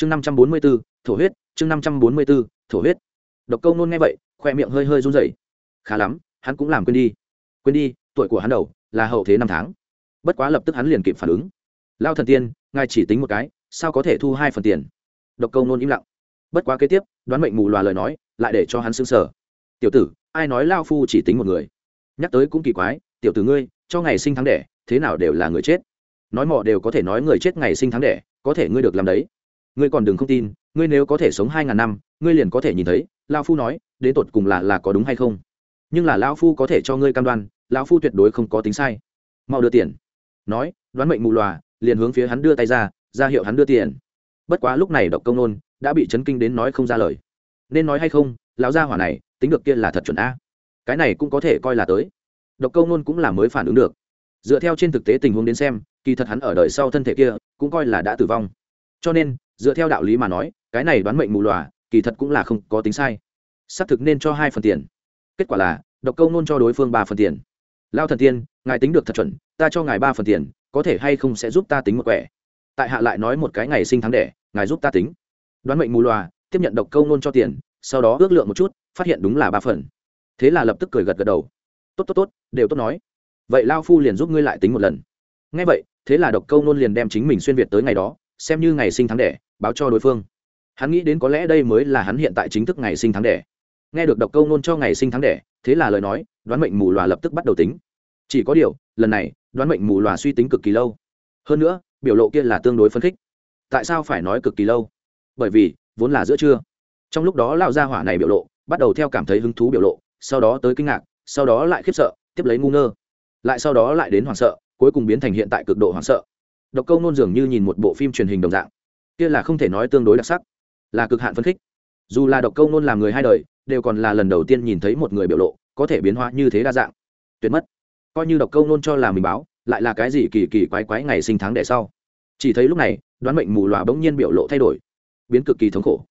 chương năm trăm bốn mươi b ố thổ huyết, chương năm trăm bốn mươi b ố thổ huyết. Độc câu nôn nghe vậy, khoe miệng hơi hơi run rẩy. Khá lắm, hắn cũng làm quên đi. Quên đi, tuổi của hắn đầu là hậu thế năm tháng. Bất quá lập tức hắn liền kịp phản ứng. Lao thần tiên, ngài chỉ tính một cái, sao có thể thu hai phần tiền? Độc câu nôn im lặng. Bất quá kế tiếp, đoán mệnh mù loà lời nói, lại để cho hắn xứng sở tiểu tử, ai nói lao phu chỉ tính một người? Nhắc tới cũng kỳ quái, tiểu tử ngươi, cho ngày sinh tháng đẻ, thế nào đều là người chết. Nói mỏ đều có thể nói người chết ngày sinh tháng đẻ, có thể ngươi được làm đấy ngươi còn đừng không tin, ngươi nếu có thể sống hai ngàn năm, ngươi liền có thể nhìn thấy lao phu nói, đến tột cùng là là có đúng hay không? Nhưng là lao phu có thể cho ngươi cam đoan lao phu tuyệt đối không có tính sai. Mau đưa tiền. Nói, đoán mệnh mù loà liền hướng phía hắn đưa tay ra ra hiệu hắn đưa tiền. Bất quá lúc này độc công nôn đã bị chấn kinh đến nói không ra lời. Nên nói hay không, lão gia hỏa này, tính được kia là thật chuẩn a. Cái này cũng có thể coi là tới. Độc câu nôn cũng là mới phản ứng được. Dựa theo trên thực tế tình huống đến xem, kỳ thật hắn ở đời sau thân thể kia, cũng coi là đã tử vong. Cho nên dựa theo đạo lý mà nói, cái này đoán mệnh mù lòa, kỳ thật cũng là không có tính sai. Xác thực nên cho hai phần tiền. Kết quả là, độc câu nôn cho đối phương ba phần tiền. Lao thần tiên, ngài tính được thật chuẩn, ta cho ngài ba phần tiền, có thể hay không sẽ giúp ta tính một quẻ. Tại hạ lại nói một cái ngày sinh tháng đẻ, ngài giúp ta tính. Đoán mệnh mù loà tiếp nhận độc câu nôn cho tiền, sau đó ước lượng một chút, phát hiện đúng là ba phần. Thế là lập tức cười gật gật đầu. Tốt tốt tốt, đều tốt nói. Vậy lao phu liền giúp ngươi lại tính một lần. Ngay vậy, thế là độc câu nôn liền đem chính mình xuyên việt tới ngày đó, xem như ngày sinh tháng đẻ báo cho đối phương. Hắn nghĩ đến có lẽ đây mới là hắn hiện tại chính thức ngày sinh tháng đẻ. Nghe được độc câu nôn cho ngày sinh tháng đẻ, thế là lời nói, đoán mệnh mù loà lập tức bắt đầu tính. Chỉ có điều, lần này, đoán mệnh mù loà suy tính cực kỳ lâu. Hơn nữa, biểu lộ kia là tương đối phân khích. Tại sao phải nói cực kỳ lâu? Bởi vì, vốn là giữa trưa. Trong lúc đó lão gia hỏa này biểu lộ, bắt đầu theo cảm thấy hứng thú biểu lộ, sau đó tới kinh ngạc, sau đó lại khiếp sợ, tiếp lấy ngu ngơ. Lại sau đó lại đến hoảng sợ, cuối cùng biến thành hiện tại cực độ hoảng sợ. Độc câu nôn dường như nhìn một bộ phim truyền hình đồng dạng kia là không thể nói tương đối đặc sắc, là cực hạn phân khích. Dù là độc câu nôn làm người hai đời, đều còn là lần đầu tiên nhìn thấy một người biểu lộ có thể biến hóa như thế đa dạng. Tuyệt mất. Coi như độc câu nôn cho là mình báo, lại là cái gì kỳ kỳ quái quái ngày sinh tháng đẻ sau. Chỉ thấy lúc này, đoán mệnh mù loà bỗng nhiên biểu lộ thay đổi, biến cực kỳ thống khổ.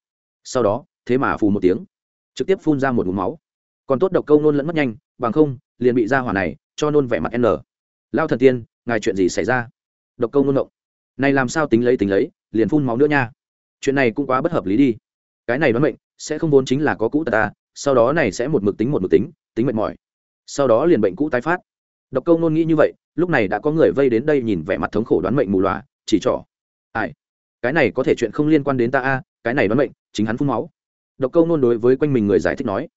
Sau đó, thế mà phù một tiếng, trực tiếp phun ra một mũ máu. Còn tốt độc câu nôn lẫn mất nhanh, bằng không, liền bị ra hỏa này cho nôn vẻ mặt n. Lao thần tiên, ngài chuyện gì xảy ra? Độc câu nôn động này làm sao tính lấy tính lấy, liền phun máu nữa nha. Chuyện này cũng quá bất hợp lý đi. Cái này đoán mệnh, sẽ không vốn chính là có cũ ta, sau đó này sẽ một mực tính một mực tính tính mệt mỏi. Sau đó liền bệnh cũ tái phát. Độc câu nôn nghĩ như vậy, lúc này đã có người vây đến đây nhìn vẻ mặt thống khổ đoán mệnh mù loà, chỉ trỏ. Ai? Cái này có thể chuyện không liên quan đến ta a, cái này đoán mệnh, chính hắn phun máu. Độc câu nôn đối với quanh mình người giải thích nói.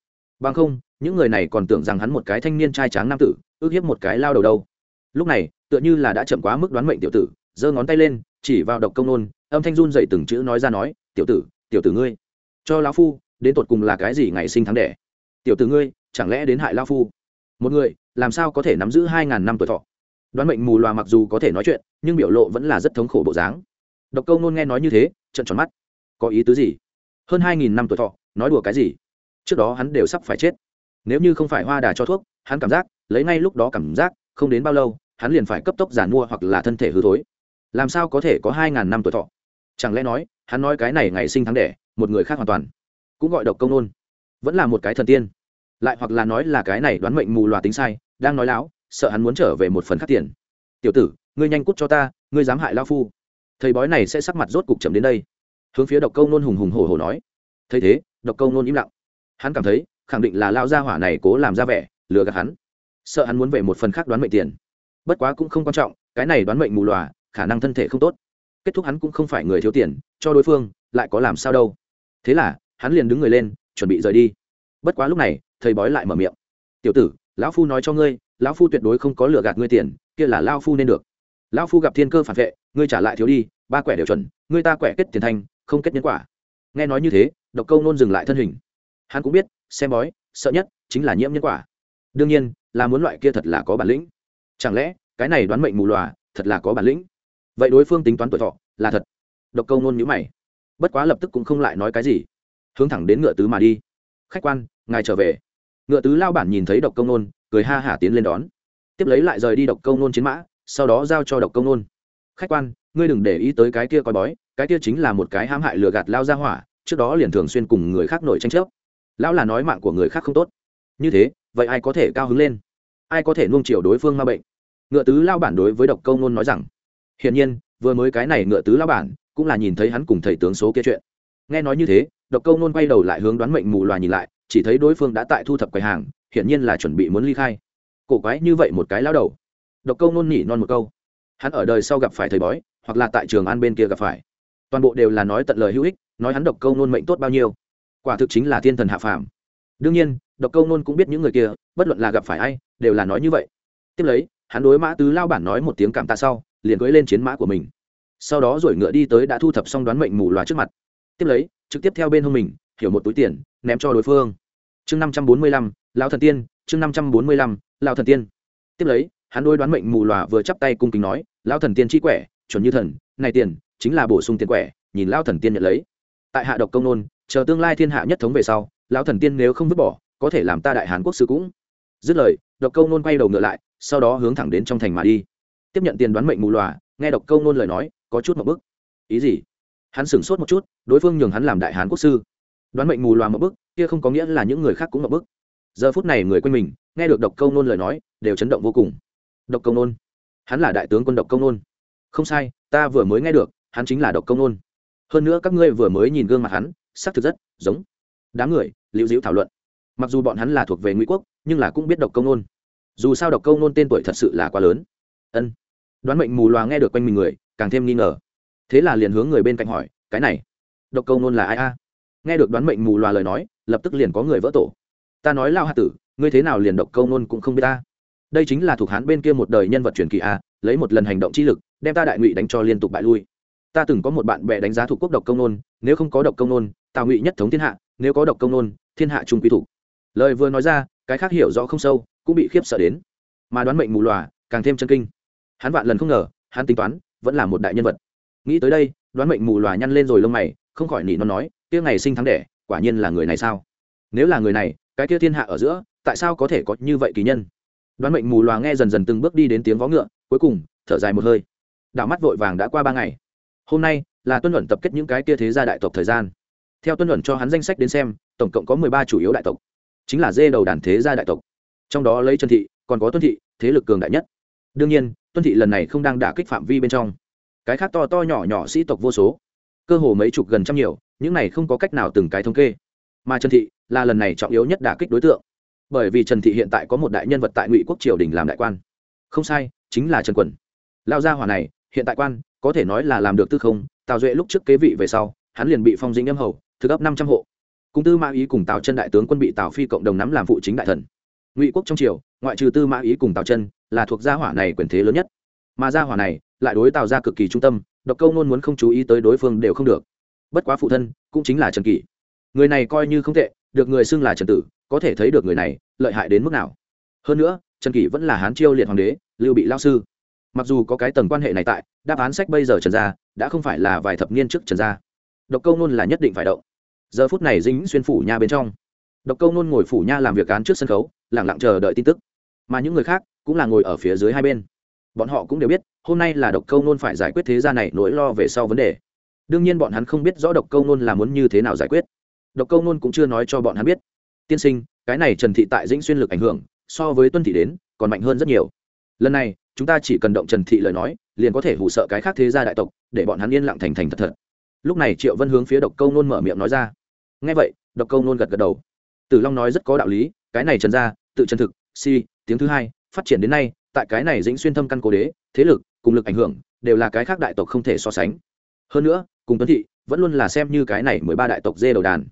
Bằng không, những người này còn tưởng rằng hắn một cái thanh niên trai tráng nam tử, ước hiếp một cái lao đầu đâu. Lúc này, tựa như là đã chậm quá mức đoán mệnh tiểu tử giơ ngón tay lên, chỉ vào độc công nôn, âm thanh run dậy từng chữ nói ra nói, tiểu tử tiểu tử ngươi, cho lão phu, đến tột cùng là cái gì ngày sinh tháng đẻ? Tiểu tử ngươi, chẳng lẽ đến hại lão phu? Một người, làm sao có thể nắm giữ hai ngàn năm tuổi thọ? Đoán mệnh mù loà mặc dù có thể nói chuyện, nhưng biểu lộ vẫn là rất thống khổ bộ dáng. Độc câu nôn nghe nói như thế trận tròn mắt. Có ý tứ gì? Hơn hai nghìn năm tuổi thọ, nói đùa cái gì? Trước đó hắn đều sắp phải chết. Nếu như không phải hoa đà cho thuốc, hắn cảm giác, lấy ngay lúc đó cảm giác, không đến bao lâu, hắn liền phải cấp tốc giàn mua hoặc là thân thể hư thối làm sao có thể có hai ngàn năm tuổi thọ? Chẳng lẽ nói, hắn nói cái này ngày sinh tháng đẻ, một người khác hoàn toàn cũng gọi độc công nôn. Vẫn là một cái thần tiên. Lại hoặc là nói là cái này đoán mệnh mù loà tính sai, đang nói láo, sợ hắn muốn trở về một phần khác tiền. Tiểu tử, ngươi nhanh cút cho ta, ngươi dám hại lao phu. Thầy bói này sẽ sắc mặt rốt cục chậm đến đây. Hướng phía độc câu nôn hùng hùng hổ hổ nói. Thấy thế, độc câu nôn im lặng. Hắn cảm thấy, khẳng định là lao gia hỏa này cố làm ra vẻ, lừa gạt hắn. Sợ hắn muốn về một phần khác đoán mệnh tiền. Bất quá cũng không quan trọng, cái này đoán mệnh mù lòa khả năng thân thể không tốt. Kết thúc hắn cũng không phải người thiếu tiền, cho đối phương, lại có làm sao đâu. Thế là, hắn liền đứng người lên, chuẩn bị rời đi. Bất quá lúc này, thầy bói lại mở miệng. Tiểu tử, lão phu nói cho ngươi, lão phu tuyệt đối không có lừa gạt ngươi tiền, kia là lao phu nên được. Lão phu gặp thiên cơ phản vệ, ngươi trả lại thiếu đi, ba quẻ đều chuẩn, ngươi ta quẻ kết tiền thanh không kết nhân quả. Nghe nói như thế, độc câu nôn dừng lại thân hình. Hắn cũng biết, xem bói, sợ nhất chính là nhiễm nhân quả. Đương nhiên, là muốn loại kia thật là có bản lĩnh. Chẳng lẽ, cái này đoán mệnh mù lòa, thật là có bản lĩnh? Vậy đối phương tính toán tuổi thọ là thật độc câu nôn nhữ mày bất quá lập tức cũng không lại nói cái gì hướng thẳng đến ngựa tứ mà đi khách quan ngài trở về ngựa tứ lao bản nhìn thấy độc câu nôn cười ha hả tiến lên đón tiếp lấy lại rời đi độc câu nôn chiến mã sau đó giao cho độc câu nôn khách quan ngươi đừng để ý tới cái kia coi bói cái kia chính là một cái hãm hại lừa gạt lao ra hỏa trước đó liền thường xuyên cùng người khác nổi tranh chấp lão là nói mạng của người khác không tốt như thế vậy ai có thể cao hứng lên ai có thể nuông chiều đối phương ma bệnh ngựa tứ lao bản đối với độc câu nôn nói rằng hiển nhiên, vừa mới cái này ngựa tứ lao bản, cũng là nhìn thấy hắn cùng thầy tướng số kia chuyện. Nghe nói như thế, độc câu nôn quay đầu lại hướng đoán mệnh mù loà nhìn lại, chỉ thấy đối phương đã tại thu thập quầy hàng, hiển nhiên là chuẩn bị muốn ly khai. Cổ quái như vậy một cái lao đầu. Độc câu nôn nhỉ non một câu. Hắn ở đời sau gặp phải thầy bói, hoặc là tại trường an bên kia gặp phải. Toàn bộ đều là nói tận lời hữu ích, nói hắn độc câu nôn mệnh tốt bao nhiêu. Quả thực chính là thiên thần hạ phàm. Đương nhiên, độc câu nôn cũng biết những người kia, bất luận là gặp phải ai, đều là nói như vậy. Tiếp lấy, hắn đối mã tứ lao bản nói một tiếng cảm tạ sau liền cưỡi lên chiến mã của mình. Sau đó rồi ngựa đi tới đã thu thập xong đoán mệnh mù loà trước mặt. Tiếp lấy, trực tiếp theo bên hông mình, hiểu một túi tiền, ném cho đối phương. Chương năm trăm bốn mươi lăm lao thần tiên, chương năm trăm bốn mươi lăm lao thần tiên. Tiếp lấy, hắn đôi đoán mệnh mù loà vừa chắp tay cung kính nói lao thần tiên chi quẻ, chuẩn như thần, này tiền chính là bổ sung tiền quẻ, nhìn lao thần tiên nhận lấy. Tại hạ độc công nôn, chờ tương lai thiên hạ nhất thống về sau, lão thần tiên nếu không vứt bỏ, có thể làm ta đại Hàn quốc sư cũng. Dứt lời, độc câu nôn quay đầu ngựa lại, sau đó hướng thẳng đến trong thành mà đi tiếp nhận tiền đoán mệnh mù loà nghe độc câu nôn lời nói, có chút một bức. Ý gì? Hắn sửng sốt một chút, đối phương nhường hắn làm đại hán quốc sư. Đoán mệnh mù loà một bức, kia không có nghĩa là những người khác cũng một bức. Giờ phút này người quanh mình, nghe được độc câu nôn lời nói, đều chấn động vô cùng. Độc câu nôn? Hắn là đại tướng quân độc câu nôn. Không sai, ta vừa mới nghe được, hắn chính là độc câu nôn. Hơn nữa các ngươi vừa mới nhìn gương mặt hắn xác thực rất giống. Đám người, liễu diễu thảo luận. Mặc dù bọn hắn là thuộc về ngụy quốc, nhưng là cũng biết độc công nôn. Dù sao độc công nôn tên tuổi thật sự là quá lớn ân. Đoán mệnh mù loà nghe được quanh mình người, càng thêm nghi ngờ. Thế là liền hướng người bên cạnh hỏi, cái này, độc công nôn là ai a? Nghe được đoán mệnh mù loà lời nói, lập tức liền có người vỡ tổ. Ta nói lao hạ tử, ngươi thế nào liền độc công nôn cũng không biết ta? Đây chính là thuộc hán bên kia một đời nhân vật truyền kỳ a, lấy một lần hành động chi lực, đem ta đại ngụy đánh cho liên tục bại lui. Ta từng có một bạn bè đánh giá thuộc quốc độc công nôn nếu không có độc công nôn tào ngụy nhất thống thiên hạ, nếu có độc công nôn thiên hạ trung quy thủ. Lời vừa nói ra, cái khác hiểu rõ không sâu, cũng bị khiếp sợ đến. Mà đoán mệnh mù lòa càng thêm chân kinh hắn vạn lần không ngờ, hắn tính toán, vẫn là một đại nhân vật. Nghĩ tới đây, đoán mệnh mù lòa nhăn lên rồi lông mày, không khỏi nỉ nó nói, kia ngày sinh thắng đẻ, quả nhiên là người này sao? Nếu là người này, cái kia thiên hạ ở giữa, tại sao có thể có như vậy kỳ nhân? Đoán mệnh mù lòa nghe dần dần từng bước đi đến tiếng vó ngựa, cuối cùng, thở dài một hơi. Đảo mắt vội vàng đã qua ba ngày. Hôm nay, là tuân luận tập kết những cái kia thế gia đại tộc thời gian. Theo tuân luận cho hắn danh sách đến xem, tổng cộng có mười ba chủ yếu đại tộc. Chính là dê đầu đàn thế gia đại tộc. Trong đó lấy trần thị, còn có tuân thị, thế lực cường đại nhất. Đương nhiên tuân thị lần này không đang đả kích phạm vi bên trong. Cái khác to to nhỏ nhỏ sĩ tộc vô số. Cơ hồ mấy chục gần trăm nhiều, những này không có cách nào từng cái thống kê. Mà trần thị là lần này trọng yếu nhất đả kích đối tượng. Bởi vì trần thị hiện tại có một đại nhân vật tại ngụy quốc triều đình làm đại quan. Không sai, chính là trần quần lao gia hỏa này, hiện tại quan, có thể nói là làm được tư không, tào duệ lúc trước kế vị về sau, hắn liền bị phong dinh âm hầu, thực ấp năm trăm hộ. Cung tư mã ý cùng tào chân đại tướng quân bị tào phi cộng đồng nắm làm phụ chính đại thần. Ngụy quốc trong triều, ngoại trừ tư mã ý cùng tào chân là thuộc gia hỏa này quyền thế lớn nhất. Mà gia hỏa này lại đối tào ra cực kỳ trung tâm, độc câu nôn muốn không chú ý tới đối phương đều không được. Bất quá phụ thân cũng chính là trần kỷ. Người này coi như không tệ, được người xưng là trần tử, có thể thấy được người này lợi hại đến mức nào. Hơn nữa, trần kỷ vẫn là hán chiêu liệt hoàng đế, lưu bị lao sư. Mặc dù có cái tầng quan hệ này tại, đáp án sách bây giờ trần gia đã không phải là vài thập niên trước trần gia. Độc câu nôn là nhất định phải động. Giờ phút này dính xuyên phủ nha bên trong. Độc câu nôn ngồi phủ nha làm việc án trước sân khấu lẳng lặng chờ đợi tin tức. Mà những người khác cũng là ngồi ở phía dưới hai bên. Bọn họ cũng đều biết, hôm nay là độc câu nôn phải giải quyết thế gia này nỗi lo về sau vấn đề. Đương nhiên bọn hắn không biết rõ độc câu nôn là muốn như thế nào giải quyết. Độc câu nôn cũng chưa nói cho bọn hắn biết. Tiên sinh, cái này trần thị tại dĩnh xuyên lực ảnh hưởng, so với tuân thị đến, còn mạnh hơn rất nhiều. Lần này, chúng ta chỉ cần động trần thị lời nói, liền có thể hủ sợ cái khác thế gia đại tộc, để bọn hắn yên lặng thành thành thật thật. Lúc này triệu vân hướng phía độc câu nôn mở miệng nói ra. Ngay vậy, độc câu nôn gật gật đầu. Tử long nói rất có đạo lý, cái này trần gia, tự chân thực, si, tiếng thứ hai phát triển đến nay, tại cái này dĩnh xuyên thâm căn cố đế, thế lực, cùng lực ảnh hưởng, đều là cái khác đại tộc không thể so sánh. Hơn nữa, cùng tuấn thị, vẫn luôn là xem như cái này mười ba đại tộc dê đầu đàn.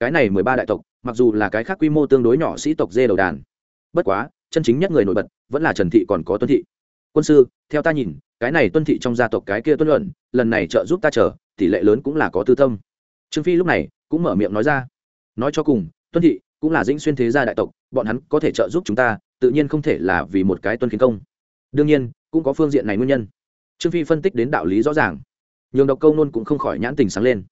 Cái này mười ba đại tộc, mặc dù là cái khác quy mô tương đối nhỏ sĩ tộc dê đầu đàn. Bất quá, chân chính nhất người nổi bật, vẫn là trần thị còn có tuân thị. Quân sư, theo ta nhìn, cái này tuân thị trong gia tộc cái kia tuân luận, lần này trợ giúp ta chờ, tỷ lệ lớn cũng là có tư tâm. Trương phi lúc này cũng mở miệng nói ra. Nói cho cùng tuân thị cũng là dĩnh xuyên thế gia đại tộc, bọn hắn có thể trợ giúp chúng ta tự nhiên không thể là vì một cái tuân kiến công. Đương nhiên, cũng có phương diện này nguyên nhân. Trương phi phân tích đến đạo lý rõ ràng. Nhường độc câu nôn cũng không khỏi nhãn tình sáng lên.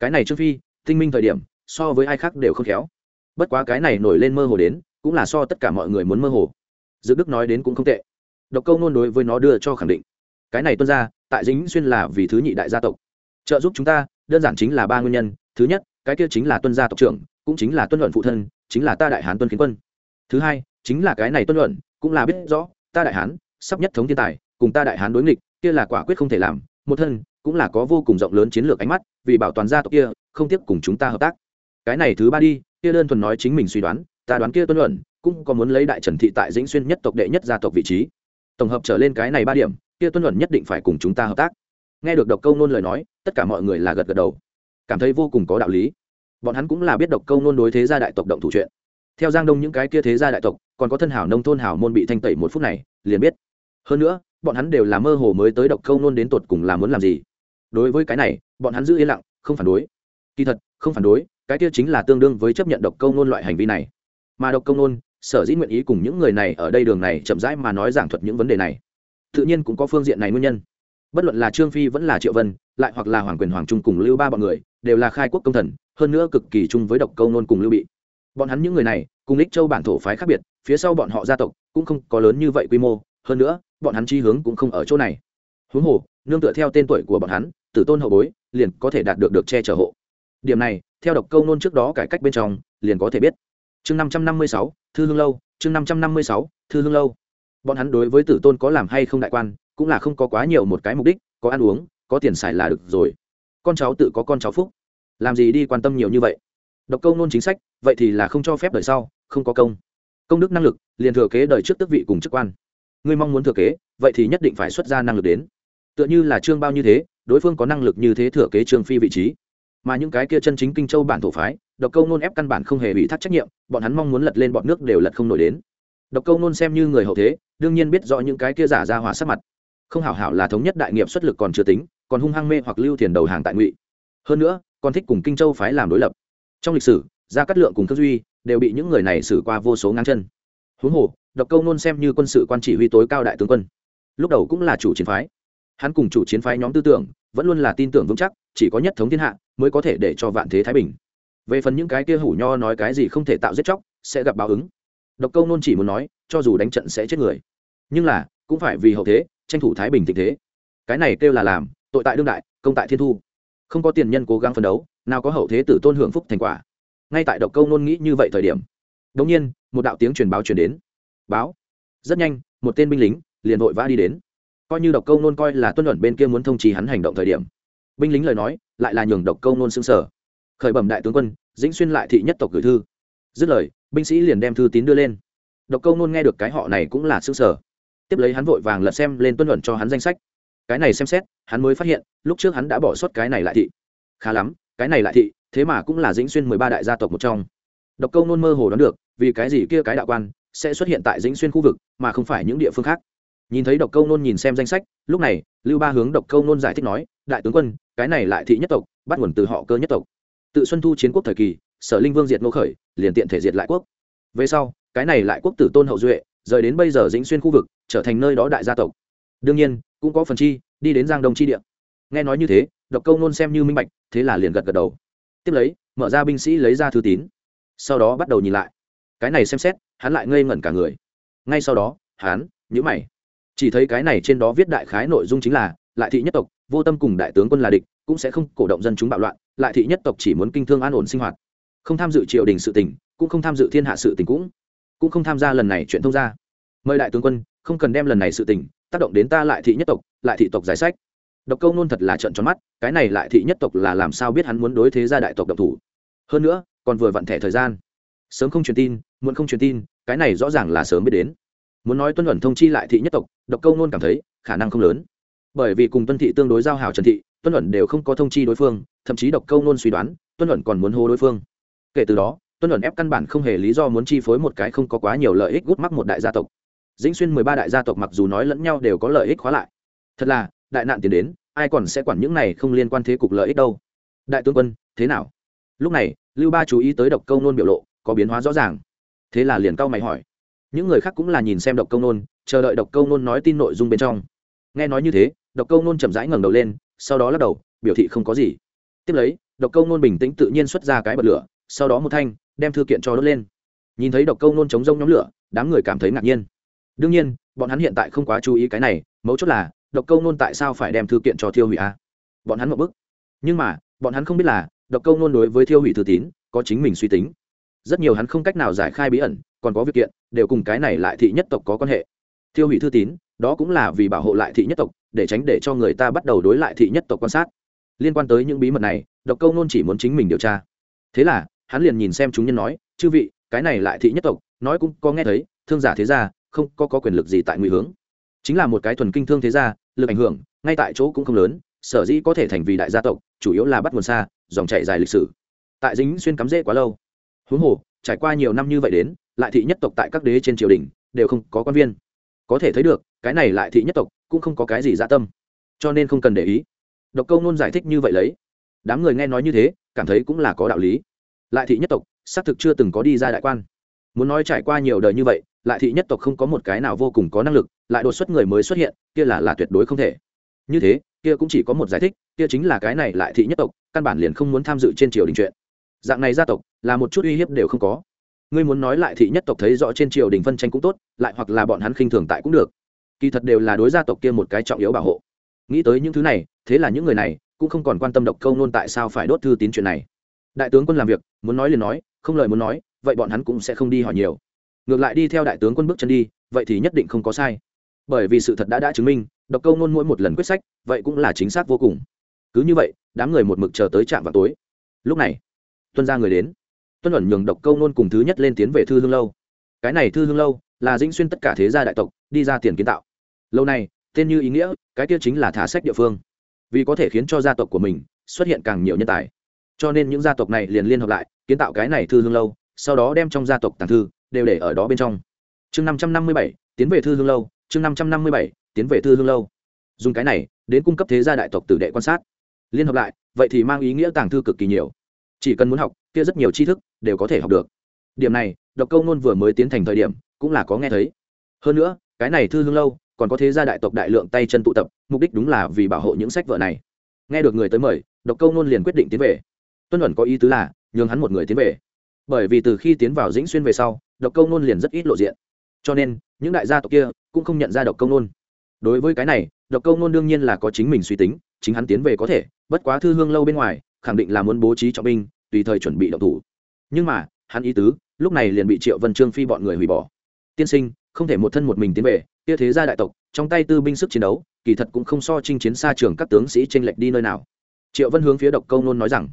Cái này trương phi, tinh minh thời điểm, so với ai khác đều không khéo. Bất quá cái này nổi lên mơ hồ đến, cũng là so tất cả mọi người muốn mơ hồ. Dự đức nói đến cũng không tệ. Độc câu nôn đối với nó đưa cho khẳng định. Cái này tuân ra tại dính xuyên là vì thứ nhị đại gia tộc. Trợ giúp chúng ta, đơn giản chính là ba nguyên nhân. Thứ nhất, cái kia chính là tuân gia tộc trưởng, cũng chính là tuân luận phụ thân, chính là ta đại hán tuân kiến quân. Thứ hai chính là cái này tuân luận cũng là biết rõ ta đại hán sắp nhất thống thiên tài cùng ta đại hán đối nghịch kia là quả quyết không thể làm một thân cũng là có vô cùng rộng lớn chiến lược ánh mắt vì bảo toàn gia tộc kia không tiếc cùng chúng ta hợp tác. Cái này thứ ba đi kia đơn thuần nói chính mình suy đoán ta đoán kia tuân luận cũng có muốn lấy đại trần thị tại dĩnh xuyên nhất tộc đệ nhất gia tộc vị trí. Tổng hợp trở lên cái này ba điểm kia tuân luận nhất định phải cùng chúng ta hợp tác. Nghe được độc câu nôn lời nói tất cả mọi người là gật gật đầu. Cảm thấy vô cùng có đạo lý. Bọn hắn cũng là biết độc câu nôn đối thế gia đại tộc động thủ chuyện theo giang đông những cái kia thế gia đại tộc, còn có thân hảo nông thôn hảo môn bị thanh tẩy một phút này, liền biết. Hơn nữa, bọn hắn đều là mơ hồ mới tới độc câu nôn đến tột cùng là muốn làm gì. Đối với cái này, bọn hắn giữ yên lặng, không phản đối. Kỳ thật, không phản đối, cái kia chính là tương đương với chấp nhận độc câu nôn loại hành vi này. Mà độc câu nôn, sở dĩ nguyện ý cùng những người này ở đây đường này chậm rãi mà nói giảng thuật những vấn đề này. Tự nhiên cũng có phương diện này nguyên nhân. Bất luận là trương phi vẫn là triệu vân, lại hoặc là hoàng quyền hoàng trung cùng lưu ba bọn người, đều là khai quốc công thần, hơn nữa cực kỳ chung với độc câu nôn cùng lưu bị bọn hắn những người này, cùng lích châu bản thổ phái khác biệt, phía sau bọn họ gia tộc cũng không có lớn như vậy quy mô, hơn nữa, bọn hắn chi hướng cũng không ở chỗ này. Huống hồ, nương tựa theo tên tuổi của bọn hắn, tử tôn hậu bối, liền có thể đạt được được che chở hộ. Điểm này, theo độc câu nôn trước đó cải cách bên trong, liền có thể biết. Chương năm trăm năm mươi sáu, thư hương lâu, chương năm trăm năm mươi sáu, thư hương lâu. Bọn hắn đối với tử tôn có làm hay không đại quan, cũng là không có quá nhiều một cái mục đích, có ăn uống, có tiền xài là được rồi. Con cháu tự có con cháu phúc. Làm gì đi quan tâm nhiều như vậy? Độc câu nôn chính sách, vậy thì là không cho phép đời sau, không có công. Công đức năng lực, liền thừa kế đời trước tước vị cùng chức quan. Ngươi mong muốn thừa kế, vậy thì nhất định phải xuất ra năng lực đến. Tựa như là trương bao như thế, đối phương có năng lực như thế thừa kế trương phi vị trí. Mà những cái kia chân chính kinh châu bản thổ phái, độc câu nôn ép căn bản không hề bị thắt trách nhiệm, bọn hắn mong muốn lật lên bọn nước đều lật không nổi đến. Độc câu nôn xem như người hậu thế, đương nhiên biết rõ những cái kia giả ra hòa sắc mặt. Không hảo hảo là thống nhất đại nghiệp xuất lực còn chưa tính, còn hung hăng mê hoặc lưu tiền đầu hàng tại ngụy. Hơn nữa, còn thích cùng kinh châu phái làm đối lập trong lịch sử, gia cát lượng cùng khương duy đều bị những người này xử qua vô số ngang chân. Huống hồ, độc câu nôn xem như quân sự quan chỉ huy tối cao đại tướng quân. Lúc đầu cũng là chủ chiến phái. Hắn cùng chủ chiến phái nhóm tư tưởng vẫn luôn là tin tưởng vững chắc, chỉ có nhất thống thiên hạ mới có thể để cho vạn thế thái bình. Về phần những cái kia hủ nho nói cái gì không thể tạo giết chóc, sẽ gặp báo ứng. Độc câu nôn chỉ muốn nói, cho dù đánh trận sẽ chết người. Nhưng là, cũng phải vì hậu thế tranh thủ thái bình tình thế. Cái này kêu là làm, tội tại đương đại, công tại thiên thu không có tiền nhân cố gắng phấn đấu, nào có hậu thế tử tôn hưởng phúc thành quả. Ngay tại độc câu nôn nghĩ như vậy thời điểm đống nhiên, một đạo tiếng truyền báo truyền đến. Báo. Rất nhanh, một tên binh lính liền vội vã đi đến. Coi như độc câu nôn coi là tuân luận bên kia muốn thông trì hắn hành động thời điểm, binh lính lời nói lại là nhường độc câu nôn xương sở khởi bẩm đại tướng quân, dĩnh xuyên lại thị nhất tộc gửi thư. Dứt lời, binh sĩ liền đem thư tín đưa lên. Độc câu nôn nghe được cái họ này cũng là xương sở tiếp lấy hắn vội vàng lật xem lên tuân luận cho hắn danh sách cái này xem xét, hắn mới phát hiện, lúc trước hắn đã bỏ sót cái này lại thị. Khá lắm, cái này lại thị, thế mà cũng là dĩnh xuyên mười ba đại gia tộc một trong. Độc câu nôn mơ hồ đoán được, vì cái gì kia cái đạo quan sẽ xuất hiện tại dĩnh xuyên khu vực, mà không phải những địa phương khác. Nhìn thấy độc câu nôn nhìn xem danh sách, lúc này, lưu ba hướng độc câu nôn giải thích nói, đại tướng quân, cái này lại thị nhất tộc, bắt nguồn từ họ cơ nhất tộc. Tự xuân thu chiến quốc thời kỳ, sở linh vương diệt ngô khởi, liền tiện thể diệt lại quốc. Về sau, cái này lại quốc tử tôn hậu duệ, rời đến bây giờ dĩnh xuyên khu vực, trở thành nơi đó đại gia tộc. Đương nhiên cũng có phần chi, đi đến giang đông chi địa. Nghe nói như thế, độc câu nôn xem như minh bạch, thế là liền gật gật đầu. Tiếp lấy, mở ra binh sĩ lấy ra thư tín. Sau đó bắt đầu nhìn lại. Cái này xem xét, hắn lại ngây ngẩn cả người. Ngay sau đó, hắn nhữ mày. Chỉ thấy cái này trên đó viết đại khái nội dung chính là, lại thị nhất tộc, vô tâm cùng đại tướng quân là địch, cũng sẽ không cổ động dân chúng bạo loạn, lại thị nhất tộc chỉ muốn kinh thương an ổn sinh hoạt. Không tham dự triều đình sự tình, cũng không tham dự thiên hạ sự tình cũng cũng không tham gia lần này chuyện thông gia. Mời đại tướng quân, không cần đem lần này sự tình tác động đến ta lại thị nhất tộc, lại thị tộc giải sách. Độc câu nôn thật là trận tròn mắt, cái này lại thị nhất tộc là làm sao biết hắn muốn đối thế gia đại tộc độc thủ? Hơn nữa, còn vừa vặn thẻ thời gian. Sớm không truyền tin, muộn không truyền tin, cái này rõ ràng là sớm biết đến. Muốn nói tuân ẩn thông chi lại thị nhất tộc, độc câu nôn cảm thấy khả năng không lớn. Bởi vì cùng tuân thị tương đối giao hào trần thị, tuân ẩn đều không có thông chi đối phương, thậm chí độc câu nôn suy đoán, tuân ẩn còn muốn hô đối phương. Kể từ đó, tuân ẩn ép căn bản không hề lý do muốn chi phối một cái không có quá nhiều lợi ích gút mắc một đại gia tộc dĩnh xuyên mười ba đại gia tộc mặc dù nói lẫn nhau đều có lợi ích khóa lại, thật là, đại nạn tiến đến, ai còn sẽ quản những này không liên quan thế cục lợi ích đâu. Đại tướng quân, thế nào? Lúc này, lưu ba chú ý tới độc câu nôn biểu lộ, có biến hóa rõ ràng. Thế là liền cau mày hỏi. Những người khác cũng là nhìn xem độc câu nôn, chờ đợi độc câu nôn nói tin nội dung bên trong. Nghe nói như thế, độc câu nôn chậm rãi ngẩng đầu lên, sau đó lắc đầu, biểu thị không có gì. Tiếp lấy, độc câu nôn bình tĩnh tự nhiên xuất ra cái bật lửa, sau đó một thanh, đem thư kiện cho đốt lên. Nhìn thấy độc câu nôn chống rông nhóm lửa, đám người cảm thấy ngạc nhiên đương nhiên, bọn hắn hiện tại không quá chú ý cái này, mấu chốt là, độc câu nôn tại sao phải đem thư kiện cho thiêu hủy a? Bọn hắn một bức. Nhưng mà, bọn hắn không biết là, độc câu nôn đối với thiêu hủy thư tín, có chính mình suy tính. Rất nhiều hắn không cách nào giải khai bí ẩn, còn có việc kiện, đều cùng cái này lại thị nhất tộc có quan hệ. Thiêu hủy thư tín, đó cũng là vì bảo hộ lại thị nhất tộc, để tránh để cho người ta bắt đầu đối lại thị nhất tộc quan sát. Liên quan tới những bí mật này, độc câu nôn chỉ muốn chính mình điều tra. Thế là, hắn liền nhìn xem chúng nhân nói, chư vị, cái này lại thị nhất tộc, nói cũng có nghe thấy, thương giả thế gia không có, có quyền lực gì tại ngụy hướng. Chính là một cái thuần kinh thương thế gia lực ảnh hưởng ngay tại chỗ cũng không lớn sở dĩ có thể thành vì đại gia tộc chủ yếu là bắt nguồn xa dòng chạy dài lịch sử. Tại dính xuyên cắm rễ quá lâu. Huống hồ trải qua nhiều năm như vậy đến lại thị nhất tộc tại các đế trên triều đình đều không có quan viên. Có thể thấy được cái này lại thị nhất tộc cũng không có cái gì dạ tâm. Cho nên không cần để ý. Độc câu nôn giải thích như vậy lấy. Đám người nghe nói như thế cảm thấy cũng là có đạo lý. Lại thị nhất tộc xác thực chưa từng có đi ra đại quan. Muốn nói trải qua nhiều đời như vậy lại thị nhất tộc không có một cái nào vô cùng có năng lực, lại đột xuất người mới xuất hiện, kia là là tuyệt đối không thể. Như thế, kia cũng chỉ có một giải thích, kia chính là cái này lại thị nhất tộc, căn bản liền không muốn tham dự trên triều đình chuyện. Dạng này gia tộc, là một chút uy hiếp đều không có. Ngươi muốn nói lại thị nhất tộc thấy rõ trên triều đình phân tranh cũng tốt, lại hoặc là bọn hắn khinh thường tại cũng được. Kỳ thật đều là đối gia tộc kia một cái trọng yếu bảo hộ. Nghĩ tới những thứ này, thế là những người này cũng không còn quan tâm độc câu nôn tại sao phải đốt thư tín chuyện này. Đại tướng quân làm việc, muốn nói liền nói, không lời muốn nói, vậy bọn hắn cũng sẽ không đi hỏi nhiều ngược lại đi theo đại tướng quân bước chân đi, vậy thì nhất định không có sai. Bởi vì sự thật đã đã chứng minh, độc câu nôn mỗi một lần quyết sách, vậy cũng là chính xác vô cùng. Cứ như vậy, đám người một mực chờ tới trạm vào tối. Lúc này, tuân ra người đến. Tuân ẩn nhường độc câu nôn cùng thứ nhất lên tiến về thư hương lâu. Cái này thư hương lâu là dĩnh xuyên tất cả thế gia đại tộc đi ra tiền kiến tạo. Lâu này, tên như ý nghĩa, cái kia chính là thả sách địa phương. Vì có thể khiến cho gia tộc của mình xuất hiện càng nhiều nhân tài. Cho nên những gia tộc này liền liên hợp lại, kiến tạo cái này thư hương lâu, sau đó đem trong gia tộc tàng thư đều để ở đó bên trong. Chương năm trăm năm mươi bảy, tiến về thư hương lâu, chương năm trăm năm mươi bảy, tiến về thư hương lâu. Dùng cái này, đến cung cấp thế gia đại tộc tử đệ quan sát. Liên hợp lại, vậy thì mang ý nghĩa tàng thư cực kỳ nhiều. Chỉ cần muốn học, kia rất nhiều tri thức, đều có thể học được. Điểm này, độc câu nôn vừa mới tiến thành thời điểm, cũng là có nghe thấy. Hơn nữa, cái này thư hương lâu, còn có thế gia đại tộc đại lượng tay chân tụ tập, mục đích đúng là vì bảo hộ những sách vở này. Nghe được người tới mời, độc câu nôn liền quyết định tiến về. Tuân ẩn có ý tứ là, nhường hắn một người tiến về. Bởi vì từ khi tiến vào dĩnh xuyên về sau độc câu nôn liền rất ít lộ diện. Cho nên, những đại gia tộc kia cũng không nhận ra độc câu nôn. Đối với cái này, độc câu nôn đương nhiên là có chính mình suy tính, chính hắn tiến về có thể, bất quá thư hương lâu bên ngoài, khẳng định là muốn bố trí trọng binh, tùy thời chuẩn bị động thủ. Nhưng mà, hắn ý tứ, lúc này liền bị triệu vân trương phi bọn người hủy bỏ. Tiên sinh, không thể một thân một mình tiến về, kia thế gia đại tộc, trong tay tư binh sức chiến đấu, kỳ thật cũng không so chinh chiến xa trường các tướng sĩ tranh lệch đi nơi nào. Triệu vân hướng phía độc câu nôn nói rằng,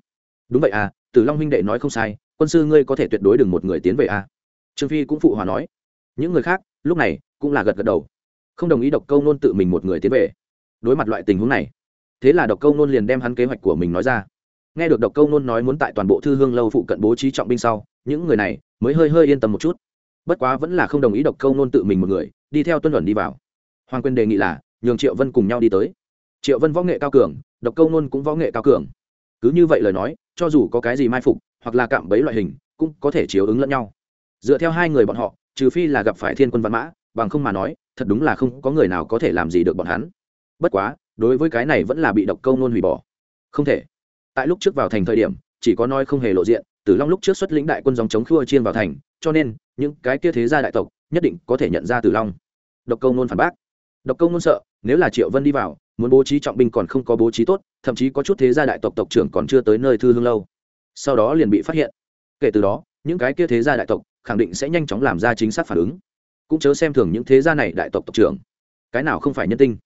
đúng vậy à tử long huynh đệ nói không sai, quân sư ngươi có thể tuyệt đối đừng một người tiến về à trương phi cũng phụ hòa nói, những người khác, lúc này, cũng là gật gật đầu. Không đồng ý độc câu nôn tự mình một người tiến về. Đối mặt loại tình huống này, thế là độc câu nôn liền đem hắn kế hoạch của mình nói ra. Nghe được độc câu nôn nói muốn tại toàn bộ thư hương lâu phụ cận bố trí trọng binh sau, những người này mới hơi hơi yên tâm một chút. Bất quá vẫn là không đồng ý độc câu nôn tự mình một người, đi theo tuân luận đi vào. Hoàng quyền đề nghị là, nhường triệu vân cùng nhau đi tới. Triệu vân võ nghệ cao cường, độc câu nôn cũng võ nghệ cao cường. Cứ như vậy lời nói, cho dù có cái gì mai phục, hoặc là cạm bẫy loại hình, cũng có thể chiếu ứng lẫn nhau dựa theo hai người bọn họ, trừ phi là gặp phải thiên quân văn mã, bằng không mà nói, thật đúng là không có người nào có thể làm gì được bọn hắn. Bất quá, đối với cái này vẫn là bị độc câu nôn hủy bỏ. Không thể. Tại lúc trước vào thành thời điểm, chỉ có nói không hề lộ diện, tử long lúc trước xuất lĩnh đại quân dòng chống khua chiên vào thành, cho nên, những cái kia thế gia đại tộc, nhất định có thể nhận ra tử long. Độc câu nôn phản bác. Độc câu nôn sợ, nếu là triệu vân đi vào, muốn bố trí trọng binh còn không có bố trí tốt, thậm chí có chút thế gia đại tộc tộc trưởng còn chưa tới nơi thư hương lâu. Sau đó liền bị phát hiện. Kể từ đó, những cái kia thế gia đại tộc khẳng định sẽ nhanh chóng làm ra chính xác phản ứng. Cũng chớ xem thường những thế gia này đại tộc tộc trưởng. Cái nào không phải nhân tinh?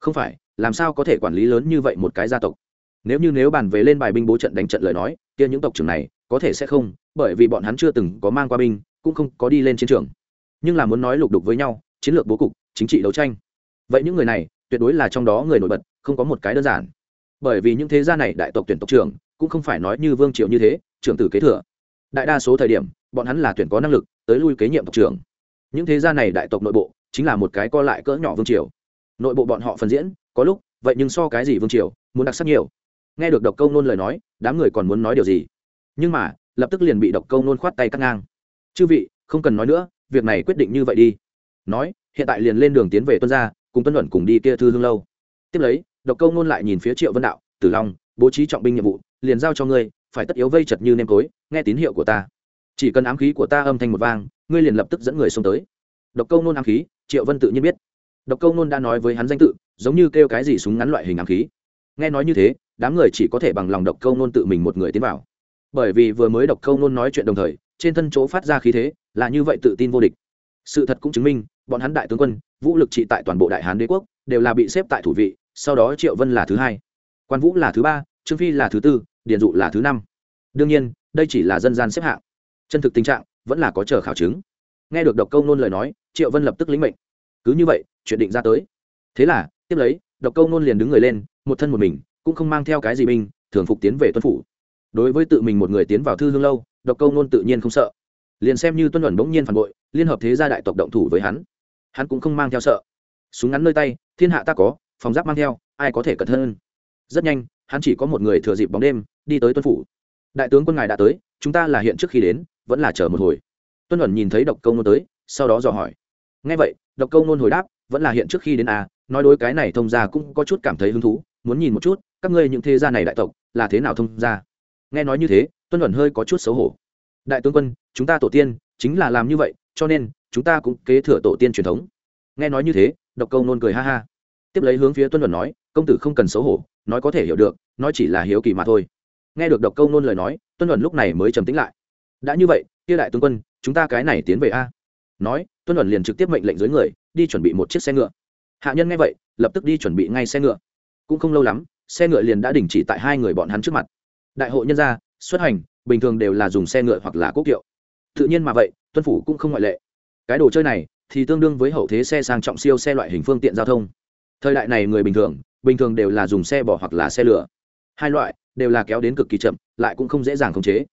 Không phải, làm sao có thể quản lý lớn như vậy một cái gia tộc? Nếu như nếu bàn về lên bài binh bố trận đánh trận lời nói, kia những tộc trưởng này, có thể sẽ không, bởi vì bọn hắn chưa từng có mang qua binh, cũng không có đi lên chiến trường. Nhưng là muốn nói lục đục với nhau, chiến lược bố cục, chính trị đấu tranh. Vậy những người này, tuyệt đối là trong đó người nổi bật, không có một cái đơn giản. Bởi vì những thế gia này đại tộc tuyển tộc trưởng, cũng không phải nói như vương triệu như thế, trưởng tử kế thừa. Đại đa số thời điểm bọn hắn là tuyển có năng lực, tới lui kế nhiệm tộc trưởng. Những thế gia này đại tộc nội bộ, chính là một cái co lại cỡ nhỏ vương triều. Nội bộ bọn họ phân diễn, có lúc, vậy nhưng so cái gì vương triều, muốn đặc sắc nhiều. Nghe được độc câu nôn lời nói, đám người còn muốn nói điều gì? Nhưng mà, lập tức liền bị độc câu nôn khoát tay cắt ngang. Chư vị, không cần nói nữa, việc này quyết định như vậy đi. Nói, hiện tại liền lên đường tiến về tuân gia, cùng tuân luận cùng đi kia thư hương lâu. Tiếp lấy, độc câu nôn lại nhìn phía triệu vân đạo, tử long, bố trí trọng binh nhiệm vụ, liền giao cho ngươi, phải tất yếu vây chật như nêm cối, nghe tín hiệu của ta chỉ cần ám khí của ta âm thanh một vang, ngươi liền lập tức dẫn người xông tới. Độc câu nôn ám khí, triệu vân tự nhiên biết. Độc câu nôn đã nói với hắn danh tự, giống như kêu cái gì súng ngắn loại hình ám khí. Nghe nói như thế, đám người chỉ có thể bằng lòng độc câu nôn tự mình một người tiến vào. Bởi vì vừa mới độc câu nôn nói chuyện đồng thời, trên thân chỗ phát ra khí thế, là như vậy tự tin vô địch. Sự thật cũng chứng minh, bọn hắn đại tướng quân, vũ lực trị tại toàn bộ đại hán đế quốc, đều là bị xếp tại thủ vị, sau đó triệu vân là thứ hai, quan vũ là thứ ba, trương phi là thứ tư, điền dụ là thứ năm. Đương nhiên, đây chỉ là dân gian xếp hạng chân thực tình trạng vẫn là có chờ khảo chứng. Nghe được độc câu nôn lời nói, triệu vân lập tức lĩnh mệnh. Cứ như vậy, chuyện định ra tới. Thế là, tiếp lấy, độc câu nôn liền đứng người lên, một thân một mình, cũng không mang theo cái gì binh, thường phục tiến về tuân phủ. Đối với tự mình một người tiến vào thư hương lâu, độc câu nôn tự nhiên không sợ. Liền xem như tuân luận bỗng nhiên phản bội, liên hợp thế gia đại tộc động thủ với hắn hắn cũng không mang theo sợ. Súng ngắn nơi tay, thiên hạ ta có, phòng giáp mang theo, ai có thể cẩn hơn. Rất nhanh, hắn chỉ có một người thừa dịp bóng đêm, đi tới tuân phủ. Đại tướng quân ngài đã tới, chúng ta là hiện trước khi đến vẫn là chờ một hồi. Tuân ẩn nhìn thấy độc câu nôn tới, sau đó dò hỏi. Ngay vậy, độc câu nôn hồi đáp, vẫn là hiện trước khi đến à nói đối cái này thông gia cũng có chút cảm thấy hứng thú, muốn nhìn một chút, các ngươi những thế gia này đại tộc, là thế nào thông gia? Nghe nói như thế, tuân ẩn hơi có chút xấu hổ. Đại tướng quân, chúng ta tổ tiên, chính là làm như vậy, cho nên, chúng ta cũng kế thừa tổ tiên truyền thống. Nghe nói như thế, độc câu nôn cười ha ha. Tiếp lấy hướng phía tuân luận nói, công tử không cần xấu hổ, nói có thể hiểu được nói chỉ là hiếu kỳ mà thôi. Nghe được độc câu nôn lời nói, tuân luận lúc này mới trầm tĩnh lại đã như vậy, kia đại tướng quân, chúng ta cái này tiến về a. Nói, tuân luận liền trực tiếp mệnh lệnh dưới người, đi chuẩn bị một chiếc xe ngựa. Hạ nhân nghe vậy, lập tức đi chuẩn bị ngay xe ngựa. Cũng không lâu lắm, xe ngựa liền đã đình chỉ tại hai người bọn hắn trước mặt. Đại hội nhân gia, xuất hành, bình thường đều là dùng xe ngựa hoặc là quốc kiệu. Tự nhiên mà vậy, tuân phủ cũng không ngoại lệ. Cái đồ chơi này, thì tương đương với hậu thế xe sang trọng siêu xe loại hình phương tiện giao thông. Thời đại này người bình thường bình thường đều là dùng xe bò hoặc là xe lửa. Hai loại, đều là kéo đến cực kỳ chậm, lại cũng không dễ dàng khống chế.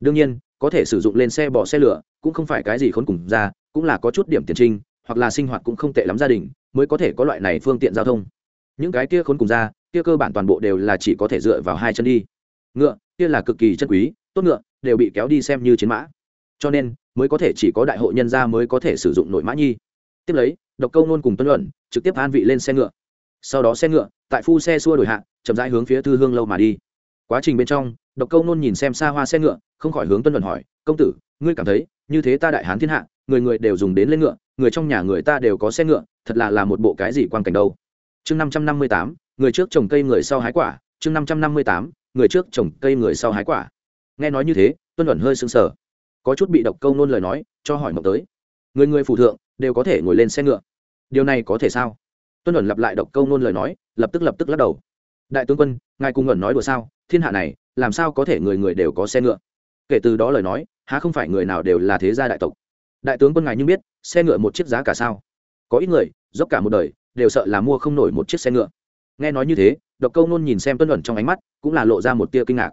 Đương nhiên có thể sử dụng lên xe bò xe lửa, cũng không phải cái gì khốn cùng ra, cũng là có chút điểm tiền trinh, hoặc là sinh hoạt cũng không tệ lắm gia đình, mới có thể có loại này phương tiện giao thông. Những cái kia khốn cùng ra, kia cơ bản toàn bộ đều là chỉ có thể dựa vào hai chân đi. Ngựa, kia là cực kỳ chân quý, tốt ngựa, đều bị kéo đi xem như chiến mã. Cho nên, mới có thể chỉ có đại hội nhân gia mới có thể sử dụng nội mã nhi. Tiếp lấy, độc câu nôn cùng tuân luận, trực tiếp an vị lên xe ngựa. Sau đó xe ngựa, tại phu xe xua đổi hạ, chậm rãi hướng phía thư hương lâu mà đi. Quá trình bên trong độc câu nôn nhìn xem xa hoa xe ngựa, không khỏi hướng tuân luận hỏi, công tử, ngươi cảm thấy như thế ta đại hán thiên hạ, người người đều dùng đến lên ngựa, người trong nhà người ta đều có xe ngựa, thật là là một bộ cái gì quan cảnh đâu? Chương năm trăm năm mươi tám, người trước trồng cây người sau hái quả. Chương năm trăm năm mươi tám, người trước trồng cây người sau hái quả. Nghe nói như thế, tuân luận hơi sững sờ. Có chút bị độc câu nôn lời nói, cho hỏi mộng tới. Người người phụ thượng, đều có thể ngồi lên xe ngựa. Điều này có thể sao? Tuân luận lặp lại độc câu nôn lời nói, lập tức lập tức lắc đầu. Đại tướng quân, ngài cùng luận nói đùa sao? Thiên hạ này làm sao có thể người người đều có xe ngựa? Kể từ đó lời nói, há không phải người nào đều là thế gia đại tộc? Đại tướng quân ngài nhưng biết, xe ngựa một chiếc giá cả sao? Có ít người, dốc cả một đời, đều sợ là mua không nổi một chiếc xe ngựa. Nghe nói như thế, độc câu nôn nhìn xem tuân luận trong ánh mắt, cũng là lộ ra một tia kinh ngạc.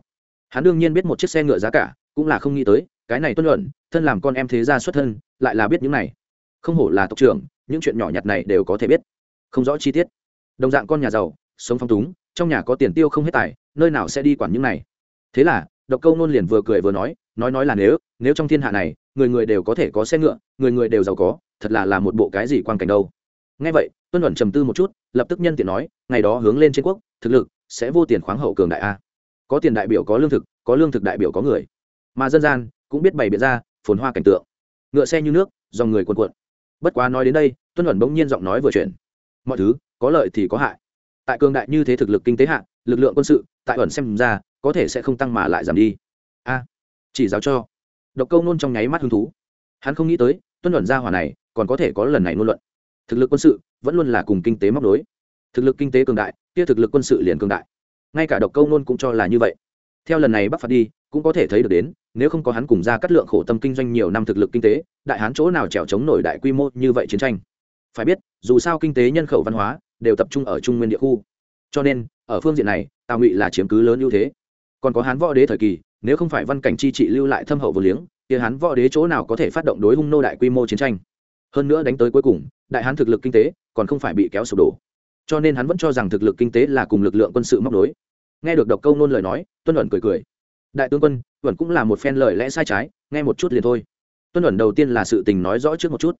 Hắn đương nhiên biết một chiếc xe ngựa giá cả, cũng là không nghĩ tới, cái này tuân luận, thân làm con em thế gia xuất thân, lại là biết những này. Không hổ là tộc trưởng, những chuyện nhỏ nhặt này đều có thể biết. Không rõ chi tiết. Đồng dạng con nhà giàu, sống phong túng, trong nhà có tiền tiêu không hết tài, nơi nào sẽ đi quản những này? Thế là, độc câu nôn liền vừa cười vừa nói nói nói là nếu nếu trong thiên hạ này, người người đều có thể có xe ngựa, người người đều giàu có, thật là là một bộ cái gì quan cảnh đâu. Ngay vậy, tuân luận trầm tư một chút, lập tức nhân tiện nói, ngày đó hướng lên trên quốc, thực lực, sẽ vô tiền khoáng hậu cường đại a. Có tiền đại biểu có lương thực, có lương thực đại biểu có người. Mà dân gian, cũng biết bày biện ra, phồn hoa cảnh tượng. Ngựa xe như nước, dòng người cuồn cuộn. Bất quá nói đến đây, tuân luận bỗng nhiên giọng nói vừa chuyển. Mọi thứ, có lợi thì có hại. Tại cường đại như thế thực lực kinh tế hạ, lực lượng quân sự, tại ẩn xem ra có thể sẽ không tăng mà lại giảm đi. A, chỉ giáo cho. Độc câu nôn trong nháy mắt hứng thú. Hắn không nghĩ tới, tuân luận gia hỏa này, còn có thể có lần này ngôn luận. Thực lực quân sự, vẫn luôn là cùng kinh tế móc đối thực lực kinh tế cường đại, kia thực lực quân sự liền cường đại. Ngay cả độc câu nôn cũng cho là như vậy. Theo lần này bắc phạt đi, cũng có thể thấy được đến, nếu không có hắn cùng ra cắt lượng khổ tâm kinh doanh nhiều năm thực lực kinh tế, đại hán chỗ nào trèo chống nổi đại quy mô như vậy chiến tranh? Phải biết, dù sao kinh tế nhân khẩu văn hóa, đều tập trung ở trung nguyên địa khu. Cho nên, ở phương diện này, tào ngụy là chiếm cứ lớn ưu thế còn có hán võ đế thời kỳ, nếu không phải văn cảnh chi trị lưu lại thâm hậu vô liếng thì hán võ đế chỗ nào có thể phát động đối hung nô đại quy mô chiến tranh? Hơn nữa đánh tới cuối cùng, đại hán thực lực kinh tế còn không phải bị kéo sụp đổ. Cho nên hắn vẫn cho rằng thực lực kinh tế là cùng lực lượng quân sự móc đối nghe được độc câu nôn lời nói, tuân ẩn cười cười. Đại tướng quân vẫn cũng là một phen lời lẽ sai trái, nghe một chút liền thôi. Tuân ẩn đầu tiên là sự tình nói rõ trước một chút.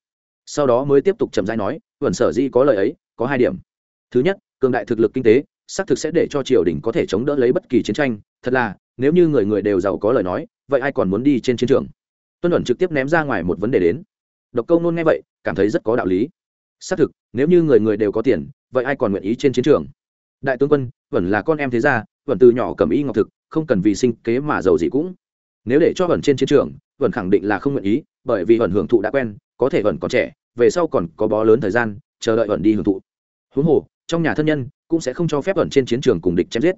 Sau đó mới tiếp tục chậm rãi nói vẫn sở di có lời ấy, có hai điểm. Thứ nhất, cường đại thực lực kinh tế xác thực sẽ để cho triều đình có thể chống đỡ lấy bất kỳ chiến tranh. Thật là, nếu như người người đều giàu có lời nói, vậy ai còn muốn đi trên chiến trường? Tuân ẩn trực tiếp ném ra ngoài một vấn đề đến. Độc câu nôn nghe vậy, cảm thấy rất có đạo lý. Xác thực, nếu như người người đều có tiền, vậy ai còn nguyện ý trên chiến trường? Đại tướng quân, vẫn là con em thế gia, vẫn từ nhỏ cầm y ngọc thực, không cần vì sinh kế mà giàu gì cũng. Nếu để cho vẫn trên chiến trường, vẫn khẳng định là không nguyện ý, bởi vì vẫn hưởng thụ đã quen, có thể vẫn còn trẻ, về sau còn có bó lớn thời gian, chờ đợi vẫn đi hưởng thụ. Huống hồ, trong nhà thân nhân cũng sẽ không cho phép ẩn trên chiến trường cùng địch chém giết.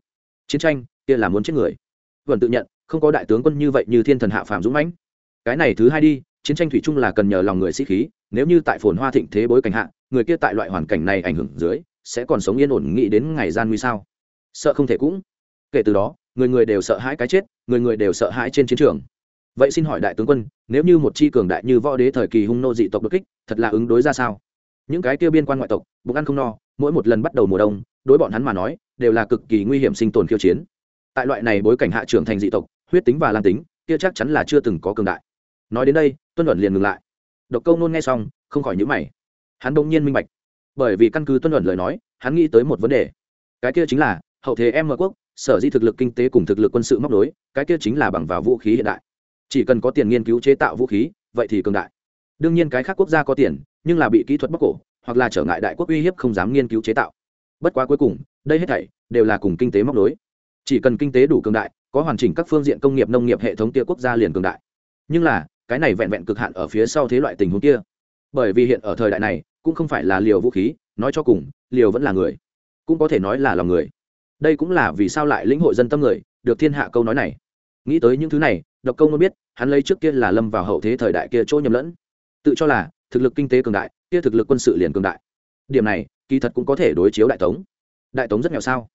Chiến tranh, kia là muốn chết người. Vẫn tự nhận, không có đại tướng quân như vậy như thiên thần hạ phàm dũng mãnh. Cái này thứ hai đi, chiến tranh thủy chung là cần nhờ lòng người sĩ khí, nếu như tại phồn hoa thịnh thế bối cảnh hạ, người kia tại loại hoàn cảnh này ảnh hưởng dưới, sẽ còn sống yên ổn nghĩ đến ngày gian nguy sao? Sợ không thể cũng. Kể từ đó, người người đều sợ hãi cái chết, người người đều sợ hãi trên chiến trường. Vậy xin hỏi đại tướng quân, nếu như một chi cường đại như võ đế thời kỳ hung nô dị tộc đột kích, thật là ứng đối ra sao? Những cái kia biên quan ngoại tộc, bụng ăn không no, mỗi một lần bắt đầu mùa đông đối bọn hắn mà nói, đều là cực kỳ nguy hiểm sinh tồn khiêu chiến. Tại loại này bối cảnh hạ trưởng thành dị tộc, huyết tính và lan tính, kia chắc chắn là chưa từng có cường đại. Nói đến đây, tuân luận liền ngừng lại. Độc câu nôn nghe xong, không khỏi nhữ mày. Hắn bỗng nhiên minh bạch. Bởi vì căn cứ tuân luận lời nói, hắn nghĩ tới một vấn đề. Cái kia chính là, hậu thế em ở quốc, sở di thực lực kinh tế cùng thực lực quân sự móc đối cái kia chính là bằng vào vũ khí hiện đại. Chỉ cần có tiền nghiên cứu chế tạo vũ khí, vậy thì cường đại. Đương nhiên cái khác quốc gia có tiền, nhưng là bị kỹ thuật bóc cổ, hoặc là trở ngại đại quốc uy hiếp không dám nghiên cứu chế tạo bất quá cuối cùng, đây hết thảy đều là cùng kinh tế móc nối. Chỉ cần kinh tế đủ cường đại, có hoàn chỉnh các phương diện công nghiệp, nông nghiệp, hệ thống tia quốc gia liền cường đại. Nhưng là, cái này vẹn vẹn cực hạn ở phía sau thế loại tình huống kia. Bởi vì hiện ở thời đại này, cũng không phải là liều vũ khí, nói cho cùng, liều vẫn là người. Cũng có thể nói là lòng người. Đây cũng là vì sao lại lĩnh hội dân tâm người, được thiên hạ câu nói này. Nghĩ tới những thứ này, độc công muốn biết, hắn lấy trước kia là lâm vào hậu thế thời đại kia chỗ nhầm lẫn. Tự cho là, thực lực kinh tế cường đại, kia thực lực quân sự liền cường đại. Điểm này kỳ thật cũng có thể đối chiếu đại tống. Đại tống rất nghèo sao?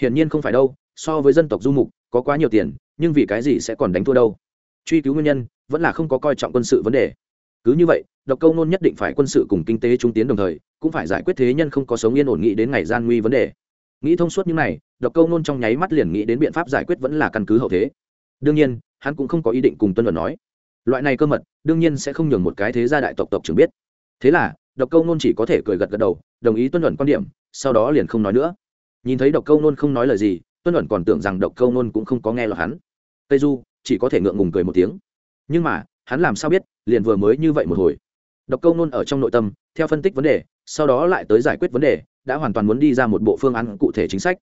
Hiển nhiên không phải đâu, so với dân tộc du mục, có quá nhiều tiền, nhưng vì cái gì sẽ còn đánh thua đâu? Truy cứu nguyên nhân, vẫn là không có coi trọng quân sự vấn đề. Cứ như vậy, độc câu nôn nhất định phải quân sự cùng kinh tế trung tiến đồng thời, cũng phải giải quyết thế nhân không có sống yên ổn nghĩ đến ngày gian nguy vấn đề. Nghĩ thông suốt những này, độc câu nôn trong nháy mắt liền nghĩ đến biện pháp giải quyết vẫn là căn cứ hậu thế. Đương nhiên, hắn cũng không có ý định cùng tuân luận nói. Loại này cơ mật, đương nhiên sẽ không nhường một cái thế gia đại tộc tộc trưởng biết. Thế là độc câu nôn chỉ có thể cười gật gật đầu, đồng ý tuân luận quan điểm, sau đó liền không nói nữa. Nhìn thấy độc câu nôn không nói lời gì, tuân luận còn tưởng rằng độc câu nôn cũng không có nghe lọt hắn. Tây du, chỉ có thể ngượng ngùng cười một tiếng. Nhưng mà, hắn làm sao biết, liền vừa mới như vậy một hồi. Độc câu nôn ở trong nội tâm, theo phân tích vấn đề, sau đó lại tới giải quyết vấn đề, đã hoàn toàn muốn đi ra một bộ phương án cụ thể chính sách.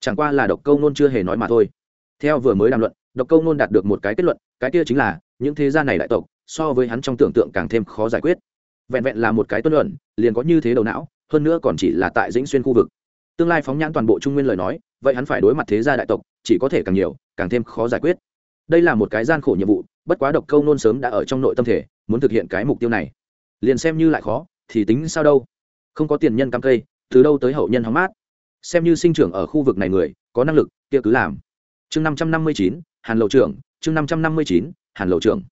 Chẳng qua là độc câu nôn chưa hề nói mà thôi. Theo vừa mới đàm luận, độc câu nôn đạt được một cái kết luận, cái kia chính là, những thế gia này đại tộc, so với hắn trong tưởng tượng càng thêm khó giải quyết vẹn vẹn là một cái tuân luận, liền có như thế đầu não, hơn nữa còn chỉ là tại dĩnh xuyên khu vực. Tương lai phóng nhãn toàn bộ trung nguyên lời nói, vậy hắn phải đối mặt thế gia đại tộc, chỉ có thể càng nhiều, càng thêm khó giải quyết. Đây là một cái gian khổ nhiệm vụ, bất quá độc câu nôn sớm đã ở trong nội tâm thể, muốn thực hiện cái mục tiêu này. Liền xem như lại khó, thì tính sao đâu? Không có tiền nhân cam cây, từ đâu tới hậu nhân hóng mát? Xem như sinh trưởng ở khu vực này người, có năng lực, kia cứ làm. Chương năm trăm năm mươi chín, hàn lầu trưởng, chương năm trăm năm mươi chín, hàn lầu trưởng.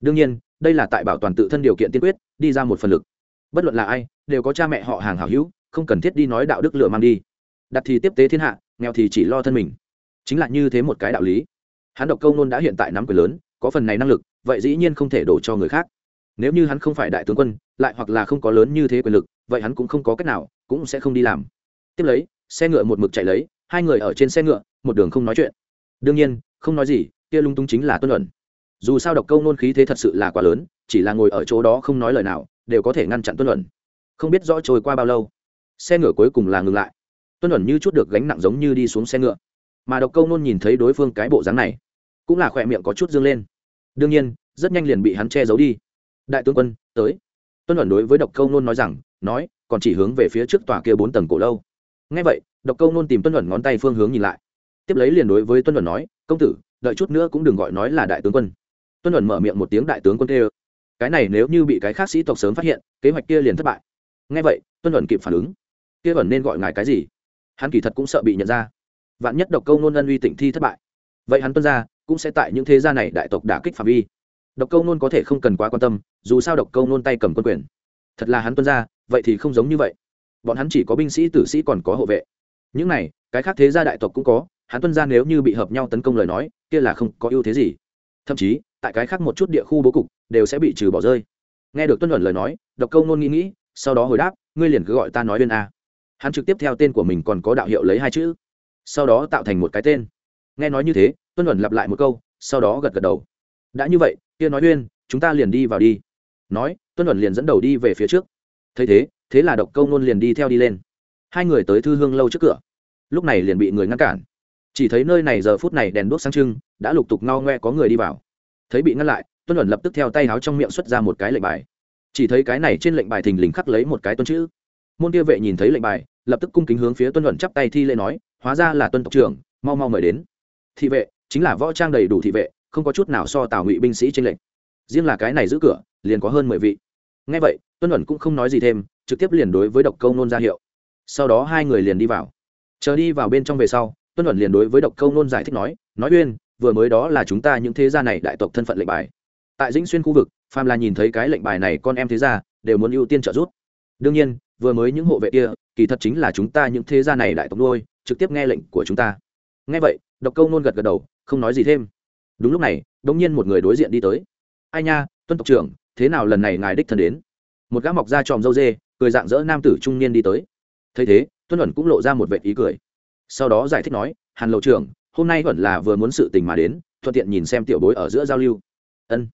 Đương nhiên đây là tại bảo toàn tự thân điều kiện tiên quyết, đi ra một phần lực. Bất luận là ai, đều có cha mẹ họ hàng hảo hữu, không cần thiết đi nói đạo đức lựa mang đi. Đặt thì tiếp tế thiên hạ, nghèo thì chỉ lo thân mình. Chính là như thế một cái đạo lý. Hắn độc câu nôn đã hiện tại nắm quyền lớn, có phần này năng lực, vậy dĩ nhiên không thể đổ cho người khác. Nếu như hắn không phải đại tướng quân, lại hoặc là không có lớn như thế quyền lực, vậy hắn cũng không có cách nào, cũng sẽ không đi làm. Tiếp lấy, xe ngựa một mực chạy lấy, hai người ở trên xe ngựa, một đường không nói chuyện. Đương nhiên, không nói gì, kia lung tung chính là tuân luận dù sao độc câu nôn khí thế thật sự là quá lớn, chỉ là ngồi ở chỗ đó không nói lời nào, đều có thể ngăn chặn tuân luận không biết rõ trôi qua bao lâu, xe ngựa cuối cùng là ngừng lại. Tuân luận như chút được gánh nặng giống như đi xuống xe ngựa. Mà độc câu nôn nhìn thấy đối phương cái bộ dáng này, cũng là khỏe miệng có chút dương lên. Đương nhiên, rất nhanh liền bị hắn che giấu đi. Đại tướng quân, tới. Tuân luận đối với độc câu nôn nói rằng, nói, còn chỉ hướng về phía trước tòa kia bốn tầng cổ lâu. Ngay vậy, độc câu nôn tìm tuân luận ngón tay phương hướng nhìn lại. Tiếp lấy liền đối với tuân luận nói, công tử, đợi chút nữa cũng đừng gọi nói là đại tướng quân tuân luận mở miệng một tiếng đại tướng quân tê cái này nếu như bị cái khác sĩ tộc sớm phát hiện, kế hoạch kia liền thất bại. Ngay vậy, tuân luận kịp phản ứng. Kia ẩn nên gọi ngài cái gì? Hắn kỳ thật cũng sợ bị nhận ra. Vạn nhất độc câu nôn ân uy tịnh thi thất bại. Vậy hắn tuân ra, cũng sẽ tại những thế gia này đại tộc đả kích phạm vi. Độc câu nôn có thể không cần quá quan tâm, dù sao độc câu nôn tay cầm quân quyền. Thật là hắn tuân ra, vậy thì không giống như vậy. Bọn hắn chỉ có binh sĩ, tử sĩ còn có hộ vệ. Những này, cái khác thế gia đại tộc cũng có, hắn tuân ra nếu như bị hợp nhau tấn công lời nói, kia là không có ưu thế gì. Thậm chí tại cái khác một chút địa khu bố cục, đều sẽ bị trừ bỏ rơi. Nghe được tuân luận lời nói, độc câu nôn nghĩ nghĩ, sau đó hồi đáp, ngươi liền cứ gọi ta nói bên a. Hắn trực tiếp theo tên của mình còn có đạo hiệu lấy hai chữ. Sau đó tạo thành một cái tên. Nghe nói như thế, tuân luận lặp lại một câu, sau đó gật gật đầu. Đã như vậy, kia nói uyên, chúng ta liền đi vào đi. Nói, tuân luận liền dẫn đầu đi về phía trước. Thấy thế thế là độc câu nôn liền đi theo đi lên. Hai người tới thư hương lâu trước cửa. Lúc này liền bị người ngăn cản. Chỉ thấy nơi này giờ phút này đèn đuốc sáng trưng, đã lục tục ngao ngoe có người đi vào thấy bị ngăn lại tuân luận lập tức theo tay áo trong miệng xuất ra một cái lệnh bài. Chỉ thấy cái này trên lệnh bài thình lình khắc lấy một cái tuân chữ. Môn kia vệ nhìn thấy lệnh bài, lập tức cung kính hướng phía tuân luận chắp tay thi lễ nói, hóa ra là tuân tộc trưởng, mau mau mời đến. Thị vệ, chính là võ trang đầy đủ thị vệ, không có chút nào so tào ngụy binh sĩ trên lệnh riêng là cái này giữ cửa, liền có hơn mười vị. Ngay vậy tuân luận cũng không nói gì thêm, trực tiếp liền đối với độc câu nôn ra hiệu. Sau đó hai người liền đi vào. Chờ đi vào bên trong về sau tuân luận liền đối với độc câu nôn giải thích nói nói uyên vừa mới đó là chúng ta những thế gia này đại tộc thân phận lệnh bài. Tại dĩnh xuyên khu vực, phàm là nhìn thấy cái lệnh bài này con em thế gia, đều muốn ưu tiên trợ giúp. Đương nhiên, vừa mới những hộ vệ kia, kỳ thật chính là chúng ta những thế gia này đại tộc nuôi, trực tiếp nghe lệnh của chúng ta. Nghe vậy, độc câu nôn gật gật đầu, không nói gì thêm. Đúng lúc này đ ỗ n g nhiên một người đối diện đi tới. Ai nha, tuân tộc trưởng, thế nào lần này ngài đích thân đến? Một gã mọc da tròm dâu dê, cười dạng dỡ nam tử trung niên đi tới. Thấy thế, tuân ẩn cũng lộ ra một vệ ý cười. Sau đó giải thích nói, hàn lầu trưởng hôm nay vẫn là vừa muốn sự tình mà đến, thuận tiện nhìn xem tiểu bối ở giữa giao lưu. Ân,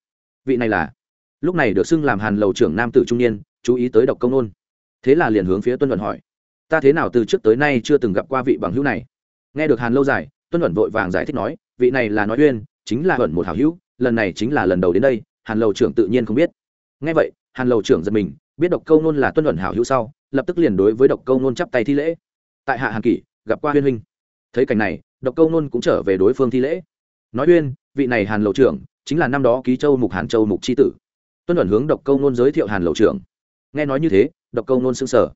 vị này là. Lúc này được xưng làm hàn lầu trưởng nam tử trung niên, chú ý tới độc công nôn. Thế là liền hướng phía tuân luận hỏi, ta thế nào từ trước tới nay chưa từng gặp qua vị bằng hữu này? Nghe được hàn lâu dài tuân luận vội vàng giải thích nói, vị này là nói uyên, chính là luận một hảo hữu, lần này chính là lần đầu đến đây, hàn lầu trưởng tự nhiên không biết. Nghe vậy, hàn lầu trưởng giật mình, biết độc câu nôn là tuân luận hảo hữu sau, lập tức liền đối với độc câu nôn chắp tay thi lễ. Tại hạ hàn kỷ, gặp qua huyên huynh thấy cảnh này, độc câu nôn cũng trở về đối phương thi lễ. Nói uyên, vị này hàn lầu trưởng, chính là năm đó ký châu mục hàn châu mục c tử. Tuân ẩn hướng độc câu nôn giới thiệu hàn lầu trưởng. Nghe nói như thế, độc câu nôn xưng sở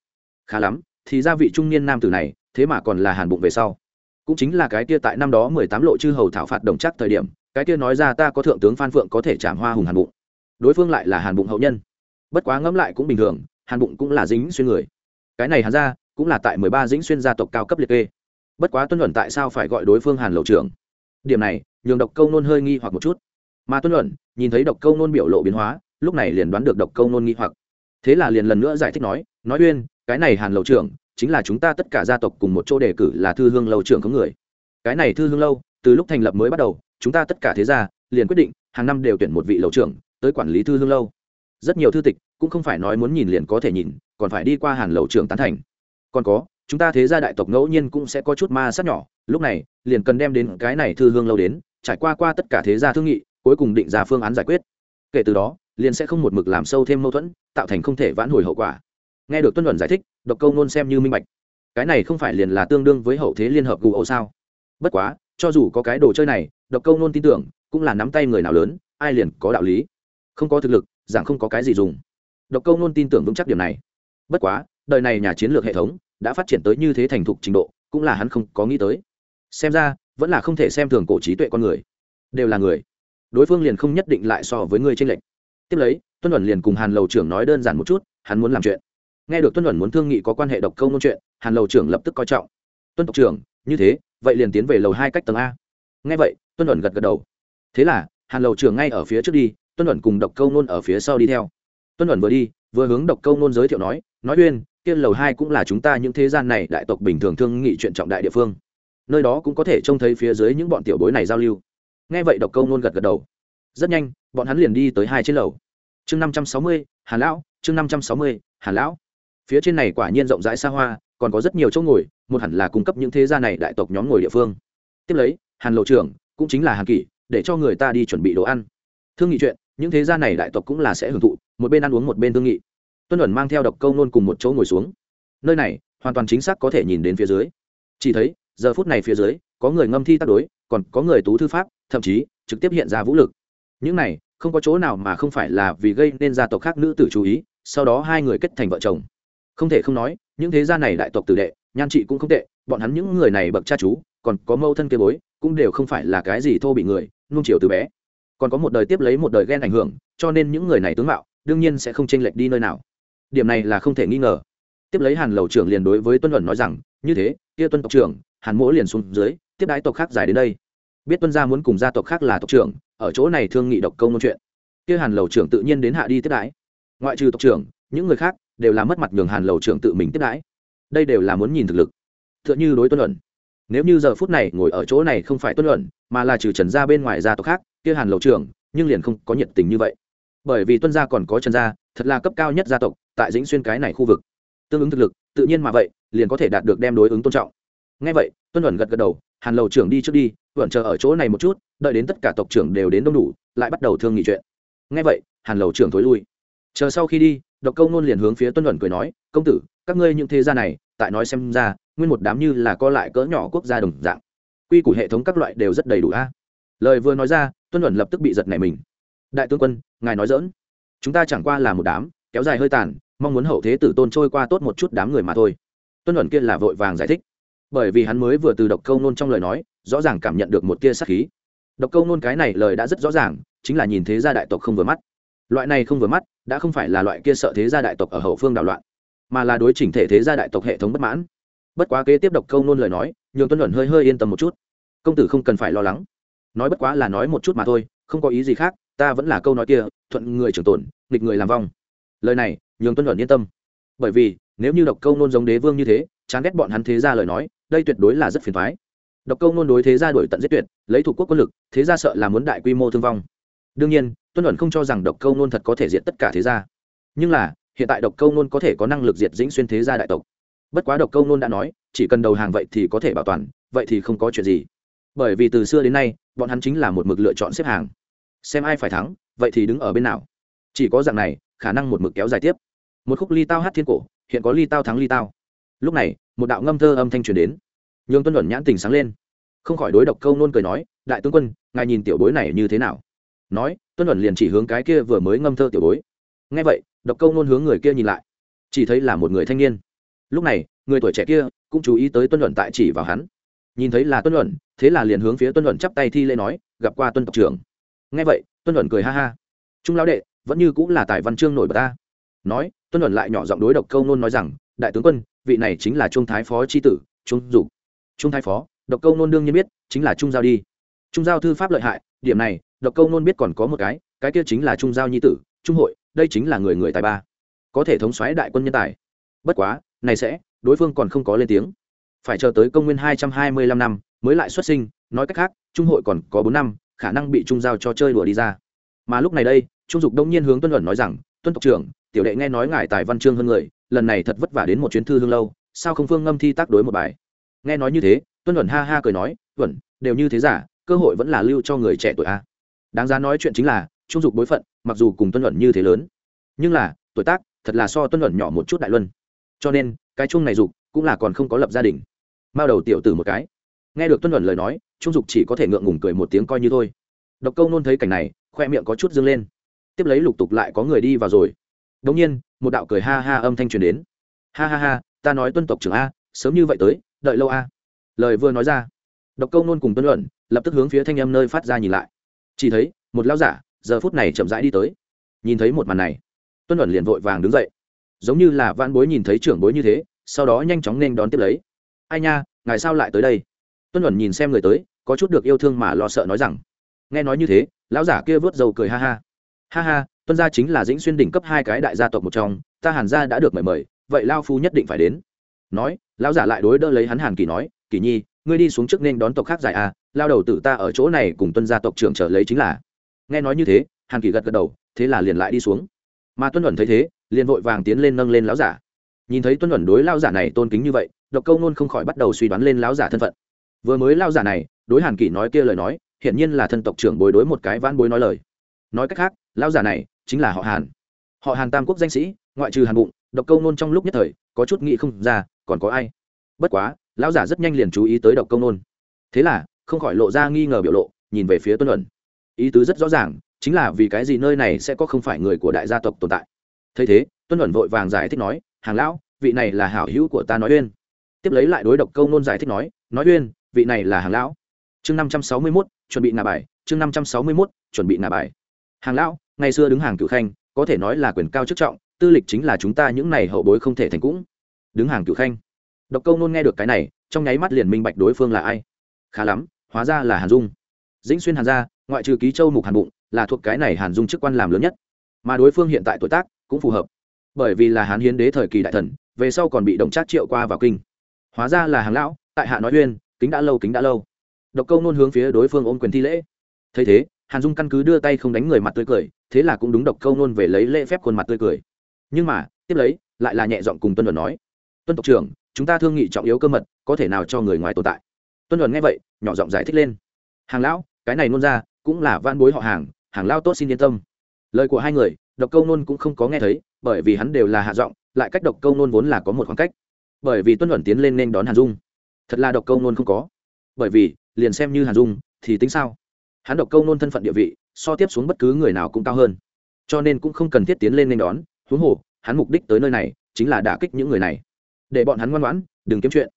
khá lắm, thì ra vị trung niên nam tử này, thế mà còn là hàn bụng về sau. Cũng chính là cái kia tại năm đó mười tám lộ chư hầu thảo phạt đồng chắc thời điểm, cái kia nói ra ta có thượng tướng phan phượng có thể chạm hoa hùng hàn bụng. Đối phương lại là hàn bụng hậu nhân. Bất quá ngẫm lại cũng bình thường, hàn bụng cũng là dính xuyên người. Cái này hàn ra, cũng là tại mười ba dính xuyên gia tộc cao cấp liệt kê bất quá tuân luận tại sao phải gọi đối phương hàn lầu trưởng? Điểm này, nhường độc câu nôn hơi nghi hoặc một chút. Mà tuân luận, nhìn thấy độc câu nôn biểu lộ biến hóa, lúc này liền đoán được độc câu nôn nghi hoặc. Thế là liền lần nữa giải thích nói nói uyên, cái này hàn lầu trưởng chính là chúng ta tất cả gia tộc cùng một chỗ đề cử là thư hương lâu trưởng có người. Cái này thư hương lâu, từ lúc thành lập mới bắt đầu, chúng ta tất cả thế gia liền quyết định hàng năm đều tuyển một vị lầu trưởng tới quản lý thư hương lâu. Rất nhiều thư tịch cũng không phải nói muốn nhìn liền có thể nhìn, còn phải đi qua hàn lầu trưởng tán thành. Còn có chúng ta thế gia đại tộc ngẫu nhiên cũng sẽ có chút ma sát nhỏ, lúc này, liền cần đem đến cái này thư hương lâu đến, trải qua qua tất cả thế gia thương nghị, cuối cùng định ra phương án giải quyết. Kể từ đó, liền sẽ không một mực làm sâu thêm mâu thuẫn, tạo thành không thể vãn hồi hậu quả. Nghe được tuân luận giải thích, độc câu nôn xem như minh bạch. Cái này không phải liền là tương đương với hậu thế liên hợp gù ổ sao? Bất quá, cho dù có cái đồ chơi này, độc câu nôn tin tưởng, cũng là nắm tay người nào lớn, ai liền có đạo lý. Không có thực lực rằng không có cái gì dùng. Độc câu nôn tin tưởng vững chắc điểm này. Bất quá, đời này nhà chiến lược hệ thống đã phát triển tới như thế thành thục trình độ, cũng là hắn không có nghĩ tới. Xem ra, vẫn là không thể xem thường cổ trí tuệ con người. Đều là người. Đối phương liền không nhất định lại so với người tranh lệch. Tiếp lấy, tuân ẩn liền cùng hàn lầu trưởng nói đơn giản một chút, hắn muốn làm chuyện. Nghe được tuân ẩn muốn thương nghị có quan hệ độc câu nôn chuyện, hàn lầu trưởng lập tức coi trọng. Tuân tộc trưởng, như thế, vậy liền tiến về lầu hai cách tầng a. Nghe vậy, tuân ẩn gật gật đầu. Thế là, hàn lầu trưởng ngay ở phía trước đi, tuân ẩn cùng độc câu nôn ở phía sau đi theo. Tuân ẩn vừa đi, vừa hướng độc câu nôn giới thiệu nói nói uyên kia lầu hai cũng là chúng ta những thế gian này đại tộc bình thường thương nghị chuyện trọng đại địa phương. Nơi đó cũng có thể trông thấy phía dưới những bọn tiểu bối này giao lưu. Nghe vậy độc câu nôn gật gật đầu. Rất nhanh, bọn hắn liền đi tới hai trên lầu. Chương năm trăm sáu mươi hàn lão, chương năm trăm sáu mươi hàn lão. Phía trên này quả nhiên rộng rãi xa hoa, còn có rất nhiều chỗ ngồi, một hẳn là cung cấp những thế gia này đại tộc nhóm ngồi địa phương. Tiếp lấy, hàn lộ trưởng, cũng chính là hàn kỷ, để cho người ta đi chuẩn bị đồ ăn. Thương nghị chuyện, những thế gia này đại tộc cũng là sẽ hưởng thụ, một bên ăn uống một bên thương nghị tuân ẩn mang theo độc câu nôn cùng một chỗ ngồi xuống. Nơi này, hoàn toàn chính xác có thể nhìn đến phía dưới. Chỉ thấy, giờ phút này phía dưới, có người ngâm thi tác đối, còn có người tú thư pháp, thậm chí, trực tiếp hiện ra vũ lực. Những này, không có chỗ nào mà không phải là vì gây nên gia tộc khác nữ tử chú ý, sau đó hai người kết thành vợ chồng. Không thể không nói, những thế gia này đại tộc tử đệ, nhan trị cũng không tệ, bọn hắn những người này bậc cha chú, còn có mâu thân kế bối, cũng đều không phải là cái gì thô bị người nung chiều từ bé. Còn có một đời tiếp lấy một đời ghen ảnh hưởng, cho nên những người này tướng mạo, đương nhiên sẽ không chênh lệch đi nơi nào điểm này là không thể nghi ngờ. Tiếp lấy hàn lầu trưởng liền đối với tuân luận nói rằng, như thế, kia tuân tộc trưởng, hàn mỗ liền xuống dưới, tiếp đái tộc khác dài đến đây. Biết tuân gia muốn cùng gia tộc khác là tộc trưởng, ở chỗ này thương nghị độc công môn chuyện. Kia hàn lầu trưởng tự nhiên đến hạ đi tiếp đái. Ngoại trừ tộc trưởng, những người khác đều là mất mặt nhường hàn lầu trưởng tự mình tiếp đái. đây đều là muốn nhìn thực lực. T h ư ợ n h ư đối tuân luận, nếu như giờ phút này ngồi ở chỗ này không phải tuân luận, mà là trừ trần gia bên ngoài gia tộc khác, kia hàn lầu trưởng nhưng liền không có nhiệt tình như vậy. Bởi vì tuân gia còn có trần gia, thật là cấp cao nhất gia tộc tại dĩnh xuyên cái này khu vực. Tương ứng thực lực, tự nhiên mà vậy, liền có thể đạt được đem đối ứng tôn trọng. Ngay vậy, tuân ẩn gật gật đầu, hàn lầu trưởng đi trước đi vẫn chờ ở chỗ này một chút, đợi đến tất cả tộc trưởng đều đến đông đủ, lại bắt đầu thương nghị chuyện. Ngay vậy, hàn lầu trưởng thối lui. Chờ sau khi đi, độc câu nôn liền hướng phía tuân ẩn cười nói, công tử, các ngươi những thế gia này, tại nói xem ra, nguyên một đám như là co lại cỡ nhỏ quốc gia đồng dạng. Quy củ hệ thống các loại đều rất đầy đủ a. À? Lời vừa nói ra, tuân ẩn lập tức bị giật nảy mình. Đại tướng quân, ngài nói dỡn chúng ta chẳng qua là một đám, kéo dài hơi tàn mong muốn hậu thế tử tôn trôi qua tốt một chút đám người mà thôi. Tuân luận kia là vội vàng giải thích. Bởi vì hắn mới vừa từ độc câu nôn trong lời nói, rõ ràng cảm nhận được một tia sắc khí. Độc câu nôn cái này lời đã rất rõ ràng, chính là nhìn thế gia đại tộc không vừa mắt. Loại này không vừa mắt, đã không phải là loại kia sợ thế gia đại tộc ở hậu phương đảo loạn, mà là đối chỉnh thể thế gia đại tộc hệ thống bất mãn. Bất quá kế tiếp độc câu nôn lời nói, nhường tuân luận hơi hơi yên tâm một chút. Công tử không cần phải lo lắng. Nói bất quá là nói một chút mà thôi, không có ý gì khác, ta vẫn là câu nói kia, thuận người trưởng tồn, nghịch người làm vong. Lời này nhường tuân luận yên tâm. Bởi vì, nếu như độc câu nôn giống đế vương như thế, chán ghét bọn hắn thế ra lời nói, đây tuyệt đối là rất phiền thoái độc câu nôn đối thế gia đổi tận giết tuyệt, lấy thủ quốc quân lực, thế gia sợ là muốn đại quy mô thương vong. Đương nhiên, tuân luận không cho rằng độc câu nôn thật có thể diệt tất cả thế gia. Nhưng là, hiện tại độc câu nôn có thể có năng lực diệt dĩnh xuyên thế gia đại tộc. Bất quá độc câu nôn đã nói, chỉ cần đầu hàng vậy thì có thể bảo toàn, vậy thì không có chuyện gì. Bởi vì từ xưa đến nay, bọn hắn chính là một mực lựa chọn xếp hàng. Xem ai phải thắng, vậy thì đứng ở bên nào. Chỉ có dạng này, khả năng một mực kéo dài tiếp một khúc ly tao hát thiên cổ, hiện có ly tao thắng ly tao. Lúc này, một đạo ngâm thơ âm thanh truyền đến. Nhường tuân luận nhãn tình sáng lên. Không khỏi đối độc câu nôn cười nói, đại tướng quân, ngài nhìn tiểu bối này như thế nào? Nói, tuân luận liền chỉ hướng cái kia vừa mới ngâm thơ tiểu bối. Ngay vậy, độc câu nôn hướng người kia nhìn lại. Chỉ thấy là một người thanh niên. Lúc này, người tuổi trẻ kia cũng chú ý tới tuân luận tại chỉ vào hắn. Nhìn thấy là tuân luận thế là liền hướng phía tuân luận chắp tay thi lễ nói, gặp qua tuân tộc trưởng. Ngay vậy, tuân luận cười ha ha. Trung lão đệ, vẫn như cũng là tài văn chương nổi bật ta nói, tuân luận lại nhỏ giọng đối độc câu nôn nói rằng, đại tướng quân, vị này chính là trung thái phó tri tử, trung dục. Trung thái phó? Độc câu nôn đương nhiên biết, chính là trung giao đi. Trung giao thư pháp lợi hại, điểm này, độc câu nôn biết còn có một cái cái kia chính là trung giao nhi tử, trung hội, đây chính là người người tài ba. Có thể thống xoáy đại quân nhân tài. Bất quá, này sẽ, đối phương còn không có lên tiếng. Phải chờ tới công nguyên hai trăm hai mươi lăm năm, mới lại xuất sinh, nói cách khác, trung hội còn có bốn năm, khả năng bị trung giao cho chơi đùa đi ra. Mà lúc này đây, trung dục đông nhiên hướng tuân luận nói rằng, tuân tộc trưởng tiểu đệ nghe nói ngài tài văn chương hơn người, lần này thật vất vả đến một chuyến thư hương lâu, sao không phương ngâm thi tác đối một bài? Nghe nói như thế tuân luận ha ha cười nói tuần đều như thế giả, cơ hội vẫn là lưu cho người trẻ tuổi a. Đáng giá nói chuyện chính là, trung dục bối phận, mặc dù cùng tuân luận như thế lớn, nhưng là, tuổi tác, thật là so tuân luận nhỏ một chút đại luân. Cho nên, cái chung này dục cũng là còn không có lập gia đình. Mao đầu tiểu tử một cái. Nghe được tuân luận lời nói, trung dục chỉ có thể ngượng ngùng cười một tiếng coi như thôi. Độc câu nôn thấy cảnh này, khoe miệng có chút dâng lên. Tiếp lấy lục tục lại có người đi vào rồi đống nhiên, một đạo cười ha ha âm thanh truyền đến. Ha ha ha, ta nói tuân tộc trưởng a, sớm như vậy tới, đợi lâu a. Lời vừa nói ra, độc câu nôn cùng tuân luận, lập tức hướng phía thanh âm nơi phát ra nhìn lại. Chỉ thấy, một lão giả, giờ phút này chậm rãi đi tới. Nhìn thấy một màn này, tuân luận liền vội vàng đứng dậy. Giống như là vãn bối nhìn thấy trưởng bối như thế, sau đó nhanh chóng nên đón tiếp lấy. Ai nha, ngài sao lại tới đây? Tuân luận nhìn xem người tới, có chút được yêu thương mà lo sợ nói rằng. Nghe nói như thế, lão giả kia vớt dầu cười ha ha. Ha ha tuân gia chính là dĩnh xuyên đỉnh cấp hai cái đại gia tộc một trong, ta hàn gia đã được mời mời, vậy lao phu nhất định phải đến. Nói, lão giả lại đối đỡ lấy hắn hàn kỳ nói, kỳ nhi, ngươi đi xuống trước nên đón tộc khác dài à lao đầu tử ta ở chỗ này cùng tuân gia tộc trưởng trở lấy chính là. Nghe nói như thế, hàn kỳ gật gật đầu, thế là liền lại đi xuống. Mà tuân luận thấy thế, liền vội vàng tiến lên nâng lên lão giả. Nhìn thấy tuân luận đối lao giả này tôn kính như vậy, độc câu nôn không khỏi bắt đầu suy đoán lên lão giả thân phận. Vừa mới lao giả này, đối hàn kỳ nói kia lời nói, hiển nhiên là thân tộc trưởng bối đối một cái vãn bối nói lời. Nói cách khác, lão giả này chính là họ hàn. Họ hàn tam quốc danh sĩ, ngoại trừ hàn bụng, độc câu nôn trong lúc nhất thời, có chút nghĩ không ra, còn có ai? Bất quá, lão giả rất nhanh liền chú ý tới độc câu nôn. Thế là, không khỏi lộ ra nghi ngờ biểu lộ, nhìn về phía tuân luận. Ý tứ rất rõ ràng, chính là vì cái gì nơi này sẽ có không phải người của đại gia tộc tồn tại. Thấy thế, tuân luận vội vàng giải thích nói, hàng lão, vị này là hảo hữu của ta nói uyên. Tiếp lấy lại đối độc câu nôn giải thích nói nói uyên, vị này là hàng lão. Chương năm trăm sáu mươi mốt, chuẩn bị ngà bài, chương năm trăm sáu mươi mốt, chuẩn bị ngà bài. Hàng lão ngày xưa đứng hàng cựu khanh, có thể nói là quyền cao chức trọng, tư lịch chính là chúng ta những này hậu bối không thể thành cũng. Đứng hàng cựu khanh. Độc câu nôn nghe được cái này, trong nháy mắt liền minh bạch đối phương là ai. Khá lắm, hóa ra là hàn dung. Dĩnh xuyên hàn gia, ngoại trừ ký châu mục hàn bụng, là thuộc cái này hàn dung chức quan làm lớn nhất. Mà đối phương hiện tại tuổi tác cũng phù hợp. Bởi vì là hán hiến đế thời kỳ đại thần, về sau còn bị đồng trác triệu qua vào kinh. Hóa ra là hàng lão, tại hạ nói uyên, kính đã lâu kính đã lâu. Độc câu nôn hướng phía đối phương ôm quyền thi lễ. Thấy thế hàn dung căn cứ đưa tay không đánh người mặt tươi cười, thế là cũng đúng độc câu nôn về lấy lễ phép khuôn mặt tươi cười. Nhưng mà, tiếp lấy, lại là nhẹ giọng cùng tuân luận nói, tuân tộc trưởng, chúng ta thương nghị trọng yếu cơ mật, có thể nào cho người ngoài tồn tại? Tuân luận nghe vậy, nhỏ giọng giải thích lên, hàng lão, cái này nôn ra, cũng là van bối họ hàng hàng lao tốt xin yên tâm. Lời của hai người, độc câu nôn cũng không có nghe thấy, bởi vì hắn đều là hạ giọng, lại cách độc câu nôn vốn là có một khoảng cách. Bởi vì tuân luận tiến lên nên đón hàn dung. Thật là độc câu nôn không có. Bởi vì, liền xem như hàn dung, thì tính sao? Hắn độc câu nôn thân phận địa vị, so tiếp xuống bất cứ người nào cũng cao hơn. Cho nên cũng không cần thiết tiến lên nên đón, huống hồ, hắn mục đích tới nơi này, chính là đả kích những người này. Để bọn hắn ngoan ngoãn, đừng kiếm chuyện.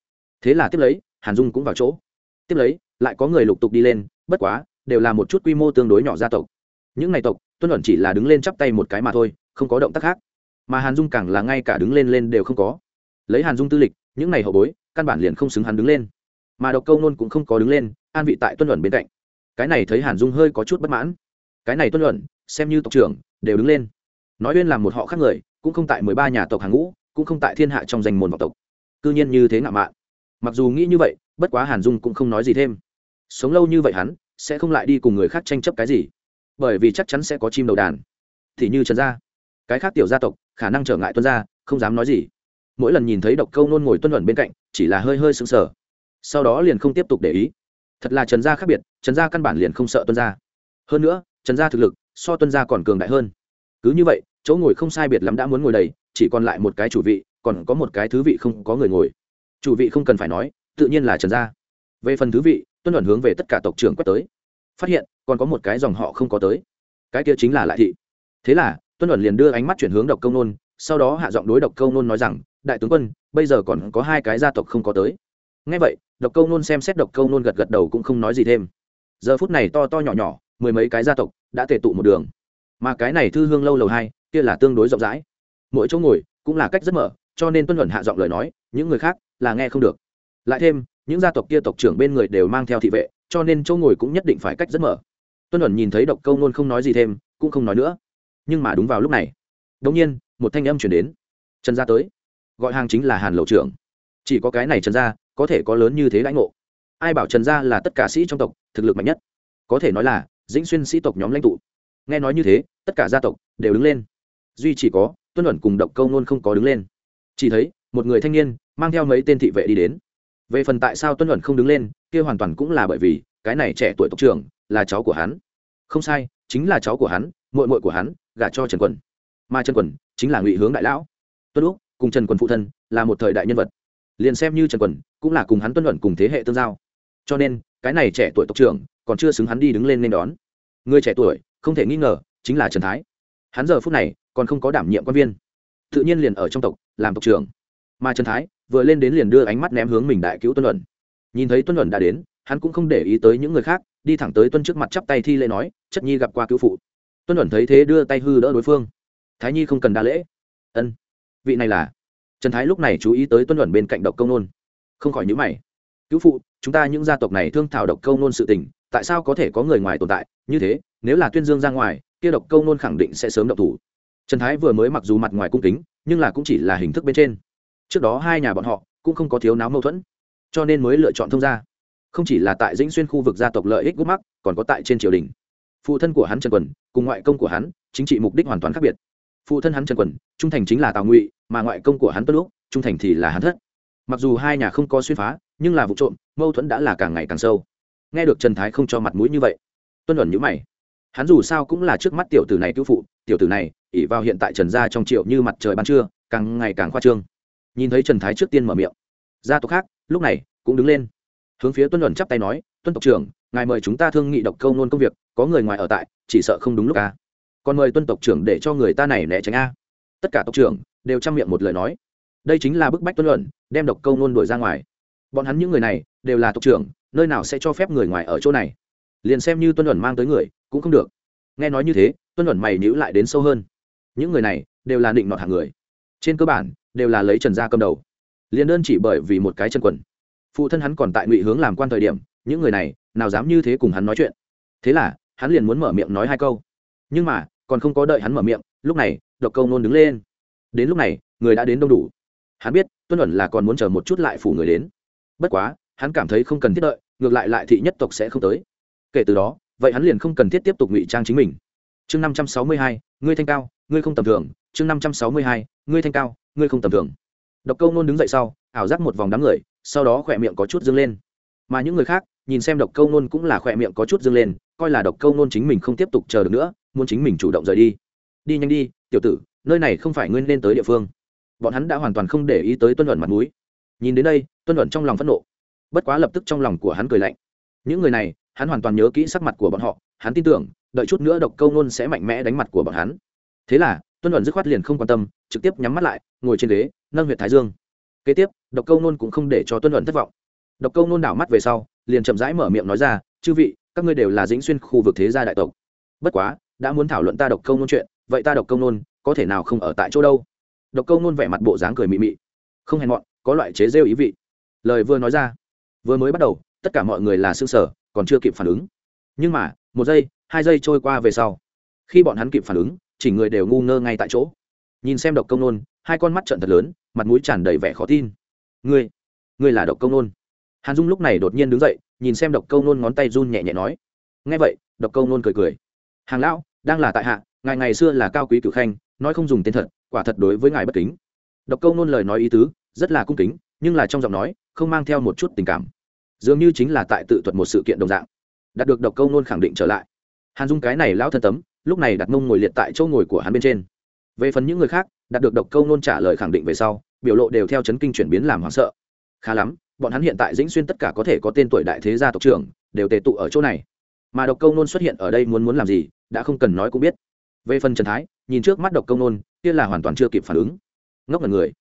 Thế là tiếp lấy, hàn dung cũng vào chỗ. Tiếp lấy, lại có người lục tục đi lên, bất quá, đều là một chút quy mô tương đối nhỏ gia tộc. Những ngày tộc, tuân luận chỉ là đứng lên chắp tay một cái mà thôi, không có động tác khác. Mà hàn dung càng là ngay cả đứng lên lên đều không có. Lấy hàn dung tư lịch, những ngày hậu bối, căn bản liền không xứng hắn đứng lên. Mà độc câu nôn cũng không có đứng lên, an vị tại tuân luận bên cạnh cái này thấy hàn dung hơi có chút bất mãn. Cái này tuân luận, xem như tộc trưởng, đều đứng lên. Nói uyên làm một họ khác người, cũng không tại mười ba nhà tộc hàng ngũ, cũng không tại thiên hạ trong danh môn vọng tộc. Cư nhiên như thế ngạo mạn. Mặc dù nghĩ như vậy, bất quá hàn dung cũng không nói gì thêm. Sống lâu như vậy hắn, sẽ không lại đi cùng người khác tranh chấp cái gì. Bởi vì chắc chắn sẽ có chim đầu đàn. Thì như trần gia. Cái khác tiểu gia tộc, khả năng trở ngại tuân gia, không dám nói gì. Mỗi lần nhìn thấy độc câu nôn ngồi tuân luận bên cạnh, chỉ là hơi hơi sững sờ. Sau đó liền không tiếp tục để ý. Thật là trần gia khác biệt trần gia căn bản liền không sợ tuân gia. Hơn nữa, trần gia thực lực so tuân gia còn cường đại hơn. Cứ như vậy, chỗ ngồi không sai biệt lắm đã muốn ngồi đầy, chỉ còn lại một cái chủ vị, còn có một cái thứ vị không có người ngồi. Chủ vị không cần phải nói, tự nhiên là trần gia. Về phần thứ vị, tuân luận hướng về tất cả tộc trưởng quét tới. Phát hiện, còn có một cái dòng họ không có tới. Cái kia chính là lại thị. Thế là, tuân luận liền đưa ánh mắt chuyển hướng độc câu nôn, sau đó hạ giọng đối độc câu nôn nói rằng, đại tướng quân, bây giờ còn có hai cái gia tộc không có tới. Ngay vậy, độc câu nôn xem xét độc câu nôn gật gật đầu cũng không nói gì thêm giờ phút này to to nhỏ nhỏ, mười mấy cái gia tộc đã tề tụ một đường. Mà cái này thư hương lâu lầu hai, kia là tương đối rộng rãi. Mỗi chỗ ngồi cũng là cách rất mở, cho nên tuân luận hạ giọng lời nói, những người khác là nghe không được. Lại thêm, những gia tộc kia tộc trưởng bên người đều mang theo thị vệ, cho nên chỗ ngồi cũng nhất định phải cách rất mở. Tuân luận nhìn thấy độc câu nôn không nói gì thêm, cũng không nói nữa. Nhưng mà đúng vào lúc này đống nhiên, một thanh âm chuyển đến. Trần gia tới. Gọi hàng chính là hàn lầu trưởng. Chỉ có cái này trần gia có thể có lớn như thế lãnh ngộ. Ai bảo trần gia là tất cả sĩ trong tộc thực lực mạnh nhất. Có thể nói là, dĩnh xuyên sĩ tộc nhóm lãnh tụ. Nghe nói như thế, tất cả gia tộc đều đứng lên. Duy chỉ có, tuân luận cùng độc câu nôn không có đứng lên. Chỉ thấy, một người thanh niên mang theo mấy tên thị vệ đi đến. Về phần tại sao tuân luận không đứng lên, kia hoàn toàn cũng là bởi vì, cái này trẻ tuổi tộc trưởng là cháu của hắn. Không sai, chính là cháu của hắn, muội muội của hắn, gả cho trần quần. Mà trần quần chính là ngụy hướng đại lão. Tuân úc cùng trần quần phụ thân là một thời đại nhân vật. Liền xem như trần quần cũng là cùng hắn tuân luận cùng thế hệ tương giao. Cho nên cái này trẻ tuổi tộc trưởng còn chưa xứng hắn đi đứng lên nên đón. Người trẻ tuổi, không thể nghi ngờ, chính là trần thái. Hắn giờ phút này còn không có đảm nhiệm quan viên. Tự nhiên liền ở trong tộc, làm tộc trưởng. Mà trần thái vừa lên đến liền đưa ánh mắt ném hướng mình đại cứu tuân luận. Nhìn thấy tuân luận đã đến, hắn cũng không để ý tới những người khác, đi thẳng tới tuân trước mặt chắp tay thi lễ nói, chất nhi gặp qua cứu phụ. Tuân luận thấy thế đưa tay hư đỡ đối phương. Thái nhi không cần đa lễ. Ân, vị này là. Trần thái lúc này chú ý tới tuân luận bên cạnh độc công nôn. Không khỏi nhữ mày. Cứu phụ chúng ta những gia tộc này thương thảo độc câu nôn sự tình, tại sao có thể có người ngoài tồn tại? Như thế, nếu là tuyên dương ra ngoài, kia độc câu nôn khẳng định sẽ sớm độc thủ. Trần thái vừa mới mặc dù mặt ngoài cung kính, nhưng là cũng chỉ là hình thức bên trên. Trước đó hai nhà bọn họ cũng không có thiếu náo mâu thuẫn, cho nên mới lựa chọn thông gia. Không chỉ là tại dĩnh xuyên khu vực gia tộc lợi ích gút mắc, còn có tại trên triều đình. Phụ thân của hắn trần quần, cùng ngoại công của hắn, chính trị mục đích hoàn toàn khác biệt. Phụ thân hắn trần quần, trung thành chính là tào ngụy, mà ngoại công của hắn tuân lúc trung thành thì là hắn thất. Mặc dù hai nhà không có xuyên phá nhưng là vụ trộm, mâu thuẫn đã là càng ngày càng sâu. Nghe được trần thái không cho mặt mũi như vậy, tuân luận nhữ mày. Hắn dù sao cũng là trước mắt tiểu tử này cứu phụ, tiểu tử này ỉ vào hiện tại trần gia trong triệu như mặt trời ban trưa, càng ngày càng khoa trương. Nhìn thấy trần thái trước tiên mở miệng, gia tộc khác, lúc này cũng đứng lên. Hướng phía tuân luận chắp tay nói, tuân tộc trưởng, ngài mời chúng ta thương nghị độc câu nôn công việc, có người ngoài ở tại, chỉ sợ không đúng lúc à? còn mời tuân tộc trưởng để cho người ta này né tránh a. Tất cả tộc trưởng đều chăm miệng một lời nói. Đây chính là bức bách tuân luận, đem độc câu nôn đuổi ra ngoài bọn hắn những người này đều là tộc trưởng, nơi nào sẽ cho phép người ngoài ở chỗ này? Liền xem như tuân luận mang tới người, cũng không được. Nghe nói như thế, tuân luận mày nhữ lại đến sâu hơn. Những người này đều là định nọt hàng người. Trên cơ bản, đều là lấy trần gia cầm đầu. Liền đơn chỉ bởi vì một cái chân quần. Phụ thân hắn còn tại ngụy hướng làm quan thời điểm, những người này nào dám như thế cùng hắn nói chuyện. Thế là, hắn liền muốn mở miệng nói hai câu. Nhưng mà, còn không có đợi hắn mở miệng, lúc này, độc câu nôn đứng lên. Đến lúc này, người đã đến đông đủ. Hắn biết tuân ẩn là còn muốn chờ một chút lại phủ người đến bất quá, hắn cảm thấy không cần thiết đợi, ngược lại lại thị nhất tộc sẽ không tới. Kể từ đó, vậy hắn liền không cần thiết tiếp tục ngụy trang chính mình. Chương năm trăm sáu mươi hai, ngươi thanh cao, ngươi không tầm thường. Chương năm trăm sáu mươi hai, ngươi thanh cao, ngươi không tầm thường. Độc câu nôn đứng dậy sau, ảo giác một vòng đám người, sau đó khỏe miệng có chút dâng lên. Mà những người khác, nhìn xem độc câu nôn cũng là khỏe miệng có chút dâng lên, coi là độc câu nôn chính mình không tiếp tục chờ được nữa, muốn chính mình chủ động rời đi. Đi nhanh đi, tiểu tử, nơi này không phải ngươi nên tới địa phương. Bọn hắn đã hoàn toàn không để ý tới tuân luận mặt mũi nhìn đến đây, tuân luận trong lòng phẫn nộ. Bất quá lập tức trong lòng của hắn cười lạnh. Những người này, hắn hoàn toàn nhớ kỹ sắc mặt của bọn họ, hắn tin tưởng, đợi chút nữa độc câu nôn sẽ mạnh mẽ đánh mặt của bọn hắn. Thế là, tuân luận dứt khoát liền không quan tâm, trực tiếp nhắm mắt lại, ngồi trên ghế, nâng huyện thái dương. Kế tiếp, độc câu nôn cũng không để cho tuân luận thất vọng. Độc câu nôn đảo mắt về sau, liền chậm rãi mở miệng nói ra, chư vị, các ngươi đều là dĩnh xuyên khu vực thế gia đại tộc. Bất quá, đã muốn thảo luận ta độc câu nôn chuyện, vậy ta độc câu nôn có thể nào không ở tại chỗ đâu? Độc câu nôn vẻ mặt bộ dáng cười mị mị. Không hèn mọn có loại chế rêu ý vị. Lời vừa nói ra, vừa mới bắt đầu, tất cả mọi người là xương sở còn chưa kịp phản ứng. Nhưng mà, một giây, hai giây trôi qua về sau, khi bọn hắn kịp phản ứng, chỉ người đều ngu ngơ ngay tại chỗ. Nhìn xem độc công nôn, hai con mắt trận thật lớn, mặt mũi tràn đầy vẻ khó tin. Ngươi ngươi là độc công nôn? Hàn dung lúc này đột nhiên đứng dậy, nhìn xem độc câu nôn ngón tay run nhẹ nhẹ nói. Nghe vậy, độc câu nôn cười cười. Hàng lão, đang là tại hạ, ngài ngày xưa là cao quý cử khanh, nói không dùng tên thật, quả thật đối với ngài bất kính. Độc câu nôn lời nói ý tứ rất là cung kính, nhưng là trong giọng nói, không mang theo một chút tình cảm. Dường như chính là tại tự thuật một sự kiện đồng dạng. Đạt được độc câu nôn khẳng định trở lại. Hàn dung cái này lão thân tấm, lúc này đặt mông ngồi liệt tại chỗ ngồi của hắn bên trên. Về phần những người khác, đạt được độc câu nôn trả lời khẳng định về sau, biểu lộ đều theo chấn kinh chuyển biến làm hoảng sợ. Khá lắm, bọn hắn hiện tại dĩnh xuyên tất cả có thể có tên tuổi đại thế gia tộc trưởng, đều tề tụ ở chỗ này. Mà độc câu nôn xuất hiện ở đây muốn muốn làm gì, đã không cần nói cũng biết. Về phần trần thái, nhìn trước mắt độc câu nôn, kia là hoàn toàn chưa kịp phản ứng. Ngốc là người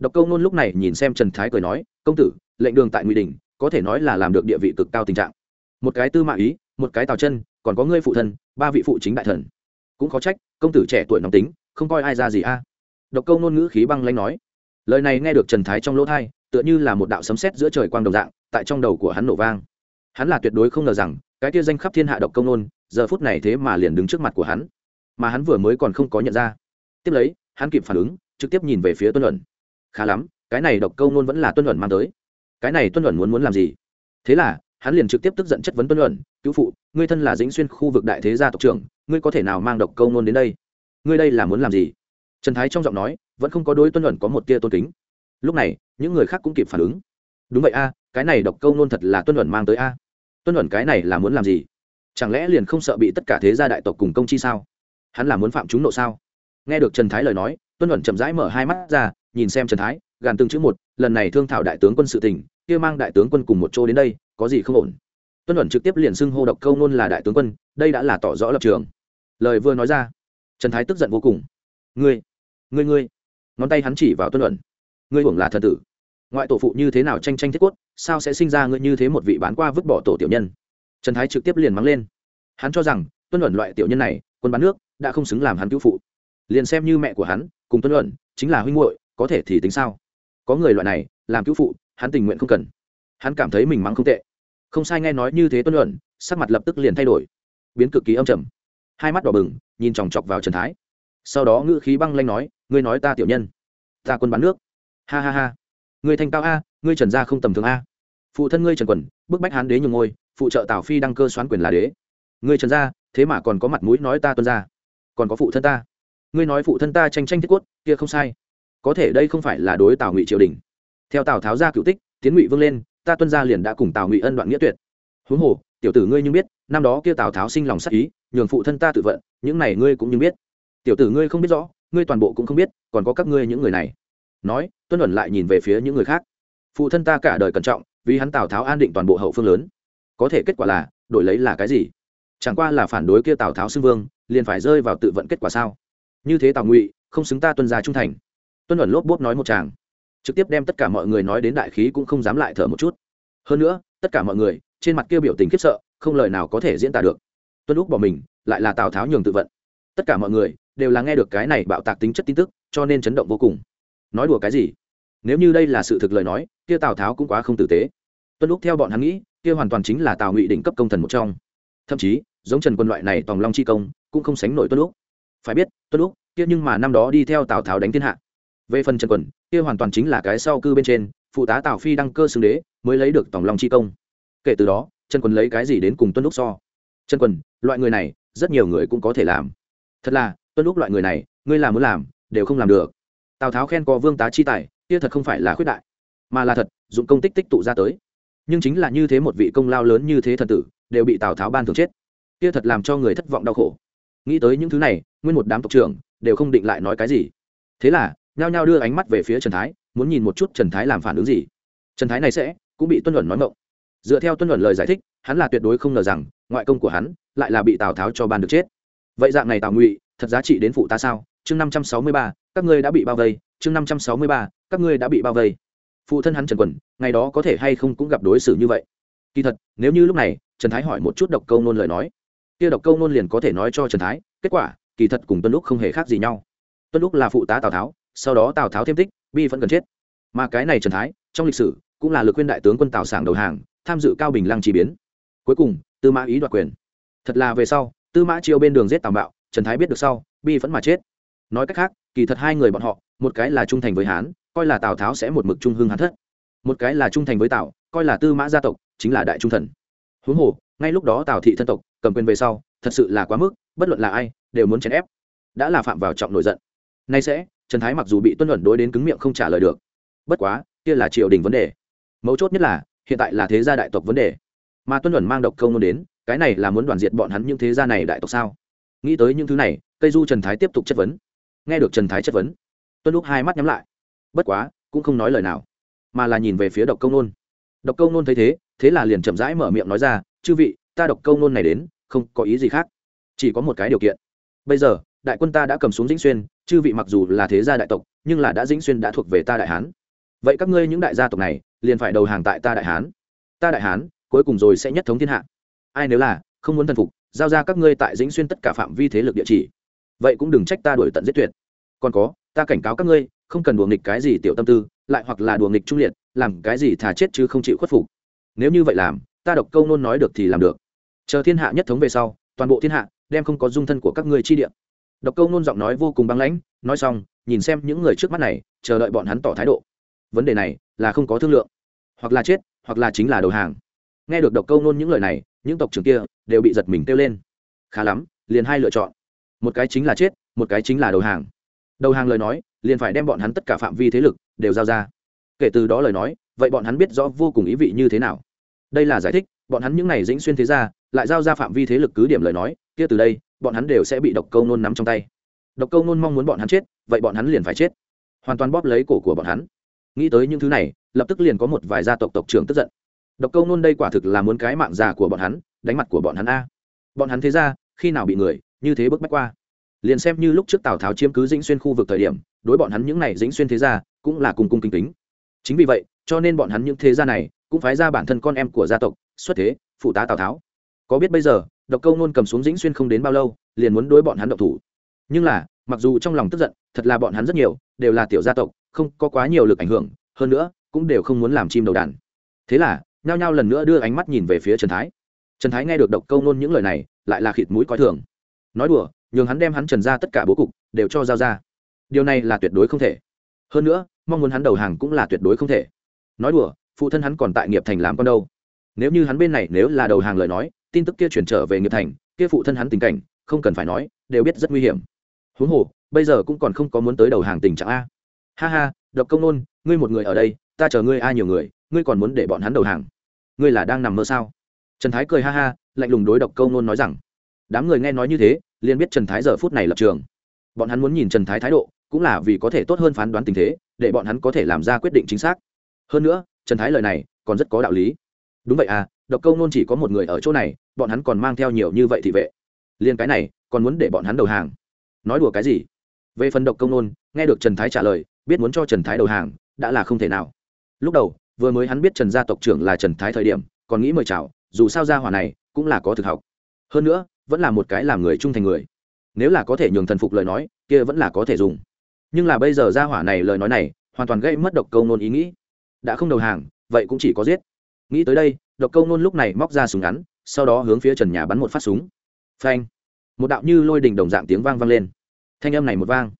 độc câu nôn lúc này nhìn xem trần thái cười nói, công tử, lệnh đường tại nguy đình, có thể nói là làm được địa vị cực cao tình trạng. Một cái tư mã ý, một cái tào chân, còn có ngươi phụ thân, ba vị phụ chính đại thần. Cũng khó trách, công tử trẻ tuổi nóng tính, không coi ai ra gì a. Độc câu Nôn ngữ khí băng lanh nói. Lời này nghe được trần thái trong lỗ thai tựa như là một đạo sấm sét giữa trời quang đồng dạng, tại trong đầu của hắn nổ vang. Hắn là tuyệt đối không ngờ rằng, cái kia danh khắp thiên hạ độc công nôn, giờ phút này thế mà liền đứng trước mặt của hắn, mà hắn vừa mới còn không có nhận ra. Tiếp lấy, hắn kịp phản ứng, trực tiếp nhìn về phía tuân luận khá lắm, cái này độc câu nôn vẫn là tuân luận mang tới. Cái này tuân luận muốn muốn làm gì? Thế là, hắn liền trực tiếp tức giận chất vấn tuân luận, cứu phụ, ngươi thân là dĩnh xuyên khu vực đại thế gia tộc trưởng, ngươi có thể nào mang độc câu nôn đến đây? Ngươi đây là muốn làm gì? Trần thái trong giọng nói, vẫn không có đối tuân luận có một tia tôn kính. Lúc này, những người khác cũng kịp phản ứng. Đúng vậy a, cái này độc câu nôn thật là tuân luận mang tới a. Tuân luận cái này là muốn làm gì? Chẳng lẽ liền không sợ bị tất cả thế gia đại tộc cùng công chi sao? Hắn là muốn phạm chúng nộ sao? Nghe được trần thái lời nói, tuân luận chậm rãi mở hai mắt ra nhìn xem trần thái, gàn từng chữ một, lần này thương thảo đại tướng quân sự tỉnh kia mang đại tướng quân cùng một chỗ đến đây, có gì không ổn? Tuân luận trực tiếp liền xưng hô độc câu nôn là đại tướng quân, đây đã là tỏ rõ lập trường. Lời vừa nói ra, trần thái tức giận vô cùng. Ngươi ngươi ngươi. Ngón tay hắn chỉ vào tuân luận. Ngươi hưởng là thần tử. Ngoại tổ phụ như thế nào tranh tranh thiết quất sao sẽ sinh ra ngươi như thế một vị bán qua vứt bỏ tổ tiểu nhân? Trần thái trực tiếp liền mắng lên. Hắn cho rằng, tuân luận loại tiểu nhân này, quân bán nước, đã không xứng làm hắn cứu phụ. Liền xem như mẹ của hắn, cùng tuân luận, chính là huynh muội có thể thì tính sao? Có người loại này, làm cứu phụ, hắn tình nguyện không cần. Hắn cảm thấy mình mắng không tệ. Không sai nghe nói như thế tuân luận, sắc mặt lập tức liền thay đổi. Biến cực kỳ âm trầm. Hai mắt đỏ bừng, nhìn chòng chọc vào trần thái. Sau đó ngữ khí băng lanh nói, ngươi nói ta tiểu nhân, ta quân bán nước. Ha ha ha. Ngươi thanh cao a, ngươi trần gia không tầm thường a. Phụ thân ngươi trần quần, bức bách hán đế nhường ngôi, phụ trợ tào phi đăng cơ xoán quyền là đế. Ngươi trần gia, thế mà còn có mặt mũi nói ta tuân gia. Còn có phụ thân ta. Ngươi nói phụ thân ta tranh tranh thiết quất kia không sai có thể đây không phải là đối tào ngụy triều đình. Theo tào tháo ra cựu tích, tiến ngụy vương lên, ta tuân gia liền đã cùng tào ngụy ân đoạn nghĩa tuyệt. Huống hồ, tiểu tử ngươi như biết, năm đó kia tào tháo sinh lòng sắc ý, nhường phụ thân ta tự vận, những này ngươi cũng như biết. Tiểu tử ngươi không biết rõ, ngươi toàn bộ cũng không biết, còn có các ngươi những người này. Nói, tuân luận lại nhìn về phía những người khác. Phụ thân ta cả đời cẩn trọng, vì hắn tào tháo an định toàn bộ hậu phương lớn. Có thể kết quả là, đổi lấy là cái gì? Chẳng qua là phản đối kia tào tháo xưng vương, liền phải rơi vào tự vận kết quả sao? Như thế tào ngụy, không xứng ta tuân gia trung thành tuân ẩn lốp bốp nói một chàng. Trực tiếp đem tất cả mọi người nói đến đại khí cũng không dám lại thở một chút. Hơn nữa, tất cả mọi người, trên mặt kia biểu tình khiếp sợ, không lời nào có thể diễn tả được. Tuân lúc bỏ mình, lại là tào tháo nhường tự vận. Tất cả mọi người đều là nghe được cái này bạo tạc tính chất tin tức, cho nên chấn động vô cùng. Nói đùa cái gì? Nếu như đây là sự thực lời nói, kia tào tháo cũng quá không tử tế. Tuân lúc theo bọn hắn nghĩ, kia hoàn toàn chính là tào ngụy đỉnh cấp công thần một trong. Thậm chí, giống trần quân loại này tòng long chi công, cũng không sánh nổi tuân lúc phải biết, tuân lúc kia nhưng mà năm đó đi theo tào tháo đánh thiên hạ về phần trần quần, kia hoàn toàn chính là cái sau cư bên trên, phụ tá tào phi đăng cơ xưng đế, mới lấy được tổng long chi công. Kể từ đó, trần quần lấy cái gì đến cùng tuân lúc so? Trần quần, loại người này, rất nhiều người cũng có thể làm. Thật là, tuân lúc loại người này, ngươi làm muốn làm, đều không làm được. Tào tháo khen có vương tá chi tài, kia thật không phải là khuyết đại, mà là thật, dụng công tích tích tụ ra tới. Nhưng chính là như thế một vị công lao lớn như thế thần tử, đều bị tào tháo ban thường chết. Kia thật làm cho người thất vọng đau khổ. Nghĩ tới những thứ này, nguyên một đám tộc trưởng, đều không định lại nói cái gì. Thế là nhao nhao đưa ánh mắt về phía trần thái, muốn nhìn một chút trần thái làm phản ứng gì. Trần thái này sẽ cũng bị tuân luận nói ngộng. Dựa theo tuân luận lời giải thích, hắn là tuyệt đối không ngờ rằng ngoại công của hắn lại là bị tào tháo cho ban được chết. Vậy dạng này tào ngụy, thật giá trị đến phụ ta sao? Chương năm trăm sáu mươi ba, các ngươi đã bị bao vây. Chương năm trăm sáu mươi ba, các ngươi đã bị bao vây. Phụ thân hắn trần quần, ngày đó có thể hay không cũng gặp đối xử như vậy. Kỳ thật, nếu như lúc này, trần thái hỏi một chút độc câu nôn lời nói, kia độc câu nôn liền có thể nói cho trần thái, kết quả, kỳ thật cùng tuân lúc không hề khác gì nhau. Tuân lúc là phụ tá tào tháo sau đó tào tháo thêm tích bi vẫn cần chết mà cái này trần thái trong lịch sử cũng là lực khuyên đại tướng quân tào sảng đầu hàng tham dự cao bình lăng chỉ biến cuối cùng tư mã ý đoạt quyền thật là về sau tư mã chiêu bên đường giết tào bạo trần thái biết được sau bi vẫn mà chết nói cách khác kỳ thật hai người bọn họ một cái là trung thành với hán coi là tào tháo sẽ một mực trung hưng hán thất một cái là trung thành với tào coi là tư mã gia tộc chính là đại trung thần huống hồ ngay lúc đó tào thị thân tộc cầm quyền về sau thật sự là quá mức bất luận là ai đều muốn chèn ép đã là phạm vào trọng nổi giận nay sẽ trần thái mặc dù bị tuân luận đối đến cứng miệng không trả lời được. Bất quá, kia là triều đình vấn đề. Mấu chốt nhất là, hiện tại là thế gia đại tộc vấn đề. Mà tuân luận mang độc câu nôn đến, cái này là muốn đoàn diệt bọn hắn những thế gia này đại tộc sao? Nghĩ tới những thứ này cây du trần thái tiếp tục chất vấn. Nghe được trần thái chất vấn, tuân lúc hai mắt nhắm lại. Bất quá, cũng không nói lời nào, mà là nhìn về phía độc câu nôn độc câu nôn thấy thế thế là liền chậm rãi mở miệng nói ra, chư vị, ta độc câu nôn này đến, không có ý gì khác, chỉ có một cái điều kiện. Bây giờ, đại quân ta đã cầm xuống dĩnh xuyên chư vị mặc dù là thế gia đại tộc, nhưng là đã dĩnh xuyên đã thuộc về ta đại hán. Vậy các ngươi những đại gia tộc này, liền phải đầu hàng tại ta đại hán. Ta đại hán, cuối cùng rồi sẽ nhất thống thiên hạ. Ai nếu là không muốn thần phục, giao ra các ngươi tại dĩnh xuyên tất cả phạm vi thế lực địa chỉ. Vậy cũng đừng trách ta đuổi tận giết tuyệt. Còn có, ta cảnh cáo các ngươi, không cần đùa nghịch cái gì tiểu tâm tư, lại hoặc là đùa nghịch trung liệt, làm cái gì thà chết chứ không chịu khuất phục. Nếu như vậy làm, ta độc câu nôn nói được thì làm được. Chờ thiên hạ nhất thống về sau, toàn bộ thiên hạ, đem không có dung thân của các ngươi chi địa độc câu nôn giọng nói vô cùng băng lãnh, nói xong, nhìn xem những người trước mắt này, chờ đợi bọn hắn tỏ thái độ. Vấn đề này là không có thương lượng, hoặc là chết, hoặc là chính là đầu hàng. Nghe được độc câu nôn những lời này, những tộc trưởng kia đều bị giật mình kêu lên. Khá lắm, liền hai lựa chọn. Một cái chính là chết, một cái chính là đầu hàng. Đầu hàng lời nói, liền phải đem bọn hắn tất cả phạm vi thế lực đều giao ra. Kể từ đó lời nói, vậy bọn hắn biết rõ vô cùng ý vị như thế nào. Đây là giải thích, bọn hắn những n à y dĩnh xuyên thế ra lại giao ra phạm vi thế lực cứ điểm lời nói, kia từ đây bọn hắn đều sẽ bị độc câu nôn nắm trong tay. Độc câu nôn mong muốn bọn hắn chết, vậy bọn hắn liền phải chết. Hoàn toàn bóp lấy cổ của bọn hắn. Nghĩ tới những thứ này, lập tức liền có một vài gia tộc tộc trưởng tức giận. Độc câu nôn đây quả thực là muốn cái mạng già của bọn hắn, đánh mặt của bọn hắn a. Bọn hắn thế ra, khi nào bị người, như thế bước bách qua. Liền xem như lúc trước tào tháo chiếm cứ dĩnh xuyên khu vực thời điểm, đối bọn hắn những này dĩnh xuyên thế gia, cũng là cùng cung kính kính. Chính vì vậy, cho nên bọn hắn những thế gia này, cũng phái ra bản thân con em của gia tộc, xuất thế, phụ tá tào tháo. Có biết bây giờ độc câu nôn cầm xuống dĩnh xuyên không đến bao lâu, liền muốn đối bọn hắn độc thủ. Nhưng là, mặc dù trong lòng tức giận, thật là bọn hắn rất nhiều, đều là tiểu gia tộc, không có quá nhiều lực ảnh hưởng, hơn nữa, cũng đều không muốn làm chim đầu đàn. Thế là, nhao nhao lần nữa đưa ánh mắt nhìn về phía trần thái. Trần thái nghe được độc câu nôn những lời này, lại là khịt mũi coi thường. Nói đùa, nhường hắn đem hắn trần ra tất cả bố cục, đều cho giao ra. Điều này là tuyệt đối không thể. Hơn nữa, mong muốn hắn đầu hàng cũng là tuyệt đối không thể. Nói đùa, phụ thân hắn còn tại nghiệp thành làm con đâu. Nếu như hắn bên này nếu là đầu hàng lời nói tin tức kia chuyển trở về nghiệp thành, kia phụ thân hắn tình cảnh, không cần phải nói, đều biết rất nguy hiểm. Huống hồ, bây giờ cũng còn không có muốn tới đầu hàng tình trạng a. Ha ha, độc công nôn, ngươi một người ở đây, ta chờ ngươi a nhiều người, ngươi còn muốn để bọn hắn đầu hàng. Ngươi là đang nằm mơ sao? Trần thái cười ha ha, lạnh lùng đối độc câu nôn nói rằng, đám người nghe nói như thế, liền biết trần thái giờ phút này lập trường. Bọn hắn muốn nhìn trần thái thái độ, cũng là vì có thể tốt hơn phán đoán tình thế, để bọn hắn có thể làm ra quyết định chính xác. Hơn nữa, trần thái lời này còn rất có đạo lý. Đúng vậy à độc câu nôn chỉ có một người ở chỗ này, bọn hắn còn mang theo nhiều như vậy thì vệ. Liên cái này, còn muốn để bọn hắn đầu hàng. Nói đùa cái gì? Về phần độc công nôn, nghe được trần thái trả lời, biết muốn cho trần thái đầu hàng, đã là không thể nào. Lúc đầu, vừa mới hắn biết trần gia tộc trưởng là trần thái thời điểm, còn nghĩ mời chào, dù sao gia hỏa này cũng là có thực học. Hơn nữa, vẫn là một cái làm người trung thành người. Nếu là có thể nhường thần phục lời nói, kia vẫn là có thể dùng. Nhưng là bây giờ gia hỏa này lời nói này, hoàn toàn gây mất độc câu nôn ý nghĩ. Đã không đầu hàng, vậy cũng chỉ có giết nghĩ tới đây, độc câu nôn lúc này móc ra súng ngắn, sau đó hướng phía trần nhà bắn một phát súng. Phanh! Một đạo như lôi đình đồng dạng tiếng vang vang lên. Thanh âm này một vang.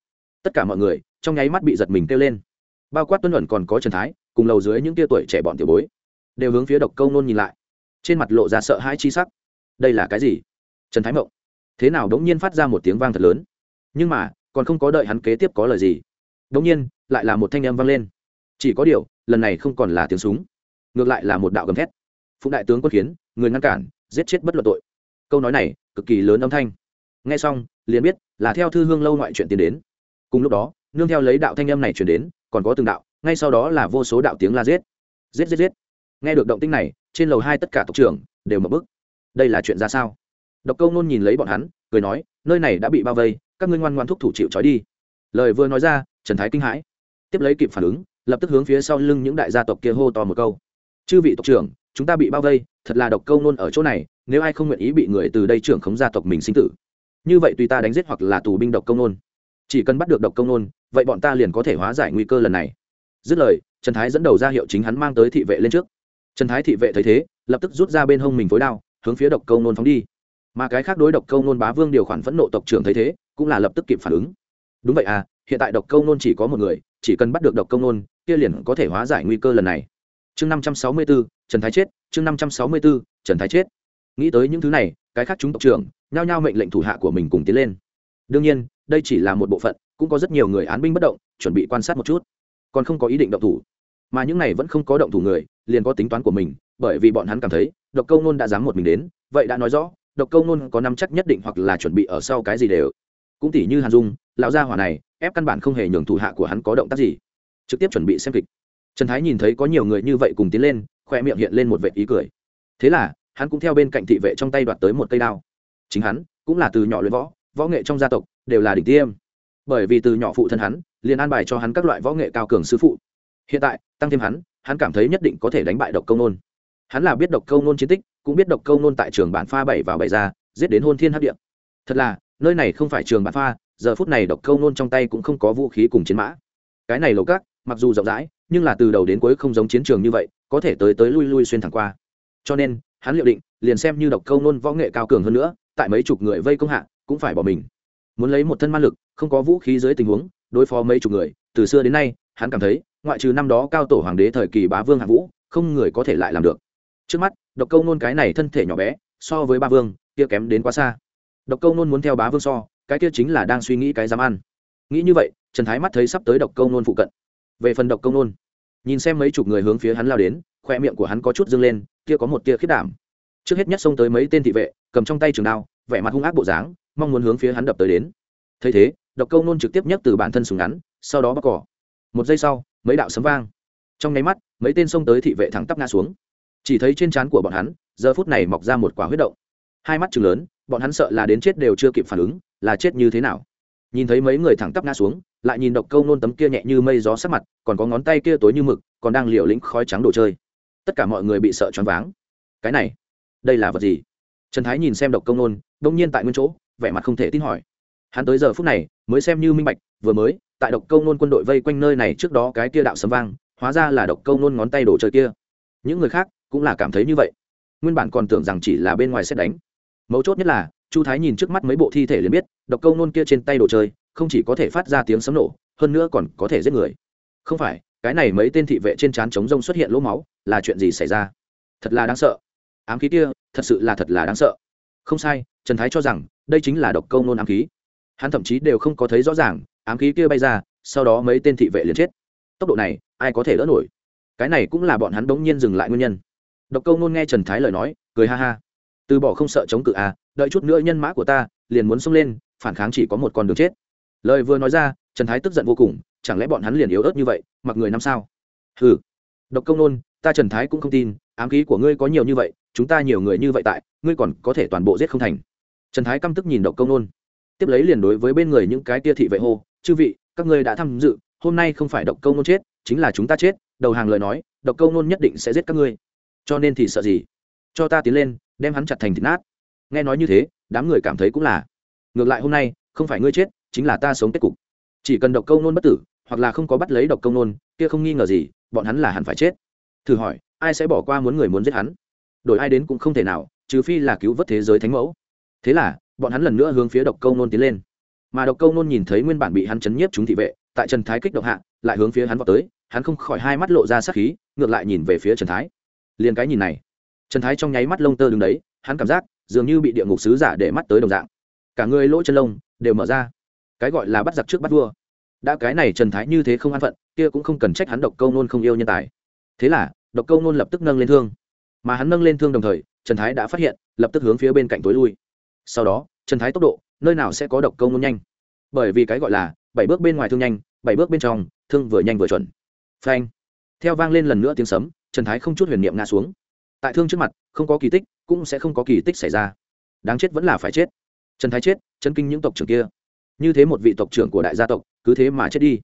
Tất cả mọi người, trong nháy mắt bị giật mình kêu lên. Bao quát tuân luận còn có trần thái, cùng lầu dưới những tia tuổi trẻ bọn tiểu bối, đều hướng phía độc câu nôn nhìn lại. Trên mặt lộ ra sợ hãi chi sắc. Đây là cái gì? Trần thái mộng. Thế nào đống nhiên phát ra một tiếng vang thật lớn? Nhưng mà, còn không có đợi hắn kế tiếp có lời gì. Đống nhiên, lại là một thanh âm vang lên. Chỉ có điều, lần này không còn là tiếng súng ngược lại là một đạo gầm thét. Phụng đại tướng quân khiến người ngăn cản, giết chết bất luận tội. Câu nói này, cực kỳ lớn âm thanh. Nghe xong, liền biết là theo thư hương lâu ngoại chuyện tiến đến. Cùng lúc đó, nương theo lấy đạo thanh âm này chuyển đến, còn có từng đạo, ngay sau đó là vô số đạo tiếng la giết. Giết giết giết. Nghe được động tinh này, trên lầu hai tất cả tộc trưởng đều mở bức đây là chuyện ra sao? Độc câu nôn nhìn lấy bọn hắn, cười nói, nơi này đã bị bao vây, các ngươi ngoan ngoan thúc thủ chịu trói đi. Lời vừa nói ra, trần thái kinh hãi. Tiếp lấy kịp phản ứng, lập tức hướng phía sau lưng những đại gia tộc kia hô to một câu chư vị tộc trưởng, chúng ta bị bao vây, thật là độc câu nôn ở chỗ này, nếu ai không nguyện ý bị người từ đây trưởng khống gia tộc mình sinh tử. Như vậy tùy ta đánh giết hoặc là tù binh độc công nôn. Chỉ cần bắt được độc công nôn, vậy bọn ta liền có thể hóa giải nguy cơ lần này. Dứt lời, trần thái dẫn đầu ra hiệu chính hắn mang tới thị vệ lên trước. Trần thái thị vệ thấy thế, lập tức rút ra bên hông mình phối đao, hướng phía độc công nôn phóng đi. Mà cái khác đối độc công nôn bá vương điều khoản phẫn nộ tộc trưởng thấy thế, cũng là lập tức kịp phản ứng. Đúng vậy à hiện tại độc công nôn chỉ có một người, chỉ cần bắt được độc công nôn, kia liền có thể hóa giải nguy cơ lần này chương năm trăm sáu mươi bốn trần thái chết, chương năm trăm sáu mươi bốn trần thái chết. Nghĩ tới những thứ này, cái khác chúng tộc trưởng, nhao nhao mệnh lệnh thủ hạ của mình cùng tiến lên. Đương nhiên, đây chỉ là một bộ phận, cũng có rất nhiều người án binh bất động, chuẩn bị quan sát một chút. Còn không có ý định động thủ. Mà những này vẫn không có động thủ người, liền có tính toán của mình, bởi vì bọn hắn cảm thấy, độc câu nôn đã dám một mình đến, vậy đã nói rõ, độc câu nôn có năm chắc nhất định hoặc là chuẩn bị ở sau cái gì đều. Cũng tỉ như hàn dung, lão gia hỏa này, ép căn bản không hề nhường thủ hạ của hắn có động tác gì. Trực tiếp chuẩn bị xem kịch trần thái nhìn thấy có nhiều người như vậy cùng tiến lên khoe miệng hiện lên một vệ ý cười. Thế là, hắn cũng theo bên cạnh thị vệ trong tay đoạt tới một cây đao. Chính hắn, cũng là từ nhỏ luyện võ võ nghệ trong gia tộc, đều là đỉnh tiêm. Bởi vì từ nhỏ phụ thân hắn, liền an bài cho hắn các loại võ nghệ cao cường sư phụ. Hiện tại, tăng thêm hắn hắn cảm thấy nhất định có thể đánh bại độc câu nôn. Hắn là biết độc câu nôn chiến tích, cũng biết độc câu nôn tại trường bản pha bảy vào bảy ra, giết đến hôn thiên hấp điện thật là, nơi này không phải trường bản pha, giờ phút này độc câu nôn trong tay cũng không có vũ khí cùng chiến mã. Cái này lầu cát mặc dù rộng rãi, nhưng là từ đầu đến cuối không giống chiến trường như vậy, có thể tới tới lui lui xuyên thẳng qua. Cho nên, hắn liệu định, liền xem như độc câu nôn võ nghệ cao cường hơn nữa, tại mấy chục người vây công hạ, cũng phải bỏ mình. Muốn lấy một thân ma lực, không có vũ khí dưới tình huống, đối phó mấy chục người, từ xưa đến nay, hắn cảm thấy, ngoại trừ năm đó cao tổ hoàng đế thời kỳ bá vương hạ vũ, không người có thể lại làm được. Trước mắt, độc câu nôn cái này thân thể nhỏ bé, so với ba vương, kia kém đến quá xa. Độc câu nôn muốn theo bá vương so, cái kia chính là đang suy nghĩ cái dám ăn. Nghĩ như vậy, trần thái mắt thấy sắp tới độc câu nôn phụ cận về phần độc công nôn. Nhìn xem mấy chục người hướng phía hắn lao đến, khoe miệng của hắn có chút dâng lên, kia có một tia khiết đảm. Trước hết nhất xông tới mấy tên thị vệ, cầm trong tay trường đao, vẻ mặt hung ác bộ dáng, mong muốn hướng phía hắn đập tới đến. Thấy thế, độc câu nôn trực tiếp nhấc từ bản thân súng ngắn, sau đó bóc cỏ. Một giây sau, mấy đạo sấm vang. Trong nháy mắt, mấy tên xông tới thị vệ thẳng tắp ngã xuống. Chỉ thấy trên trán của bọn hắn, giờ phút này mọc ra một quả huyết động. Hai mắt chừng lớn, bọn hắn sợ là đến chết đều chưa kịp phản ứng, là chết như thế nào? Nhìn thấy mấy người thẳng tắp ngã xuống lại nhìn độc câu nôn tấm kia nhẹ như mây gió sắc mặt, còn có ngón tay kia tối như mực, còn đang liều lĩnh khói trắng đồ chơi. Tất cả mọi người bị sợ choáng váng. Cái này, đây là vật gì? Trần thái nhìn xem độc công nôn, đông nhiên tại nguyên chỗ, vẻ mặt không thể tin hỏi. Hắn tới giờ phút này, mới xem như minh bạch, vừa mới, tại độc câu nôn quân đội vây quanh nơi này trước đó cái kia đạo sấm vang, hóa ra là độc câu nôn ngón tay đồ chơi kia. Những người khác cũng là cảm thấy như vậy. Nguyên bản còn tưởng rằng chỉ là bên ngoài xét đánh. Mấu chốt nhất là, chu thái nhìn trước mắt mấy bộ thi thể liền biết, độc câu nôn kia trên tay đồ chơi không chỉ có thể phát ra tiếng sấm nổ, hơn nữa còn có thể giết người. Không phải, cái này mấy tên thị vệ trên trán chống rông xuất hiện lỗ máu, là chuyện gì xảy ra? Thật là đáng sợ. Ám khí kia, thật sự là thật là đáng sợ. Không sai, trần thái cho rằng, đây chính là độc câu nôn ám khí. Hắn thậm chí đều không có thấy rõ ràng, ám khí kia bay ra, sau đó mấy tên thị vệ liền chết. Tốc độ này, ai có thể đỡ nổi? Cái này cũng là bọn hắn đống nhiên dừng lại nguyên nhân. Độc câu nôn nghe trần thái lời nói, cười ha ha. Từ bỏ không sợ chống cự à đợi chút nữa nhân mã của ta liền muốn xông lên, phản kháng chỉ có một con đường chết lời vừa nói ra trần thái tức giận vô cùng chẳng lẽ bọn hắn liền yếu ớt như vậy mặc người năm sao? Hừ, độc công nôn ta trần thái cũng không tin ám khí của ngươi có nhiều như vậy chúng ta nhiều người như vậy tại ngươi còn có thể toàn bộ giết không thành. Trần thái căm tức nhìn độc công nôn. Tiếp lấy liền đối với bên người những cái tia thị vệ hô chư vị các ngươi đã tham dự hôm nay không phải độc công nôn chết chính là chúng ta chết đầu hàng lời nói độc công nôn nhất định sẽ giết các ngươi. Cho nên thì sợ gì? Cho ta tiến lên đem hắn chặt thành thịt nát. Nghe nói như thế đám người cảm thấy cũng là. Ngược lại hôm nay không phải ngươi chết chính là ta sống kết cục. Chỉ cần độc công nôn bất tử, hoặc là không có bắt lấy độc công nôn, kia không nghi ngờ gì, bọn hắn là hẳn phải chết. Thử hỏi, ai sẽ bỏ qua muốn người muốn giết hắn? Đổi ai đến cũng không thể nào, trừ phi là cứu vớt thế giới thánh mẫu. Thế là, bọn hắn lần nữa hướng phía độc câu nôn tiến lên. Mà độc câu nôn nhìn thấy nguyên bản bị hắn chấn nhiếp chúng thị vệ, tại trần thái kích động hạ, lại hướng phía hắn vào tới, hắn không khỏi hai mắt lộ ra sát khí, ngược lại nhìn về phía trần thái. Liền cái nhìn này, trần thái trong nháy mắt lông tơ đứng đấy, hắn cảm giác dường như bị địa ngục sứ giả để mắt tới đồng dạng. Cả người lỗ chân lông đều mở ra cái gọi là bắt giặc trước bắt vua. Đã cái này trần thái như thế không an phận, kia cũng không cần trách hắn độc câu nôn không yêu nhân tài. Thế là, độc câu nôn lập tức nâng lên thương. Mà hắn nâng lên thương đồng thời, trần thái đã phát hiện, lập tức hướng phía bên cạnh tối lui. Sau đó, trần thái tốc độ, nơi nào sẽ có độc câu nôn nhanh. Bởi vì cái gọi là, bảy bước bên ngoài thương nhanh, bảy bước bên trong, thương vừa nhanh vừa chuẩn. Phanh. Theo vang lên lần nữa tiếng sấm, trần thái không chút huyền niệm ngã xuống. Tại thương trước mặt, không có kỳ tích, cũng sẽ không có kỳ tích xảy ra. Đáng chết vẫn là phải chết. Trần thái chết chân kinh những tộc trưởng kia như thế một vị tộc trưởng của đại gia tộc, cứ thế mà chết đi.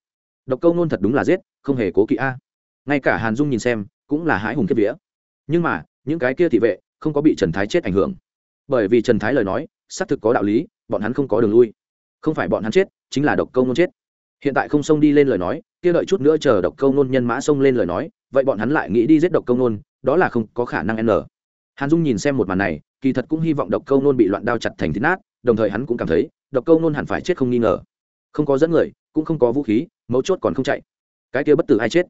Độc câu nôn thật đúng là giết, không hề cố kỵ a. Ngay cả hàn dung nhìn xem, cũng là hãi hùng kiếp vía. Nhưng mà, những cái kia thị vệ, không có bị trần thái chết ảnh hưởng. Bởi vì trần thái lời nói, xác thực có đạo lý, bọn hắn không có đường lui. Không phải bọn hắn chết, chính là độc câu nôn chết. Hiện tại không xông đi lên lời nói, kia đợi chút nữa chờ độc câu nôn nhân mã xông lên lời nói, vậy bọn hắn lại nghĩ đi giết độc câu nôn đó là không có khả năng n. Hàn dung nhìn xem một màn này, kỳ thật cũng hy vọng độc câu nôn bị loạn đao chặt thành thịt nát đồng thời hắn cũng cảm thấy, độc câu nôn hẳn phải chết không nghi ngờ. Không có dẫn người, cũng không có vũ khí, mấu chốt còn không chạy. Cái kia bất tử ai chết?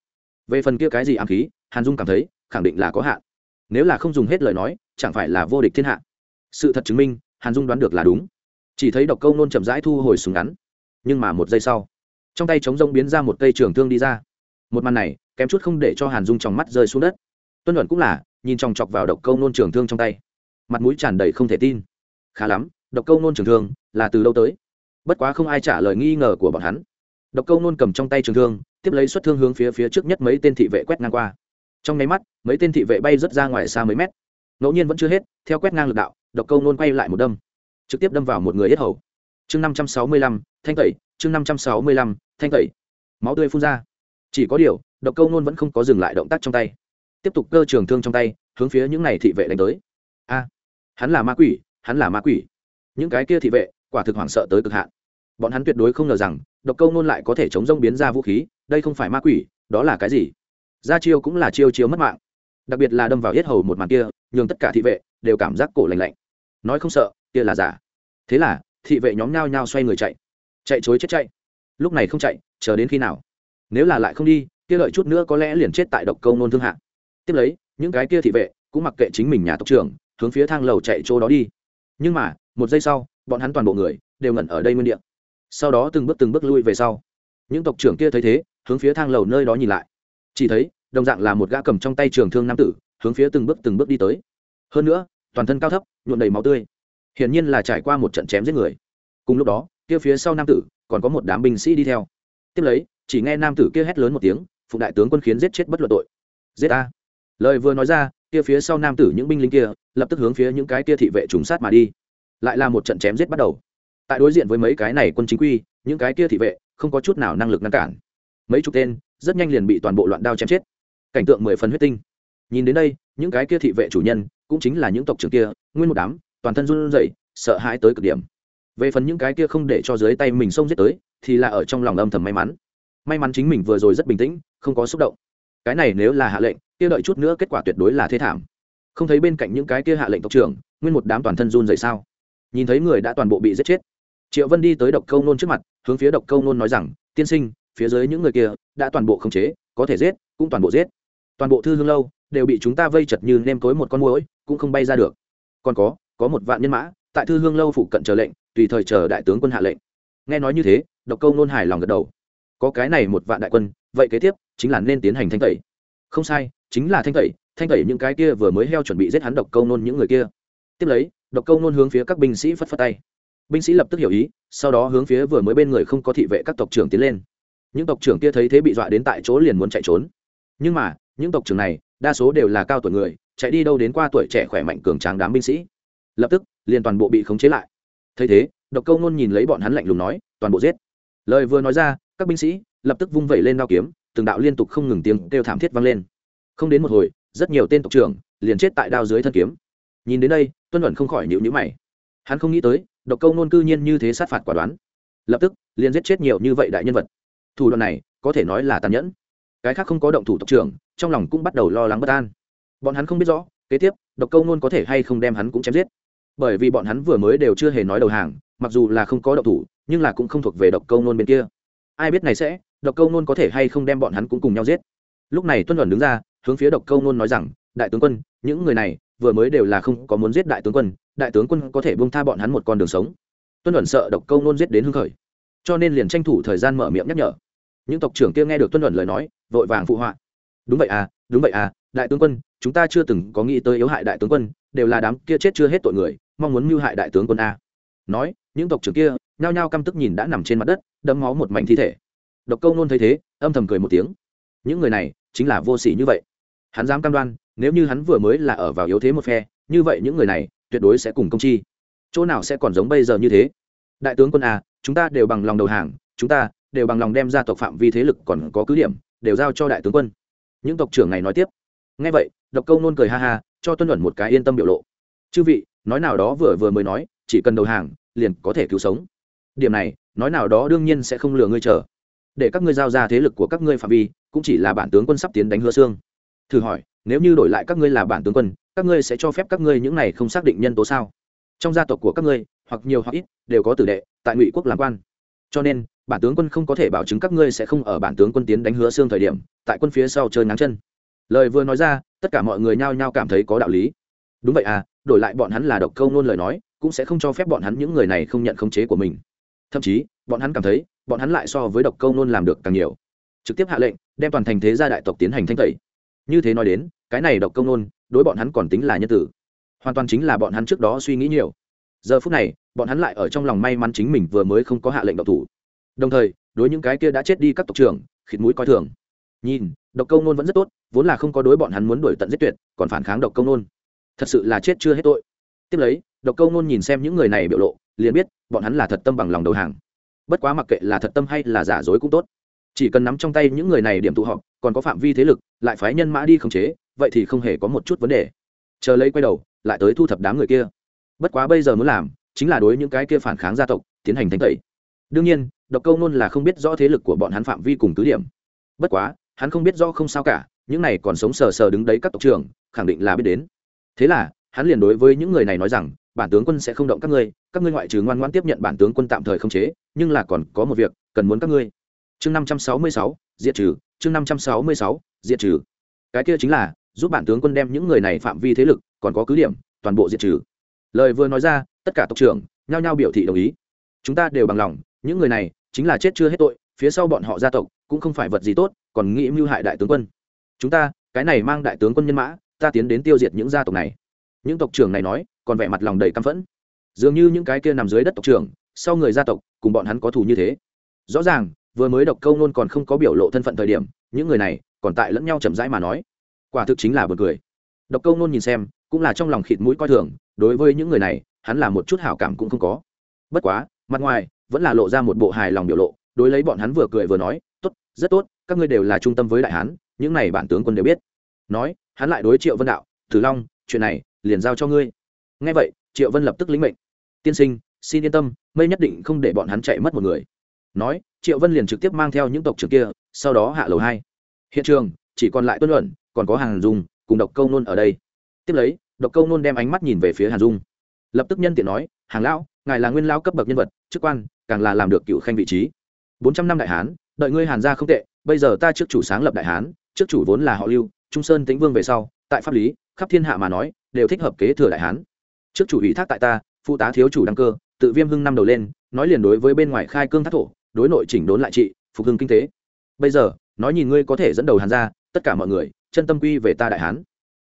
Về phần kia cái gì ám khí, hàn dung cảm thấy, khẳng định là có hạn. Nếu là không dùng hết lời nói, chẳng phải là vô địch thiên hạ. Sự thật chứng minh, hàn dung đoán được là đúng. Chỉ thấy độc câu nôn chậm rãi thu hồi súng ngắn. Nhưng mà một giây sau, trong tay chống rông biến ra một cây trường thương đi ra. Một màn này, kém chút không để cho hàn dung trong mắt rơi xuống đất. Tuân luận cũng là, nhìn chòng chọc vào độc câu nôn trường thương trong tay. Mặt mũi tràn đầy không thể tin. Khá lắm độc câu nôn trường thương là từ lâu tới? Bất quá không ai trả lời nghi ngờ của bọn hắn. Độc câu nôn cầm trong tay trường thương, tiếp lấy xuất thương hướng phía phía trước nhất mấy tên thị vệ quét ngang qua. Trong nháy mắt, mấy tên thị vệ bay rớt ra ngoài xa mấy mét. Ngẫu nhiên vẫn chưa hết, theo quét ngang lực đạo, độc câu nôn quay lại một đâm, trực tiếp đâm vào một người hết hầu. Chương năm trăm sáu mươi lăm, thanh tẩy, chương năm trăm sáu mươi lăm, thanh tẩy. Máu tươi phun ra. Chỉ có điều, độc câu nôn vẫn không có dừng lại động tác trong tay. Tiếp tục cơ trường thương trong tay, hướng phía những này thị vệ đánh tới. A, hắn là ma quỷ, hắn là ma quỷ những cái kia thị vệ, quả thực hoảng sợ tới cực hạn. Bọn hắn tuyệt đối không ngờ rằng, độc câu nôn lại có thể chống rông biến ra vũ khí, đây không phải ma quỷ, đó là cái gì? Ra chiêu cũng là chiêu chiêu mất mạng. Đặc biệt là đâm vào yết hầu một màn kia, nhường tất cả thị vệ đều cảm giác cổ lành lạnh. Nói không sợ, kia là giả. Thế là, thị vệ nhóm nhao nhao xoay người chạy. Chạy chối chết chạy. Lúc này không chạy, chờ đến khi nào? Nếu là lại không đi, kia lợi chút nữa có lẽ liền chết tại độc câu nôn thương hạ tiếp lấy, những cái kia thị vệ cũng mặc kệ chính mình nhà tộc trưởng, hướng phía thang lầu chạy chỗ đó đi. Nhưng mà một giây sau, bọn hắn toàn bộ người đều ngẩn ở đây nguyên địa. Sau đó từng bước từng bước lui về sau. Những tộc trưởng kia thấy thế, hướng phía thang lầu nơi đó nhìn lại. Chỉ thấy, đồng dạng là một gã cầm trong tay trường thương nam tử, hướng phía từng bước từng bước đi tới. Hơn nữa, toàn thân cao thấp nhuộn đầy máu tươi. Hiển nhiên là trải qua một trận chém giết người. Cùng lúc đó, kia phía sau nam tử còn có một đám binh sĩ đi theo. Tiếp lấy, chỉ nghe nam tử kia hét lớn một tiếng, phụng đại tướng quân khiến giết chết bất luận tội. Giết a lời vừa nói ra, kia phía sau nam tử những binh lính kia lập tức hướng phía những cái kia thị vệ trùng sát mà đi lại là một trận chém giết bắt đầu. Tại đối diện với mấy cái này quân chính quy, những cái kia thị vệ không có chút nào năng lực ngăn cản. Mấy chục tên rất nhanh liền bị toàn bộ loạn đao chém chết. Cảnh tượng mười phần huyết tinh. Nhìn đến đây, những cái kia thị vệ chủ nhân cũng chính là những tộc trưởng kia, nguyên một đám, toàn thân run rẩy, sợ hãi tới cực điểm. Về phần những cái kia không để cho dưới tay mình xông giết tới, thì là ở trong lòng âm thầm may mắn. May mắn chính mình vừa rồi rất bình tĩnh, không có xúc động. Cái này nếu là hạ lệnh, kia đợi chút nữa kết quả tuyệt đối là thế thảm. Không thấy bên cạnh những cái kia hạ lệnh tộc trưởng, nguyên một đám toàn thân run rẩy sao? Nhìn thấy người đã toàn bộ bị giết chết. Triệu vân đi tới độc câu nôn trước mặt, hướng phía độc câu nôn nói rằng, tiên sinh, phía dưới những người kia đã toàn bộ khống chế, có thể giết, cũng toàn bộ giết. Toàn bộ thư hương lâu đều bị chúng ta vây chật như nêm cối một con muỗi, cũng không bay ra được. Còn có có một vạn nhân mã tại thư hương lâu phụ cận chờ lệnh, tùy thời chờ đại tướng quân hạ lệnh. Nghe nói như thế, độc câu nôn hài lòng gật đầu. Có cái này một vạn đại quân, vậy kế tiếp chính là nên tiến hành thanh tẩy. Không sai, chính là thanh tẩy thanh tẩy những cái kia vừa mới heo chuẩn bị giết hắn độc câu nôn những người kia. Tiếp lấy độc câu nôn hướng phía các binh sĩ phất phất tay. Binh sĩ lập tức hiểu ý, sau đó hướng phía vừa mới bên người không có thị vệ các tộc trưởng tiến lên. Những tộc trưởng kia thấy thế bị dọa đến tại chỗ liền muốn chạy trốn. Nhưng mà, những tộc trưởng này, đa số đều là cao tuổi người, chạy đi đâu đến qua tuổi trẻ khỏe mạnh cường tráng đám binh sĩ. Lập tức, liền toàn bộ bị khống chế lại. Thấy thế, độc câu nôn nhìn lấy bọn hắn lạnh lùng nói, toàn bộ giết. Lời vừa nói ra, các binh sĩ lập tức vung vẩy lên đao kiếm, từng đạo liên tục không ngừng tiếng kêu thảm thiết vang lên. Không đến một hồi, rất nhiều tên tộc trưởng liền chết tại đao dưới thân kiếm. Nhìn đến đây tuân luận không khỏi nhịu nhữ mày. Hắn không nghĩ tới, độc câu nôn cư nhiên như thế sát phạt quả đoán. Lập tức, liền giết chết nhiều như vậy đại nhân vật. Thủ đoạn này, có thể nói là tàn nhẫn. Cái khác không có động thủ tộc trưởng, trong lòng cũng bắt đầu lo lắng bất an. Bọn hắn không biết rõ, kế tiếp, độc câu nôn có thể hay không đem hắn cũng chém giết. Bởi vì bọn hắn vừa mới đều chưa hề nói đầu hàng, mặc dù là không có động thủ, nhưng là cũng không thuộc về độc câu nôn bên kia. Ai biết này sẽ, độc câu nôn có thể hay không đem bọn hắn cũng cùng nhau giết. Lúc này tuân luận đứng ra, hướng phía độc câu nôn nói rằng, đại tướng quân, những người này vừa mới đều là không có muốn giết đại tướng quân, đại tướng quân có thể buông tha bọn hắn một con đường sống. Tuân luận sợ độc câu nôn giết đến hưng khởi. Cho nên liền tranh thủ thời gian mở miệng nhắc nhở. Những tộc trưởng kia nghe được tuân luận lời nói, vội vàng phụ họa. Đúng vậy à đúng vậy à đại tướng quân, chúng ta chưa từng có nghĩ tới yếu hại đại tướng quân, đều là đám kia chết chưa hết tội người, mong muốn mưu hại đại tướng quân a. Nói, những tộc trưởng kia nhao nhao căm tức nhìn đã nằm trên mặt đất đấm máu một mảnh thi thể. Độc câu nôn thấy thế, âm thầm cười một tiếng. Những người này chính là vô sỉ như vậy. Hắn dám cam đoan nếu như hắn vừa mới là ở vào yếu thế một phe, như vậy những người này tuyệt đối sẽ cùng công chi. Chỗ nào sẽ còn giống bây giờ như thế? Đại tướng quân à chúng ta đều bằng lòng đầu hàng, chúng ta đều bằng lòng đem ra tộc phạm vi thế lực còn có cứ điểm, đều giao cho đại tướng quân. Những tộc trưởng này nói tiếp. Ngay vậy, độc câu nôn cười ha ha, cho tuân luận một cái yên tâm biểu lộ. Chư vị, nói nào đó vừa vừa mới nói, chỉ cần đầu hàng, liền có thể cứu sống. Điểm này, nói nào đó đương nhiên sẽ không lừa ngươi chờ. Để các ngươi giao ra thế lực của các ngươi phạm vi, cũng chỉ là bản tướng quân sắp tiến đánh hứa xương thử hỏi, nếu như đổi lại các ngươi là bản tướng quân, các ngươi sẽ cho phép các ngươi những này không xác định nhân tố sao? Trong gia tộc của các ngươi, hoặc nhiều hoặc ít, đều có tử đệ, tại ngụy quốc làm quan. Cho nên, bản tướng quân không có thể bảo chứng các ngươi sẽ không ở bản tướng quân tiến đánh hứa xương thời điểm, tại quân phía sau chơi ngáng chân. Lời vừa nói ra, tất cả mọi người nhao nhao cảm thấy có đạo lý. Đúng vậy à đổi lại bọn hắn là độc câu nôn lời nói, cũng sẽ không cho phép bọn hắn những người này không nhận khống chế của mình. Thậm chí, bọn hắn cảm thấy, bọn hắn lại so với độc câu nôn làm được càng nhiều. Trực tiếp hạ lệnh, đem toàn thành thế gia đại tộc tiến hành thanh tẩy như thế nói đến, cái này độc Công nôn, đối bọn hắn còn tính là nhân tử. Hoàn toàn chính là bọn hắn trước đó suy nghĩ nhiều. Giờ phút này, bọn hắn lại ở trong lòng may mắn chính mình vừa mới không có hạ lệnh độc thủ. Đồng thời, đối những cái kia đã chết đi các tộc trưởng, khịt mũi coi thường. Nhìn, độc Công nôn vẫn rất tốt, vốn là không có đối bọn hắn muốn đuổi tận giết tuyệt, còn phản kháng độc Công nôn. Thật sự là chết chưa hết tội. Tiếp lấy, độc câu nôn nhìn xem những người này biểu lộ, liền biết, bọn hắn là thật tâm bằng lòng đầu hàng. Bất quá mặc kệ là thật tâm hay là giả dối cũng tốt chỉ cần nắm trong tay những người này điểm tụ họp, còn có phạm vi thế lực, lại phái nhân mã đi khống chế, vậy thì không hề có một chút vấn đề. Chờ lấy quay đầu, lại tới thu thập đám người kia. Bất quá bây giờ muốn làm, chính là đối những cái kia phản kháng gia tộc, tiến hành thanh tẩy. Đương nhiên, độc câu nôn là không biết rõ thế lực của bọn hắn phạm vi cùng cứ điểm. Bất quá, hắn không biết rõ không sao cả, những này còn sống sờ sờ đứng đấy các tộc trưởng, khẳng định là biết đến. Thế là, hắn liền đối với những người này nói rằng, bản tướng quân sẽ không động các ngươi các ngươi ngoại trừ ngoan ngoan tiếp nhận bản tướng quân tạm thời không chế, nhưng là còn có một việc, cần muốn các ngươi chương năm trăm sáu mươi sáu, diệt trừ. Chương năm trăm sáu mươi sáu, diệt trừ. Cái kia chính là, giúp bản tướng quân đem những người này phạm vi thế lực, còn có cứ điểm, toàn bộ diệt trừ. Lời vừa nói ra, tất cả tộc trưởng, nhao nhao biểu thị đồng ý. Chúng ta đều bằng lòng, những người này, chính là chết chưa hết tội, phía sau bọn họ gia tộc, cũng không phải vật gì tốt, còn nghĩ mưu hại đại tướng quân. Chúng ta, cái này mang đại tướng quân nhân mã, ta tiến đến tiêu diệt những gia tộc này. Những tộc trưởng này nói, còn vẻ mặt lòng đầy căm phẫn. Dường như những cái kia nằm dưới đất tộc trưởng, sau người gia tộc, cùng bọn hắn có thù như thế. Rõ ràng vừa mới độc câu nôn còn không có biểu lộ thân phận thời điểm, những người này còn tại lẫn nhau chậm rãi mà nói. Quả thực chính là bật cười. Độc câu nôn nhìn xem, cũng là trong lòng khịt mũi coi thường, đối với những người này, hắn là một chút hảo cảm cũng không có. Bất quá, mặt ngoài, vẫn là lộ ra một bộ hài lòng biểu lộ, đối lấy bọn hắn vừa cười vừa nói, tốt, rất tốt, các ngươi đều là trung tâm với đại hán, những này bản tướng quân đều biết. Nói, hắn lại đối triệu vân đạo, thử long, chuyện này liền giao cho ngươi. Ngay vậy, triệu vân lập tức lĩnh mệnh. Tiên sinh, xin yên tâm, mây nhất định không để bọn hắn chạy mất một người. Nói triệu vân liền trực tiếp mang theo những tộc trưởng kia, sau đó hạ lầu hai. Hiện trường, chỉ còn lại tuân luận, còn có hàng dung, cùng độc câu nôn ở đây. Tiếp lấy, độc câu nôn đem ánh mắt nhìn về phía hàn dung. Lập tức nhân tiện nói hàng lão, ngài là nguyên lao cấp bậc nhân vật, chức quan, càng là làm được cựu khanh vị trí. Bốn trăm năm đại hán, đợi ngươi hàn gia không tệ, bây giờ ta trước chủ sáng lập đại hán, trước chủ vốn là họ lưu, trung sơn tĩnh vương về sau, tại pháp lý, khắp thiên hạ mà nói, đều thích hợp kế thừa đại hán. Trước chủ ủy thác tại ta, phụ tá thiếu chủ đăng cơ, tự viêm hưng năm đầu lên, nói liền đối với bên ngoài khai cương thác thổ đối nội chỉnh đốn lại trị phục hưng kinh tế. Bây giờ, nói nhìn ngươi có thể dẫn đầu hàn ra tất cả mọi người, chân tâm quy về ta đại hán.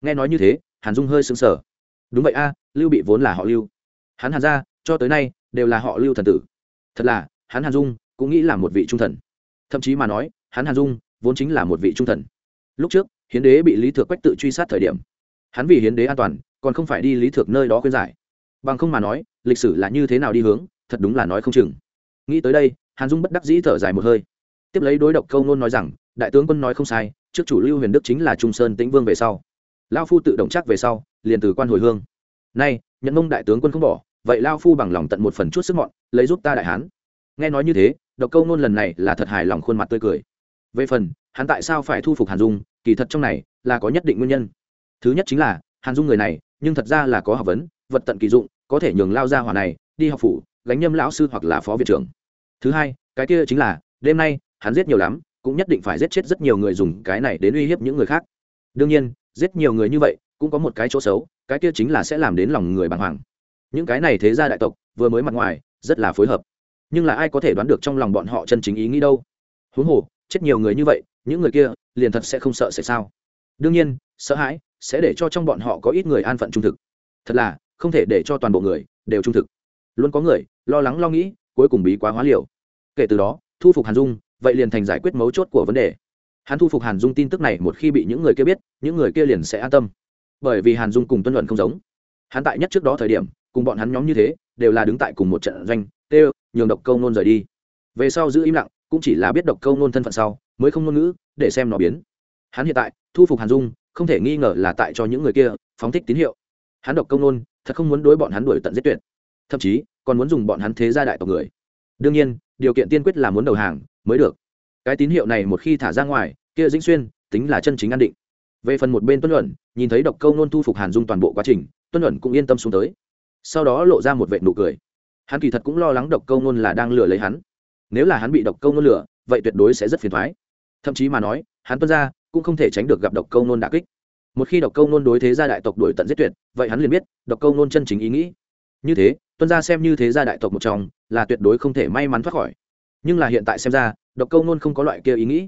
Nghe nói như thế, hàn dung hơi sững sờ. Đúng vậy a, lưu bị vốn là họ lưu. Hắn hàn ra cho tới nay, đều là họ lưu thần tử. Thật là, hắn hàn dung cũng nghĩ là một vị trung thần. Thậm chí mà nói, hắn hàn dung vốn chính là một vị trung thần. Lúc trước, hiến đế bị lý thược quách tự truy sát thời điểm, hắn vì hiến đế an toàn, còn không phải đi lý thược nơi đó khuyên giải. Bằng không mà nói, lịch sử là như thế nào đi hướng, thật đúng là nói không chừng. Nghĩ tới đây hàn dung bất đắc dĩ thở dài một hơi. Tiếp lấy đối độc câu nôn nói rằng, đại tướng quân nói không sai, trước chủ lưu huyền đức chính là trung sơn tĩnh vương về sau. Lao phu tự động chắc về sau, liền từ quan hồi hương. Nay, nhận mông đại tướng quân không bỏ, vậy lao phu bằng lòng tận một phần chút sức mọn, lấy giúp ta đại hán. Nghe nói như thế, độc câu nôn lần này là thật hài lòng khuôn mặt tươi cười. Về phần, hắn tại sao phải thu phục hàn dung, kỳ thật trong này là có nhất định nguyên nhân. Thứ nhất chính là, hàn dung người này, nhưng thật ra là có học vấn, vật tận kỳ dụng, có thể nhường lao ra hỏa này đi học phủ, gánh nhâm lão sư hoặc là phó viện trưởng thứ hai, cái kia chính là, đêm nay, hắn giết nhiều lắm, cũng nhất định phải giết chết rất nhiều người dùng cái này đến uy hiếp những người khác. Đương nhiên, giết nhiều người như vậy, cũng có một cái chỗ xấu, cái kia chính là sẽ làm đến lòng người bàng hoàng. Những cái này thế gia đại tộc, vừa mới mặt ngoài, rất là phối hợp. Nhưng là ai có thể đoán được trong lòng bọn họ chân chính ý nghĩ đâu? Huống hồ, chết nhiều người như vậy, những người kia, liền thật sẽ không sợ sẽ sao? Đương nhiên, sợ hãi, sẽ để cho trong bọn họ có ít người an phận trung thực. Thật là, không thể để cho toàn bộ người đều trung thực. Luôn có người, lo lắng lo nghĩ, cuối cùng bí quá hóa liều kể từ đó, thu phục hàn dung, vậy liền thành giải quyết mấu chốt của vấn đề. Hắn thu phục hàn dung tin tức này một khi bị những người kia biết, những người kia liền sẽ an tâm. Bởi vì hàn dung cùng tuân luận không giống. Hắn tại nhất trước đó thời điểm, cùng bọn hắn nhóm như thế, đều là đứng tại cùng một trận doanh, tê nhường độc câu nôn rời đi. Về sau giữ im lặng, cũng chỉ là biết độc câu nôn thân phận sau, mới không ngôn ngữ, để xem nó biến. Hắn hiện tại, thu phục hàn dung, không thể nghi ngờ là tại cho những người kia, phóng thích tín hiệu. Hắn độc công nôn, thật không muốn đối bọn hắn đuổi tận giết tuyệt. Thậm chí, còn muốn dùng bọn hắn thế gia đại tộc người. Đương nhiên điều kiện tiên quyết là muốn đầu hàng, mới được. Cái tín hiệu này một khi thả ra ngoài, kia dĩnh xuyên tính là chân chính an định. Về phần một bên tuân luận, nhìn thấy độc câu nôn thu phục hàn dung toàn bộ quá trình tuân luận cũng yên tâm xuống tới. Sau đó lộ ra một vệ nụ cười. Hắn kỳ thật cũng lo lắng độc câu nôn là đang lừa lấy hắn. Nếu là hắn bị độc câu nôn lừa, vậy tuyệt đối sẽ rất phiền thoái thậm chí mà nói, hắn tuân ra cũng không thể tránh được gặp độc câu nôn đà kích. Một khi độc câu nôn đối thế gia đại tộc đuổi tận giết tuyệt, vậy hắn liền biết độc câu nôn chân chính ý nghĩ. Như thế tuân gia xem như thế gia đại tộc một trong là tuyệt đối không thể may mắn thoát khỏi. Nhưng là hiện tại xem ra độc câu nôn không có loại kia ý nghĩ.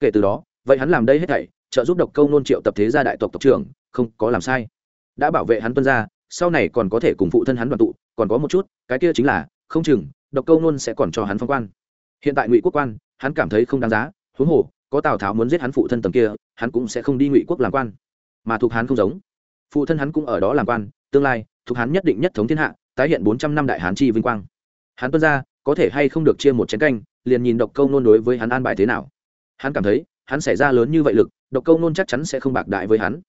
Kể từ đó vậy hắn làm đây hết thảy trợ giúp độc câu nôn triệu tập thế gia đại tộc tộc trưởng không có làm sai. Đã bảo vệ hắn tuân gia, sau này còn có thể cùng phụ thân hắn đoàn tụ còn có một chút cái kia chính là không chừng độc câu nôn sẽ còn cho hắn phong quan. Hiện tại ngụy quốc quan hắn cảm thấy không đáng giá huống hồ có tào tháo muốn giết hắn phụ thân tầng kia hắn cũng sẽ không đi ngụy quốc làm quan. Mà thuộc hắn không giống. Phụ thân hắn cũng ở đó làm quan tương lai thuộc hắn nhất định nhất thống thiên hạ tái hiện bốn trăm năm đại hán chi vinh quang. Hắn tuân ra có thể hay không được chia một chén canh liền nhìn độc câu nôn đối với hắn an bài thế nào. Hắn cảm thấy hắn xảy ra lớn như vậy lực độc câu nôn chắc chắn sẽ không bạc đại với hắn.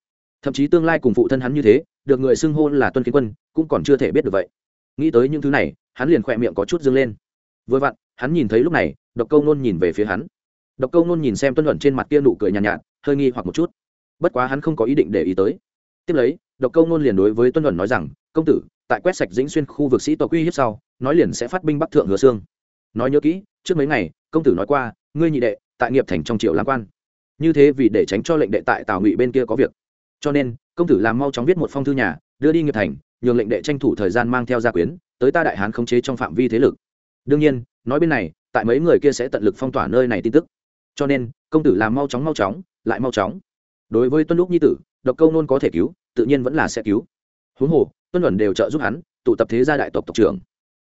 Thậm chí tương lai cùng phụ thân hắn như thế được người xưng hôn là tuân kiến quân cũng còn chưa thể biết được vậy. Nghĩ tới những thứ này hắn liền khỏe miệng có chút dâng lên. Vừa vặn hắn nhìn thấy lúc này độc câu nôn nhìn về phía hắn. Độc câu nôn nhìn xem tuân luận trên mặt kia nụ cười nhàn nhạt, nhạt hơi nghi hoặc một chút. Bất quá hắn không có ý định để ý tới. Tiếp lấy độc câu nôn liền đối với tuân luận nói rằng, công tử, tại quét sạch dĩnh xuyên khu vực sĩ tộc uy hiếp sau, nói liền sẽ phát binh bắc thượng hứa xương nói nhớ kỹ, trước mấy ngày, công tử nói qua, ngươi nhị đệ, tại nghiệp thành trong triệu lãng quan. Như thế vì để tránh cho lệnh đệ tại tào ngụy bên kia có việc. Cho nên, công tử làm mau chóng viết một phong thư nhà, đưa đi nghiệp thành, nhường lệnh đệ tranh thủ thời gian mang theo gia quyến, tới ta đại hán khống chế trong phạm vi thế lực. Đương nhiên, nói bên này, tại mấy người kia sẽ tận lực phong tỏa nơi này tin tức. Cho nên, công tử làm mau chóng mau chóng, lại mau chóng. Đối với tuân lúc nhi tử, độc câu nôn có thể cứu tự nhiên vẫn là sẽ cứu. Huống hồ, tuân luận đều trợ giúp hắn, tụ tập thế gia đại tộc tộc trưởng.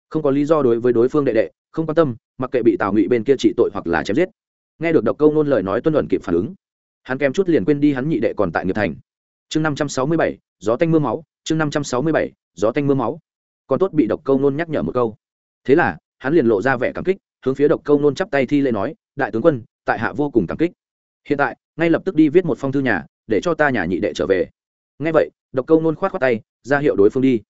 Không có lý do đối với đối phương đệ đệ, không quan tâm, mặc kệ bị tào ngụy bên kia trị tội hoặc là chém giết. Nghe được độc câu nôn lời nói, tuân luận kịp phản ứng. Hắn kèm chút liền quên đi hắn nhị đệ còn tại nghiệp thành. Chương năm trăm sáu mươi bảy, gió tanh m ư a máu, chương năm trăm sáu mươi bảy, gió tanh m ư a máu. Còn tốt bị độc câu nôn nhắc nhở một câu. Thế là, hắn liền lộ ra vẻ cảm kích, hướng phía độc câu nôn chắp tay thi lễ nói, đại tướng quân, tại hạ vô cùng cảm kích. Hiện tại, ngay lập tức đi viết một phong thư nhà, để cho ta nhà nhị đệ trở về ngay vậy, độc câu nôn khoát khoát tay, ra hiệu đối phương đi.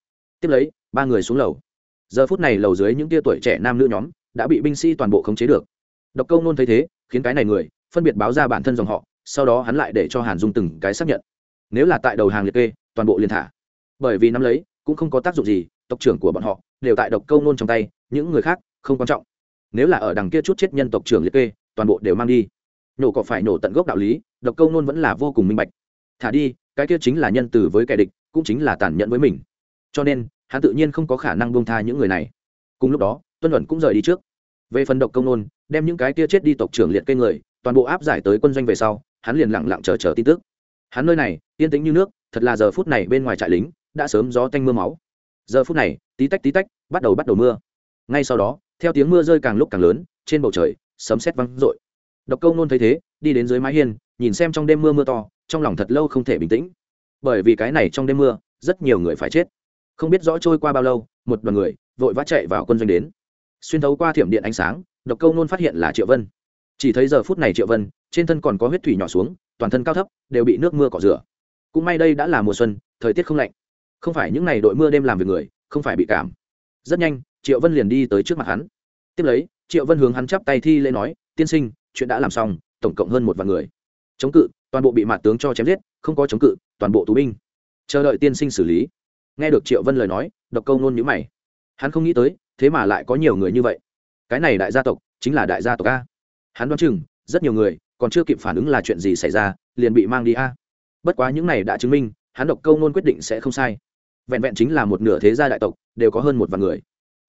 Tiếp lấy, ba người xuống lầu. Giờ phút này lầu dưới những tia tuổi trẻ nam nữ nhóm đã bị binh sĩ toàn bộ khống chế được. Độc câu nôn thấy thế, khiến cái này người phân biệt báo ra bản thân dòng họ, sau đó hắn lại để cho hàn dung từng cái xác nhận. Nếu là tại đầu hàng liệt kê, toàn bộ liền thả. Bởi vì nắm lấy, cũng không có tác dụng gì, tộc trưởng của bọn họ đều tại độc câu nôn trong tay, những người khác không quan trọng. Nếu là ở đằng kia chút chết nhân tộc trưởng liệt kê, toàn bộ đều mang đi. Nổ có phải nổ tận gốc đạo lý, độc câu nôn vẫn là vô cùng minh bạch thả đi, cái kia chính là nhân từ với kẻ địch, cũng chính là tàn nhẫn với mình. Cho nên, hắn tự nhiên không có khả năng buông tha những người này. Cùng lúc đó, tuân luận cũng rời đi trước. Về phần độc công nôn, đem những cái kia chết đi tộc trưởng liệt cây người, toàn bộ áp giải tới quân doanh về sau, hắn liền lặng lặng chờ chờ tin tức. Hắn nơi này, yên tĩnh như nước, thật là giờ phút này bên ngoài trại lính, đã sớm gió tanh mưa máu. Giờ phút này, tí tách tí tách, bắt đầu bắt đầu mưa. Ngay sau đó, theo tiếng mưa rơi càng lúc càng lớn, trên bầu trời, sấm sét văng rội độc câu nôn thấy thế, đi đến dưới mái hiên, nhìn xem trong đêm mưa mưa to trong lòng thật lâu không thể bình tĩnh. Bởi vì cái này trong đêm mưa, rất nhiều người phải chết. Không biết rõ trôi qua bao lâu, một đoàn người vội vã chạy vào quân doanh đến. Xuyên thấu qua thiểm điện ánh sáng, độc câu nôn phát hiện là triệu vân. Chỉ thấy giờ phút này triệu vân, trên thân còn có huyết thủy nhỏ xuống, toàn thân cao thấp, đều bị nước mưa cỏ rửa. Cũng may đây đã là mùa xuân, thời tiết không lạnh. Không phải những ngày đội mưa đêm làm việc người, không phải bị cảm. Rất nhanh, triệu vân liền đi tới trước mặt hắn. Tiếp lấy, triệu vân hướng hắn chắp tay thi lễ nói, tiên sinh, chuyện đã làm xong, tổng cộng hơn một vạn người. Chống cự toàn bộ bị mạt tướng cho chém giết, không có chống cự, toàn bộ tù binh. Chờ đợi tiên sinh xử lý. Nghe được triệu vân lời nói, độc câu nôn nhữ mày. Hắn không nghĩ tới, thế mà lại có nhiều người như vậy. Cái này đại gia tộc, chính là đại gia tộc a. Hắn đoán chừng, rất nhiều người, còn chưa kịp phản ứng là chuyện gì xảy ra, liền bị mang đi a. Bất quá những này đã chứng minh, hắn độc câu nôn quyết định sẽ không sai. Vẹn vẹn chính là một nửa thế gia đại tộc, đều có hơn một vạn người.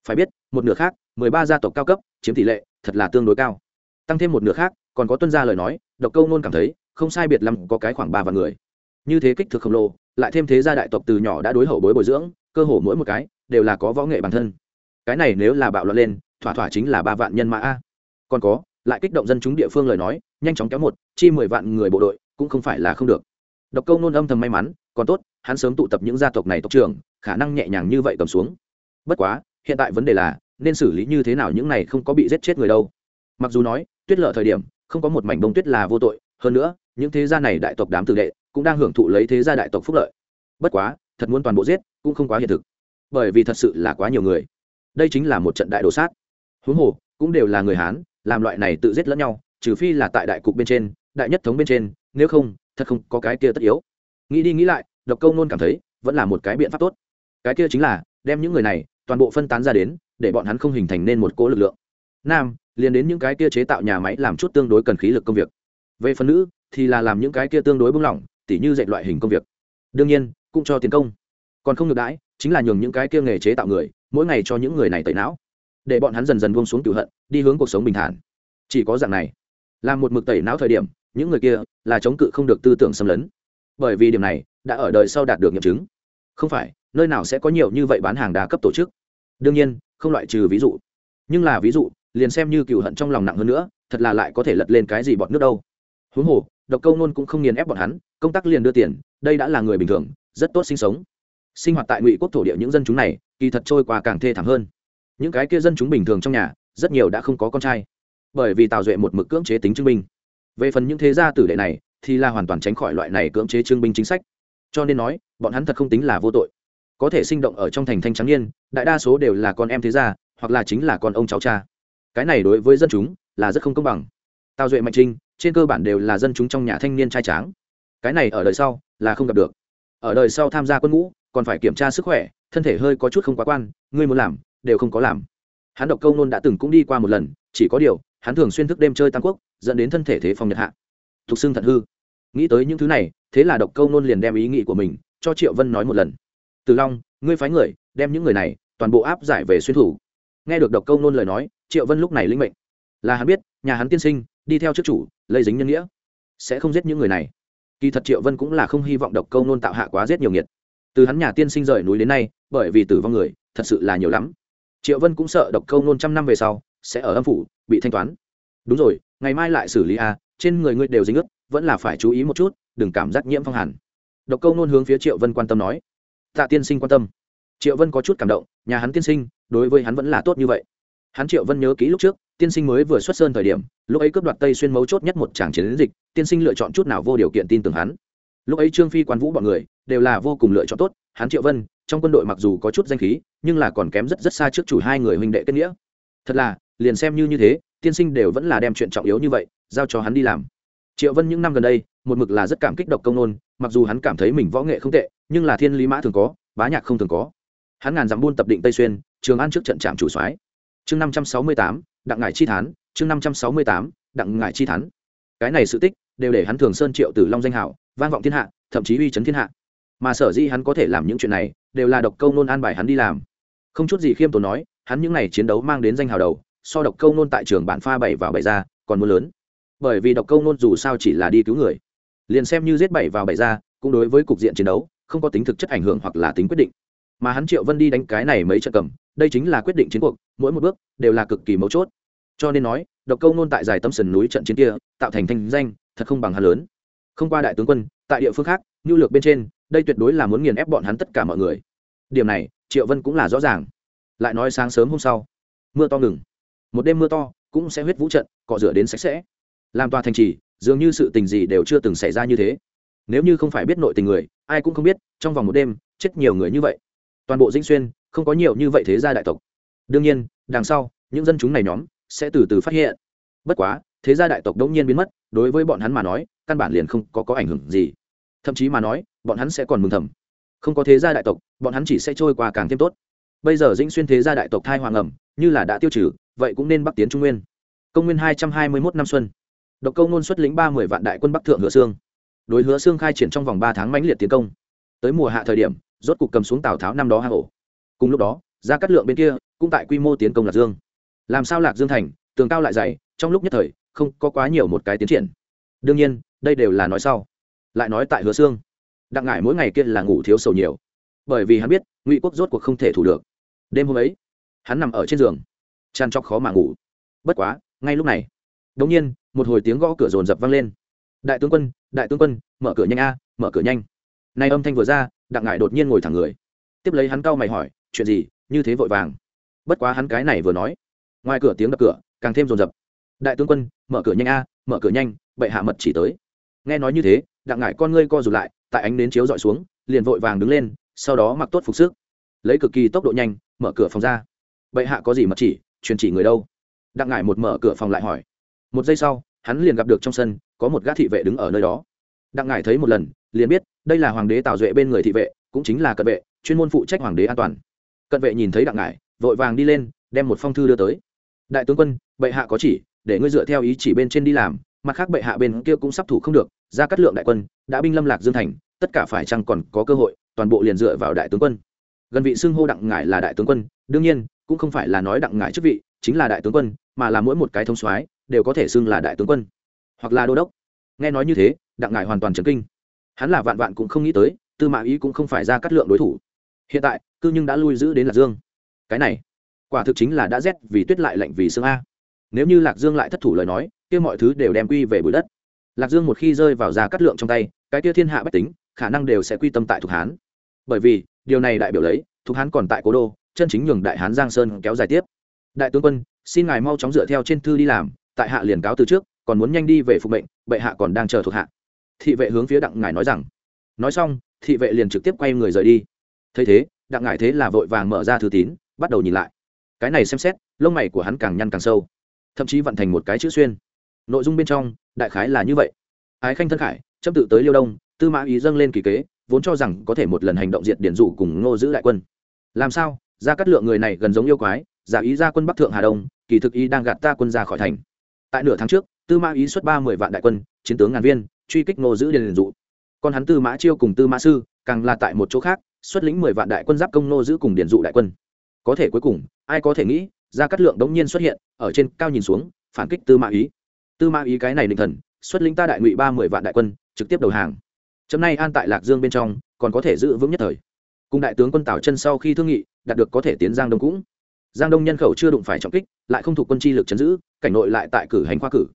Phải biết, một nửa khác, mười ba gia tộc cao cấp, chiếm tỷ lệ, thật là tương đối cao. Tăng thêm một nửa khác, còn có tuân gia lời nói, độc câu nôn cảm thấy không sai biệt lắm có cái khoảng ba vạn người. Như thế kích thước khổng lồ, lại thêm thế gia đại tộc từ nhỏ đã đối hậu bối bồi dưỡng, cơ hồ mỗi một cái đều là có võ nghệ bản thân. Cái này nếu là bạo loạn lên, thỏa thỏa chính là ba vạn nhân mã a. Còn có, lại kích động dân chúng địa phương lời nói, nhanh chóng kéo một, chi mười vạn người bộ đội, cũng không phải là không được. Độc câu nôn âm thầm may mắn, còn tốt, hắn sớm tụ tập những gia tộc này tộc trưởng, khả năng nhẹ nhàng như vậy cầm xuống. Bất quá, hiện tại vấn đề là, nên xử lý như thế nào những này không có bị giết chết người đâu. Mặc dù nói, tuyết lợ thời điểm, không có một mảnh bông tuyết là vô tội, hơn nữa những thế gia này đại tộc đám tử đệ cũng đang hưởng thụ lấy thế gia đại tộc phúc lợi. Bất quá, thật muốn toàn bộ giết cũng không quá hiện thực, bởi vì thật sự là quá nhiều người. Đây chính là một trận đại đồ sát. Huống hồ, cũng đều là người hán, làm loại này tự giết lẫn nhau, trừ phi là tại đại cục bên trên, đại nhất thống bên trên, nếu không, thật không có cái kia tất yếu. Nghĩ đi nghĩ lại, độc câu nôn cảm thấy, vẫn là một cái biện pháp tốt. Cái kia chính là, đem những người này, toàn bộ phân tán ra đến, để bọn hắn không hình thành nên một cỗ lực lượng. Nam, liền đến những cái kia chế tạo nhà máy làm chút tương đối cần khí lực công việc. Về phần nữ thì là làm những cái kia tương đối bung lỏng, tỉ như dạy loại hình công việc. Đương nhiên, cũng cho tiền công. Còn không ngược đãi, chính là nhường những cái kia nghề chế tạo người, mỗi ngày cho những người này tẩy não. Để bọn hắn dần dần buông xuống cựu hận, đi hướng cuộc sống bình thản. Chỉ có dạng này, làm một mực tẩy não thời điểm, những người kia là chống cự không được tư tưởng xâm lấn. Bởi vì điểm này đã ở đời sau đạt được nghiệm chứng. Không phải, nơi nào sẽ có nhiều như vậy bán hàng đa cấp tổ chức. Đương nhiên, không loại trừ ví dụ. Nhưng là ví dụ, liền xem như cựu hận trong lòng nặng hơn nữa, thật là lại có thể lật lên cái gì bọn nước đâu. Huống hồ độc câu nôn cũng không nghiền ép bọn hắn, công tác liền đưa tiền, đây đã là người bình thường, rất tốt sinh sống. Sinh hoạt tại ngụy quốc thổ địa những dân chúng này, kỳ thật trôi qua càng thê thảm hơn. Những cái kia dân chúng bình thường trong nhà, rất nhiều đã không có con trai. Bởi vì tào duệ một mực cưỡng chế tính chứng minh. Về phần những thế gia tử đệ này, thì là hoàn toàn tránh khỏi loại này cưỡng chế trương binh chính sách. Cho nên nói, bọn hắn thật không tính là vô tội. Có thể sinh động ở trong thành thanh trắng niên, đại đa số đều là con em thế gia, hoặc là chính là con ông cháu cha. Cái này đối với dân chúng, là rất không công bằng. Tào duệ mạnh trinh trên cơ bản đều là dân chúng trong nhà thanh niên trai tráng. Cái này ở đời sau là không gặp được. Ở đời sau tham gia quân ngũ, còn phải kiểm tra sức khỏe, thân thể hơi có chút không quá quan, ngươi muốn làm, đều không có làm. Hắn độc câu nôn đã từng cũng đi qua một lần, chỉ có điều, hắn thường xuyên thức đêm chơi tam quốc, dẫn đến thân thể thế phong nhật hạ. Thục xưng thận hư. Nghĩ tới những thứ này, thế là độc câu nôn liền đem ý nghĩ của mình cho triệu vân nói một lần. Từ long, ngươi phái người, đem những người này toàn bộ áp giải về xuyên thủ. Nghe được độc câu nôn lời nói, triệu vân lúc này linh mệnh. Là hắn biết, nhà hắn tiên sinh đi theo trước chủ, lây dính nhân nghĩa. Sẽ không giết những người này. Kỳ thật triệu vân cũng là không hy vọng độc câu nôn tạo hạ quá giết nhiều nghiệt. Từ hắn nhà tiên sinh rời núi đến nay, bởi vì tử vong người, thật sự là nhiều lắm. Triệu vân cũng sợ độc câu nôn trăm năm về sau, sẽ ở âm phủ, bị thanh toán. Đúng rồi, ngày mai lại xử lý a, trên người ngươi đều dính ướt, vẫn là phải chú ý một chút, đừng cảm giác nhiễm phong hàn. Độc câu nôn hướng phía triệu vân quan tâm nói. Tạ tiên sinh quan tâm. Triệu vân có chút cảm động, nhà hắn tiên sinh, đối với hắn vẫn là tốt như vậy. Hắn triệu vân nhớ kỹ lúc trước tiên sinh mới vừa xuất sơn thời điểm, lúc ấy cướp đoạt tây xuyên mấu chốt nhất một tràng chiến dịch, tiên sinh lựa chọn chút nào vô điều kiện tin tưởng hắn. Lúc ấy trương phi quan vũ bọn người, đều là vô cùng lựa chọn tốt, hắn triệu vân, trong quân đội mặc dù có chút danh khí, nhưng là còn kém rất rất xa trước chủ hai người huynh đệ kết nghĩa. Thật là, liền xem như như thế, tiên sinh đều vẫn là đem chuyện trọng yếu như vậy, giao cho hắn đi làm. Triệu vân những năm gần đây, một mực là rất cảm kích độc công nôn, mặc dù hắn cảm thấy mình võ nghệ không tệ, nhưng là thiên lý mã thường có, bá nhạc không thường có. Hắn ngàn dặm buôn tập định tây xuyên, trường an trước trận trạm chủ soái chương năm trăm sáu mươi tám, đặng ngải chi thán, chương năm trăm sáu mươi tám, đặng ngải chi thán. Cái này sự tích đều để hắn thường sơn triệu tử long danh hảo, vang vọng thiên hạ, thậm chí uy chấn thiên hạ. Mà sở dĩ hắn có thể làm những chuyện này, đều là độc câu nôn an bài hắn đi làm. Không chút gì khiêm tốn nói, hắn những n à y chiến đấu mang đến danh hào đầu, so độc câu nôn tại trường bản pha bảy vào bảy ra, còn mưa lớn. Bởi vì độc câu nôn dù sao chỉ là đi cứu người. Liền xem như giết bảy vào bảy ra, cũng đối với cục diện chiến đấu, không có tính thực chất ảnh hưởng hoặc là tính quyết định mà hắn triệu vân đi đánh cái này mấy trận cầm, đây chính là quyết định chiến cuộc, mỗi một bước đều là cực kỳ mấu chốt. Cho nên nói, độc câu nôn tại dài tâm sườn núi trận chiến kia, tạo thành thanh danh, thật không bằng hắn lớn. Không qua đại tướng quân, tại địa phương khác nhu lược bên trên, đây tuyệt đối là muốn nghiền ép bọn hắn tất cả mọi người. Điểm này, triệu vân cũng là rõ ràng. Lại nói sáng sớm hôm sau, mưa to ngừng. Một đêm mưa to, cũng sẽ huyết vũ trận, cọ rửa đến sạch sẽ. Làm tòa thành trì, dường như sự tình gì đều chưa từng xảy ra như thế. Nếu như không phải biết nội tình người, ai cũng không biết, trong vòng một đêm, chết nhiều người như vậy toàn bộ dinh xuyên không có nhiều như vậy thế gia đại tộc. Đương nhiên đằng sau những dân chúng này nhóm sẽ từ từ phát hiện. Bất quá thế gia đại tộc đống nhiên biến mất đối với bọn hắn mà nói căn bản liền không có, có ảnh hưởng gì. Thậm chí mà nói bọn hắn sẽ còn mừng thầm. Không có thế gia đại tộc bọn hắn chỉ sẽ trôi qua càng thêm tốt. Bây giờ dĩnh xuyên thế gia đại tộc thai hoàng ẩm như là đã tiêu trừ vậy cũng nên bắc tiến trung nguyên. Công nguyên hai trăm hai mươi mốt năm xuân. Độc câu nôn xuất lĩnh ba mươi vạn đại quân bắc thượng hứa xương đối hứa xương khai triển trong vòng ba tháng mãnh liệt tiến công. Tới mùa hạ thời điểm rốt cục cầm xuống tào tháo năm đó hang hổ cùng lúc đó ra cắt lượng bên kia cũng tại quy mô tiến công lạc dương. Làm sao lạc dương thành, tường cao lại dày, trong lúc nhất thời, không có quá nhiều một cái tiến triển. Đương nhiên, đây đều là nói sau. Lại nói tại hứa xương đặng ngải mỗi ngày kia là ngủ thiếu sầu nhiều. Bởi vì hắn biết, ngụy quốc rốt cuộc không thể thủ được. Đêm hôm ấy, hắn nằm ở trên giường chăn chóc khó mà ngủ. Bất quá, ngay lúc này đống nhiên, một hồi tiếng gõ cửa rồn rập vang lên. Đại tướng quân, đại tướng quân, mở cửa nhanh a, mở cửa nhanh nay âm thanh vừa ra, đặng ngải đột nhiên ngồi thẳng người. Tiếp lấy hắn cau mày hỏi, chuyện gì? Như thế vội vàng. Bất quá hắn cái này vừa nói, ngoài cửa tiếng đập cửa, càng thêm rồn rập đại tướng quân, mở cửa nhanh a, mở cửa nhanh, bệ hạ mật chỉ tới. Nghe nói như thế, đặng ngải con ngươi co rụt lại, tại ánh nến chiếu dọi xuống, liền vội vàng đứng lên, sau đó mặc tốt phục sức. Lấy cực kỳ tốc độ nhanh, mở cửa phòng ra. Bệ hạ có gì mật chỉ, truyền chỉ người đâu? Đặng ngải một mở cửa phòng lại hỏi. Một giây sau, hắn liền gặp được trong sân, có một gã thị vệ đứng ở nơi đó. Đặng ngải thấy một lần, liền biết đây là hoàng đế tào duệ bên người thị vệ, cũng chính là cận vệ, chuyên môn phụ trách hoàng đế an toàn. Cận vệ nhìn thấy đặng ngải, vội vàng đi lên, đem một phong thư đưa tới. Đại tướng quân, bệ hạ có chỉ, để ngươi dựa theo ý chỉ bên trên đi làm, mặt khác bệ hạ bên kia cũng sắp thủ không được, ra cắt lượng đại quân, đã binh lâm lạc dương thành, tất cả phải chăng còn có cơ hội, toàn bộ liền dựa vào đại tướng quân. Gần vị xưng hô đặng ngải là đại tướng quân, đương nhiên, cũng không phải là nói đặng ngải chức vị, chính là đại tướng quân, mà là mỗi một cái thông soái, đều có thể xưng là đại tướng quân, hoặc là đô đốc. Nghe nói như thế, đặng ngải hoàn toàn chấn kinh hắn là vạn vạn cũng không nghĩ tới, tư mã ý cũng không phải ra cắt lượng đối thủ. Hiện tại, cư nhưng đã lui giữ đến lạc dương. Cái này, quả thực chính là đã rét vì tuyết lại lạnh vì sương a. Nếu như lạc dương lại thất thủ lời nói, kia mọi thứ đều đem quy về bụi đất. Lạc dương một khi rơi vào ra cắt lượng trong tay, cái kia thiên hạ bách tính, khả năng đều sẽ quy tâm tại thục hán. Bởi vì, điều này đại biểu lấy, thục hán còn tại cố đô, chân chính nhường đại hán giang sơn kéo dài tiếp. Đại tướng quân, xin ngài mau chóng dựa theo trên thư đi làm, tại hạ liền cáo từ trước, còn muốn nhanh đi về phục mệnh, bệ hạ còn đang chờ thuộc hạ thị vệ hướng phía đặng ngài nói rằng, nói xong, thị vệ liền trực tiếp quay người rời đi. Thấy thế, đặng ngài thế là vội vàng mở ra thư tín, bắt đầu nhìn lại. Cái này xem xét, lông mày của hắn càng nhăn càng sâu, thậm chí vận thành một cái chữ xuyên. Nội dung bên trong, đại khái là như vậy. Ái khanh thân khải, chấm tự tới liêu đông, tư mã ý dâng lên kỳ kế, vốn cho rằng có thể một lần hành động diệt điển dụ cùng ngô giữ đại quân. Làm sao? Ra cắt lượng người này gần giống yêu quái, giả ý ra quân bắc thượng hà đông, kỳ thực ý đang gạt ta quân ra khỏi thành. Tại nửa tháng trước, tư mã ý xuất ba mươi vạn đại quân, chiến tướng ngàn viên truy kích ngô giữ điền dụ. Còn hắn tư mã chiêu cùng tư mã sư, càng là tại một chỗ khác, xuất lĩnh mười vạn đại quân giáp công ngô giữ cùng điền dụ đại quân. Có thể cuối cùng, ai có thể nghĩ ra cắt lượng đống nhiên xuất hiện, ở trên cao nhìn xuống, phản kích tư mã ý. Tư mã ý cái này định thần, xuất lĩnh ta đại ngụy ba mười vạn đại quân, trực tiếp đầu hàng. Chấm nay an tại lạc dương bên trong, còn có thể giữ vững nhất thời. Cùng đại tướng quân tào chân sau khi thương nghị, đạt được có thể tiến giang đông cũng. Giang đông nhân khẩu chưa đụng phải trọng kích, lại không thuộc quân chi lực chấn giữ, cảnh nội lại tại cử hành khoa cử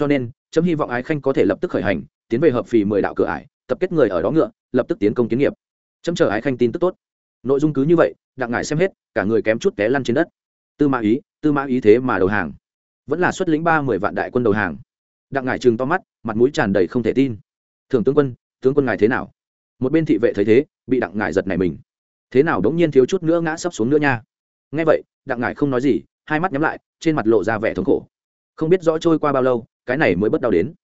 cho nên chấm hy vọng ái khanh có thể lập tức khởi hành, tiến về hợp phì mười đạo cửa ải, tập kết người ở đó ngựa, lập tức tiến công kiến nghiệp. Chấm chờ ái khanh tin tức tốt. Nội dung cứ như vậy, đặng ngài xem hết, cả người kém chút té lăn trên đất. Tư mã ý, tư mã ý thế mà đầu hàng. Vẫn là xuất lĩnh ba mười vạn đại quân đầu hàng. Đặng ngài chừng to mắt, mặt mũi tràn đầy không thể tin. Thường tướng quân tướng quân ngài thế nào? Một bên thị vệ thấy thế, bị đặng ngài giật này mình. Thế nào đống nhiên thiếu chút nữa ngã sấp xuống nữa nha? Nghe vậy, đặng ngài không nói gì, hai mắt nhắm lại, trên mặt lộ ra vẻ thống khổ. Không biết rõ trôi qua bao lâu cái này mới bất đau đến.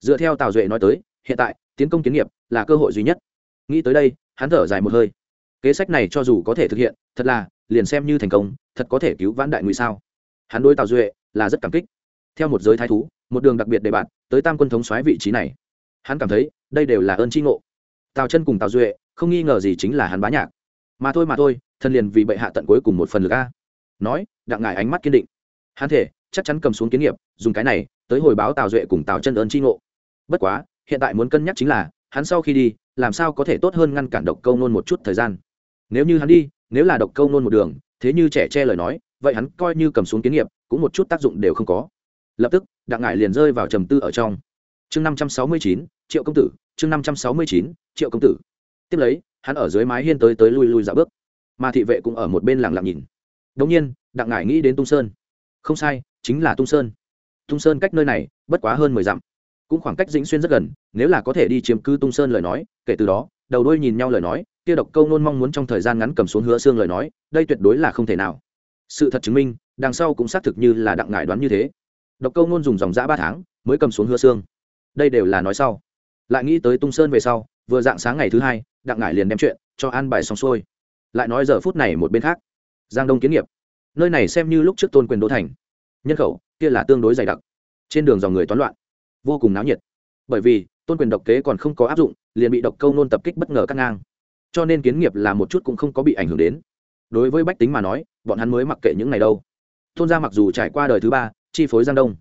Dựa theo tào duệ nói tới, hiện tại, tiến công kiến nghiệp là cơ hội duy nhất. Nghĩ tới đây, hắn thở dài một hơi. Kế sách này cho dù có thể thực hiện, thật là, liền xem như thành công, thật có thể cứu vãn đại ngụy sao. Hắn đối tào duệ là rất cảm kích. Theo một giới thái thú, một đường đặc biệt đề bạt, tới tam quân thống xoáy vị trí này. Hắn cảm thấy, đây đều là ơn tri ngộ. Tào chân cùng tào duệ, không nghi ngờ gì chính là hắn bá nhạc. Mà thôi mà thôi thân liền vì bệ hạ tận cuối cùng một phần lực a. Nói, đặng ngài ánh mắt kiên định. Hắn thể, chắc chắn cầm xuống kiến nghiệp, dùng cái này tới hồi báo tào duệ cùng tào chân ơn tri ngộ. Bất quá, hiện tại muốn cân nhắc chính là, hắn sau khi đi, làm sao có thể tốt hơn ngăn cản độc câu nôn một chút thời gian? Nếu như hắn đi, nếu là độc câu nôn một đường, thế như trẻ che lời nói, vậy hắn coi như cầm xuống kiến nghiệp, cũng một chút tác dụng đều không có. Lập tức, đặng ngải liền rơi vào trầm tư ở trong. Chương năm trăm sáu mươi chín, triệu công tử, chương năm trăm sáu mươi chín, triệu công tử. Tiếp lấy, hắn ở dưới mái hiên tới tới lui lui dạo bước. Mà thị vệ cũng ở một bên lặng lặng nhìn. Đống nhiên, đặng ngải nghĩ đến tung sơn. Không sai, chính là tung sơn tung sơn cách nơi này bất quá hơn mười dặm, cũng khoảng cách dĩnh xuyên rất gần, nếu là có thể đi chiếm cư tung sơn lời nói, kể từ đó, đầu đôi nhìn nhau lời nói, kia độc câu nôn mong muốn trong thời gian ngắn cầm xuống hứa xương lời nói, đây tuyệt đối là không thể nào. Sự thật chứng minh, đằng sau cũng xác thực như là đặng ngải đoán như thế. Độc câu nôn dùng dòng giã ba tháng mới cầm xuống hứa xương. Đây đều là nói sau. Lại nghĩ tới tung sơn về sau, vừa dạng sáng ngày thứ hai, đặng ngải liền đem chuyện cho an bài xong xuôi. Lại nói giờ phút này một bên khác. Giang đông kiến nghiệp. Nơi này xem như lúc trước tôn quyền đô thành nhân khẩu, kia là tương đối dày đặc. Trên đường dòng người toán loạn, vô cùng náo nhiệt. Bởi vì, tôn quyền độc kế còn không có áp dụng, liền bị độc câu nôn tập kích bất ngờ cắt ngang. Cho nên kiến nghiệp là một chút cũng không có bị ảnh hưởng đến. Đối với bách tính mà nói, bọn hắn mới mặc kệ những ngày đâu. Tôn gia mặc dù trải qua đời thứ ba, chi phối giang đông.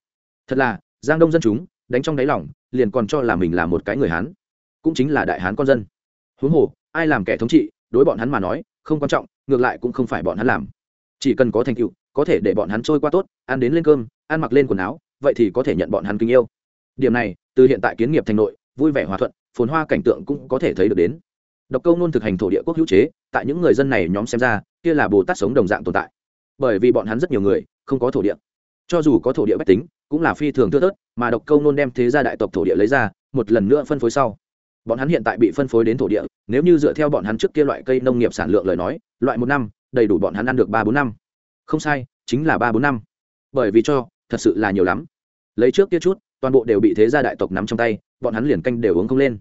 Thật là, giang đông dân chúng, đánh trong đáy lỏng liền còn cho là mình là một cái người hán, cũng chính là đại hán con dân. Huống hồ, ai làm kẻ thống trị, đối bọn hắn mà nói, không quan trọng, ngược lại cũng không phải bọn hắn làm. Chỉ cần có thành tựu có thể để bọn hắn trôi qua tốt, ăn đến lên cơm, ăn mặc lên quần áo, vậy thì có thể nhận bọn hắn kính yêu. Điểm này, từ hiện tại kiến nghiệp thành nội, vui vẻ hòa thuận, phồn hoa cảnh tượng cũng có thể thấy được đến. Độc câu nôn thực hành thổ địa quốc hữu chế, tại những người dân này nhóm xem ra, kia là bồ tát sống đồng dạng tồn tại. Bởi vì bọn hắn rất nhiều người, không có thổ địa. Cho dù có thổ địa bách tính, cũng là phi thường thưa thớt, mà độc câu nôn đem thế gia đại tộc thổ địa lấy ra, một lần nữa phân phối sau. Bọn hắn hiện tại bị phân phối đến thổ địa, nếu như dựa theo bọn hắn trước kia loại cây nông nghiệp sản lượng lời nói, loại một năm, đầy đủ bọn hắn ăn được ba bốn năm không sai, chính là ba bốn năm. Bởi vì cho, thật sự là nhiều lắm. Lấy trước kia chút, toàn bộ đều bị thế gia đại tộc nắm trong tay, bọn hắn liền canh đều uống không lên.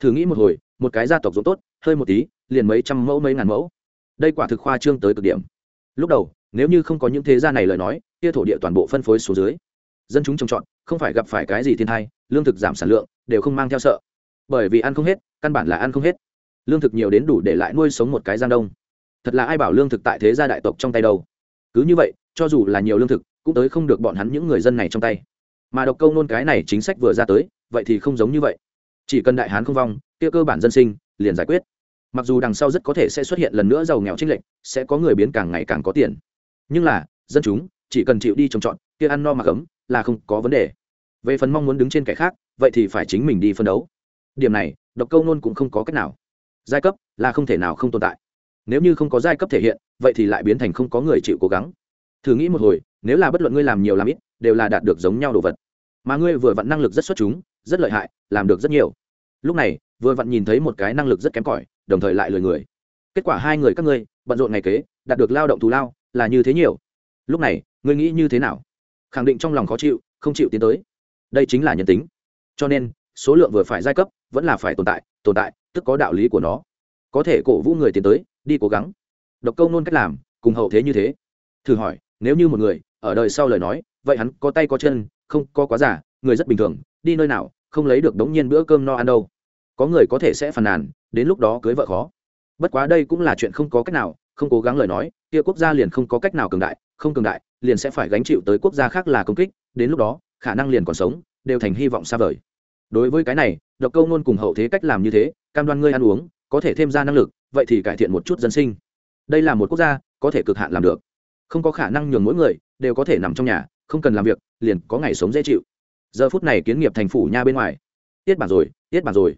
Thử nghĩ một hồi, một cái gia tộc giống tốt, hơi một tí, liền mấy trăm mẫu mấy ngàn mẫu. Đây quả thực khoa trương tới cực điểm. Lúc đầu, nếu như không có những thế gia này lời nói, kia thổ địa toàn bộ phân phối xuống dưới. Dân chúng trồng trọt, không phải gặp phải cái gì thiên thai lương thực giảm sản lượng, đều không mang theo sợ. Bởi vì ăn không hết, căn bản là ăn không hết. Lương thực nhiều đến đủ để lại nuôi sống một cái giang đông. Thật là ai bảo lương thực tại thế gia đại tộc trong tay đâu? Cứ như vậy cho dù là nhiều lương thực cũng tới không được bọn hắn những người dân này trong tay. Mà độc câu nôn cái này chính sách vừa ra tới vậy thì không giống như vậy. Chỉ cần đại hán không vong kia cơ bản dân sinh liền giải quyết. Mặc dù đằng sau rất có thể sẽ xuất hiện lần nữa giàu nghèo trinh lệch, sẽ có người biến càng ngày càng có tiền. Nhưng là dân chúng chỉ cần chịu đi trồng trọt kia ăn no mặc ấm là không có vấn đề. Về phần mong muốn đứng trên kẻ khác vậy thì phải chính mình đi phân đấu. Điểm này độc câu nôn cũng không có cách nào. Giai cấp là không thể nào không tồn tại. Nếu như không có giai cấp thể hiện vậy thì lại biến thành không có người chịu cố gắng. Thử nghĩ một hồi, nếu là bất luận ngươi làm nhiều làm ít, đều là đạt được giống nhau đồ vật. Mà ngươi vừa vặn năng lực rất xuất chúng, rất lợi hại, làm được rất nhiều. Lúc này, vừa vặn nhìn thấy một cái năng lực rất kém cỏi, đồng thời lại lười người. Kết quả hai người các ngươi, bận rộn ngày kế, đạt được lao động thù lao, là như thế nhiều. Lúc này, ngươi nghĩ như thế nào? Khẳng định trong lòng khó chịu, không chịu tiến tới. Đây chính là nhân tính. Cho nên, số lượng vừa phải giai cấp, vẫn là phải tồn tại tồn tại, tức có đạo lý của nó. Có thể cổ vũ người tiến tới, đi cố gắng độc câu nôn cách làm, cùng hậu thế như thế. Thử hỏi, nếu như một người, ở đời sau lời nói, vậy hắn có tay có chân, không có quá giả người rất bình thường, đi nơi nào, không lấy được đống nhiên bữa cơm no ăn đâu. Có người có thể sẽ phàn nàn, đến lúc đó cưới vợ khó. Bất quá đây cũng là chuyện không có cách nào, không cố gắng lời nói, kia quốc gia liền không có cách nào cường đại, không cường đại, liền sẽ phải gánh chịu tới quốc gia khác là công kích, đến lúc đó, khả năng liền còn sống, đều thành hy vọng xa vời. Đối với cái này, độc câu nôn cùng hậu thế cách làm như thế, cam đoan ngươi ăn uống, có thể thêm ra năng lực, vậy thì cải thiện một chút dân sinh đây là một quốc gia có thể cực hạn làm được. Không có khả năng nhường mỗi người đều có thể nằm trong nhà, không cần làm việc, liền có ngày sống dễ chịu. Giờ phút này kiến nghiệp thành phủ nha bên ngoài. Tiết bản rồi, tiết bản rồi.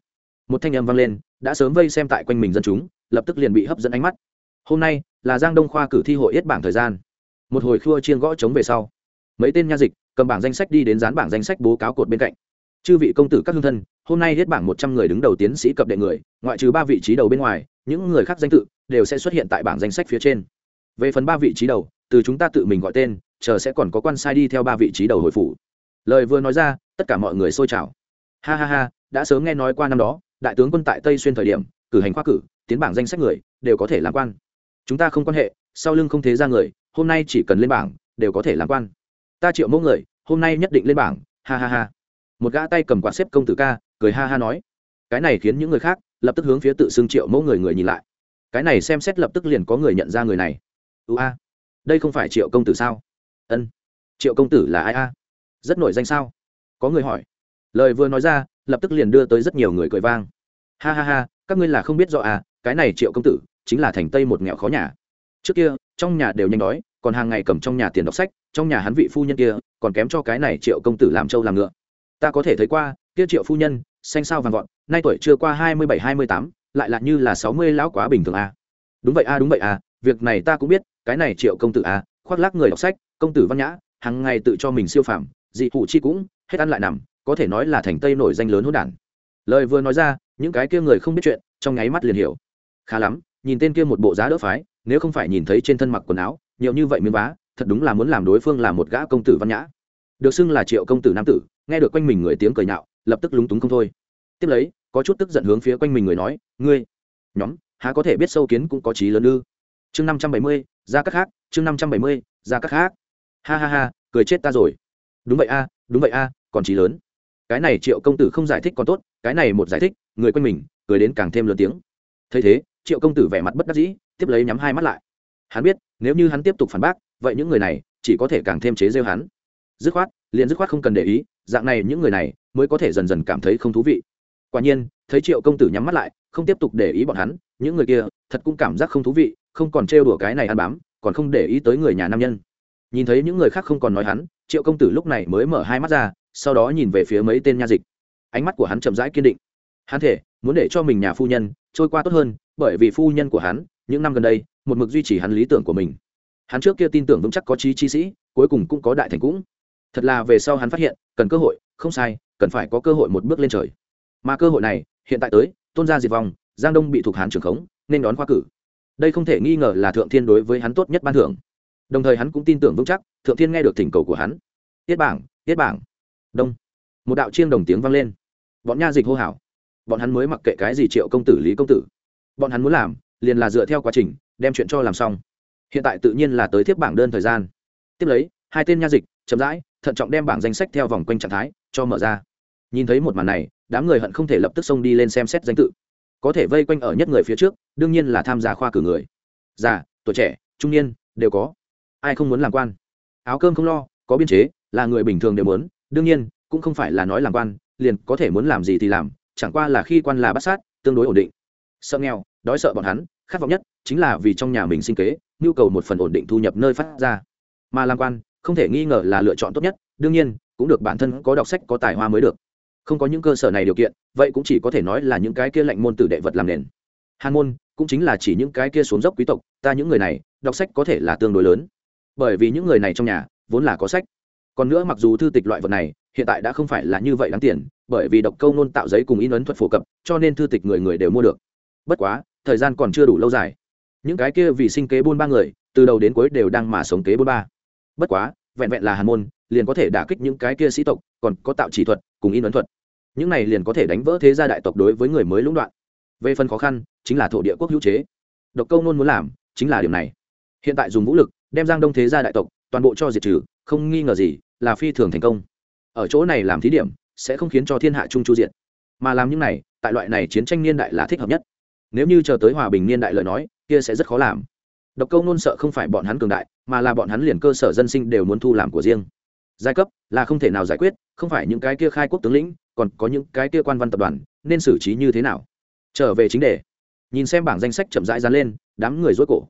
Một thanh âm vang lên, đã sớm vây xem tại quanh mình dân chúng, lập tức liền bị hấp dẫn ánh mắt. Hôm nay là giang đông khoa cử thi hội yết bảng thời gian. Một hồi khua chiên gõ trống về sau, mấy tên nha dịch cầm bảng danh sách đi đến dán bảng danh sách bố cáo cột bên cạnh. Chư vị công tử các hương thân, hôm nay yết bảng một trăm người đứng đầu tiến sĩ cập đệ người, ngoại trừ ba vị trí đầu bên ngoài những người khác danh tự đều sẽ xuất hiện tại bảng danh sách phía trên. Về phần ba vị trí đầu, từ chúng ta tự mình gọi tên, chờ sẽ còn có quan sai đi theo ba vị trí đầu hồi phủ. Lời vừa nói ra, tất cả mọi người xôi trào. Ha ha ha, đã sớm nghe nói qua năm đó, đại tướng quân tại tây xuyên thời điểm, cử hành khoa cử, tiến bảng danh sách người, đều có thể làm quan. Chúng ta không quan hệ, sau lưng không thế ra người, hôm nay chỉ cần lên bảng, đều có thể làm quan. Ta triệu mẫu người, hôm nay nhất định lên bảng, ha ha ha. Một gã tay cầm quạt xếp công tử ca, cười ha ha nói. Cái này khiến những người khác lập tức hướng phía tự xưng triệu mẫu người người nhìn lại. Cái này xem xét lập tức liền có người nhận ra người này. Ưu a, đây không phải triệu công tử sao? Ân, triệu công tử là ai a? Rất nổi danh sao? Có người hỏi. Lời vừa nói ra, lập tức liền đưa tới rất nhiều người cười vang. Ha ha ha, các ngươi là không biết rõ à cái này triệu công tử chính là thành tây một nghèo khó nhà. Trước kia, trong nhà đều nhanh đói, còn hàng ngày cầm trong nhà tiền đọc sách, trong nhà hắn vị phu nhân kia còn kém cho cái này triệu công tử làm trâu làm ngựa. Ta có thể thấy qua, kia triệu phu nhân xanh sao vàng vọt, nay tuổi chưa qua hai mươi bảy, hai mươi tám, lại là như là sáu mươi lão quá bình thường à. đúng vậy à đúng vậy à việc này ta cũng biết, cái này triệu công tử à khoác lác người đọc sách, công tử văn nhã hàng ngày tự cho mình siêu phàm, dị phụ chi cũng, hết ăn lại nằm, có thể nói là thành tây nổi danh lớn hỗn đản. Lời vừa nói ra, những cái kia người không biết chuyện, trong nháy mắt liền hiểu. Khá lắm, nhìn tên kia một bộ giá đỡ phái, nếu không phải nhìn thấy trên thân mặc quần áo, nhiều như vậy miếng vá, thật đúng là muốn làm đối phương là một gã công tử văn nhã. Được xưng là triệu công tử nam tử, nghe được quanh mình người tiếng cười nhạo lập tức lúng túng không thôi. Tiếp lấy, có chút tức giận hướng phía quanh mình người nói, ngươi, nhóm, há có thể biết sâu kiến cũng có trí lớn ư? Chương năm trăm bảy mươi, ra các khác, chương năm trăm bảy mươi, ra các khác. Ha ha ha, cười chết ta rồi. Đúng vậy a, đúng vậy a, còn trí lớn. Cái này triệu công tử không giải thích còn tốt, cái này một giải thích, người quanh mình, cười đến càng thêm lớn tiếng. Thấy thế, triệu công tử vẻ mặt bất đắc dĩ, tiếp lấy nhắm hai mắt lại. Hắn biết, nếu như hắn tiếp tục phản bác, vậy những người này chỉ có thể càng thêm chế rêu hắn. Dứt khoát, liền dứt khoát không cần để ý dạng này những người này mới có thể dần dần cảm thấy không thú vị. Quả nhiên, thấy triệu công tử nhắm mắt lại, không tiếp tục để ý bọn hắn, những người kia thật cũng cảm giác không thú vị, không còn trêu đùa cái này ăn bám, còn không để ý tới người nhà nam nhân. Nhìn thấy những người khác không còn nói hắn, triệu công tử lúc này mới mở hai mắt ra, sau đó nhìn về phía mấy tên nha dịch. Ánh mắt của hắn chậm rãi kiên định. Hắn thể muốn để cho mình nhà phu nhân trôi qua tốt hơn, bởi vì phu nhân của hắn, những năm gần đây, một mực duy trì hắn lý tưởng của mình. Hắn trước kia tin tưởng vững chắc có trí chi sĩ, cuối cùng cũng có đại thành cũng thật là về sau hắn phát hiện, cần cơ hội, không sai, cần phải có cơ hội một bước lên trời. Mà cơ hội này, hiện tại tới, tôn gia diệt vong, giang đông bị thuộc hán trưởng khống, nên đón khoa cử. Đây không thể nghi ngờ là thượng thiên đối với hắn tốt nhất ban thưởng. Đồng thời hắn cũng tin tưởng vững chắc, thượng thiên nghe được thỉnh cầu của hắn. Tiết bảng tiết bảng. Đông. Một đạo chiêng đồng tiếng vang lên. Bọn nha dịch hô hào. Bọn hắn mới mặc kệ cái gì triệu công tử, lý công tử. Bọn hắn muốn làm, liền là dựa theo quá trình, đem chuyện cho làm xong. Hiện tại tự nhiên là tới tiếp bảng đơn thời gian. Tiếp lấy, hai tên nha dịch, chậm rãi thận trọng đem bảng danh sách theo vòng quanh trạng thái, cho mở ra. Nhìn thấy một màn này, đám người hận không thể lập tức xông đi lên xem xét danh tự. Có thể vây quanh ở nhất người phía trước, đương nhiên là tham gia khoa cử người. Già, tuổi trẻ, trung niên, đều có. Ai không muốn làm quan? Áo cơm không lo, có biên chế, là người bình thường đều muốn. Đương nhiên, cũng không phải là nói làm quan, liền có thể muốn làm gì thì làm, chẳng qua là khi quan là bắt sát, tương đối ổn định. Sợ nghèo, đói sợ bọn hắn, khát vọng nhất chính là vì trong nhà mình sinh kế, nhu cầu một phần ổn định thu nhập nơi phát ra. Mà làm quan không thể nghi ngờ là lựa chọn tốt nhất, đương nhiên, cũng được bản thân có đọc sách, có tài hoa mới được. Không có những cơ sở này điều kiện, vậy cũng chỉ có thể nói là những cái kia lạnh môn tử đệ vật làm nền. Hàn môn, cũng chính là chỉ những cái kia xuống dốc quý tộc, ta những người này, đọc sách có thể là tương đối lớn. Bởi vì những người này trong nhà, vốn là có sách. Còn nữa mặc dù thư tịch loại vật này, hiện tại đã không phải là như vậy đáng tiền, bởi vì độc câu nôn tạo giấy cùng in ấn thuật phổ cập, cho nên thư tịch người người đều mua được. Bất quá, thời gian còn chưa đủ lâu dài. Những cái kia vì sinh kế buôn ba người, từ đầu đến cuối đều đang mà sống kế buôn ba bất quá, vẹn vẹn là hàn môn, liền có thể đả kích những cái kia sĩ tộc, còn có tạo chỉ thuật, cùng in ấn thuật. Những này liền có thể đánh vỡ thế gia đại tộc đối với người mới lũng đoạn. Về phần khó khăn, chính là thổ địa quốc hữu chế. Độc câu nôn muốn làm, chính là điểm này. Hiện tại dùng vũ lực, đem giang đông thế gia đại tộc, toàn bộ cho diệt trừ, không nghi ngờ gì, là phi thường thành công. Ở chỗ này làm thí điểm, sẽ không khiến cho thiên hạ trung chu diện mà làm những này, tại loại này chiến tranh niên đại là thích hợp nhất. Nếu như chờ tới hòa bình niên đại lời nói, kia sẽ rất khó làm độc câu nôn sợ không phải bọn hắn cường đại, mà là bọn hắn liền cơ sở dân sinh đều muốn thu làm của riêng. Giai cấp là không thể nào giải quyết, không phải những cái kia khai quốc tướng lĩnh, còn có những cái kia quan văn tập đoàn, nên xử trí như thế nào? Trở về chính đề. Nhìn xem bảng danh sách chậm rãi dán lên, đám người rối cổ.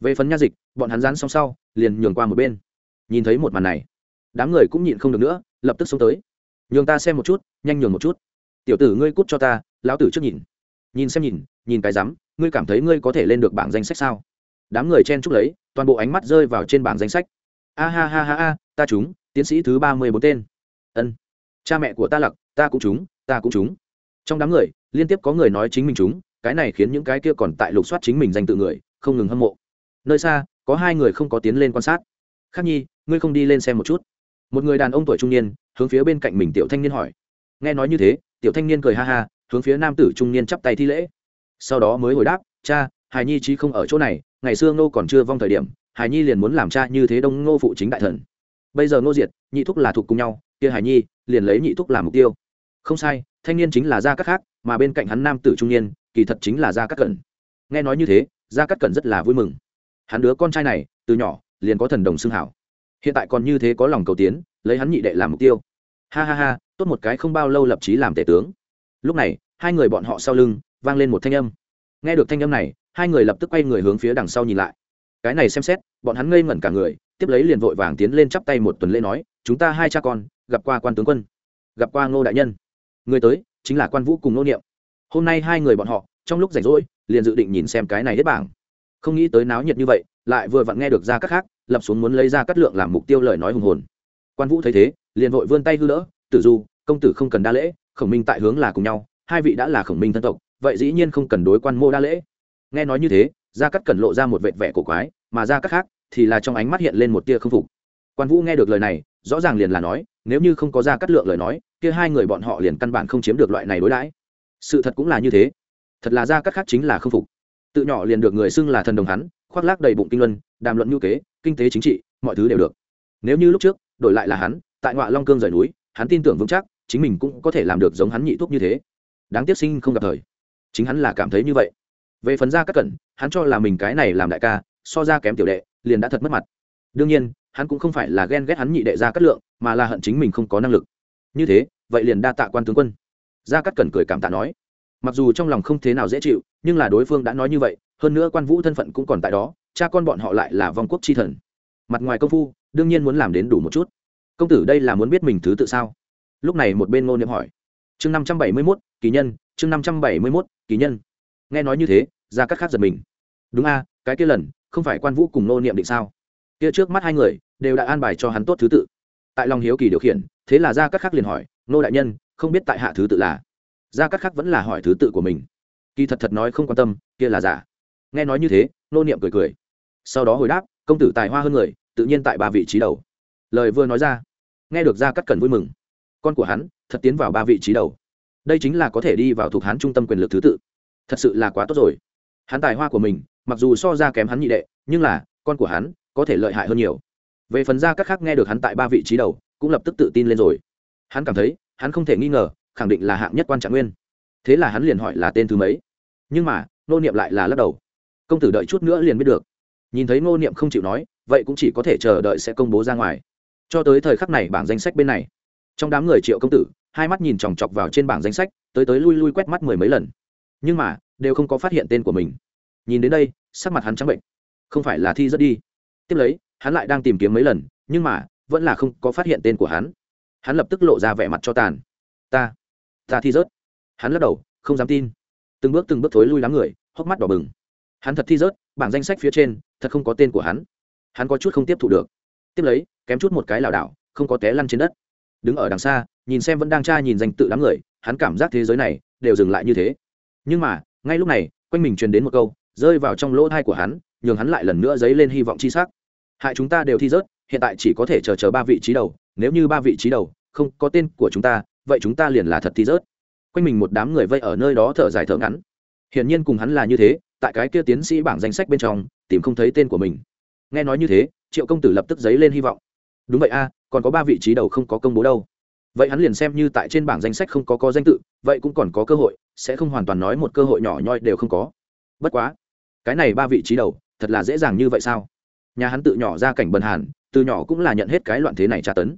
Về phần nha dịch, bọn hắn dán xong sau, liền nhường qua một bên. Nhìn thấy một màn này, đám người cũng nhịn không được nữa, lập tức xông tới. Nhường ta xem một chút, nhanh nhường một chút. Tiểu tử ngươi cút cho ta, lão tử trước nhìn. Nhìn xem nhìn nhìn cái rắm, ngươi cảm thấy ngươi có thể lên được bảng danh sách sao? Đám người chen chúc lấy, toàn bộ ánh mắt rơi vào trên bảng danh sách. A ha ha ha ha, ta trúng, tiến sĩ thứ ba mươi bốn tên. Ân. Cha mẹ của ta lặc, ta cũng trúng, ta cũng trúng. Trong đám người, liên tiếp có người nói chính mình trúng, cái này khiến những cái kia còn tại lục soát chính mình danh tự người, không ngừng hâm mộ. Nơi xa, có hai người không có tiến lên quan sát. Khắc nhi, ngươi không đi lên xem một chút. Một người đàn ông tuổi trung niên, hướng phía bên cạnh mình tiểu thanh niên hỏi. Nghe nói như thế, tiểu thanh niên cười ha ha, hướng phía nam tử trung niên chắp tay thi lễ. Sau đó mới hồi đáp, cha hài nhi chí không ở chỗ này ngày xưa ngô còn chưa vong thời điểm, hải nhi liền muốn làm cha như thế đông ngô phụ chính đại thần. Bây giờ ngô diệt, nhị thúc là thuộc cùng nhau, kia hải nhi liền lấy nhị thúc làm mục tiêu. Không sai, thanh niên chính là gia cát khác, mà bên cạnh hắn nam tử trung niên, kỳ thật chính là gia cát cẩn. Nghe nói như thế, gia cát cẩn rất là vui mừng. Hắn đứa con trai này, từ nhỏ liền có thần đồng xưng hảo. Hiện tại còn như thế có lòng cầu tiến, lấy hắn nhị đệ làm mục tiêu. Ha ha ha, tốt một cái không bao lâu lập trí làm tể tướng. Lúc này, hai người bọn họ sau lưng vang lên một thanh âm. Nghe được thanh âm này hai người lập tức quay người hướng phía đằng sau nhìn lại. Cái này xem xét, bọn hắn ngây ngẩn cả người, tiếp lấy liền vội vàng tiến lên chắp tay một tuần lễ nói, chúng ta hai cha con, gặp qua quan tướng quân, gặp qua ngô đại nhân. Người tới, chính là quan vũ cùng nô niệm. Hôm nay hai người bọn họ, trong lúc rảnh rỗi, liền dự định nhìn xem cái này hết bảng. Không nghĩ tới náo nhiệt như vậy, lại vừa vặn nghe được ra các khác, lập xuống muốn lấy ra cắt lượng làm mục tiêu lời nói hùng hồn. Quan vũ thấy thế, liền vội vươn tay hư lỡ, tử du, công tử không cần đa lễ, khổng minh tại hướng là cùng nhau, hai vị đã là khổng minh thân tộc, vậy dĩ nhiên không cần đối quan mô đa lễ nghe nói như thế, gia cắt cần lộ ra một vệt vẻ cổ quái, mà gia cắt khác thì là trong ánh mắt hiện lên một tia không phục. Quan vũ nghe được lời này, rõ ràng liền là nói, nếu như không có gia cắt lượng lời nói, kia hai người bọn họ liền căn bản không chiếm được loại này đối đãi. Sự thật cũng là như thế. Thật là gia cắt khác chính là không phục. Tự nhỏ liền được người xưng là thần đồng hắn, khoác lác đầy bụng kinh luân, đàm luận nhu kế, kinh tế chính trị, mọi thứ đều được. Nếu như lúc trước, đổi lại là hắn, tại ngoại long cương rời núi, hắn tin tưởng vững chắc, chính mình cũng có thể làm được giống hắn nhị thuốc như thế. Đáng tiếc sinh không gặp thời. Chính hắn là cảm thấy như vậy về phần ra các cẩn, hắn cho là mình cái này làm đại ca, so ra kém tiểu đệ, liền đã thật mất mặt. Đương nhiên, hắn cũng không phải là ghen ghét hắn nhị đệ ra cắt lượng, mà là hận chính mình không có năng lực. Như thế, vậy liền đa tạ quan tướng quân. Gia cắt cẩn cười cảm tạ nói. Mặc dù trong lòng không thế nào dễ chịu, nhưng là đối phương đã nói như vậy, hơn nữa quan vũ thân phận cũng còn tại đó, cha con bọn họ lại là vong quốc chi thần. Mặt ngoài công phu, đương nhiên muốn làm đến đủ một chút. Công tử đây là muốn biết mình thứ tự sao? Lúc này một bên ngô niệm hỏi. Chương năm trăm bảy mươi mốt, kỳ nhân, chương năm trăm bảy mươi mốt, kỳ nhân nghe nói như thế ra cắt khác giật mình. Đúng a, cái kia lần, không phải quan vũ cùng nô niệm định sao? Kia trước mắt hai người, đều đã an bài cho hắn tốt thứ tự. Tại lòng hiếu kỳ điều khiển, thế là ra cắt khác liền hỏi, nô đại nhân, không biết tại hạ thứ tự là? Ra cắt khác vẫn là hỏi thứ tự của mình. Kỳ thật thật nói không quan tâm, kia là giả. Nghe nói như thế, nô niệm cười cười. Sau đó hồi đáp, công tử tài hoa hơn người, tự nhiên tại ba vị trí đầu. Lời vừa nói ra, nghe được ra cắt cần vui mừng. Con của hắn, thật tiến vào ba vị trí đầu. Đây chính là có thể đi vào thuộc hắn trung tâm quyền lực thứ tự thật sự là quá tốt rồi. Hắn tài hoa của mình, mặc dù so ra kém hắn nhị đệ, nhưng là, con của hắn, có thể lợi hại hơn nhiều. Về phần ra các khác nghe được hắn tại ba vị trí đầu, cũng lập tức tự tin lên rồi. Hắn cảm thấy, hắn không thể nghi ngờ, khẳng định là hạng nhất quan trạng nguyên. Thế là hắn liền hỏi là tên thứ mấy. Nhưng mà nô niệm lại là lắc đầu. Công tử đợi chút nữa liền biết được. Nhìn thấy nô niệm không chịu nói, vậy cũng chỉ có thể chờ đợi sẽ công bố ra ngoài. Cho tới thời khắc này bảng danh sách bên này. Trong đám người triệu công tử, hai mắt nhìn chòng chọc vào trên bảng danh sách, tới tới lui lui quét mắt mười mấy lần nhưng mà, đều không có phát hiện tên của mình. Nhìn đến đây, sắc mặt hắn trắng bệnh. Không phải là thi rất đi. Tiếp lấy, hắn lại đang tìm kiếm mấy lần, nhưng mà, vẫn là không có phát hiện tên của hắn. Hắn lập tức lộ ra vẻ mặt cho tàn. Ta ta thi rớt hắn lắc đầu, không dám tin. Từng bước từng bước thối lui đám người, hốc mắt đỏ bừng. Hắn thật thi rớt bảng danh sách phía trên, thật không có tên của hắn. Hắn có chút không tiếp thu được. Tiếp lấy, kém chút một cái lảo đảo, không có té lăn trên đất. Đứng ở đằng xa, nhìn xem vẫn đang tra nhìn danh tự đám người, hắn cảm giác thế giới này, đều dừng lại như thế nhưng mà, ngay lúc này, quanh mình truyền đến một câu, rơi vào trong lỗ thai của hắn, nhường hắn lại lần nữa dấy lên hy vọng chi sắc. Hại chúng ta đều thi rớt, hiện tại chỉ có thể chờ chờ ba vị trí đầu, nếu như ba vị trí đầu không có tên của chúng ta, vậy chúng ta liền là thật thi rớt. Quanh mình một đám người vây ở nơi đó thở dài thở ngắn. Hiển nhiên cùng hắn là như thế, tại cái kia tiến sĩ bảng danh sách bên trong, tìm không thấy tên của mình. Nghe nói như thế, triệu công tử lập tức dấy lên hy vọng. Đúng vậy a, còn có ba vị trí đầu không có công bố đâu vậy hắn liền xem như tại trên bảng danh sách không có có danh tự, vậy cũng còn có cơ hội, sẽ không hoàn toàn nói một cơ hội nhỏ nhoi đều không có. Bất quá, cái này ba vị trí đầu, thật là dễ dàng như vậy sao? Nhà hắn tự nhỏ ra cảnh bần hàn, từ nhỏ cũng là nhận hết cái loạn thế này tra tấn.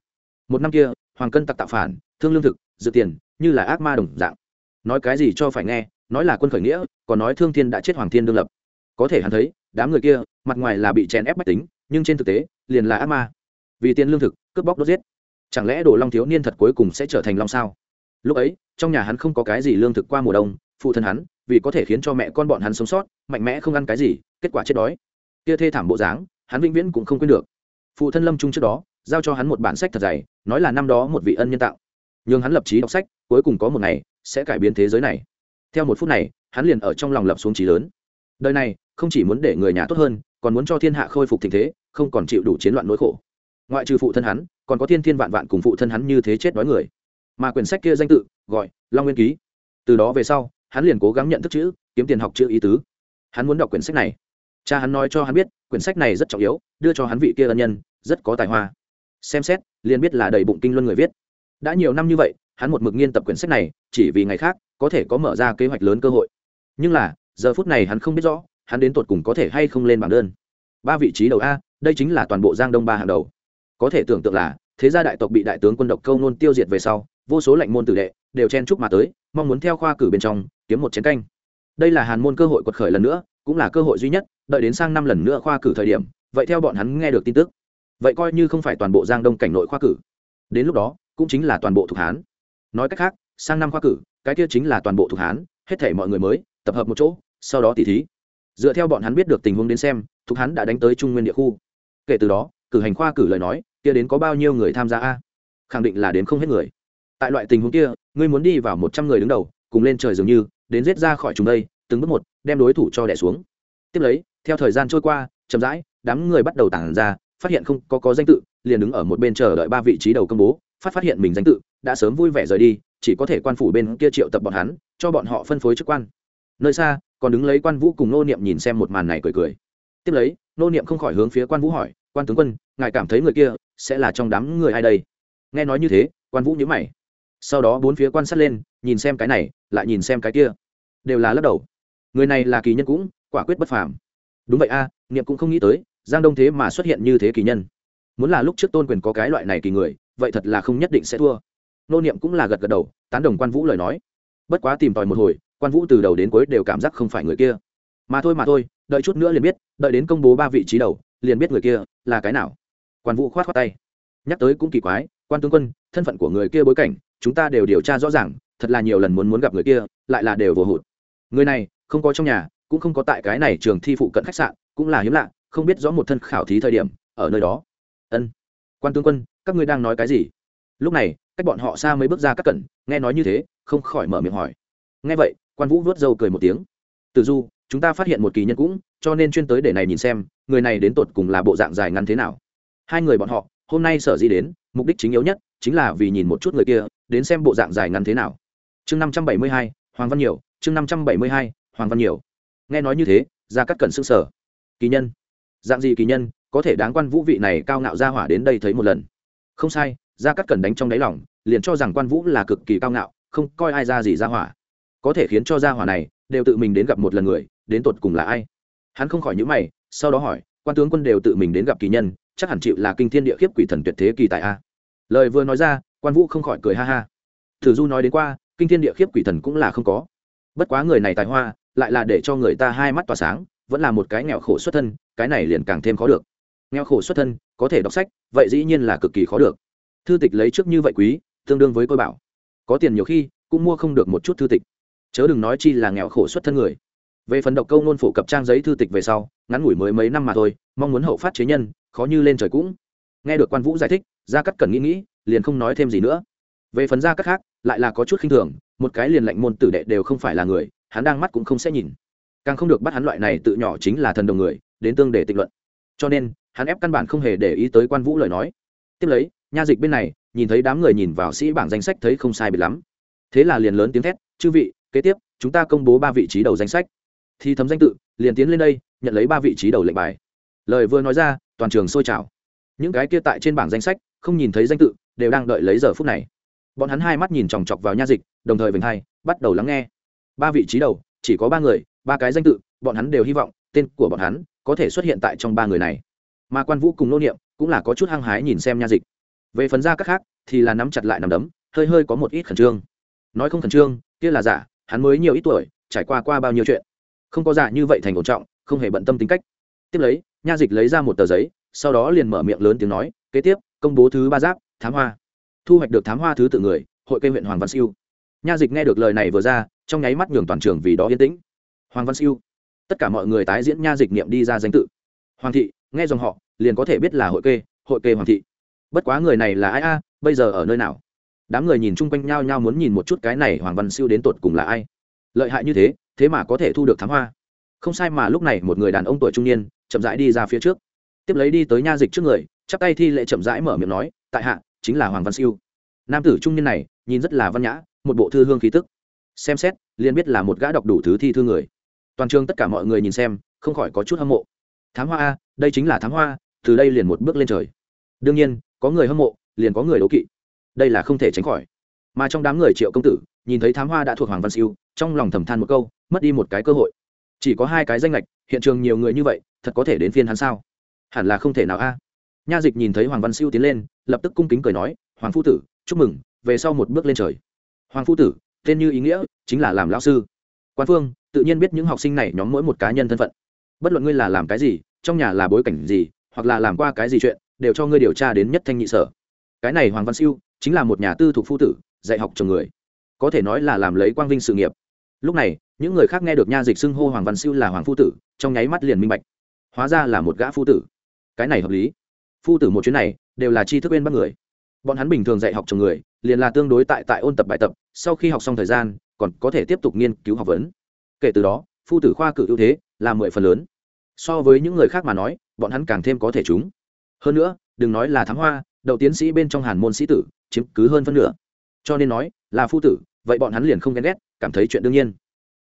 Một năm kia, hoàng cân tặc tạo phản, thương lương thực, dự tiền, như là ác ma đồng dạng. Nói cái gì cho phải nghe, nói là quân khởi nghĩa, còn nói thương thiên đã chết hoàng thiên đương lập. Có thể hắn thấy, đám người kia, mặt ngoài là bị chèn ép bách tính, nhưng trên thực tế, liền là ác ma. Vì tiền lương thực, cướp bóc đốt giết chẳng lẽ đồ long thiếu niên thật cuối cùng sẽ trở thành long sao? Lúc ấy, trong nhà hắn không có cái gì lương thực qua mùa đông, phụ thân hắn, vì có thể khiến cho mẹ con bọn hắn sống sót, mạnh mẽ không ăn cái gì, kết quả chết đói. Kia thê thảm bộ dáng, hắn vĩnh viễn cũng không quên được. Phụ thân lâm trung trước đó, giao cho hắn một bản sách thật dày, nói là năm đó một vị ân nhân tạo. Nhưng hắn lập trí đọc sách, cuối cùng có một ngày, sẽ cải biến thế giới này. Theo một phút này, hắn liền ở trong lòng lập xuống trí lớn. Đời này, không chỉ muốn để người nhà tốt hơn, còn muốn cho thiên hạ khôi phục tình thế, không còn chịu đủ chiến loạn nỗi khổ ngoại trừ phụ thân hắn, còn có thiên thiên vạn vạn cùng phụ thân hắn như thế chết đói người. Mà quyển sách kia danh tự, gọi long nguyên ký. Từ đó về sau, hắn liền cố gắng nhận thức chữ, kiếm tiền học chữ ý tứ. Hắn muốn đọc quyển sách này. Cha hắn nói cho hắn biết, quyển sách này rất trọng yếu, đưa cho hắn vị kia ân nhân, rất có tài hoa. Xem xét, liền biết là đầy bụng kinh luân người viết. Đã nhiều năm như vậy, hắn một mực nghiên tập quyển sách này, chỉ vì ngày khác, có thể có mở ra kế hoạch lớn cơ hội. Nhưng là, giờ phút này hắn không biết rõ, hắn đến tột cùng có thể hay không lên bảng đơn. Ba vị trí đầu a, đây chính là toàn bộ giang đông ba hàng đầu có thể tưởng tượng là, thế gia đại tộc bị đại tướng quân độc câu nôn tiêu diệt về sau, vô số lệnh môn tử đệ đều chen chúc mà tới, mong muốn theo khoa cử bên trong kiếm một chiến canh. Đây là hàn môn cơ hội quật khởi lần nữa, cũng là cơ hội duy nhất, đợi đến sang năm lần nữa khoa cử thời điểm, vậy theo bọn hắn nghe được tin tức, vậy coi như không phải toàn bộ giang đông cảnh nội khoa cử. Đến lúc đó, cũng chính là toàn bộ thuộc hán. Nói cách khác, sang năm khoa cử, cái kia chính là toàn bộ thuộc hán, hết thể mọi người mới tập hợp một chỗ, sau đó tỉ thí. Dựa theo bọn hắn biết được tình huống đến xem, thuộc hán đã đánh tới trung nguyên địa khu. Kể từ đó, cử hành khoa cử lời nói kia đến có bao nhiêu người tham gia a? Khẳng định là đến không hết người. Tại loại tình huống kia, ngươi muốn đi vào một trăm người đứng đầu, cùng lên trời dường như, đến giết ra khỏi chúng đây, từng bước một, đem đối thủ cho đẻ xuống. Tiếp lấy, theo thời gian trôi qua, chậm rãi, đám người bắt đầu tản ra, phát hiện không có có danh tự, liền đứng ở một bên chờ đợi ba vị trí đầu công bố, phát phát hiện mình danh tự, đã sớm vui vẻ rời đi, chỉ có thể quan phủ bên kia triệu tập bọn hắn, cho bọn họ phân phối chức quan. Nơi xa, còn đứng lấy quan vũ cùng nô niệm nhìn xem một màn này cười cười. Tiếp lấy, nô niệm không khỏi hướng phía quan vũ hỏi, quan tướng quân, ngài cảm thấy người kia sẽ là trong đám người ai đây? Nghe nói như thế, quan vũ nhớ mày. Sau đó bốn phía quan sát lên, nhìn xem cái này, lại nhìn xem cái kia. Đều là lắc đầu. Người này là kỳ nhân cũng, quả quyết bất phàm. Đúng vậy a, niệm cũng không nghĩ tới, giang đông thế mà xuất hiện như thế kỳ nhân. Muốn là lúc trước tôn quyền có cái loại này kỳ người, vậy thật là không nhất định sẽ thua. Nô niệm cũng là gật gật đầu, tán đồng quan vũ lời nói. Bất quá tìm tòi một hồi, quan vũ từ đầu đến cuối đều cảm giác không phải người kia. Mà thôi mà thôi, đợi chút nữa liền biết, đợi đến công bố ba vị trí đầu, liền biết người kia là cái nào quan vũ khoát khoát tay. Nhắc tới cũng kỳ quái, quan tướng quân, thân phận của người kia bối cảnh, chúng ta đều điều tra rõ ràng, thật là nhiều lần muốn muốn gặp người kia, lại là đều vô hụt. Người này, không có trong nhà, cũng không có tại cái này trường thi phụ cận khách sạn, cũng là hiếm lạ, không biết rõ một thân khảo thí thời điểm, ở nơi đó. Ân. Quan tướng quân, các ngươi đang nói cái gì? Lúc này, cách bọn họ xa mấy bước ra các cẩn nghe nói như thế, không khỏi mở miệng hỏi. Nghe vậy, quan vũ vớt râu cười một tiếng. Từ du, chúng ta phát hiện một kỳ nhân cũng, cho nên chuyên tới để này nhìn xem, người này đến tột cùng là bộ dạng dài ngắn thế nào? Hai người bọn họ, hôm nay sở di đến, mục đích chính yếu nhất chính là vì nhìn một chút người kia, đến xem bộ dạng dài ngắn thế nào. Chương năm trăm bảy mươi hai, hoàng văn nhiều, chương năm trăm bảy mươi hai, hoàng văn nhiều. Nghe nói như thế ra cắt cẩn s ư n g sở kỳ nhân. Dạng gì kỳ nhân, có thể đáng quan vũ vị này cao ngạo ra hỏa đến đây thấy một lần. Không sai ra cắt cẩn đánh trong đáy lòng, liền cho rằng quan vũ là cực kỳ cao ngạo, không coi ai ra gì ra hỏa. Có thể khiến cho ra hỏa này đều tự mình đến gặp một lần người, đến tột cùng là ai? Hắn không khỏi nhữ mày, sau đó hỏi, quan tướng quân đều tự mình đến gặp kỳ nhân chắc hẳn chịu là kinh thiên địa khiếp quỷ thần tuyệt thế kỳ tại a. Lời vừa nói ra, quan vũ không khỏi cười ha ha. Thử du nói đến qua, kinh thiên địa khiếp quỷ thần cũng là không có. Bất quá người này tài hoa, lại là để cho người ta hai mắt tỏa sáng, vẫn là một cái nghèo khổ xuất thân, cái này liền càng thêm khó được. Nghèo khổ xuất thân, có thể đọc sách, vậy dĩ nhiên là cực kỳ khó được. Thư tịch lấy trước như vậy quý, tương đương với tôi bảo. Có tiền nhiều khi, cũng mua không được một chút thư tịch. Chớ đừng nói chi là nghèo khổ xuất thân người. Về phần độc câu nôn phổ cập trang giấy thư tịch về sau, ngắn ngủi mới mấy năm mà thôi mong muốn hậu phát chế nhân, khó như lên trời cũng. Nghe được quan vũ giải thích, gia cắt cần nghĩ nghĩ, liền không nói thêm gì nữa. Về phần gia cắt khác, lại là có chút khinh thường, một cái liền lệnh môn tử đệ đều không phải là người, hắn đang mắt cũng không sẽ nhìn. Càng không được bắt hắn loại này tự nhỏ chính là thần đồng người, đến tương để tịnh luận. Cho nên, hắn ép căn bản không hề để ý tới quan vũ lời nói. Tiếp lấy, nha dịch bên này, nhìn thấy đám người nhìn vào sĩ bảng danh sách thấy không sai biệt lắm. Thế là liền lớn tiếng thét, chư vị, kế tiếp, chúng ta công bố ba vị trí đầu danh sách. Thì thấm danh tự, liền tiến lên đây, nhận lấy ba vị trí đầu lệnh bài lời vừa nói ra, toàn trường sôi trào. Những cái kia tại trên bảng danh sách, không nhìn thấy danh tự, đều đang đợi lấy giờ phút này. Bọn hắn hai mắt nhìn chòng chọc vào nha dịch, đồng thời vinh hai, bắt đầu lắng nghe. Ba vị trí đầu, chỉ có ba người, ba cái danh tự, bọn hắn đều hy vọng, tên của bọn hắn có thể xuất hiện tại trong ba người này. Mà quan vũ cùng nô niệm cũng là có chút hăng hái nhìn xem nha dịch. Về phần ra các khác, thì là nắm chặt lại nằm đấm, hơi hơi có một ít khẩn trương. Nói không khẩn trương, kia là giả, hắn mới nhiều ít tuổi, trải qua qua bao nhiêu chuyện. Không có giả như vậy thành ổn trọng, không hề bận tâm tính cách tiếp lấy, nha dịch lấy ra một tờ giấy, sau đó liền mở miệng lớn tiếng nói, kế tiếp, công bố thứ ba giáp, thám hoa. Thu hoạch được thám hoa thứ tự người, hội cây huyện hoàng văn siêu. Nha dịch nghe được lời này vừa ra, trong nháy mắt nhường toàn trường vì đó yên tĩnh. Hoàng văn siêu. Tất cả mọi người tái diễn nha dịch niệm đi ra danh tự. Hoàng thị, nghe dòng họ, liền có thể biết là hội kê hội kê hoàng thị. Bất quá người này là ai a, bây giờ ở nơi nào? Đám người nhìn chung quanh nhau nhau muốn nhìn một chút cái này hoàng văn siêu đến tột cùng là ai. Lợi hại như thế thế mà có thể thu được thám hoa. Không sai mà lúc này một người đàn ông tuổi trung niên chậm rãi đi ra phía trước. Tiếp lấy đi tới nha dịch trước người, chắp tay thi lệ chậm rãi mở miệng nói, tại hạ, chính là hoàng văn siêu. Nam tử trung niên này, nhìn rất là văn nhã, một bộ thư hương khí tức. Xem xét, liền biết là một gã đọc đủ thứ thi thư người. Toàn trường tất cả mọi người nhìn xem, không khỏi có chút hâm mộ. Thám hoa a, đây chính là thám hoa, từ đây liền một bước lên trời. Đương nhiên, có người hâm mộ, liền có người đố kỵ. Đây là không thể tránh khỏi. Mà trong đám người triệu công tử, nhìn thấy thám hoa đã thuộc hoàng văn siêu, trong lòng thầm than một câu, mất đi một cái cơ hội chỉ có hai cái danh lệch hiện trường nhiều người như vậy, thật có thể đến phiên hắn sao? Hẳn là không thể nào a. Nha dịch nhìn thấy hoàng văn siêu tiến lên, lập tức cung kính cười nói, hoàng phu tử, chúc mừng, về sau một bước lên trời. Hoàng phu tử, tên như ý nghĩa, chính là làm lão sư. Quan phương, tự nhiên biết những học sinh này nhóm mỗi một cá nhân thân phận. Bất luận ngươi là làm cái gì, trong nhà là bối cảnh gì, hoặc là làm qua cái gì chuyện, đều cho ngươi điều tra đến nhất thanh nhị sở. Cái này hoàng văn siêu, chính là một nhà tư thuộc phu tử, dạy học chồng người. Có thể nói là làm lấy quang vinh sự nghiệp. Lúc này những người khác nghe được nha dịch xưng hô hoàng văn siêu là hoàng phu tử, trong nháy mắt liền minh bạch. Hóa ra là một gã phu tử. Cái này hợp lý. Phu tử một chuyến này, đều là tri thức bên bắt người. Bọn hắn bình thường dạy học chồng người, liền là tương đối tại tại ôn tập bài tập, sau khi học xong thời gian, còn có thể tiếp tục nghiên cứu học vấn. Kể từ đó, phu tử khoa cử ưu thế là mười phần lớn. So với những người khác mà nói, bọn hắn càng thêm có thể chúng. Hơn nữa, đừng nói là thám hoa đầu tiến sĩ bên trong hàn môn sĩ tử, chiếm cứ hơn phân nửa. Cho nên nói là phu tử, vậy bọn hắn liền không ghen ghét, cảm thấy chuyện đương nhiên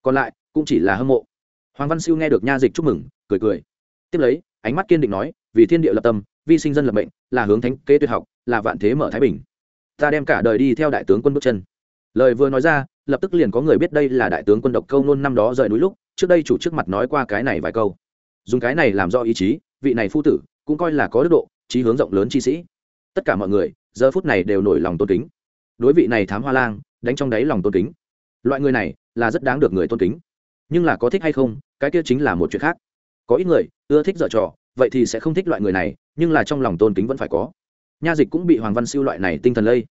còn lại, cũng chỉ là hâm mộ. Hoàng văn siêu nghe được nha dịch chúc mừng, cười cười. Tiếp lấy, ánh mắt kiên định nói, vì thiên địa lập tâm, vi sinh dân lập mệnh, là hướng thánh kế tuyệt học, là vạn thế mở thái bình. Ta đem cả đời đi theo đại tướng quân bước chân. Lời vừa nói ra, lập tức liền có người biết đây là đại tướng quân độc câu nôn năm đó rời núi lúc, trước đây chủ trước mặt nói qua cái này vài câu. Dùng cái này làm do ý chí, vị này phu tử, cũng coi là có đức độ trí hướng rộng lớn chi sĩ. Tất cả mọi người, giờ phút này đều nổi lòng tôn kính. Đối vị này thám hoa lang, đánh trong đáy lòng tôn kính loại người này là rất đáng được người tôn kính. Nhưng là có thích hay không, cái kia chính là một chuyện khác. Có ít người ưa thích dở trò, vậy thì sẽ không thích loại người này, nhưng là trong lòng tôn kính vẫn phải có. Nha dịch cũng bị hoàng văn siêu loại này tinh thần lây.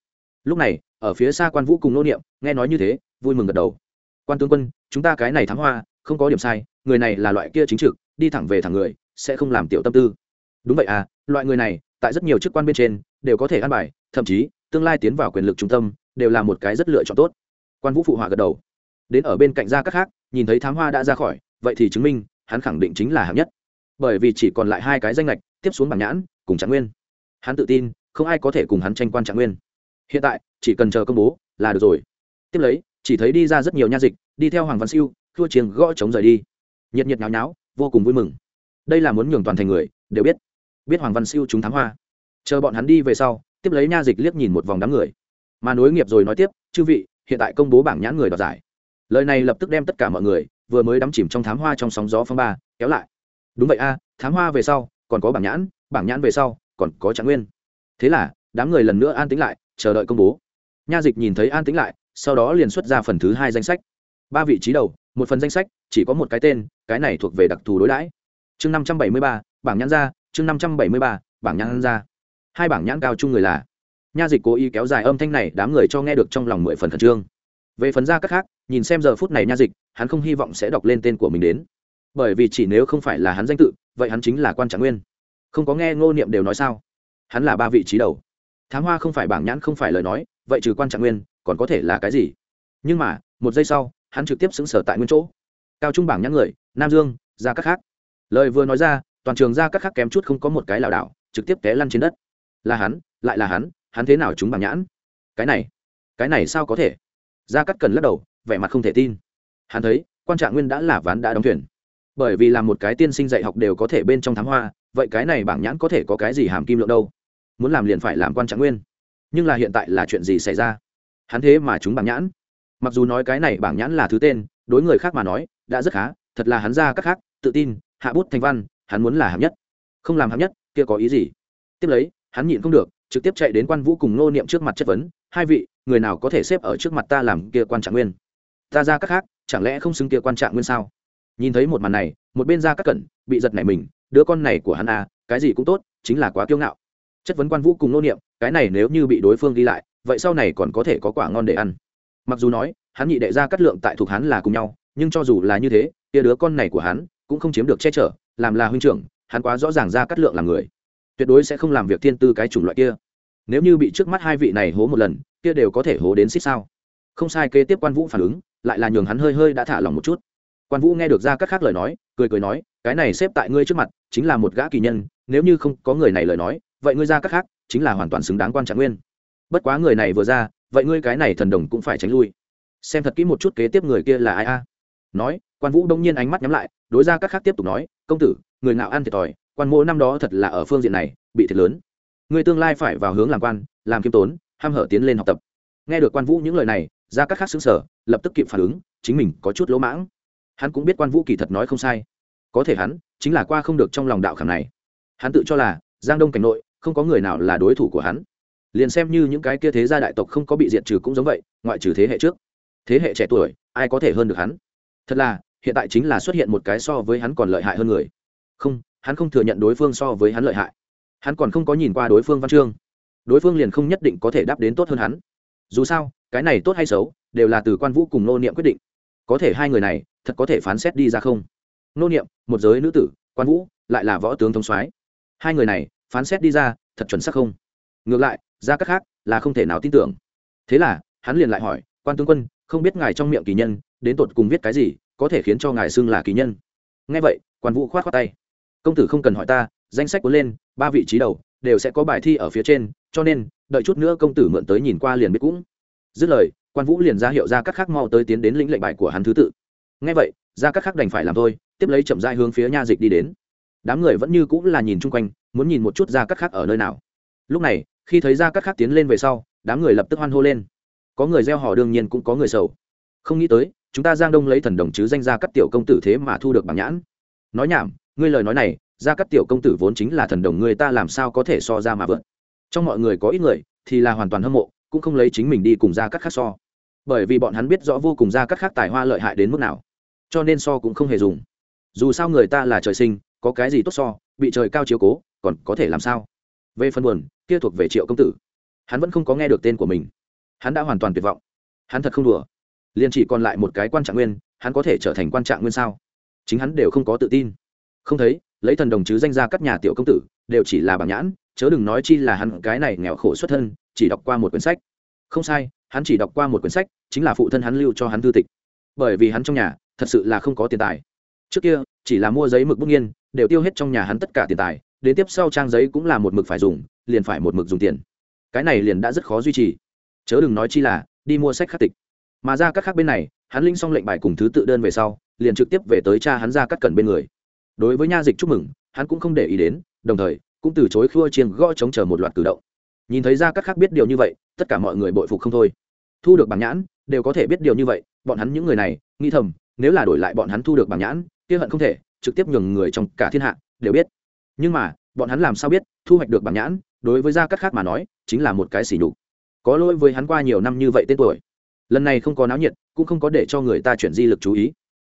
Lúc này, ở phía xa quan vũ cùng nô niệm, nghe nói như thế, vui mừng gật đầu. Quan tướng quân, chúng ta cái này thắng hoa, không có điểm sai, người này là loại kia chính trực, đi thẳng về thẳng người, sẽ không làm tiểu tâm tư. Đúng vậy à loại người này, tại rất nhiều chức quan bên trên, đều có thể ăn bài, thậm chí, tương lai tiến vào quyền lực trung tâm, đều là một cái rất lựa chọn tốt quan vũ phụ họa gật đầu. Đến ở bên cạnh gia các khác, nhìn thấy thám hoa đã ra khỏi, vậy thì chứng minh, hắn khẳng định chính là hạng nhất. Bởi vì chỉ còn lại hai cái danh lệch tiếp xuống bảng nhãn, cùng trạng nguyên. Hắn tự tin, không ai có thể cùng hắn tranh quan trạng nguyên. Hiện tại, chỉ cần chờ công bố, là được rồi. Tiếp lấy, chỉ thấy đi ra rất nhiều nha dịch, đi theo hoàng văn siêu, thua chiến gõ chống rời đi. Nhiệt nhiệt nháo nháo, vô cùng vui mừng. Đây là muốn nhường toàn thành người, đều biết. Biết hoàng văn siêu chúng thám hoa. Chờ bọn hắn đi về sau, tiếp lấy nha dịch liếc nhìn một vòng đám người. Mà nối nghiệp rồi nói tiếp, chư vị hiện tại công bố bảng nhãn người đoạt giải. Lời này lập tức đem tất cả mọi người vừa mới đắm chìm trong thám hoa trong sóng gió phong ba, kéo lại. Đúng vậy a, thám hoa về sau, còn có bảng nhãn bảng nhãn về sau, còn có trạng nguyên. Thế là, đám người lần nữa an tĩnh lại, chờ đợi công bố. Nha dịch nhìn thấy an tĩnh lại, sau đó liền xuất ra phần thứ hai danh sách. Ba vị trí đầu, một phần danh sách, chỉ có một cái tên, cái này thuộc về đặc thù đối đãi. Chương năm trăm bảy mươi ba, bảng nhãn ra, chương năm trăm bảy mươi ba, bảng nhãn ra. Hai bảng nhãn cao chung người là nha dịch cố ý kéo dài âm thanh này, đám người cho nghe được trong lòng mười phần khẩn trương. Về phần ra các khác, nhìn xem giờ phút này nha dịch, hắn không hy vọng sẽ đọc lên tên của mình đến. Bởi vì chỉ nếu không phải là hắn danh tự, vậy hắn chính là quan trạng nguyên. Không có nghe ngô niệm đều nói sao? Hắn là ba vị trí đầu. Thám hoa không phải bảng nhãn không phải lời nói, vậy trừ quan trạng nguyên, còn có thể là cái gì? Nhưng mà, một giây sau, hắn trực tiếp xứng sở tại nguyên chỗ. Cao trung bảng nhãn người, nam dương ra các khác. Lời vừa nói ra, toàn trường ra các khác kém chút không có một cái lảo đảo, trực tiếp té lăn trên đất. Là hắn, lại là hắn hắn thế nào chúng bảng nhãn? Cái này cái này sao có thể? Ra cắt cần lắc đầu, vẻ mặt không thể tin. Hắn thấy, quan trạng nguyên đã là ván đã đóng thuyền. Bởi vì làm một cái tiên sinh dạy học đều có thể bên trong thám hoa, vậy cái này bảng nhãn có thể có cái gì hàm kim lượng đâu? Muốn làm liền phải làm quan trạng nguyên. Nhưng là hiện tại là chuyện gì xảy ra? Hắn thế mà chúng bảng nhãn. Mặc dù nói cái này bảng nhãn là thứ tên, đối người khác mà nói, đã rất khá, thật là hắn ra các khác, tự tin, hạ bút thành văn, hắn muốn là hạng nhất. Không làm hạng nhất, kia có ý gì? Tiếp lấy, hắn nhịn không được trực tiếp chạy đến quan vũ cùng nô niệm trước mặt chất vấn, hai vị, người nào có thể xếp ở trước mặt ta làm kia quan trạng nguyên? Ta ra các khác, chẳng lẽ không xứng kia quan trạng nguyên sao? Nhìn thấy một màn này, một bên ra các cẩn, bị giật nảy mình, đứa con này của hắn à cái gì cũng tốt, chính là quá kiêu ngạo. Chất vấn quan vũ cùng nô niệm, cái này nếu như bị đối phương ghi lại, vậy sau này còn có thể có quả ngon để ăn. Mặc dù nói, hắn nhị đệ ra cắt lượng tại thuộc hắn là cùng nhau, nhưng cho dù là như thế, kia đứa con này của hắn cũng không chiếm được che chở, làm là huynh trưởng, hắn quá rõ ràng ra cắt lượng là người tuyệt đối sẽ không làm việc thiên tư cái chủng loại kia. Nếu như bị trước mắt hai vị này hố một lần, kia đều có thể hố đến xích sao? Không sai, kế tiếp quan vũ phản ứng, lại là nhường hắn hơi hơi đã thả lòng một chút. Quan vũ nghe được ra các khác lời nói, cười cười nói, cái này xếp tại ngươi trước mặt, chính là một gã kỳ nhân, nếu như không có người này lời nói, vậy ngươi ra các khác, chính là hoàn toàn xứng đáng quan trạng nguyên. Bất quá người này vừa ra, vậy ngươi cái này thần đồng cũng phải tránh lui. Xem thật kỹ một chút kế tiếp người kia là ai a? Nói, quan vũ đông nhiên ánh mắt nhắm lại, đối ra các khác tiếp tục nói, công tử, người ngạo ăn thiệt thòi quan mỗ năm đó thật là ở phương diện này, bị thiệt lớn. Người tương lai phải vào hướng làm quan, làm kiêm tốn, ham hở tiến lên học tập. Nghe được quan vũ những lời này ra các khác xứng sở lập tức kịp phản ứng, chính mình có chút lỗ mãng. Hắn cũng biết quan vũ kỳ thật nói không sai. Có thể hắn, chính là qua không được trong lòng đạo khảm này. Hắn tự cho là, giang đông cảnh nội, không có người nào là đối thủ của hắn. Liền xem như những cái kia thế gia đại tộc không có bị diệt trừ cũng giống vậy, ngoại trừ thế hệ trước. Thế hệ trẻ tuổi, ai có thể hơn được hắn? Thật là, hiện tại chính là xuất hiện một cái so với hắn còn lợi hại hơn người. Không hắn không thừa nhận đối phương so với hắn lợi hại. Hắn còn không có nhìn qua đối phương văn chương. Đối phương liền không nhất định có thể đáp đến tốt hơn hắn. Dù sao, cái này tốt hay xấu, đều là từ quan vũ cùng nô niệm quyết định. Có thể hai người này, thật có thể phán xét đi ra không? Nô niệm, một giới nữ tử, quan vũ, lại là võ tướng thống soái. Hai người này, phán xét đi ra, thật chuẩn xác không? Ngược lại, ra các khác, là không thể nào tin tưởng. Thế là, hắn liền lại hỏi, quan tướng quân, không biết ngài trong miệng kỳ nhân, đến tột cùng viết cái gì, có thể khiến cho ngài xưng là kỳ nhân? Ngay vậy, quan vũ khoát khoát tay công tử không cần hỏi ta, danh sách cuốn lên, ba vị trí đầu đều sẽ có bài thi ở phía trên, cho nên, đợi chút nữa công tử mượn tới nhìn qua liền biết cũng. Dứt lời, quan vũ liền ra hiệu ra các khác mau tới tiến đến lĩnh lệnh bài của hắn thứ tự. Ngay vậy ra các khác đành phải làm thôi, tiếp lấy chậm dai hướng phía nha dịch đi đến. Đám người vẫn như cũng là nhìn chung quanh, muốn nhìn một chút ra các khác ở nơi nào. Lúc này, khi thấy ra các khác tiến lên về sau, đám người lập tức hoan hô lên. Có người gieo họ đương nhiên cũng có người sầu. Không nghĩ tới, chúng ta giang đông lấy thần đồng chứ danh ra các tiểu công tử thế mà thu được bằng nhãn. Nói nhảm ngươi lời nói này ra các tiểu công tử vốn chính là thần đồng người ta làm sao có thể so ra mà vượt? Trong mọi người có ít người thì là hoàn toàn hâm mộ, cũng không lấy chính mình đi cùng ra các khác so. Bởi vì bọn hắn biết rõ vô cùng ra các khác tài hoa lợi hại đến mức nào, cho nên so cũng không hề dùng. Dù sao người ta là trời sinh, có cái gì tốt so, bị trời cao chiếu cố, còn có thể làm sao? Về phần buồn, kia thuộc về triệu công tử. Hắn vẫn không có nghe được tên của mình. Hắn đã hoàn toàn tuyệt vọng. Hắn thật không đùa. Liền chỉ còn lại một cái quan trạng nguyên, hắn có thể trở thành quan trạng nguyên sao? Chính hắn đều không có tự tin không thấy, lấy thần đồng chứ danh ra các nhà tiểu công tử, đều chỉ là bảng nhãn, chớ đừng nói chi là hắn cái này nghèo khổ xuất thân, chỉ đọc qua một quyển sách. Không sai, hắn chỉ đọc qua một quyển sách, chính là phụ thân hắn lưu cho hắn thư tịch. Bởi vì hắn trong nhà, thật sự là không có tiền tài. Trước kia, chỉ là mua giấy mực bút nghiên, đều tiêu hết trong nhà hắn tất cả tiền tài, đến tiếp sau trang giấy cũng là một mực phải dùng, liền phải một mực dùng tiền. Cái này liền đã rất khó duy trì. Chớ đừng nói chi là, đi mua sách khắc tịch. Mà ra các khác bên này, hắn linh xong lệnh bài cùng thứ tự đơn về sau, liền trực tiếp về tới cha hắn ra cắt cẩn bên người đối với nha dịch chúc mừng, hắn cũng không để ý đến, đồng thời, cũng từ chối khua chiên gõ chống chờ một loạt cử động. Nhìn thấy ra các khác biết điều như vậy, tất cả mọi người bội phục không thôi. Thu được bảng nhãn, đều có thể biết điều như vậy, bọn hắn những người này, nghĩ thầm, nếu là đổi lại bọn hắn thu được bảng nhãn, kia hận không thể, trực tiếp nhường người trong cả thiên hạ, đều biết. Nhưng mà, bọn hắn làm sao biết, thu hoạch được bảng nhãn, đối với gia cắt khác mà nói, chính là một cái xỉ nhục. Có lỗi với hắn qua nhiều năm như vậy tên tuổi. Lần này không có náo nhiệt, cũng không có để cho người ta chuyển di lực chú ý.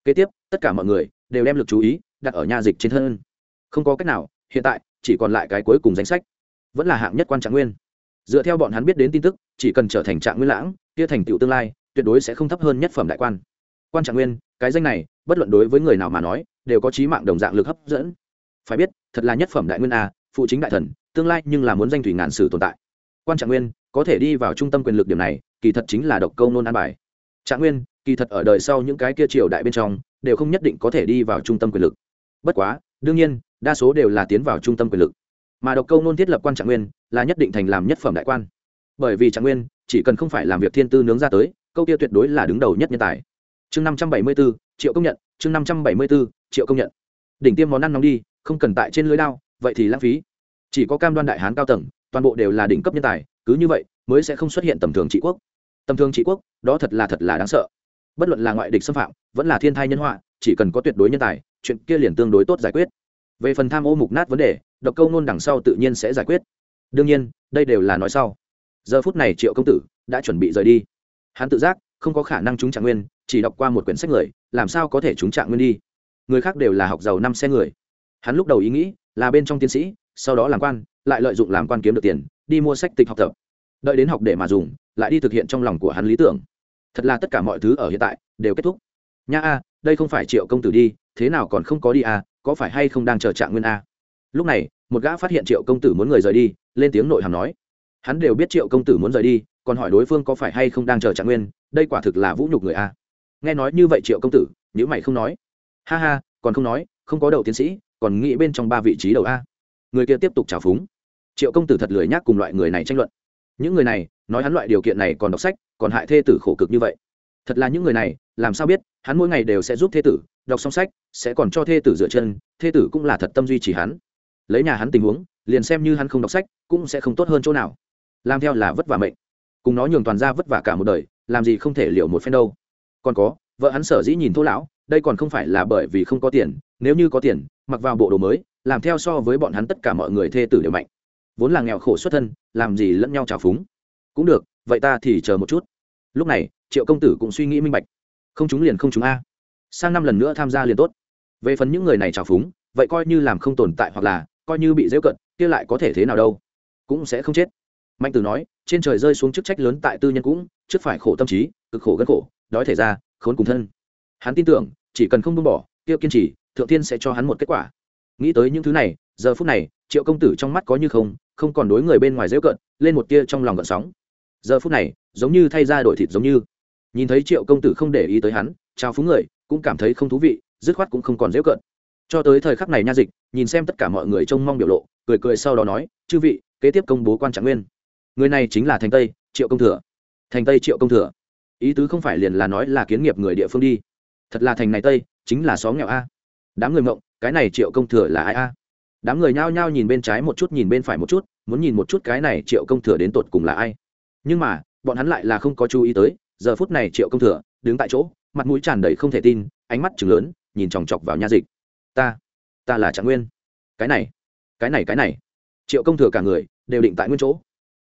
Kế tiếp, tất cả mọi người đều đem lực chú ý đặt ở nhà dịch trên thân. Không có cách nào, hiện tại, chỉ còn lại cái cuối cùng danh sách. Vẫn là hạng nhất quan trạng nguyên. Dựa theo bọn hắn biết đến tin tức, chỉ cần trở thành trạng nguyên lãng, kia thành tựu tương lai, tuyệt đối sẽ không thấp hơn nhất phẩm đại quan. Quan trạng nguyên, cái danh này, bất luận đối với người nào mà nói, đều có trí mạng đồng dạng lực hấp dẫn. Phải biết, thật là nhất phẩm đại nguyên a, phụ chính đại thần, tương lai nhưng là muốn danh thủy ngàn sử tồn tại. Quan trạng nguyên, có thể đi vào trung tâm quyền lực điểm này, kỳ thật chính là độc câu nôn an bài. Trạng nguyên, kỳ thật ở đời sau những cái kia triều đại bên trong, đều không nhất định có thể đi vào trung tâm quyền lực bất quá, đương nhiên, đa số đều là tiến vào trung tâm quyền lực. Mà độc câu nôn thiết lập quan trạng nguyên là nhất định thành làm nhất phẩm đại quan. Bởi vì trạng nguyên chỉ cần không phải làm việc thiên tư nướng ra tới, câu kia tuyệt đối là đứng đầu nhất nhân tài. Chương năm trăm bảy mươi b triệu công nhận, chương năm trăm bảy mươi b triệu công nhận. Đỉnh tiêm món ăn nóng đi, không cần tại trên lưới đao, vậy thì lãng phí. Chỉ có cam đoan đại hán cao tầng, toàn bộ đều là đỉnh cấp nhân tài, cứ như vậy mới sẽ không xuất hiện tầm thường trị quốc. Tầm thường trị quốc, đó thật là thật là đáng sợ. Bất luận là ngoại địch xâm phạm, vẫn là thiên thai nhân họa, chỉ cần có tuyệt đối nhân tài chuyện kia liền tương đối tốt giải quyết. Về phần tham ô mục nát vấn đề, độc câu nôn đằng sau tự nhiên sẽ giải quyết. Đương nhiên, đây đều là nói sau. Giờ phút này triệu công tử đã chuẩn bị rời đi. Hắn tự giác, không có khả năng trúng trạng nguyên, chỉ đọc qua một quyển sách người, làm sao có thể trúng trạng nguyên đi? Người khác đều là học giàu năm xe người. Hắn lúc đầu ý nghĩ là bên trong tiến sĩ, sau đó làm quan, lại lợi dụng làm quan kiếm được tiền, đi mua sách tịch học tập. Đợi đến học để mà dùng, lại đi thực hiện trong lòng của hắn lý tưởng. Thật là tất cả mọi thứ ở hiện tại đều kết thúc. Nha a, đây không phải triệu công tử đi thế nào còn không có đi à? có phải hay không đang chờ trạng nguyên a? Lúc này, một gã phát hiện triệu công tử muốn người rời đi, lên tiếng nội hàm nói. Hắn đều biết triệu công tử muốn rời đi, còn hỏi đối phương có phải hay không đang chờ trạng nguyên, đây quả thực là vũ nhục người a. Nghe nói như vậy triệu công tử nhữ mày không nói. Ha ha, còn không nói, không có đầu tiến sĩ, còn nghĩ bên trong ba vị trí đầu a. Người kia tiếp tục trào phúng. Triệu công tử thật lười nhác cùng loại người này tranh luận. Những người này, nói hắn loại điều kiện này còn đọc sách, còn hại thê tử khổ cực như vậy. Thật là những người này, làm sao biết, hắn mỗi ngày đều sẽ giúp thê tử đọc xong sách, sẽ còn cho thê tử dựa chân, thê tử cũng là thật tâm duy trì hắn. Lấy nhà hắn tình huống, liền xem như hắn không đọc sách, cũng sẽ không tốt hơn chỗ nào. Làm theo là vất vả mệnh. Cùng nó nhường toàn ra vất vả cả một đời, làm gì không thể liệu một phen đâu. Còn có, vợ hắn sở dĩ nhìn thô lão, đây còn không phải là bởi vì không có tiền, nếu như có tiền, mặc vào bộ đồ mới, làm theo so với bọn hắn tất cả mọi người thê tử đều mạnh. Vốn là nghèo khổ xuất thân, làm gì lẫn nhau trào phúng. Cũng được, vậy ta thì chờ một chút. Lúc này, triệu công tử cũng suy nghĩ minh bạch. Không chúng liền không chúng a sang năm lần nữa tham gia liền tốt. Về phần những người này trào phúng, vậy coi như làm không tồn tại hoặc là coi như bị dễu cận, kia lại có thể thế nào đâu? Cũng sẽ không chết. Mạnh tử nói, trên trời rơi xuống chức trách lớn tại tư nhân cũng, trước phải khổ tâm trí, cực khổ gân khổ, đói thể ra, khốn cùng thân. Hắn tin tưởng, chỉ cần không buông bỏ, kia kiên trì, thượng tiên sẽ cho hắn một kết quả. Nghĩ tới những thứ này, giờ phút này, triệu công tử trong mắt có như không không còn đối người bên ngoài dễu cận, lên một tia trong lòng gợn sóng. Giờ phút này, giống như thay ra đổi thịt giống như. Nhìn thấy triệu công tử không để ý tới hắn, trao phúng người cũng cảm thấy không thú vị, dứt khoát cũng không còn dễ cận cho tới thời khắc này nha dịch, nhìn xem tất cả mọi người trông mong biểu lộ, cười cười sau đó nói, chư vị, kế tiếp công bố quan trạng nguyên. Người này chính là thành tây, triệu công thừa. Thành tây triệu công thừa. Ý tứ không phải liền là nói là kiến nghiệp người địa phương đi. Thật là thành này tây, chính là xóm nghèo a. Đám người mộng cái này triệu công thừa là ai a? Đám người nhao nhao nhìn bên trái một chút, nhìn bên phải một chút, muốn nhìn một chút cái này triệu công thừa đến tột cùng là ai. Nhưng mà, bọn hắn lại là không có chú ý tới, giờ phút này triệu công thừa đứng tại chỗ mặt mũi tràn đầy không thể tin, ánh mắt chừng lớn, nhìn chòng chọc vào nha dịch. Ta ta là trạng nguyên. Cái này cái này cái này. Triệu công thừa cả người đều định tại nguyên chỗ.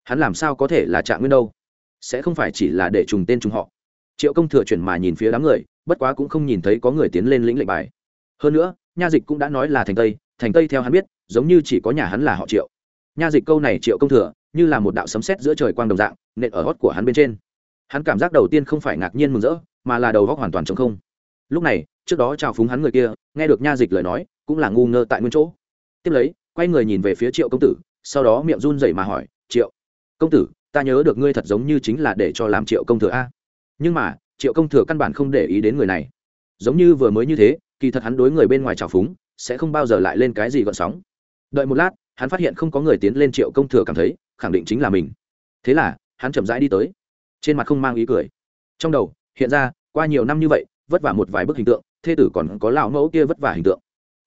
Hắn làm sao có thể là trạng nguyên đâu? Sẽ không phải chỉ là để trùng tên trùng họ. Triệu công thừa chuyển mà nhìn phía đám người, bất quá cũng không nhìn thấy có người tiến lên lĩnh lệnh bài. Hơn nữa, nha dịch cũng đã nói là thành tây thành tây theo hắn biết, giống như chỉ có nhà hắn là họ triệu. Nha dịch câu này triệu công thừa, như là một đạo sấm sét giữa trời quang đồng dạng, nện ở hót của hắn bên trên. Hắn cảm giác đầu tiên không phải ngạc nhiên mừng rỡ mà là đầu góc hoàn toàn trống không. Lúc này, trước đó chào phúng hắn người kia, nghe được nha dịch lời nói, cũng là ngu ngơ tại nguyên chỗ. Tiếp lấy, quay người nhìn về phía triệu công tử, sau đó miệng run rẩy mà hỏi, triệu công tử, ta nhớ được ngươi thật giống như chính là để cho làm triệu công thừa a. Nhưng mà, triệu công thừa căn bản không để ý đến người này. Giống như vừa mới như thế, kỳ thật hắn đối người bên ngoài trào phúng, sẽ không bao giờ lại lên cái gì gợn sóng. Đợi một lát, hắn phát hiện không có người tiến lên triệu công thừa cảm thấy, khẳng định chính là mình. Thế là, hắn chậm rãi đi tới. Trên mặt không mang ý cười. Trong đầu hiện ra, qua nhiều năm như vậy, vất vả một vài bức hình tượng, thê tử còn có lão mẫu kia vất vả hình tượng.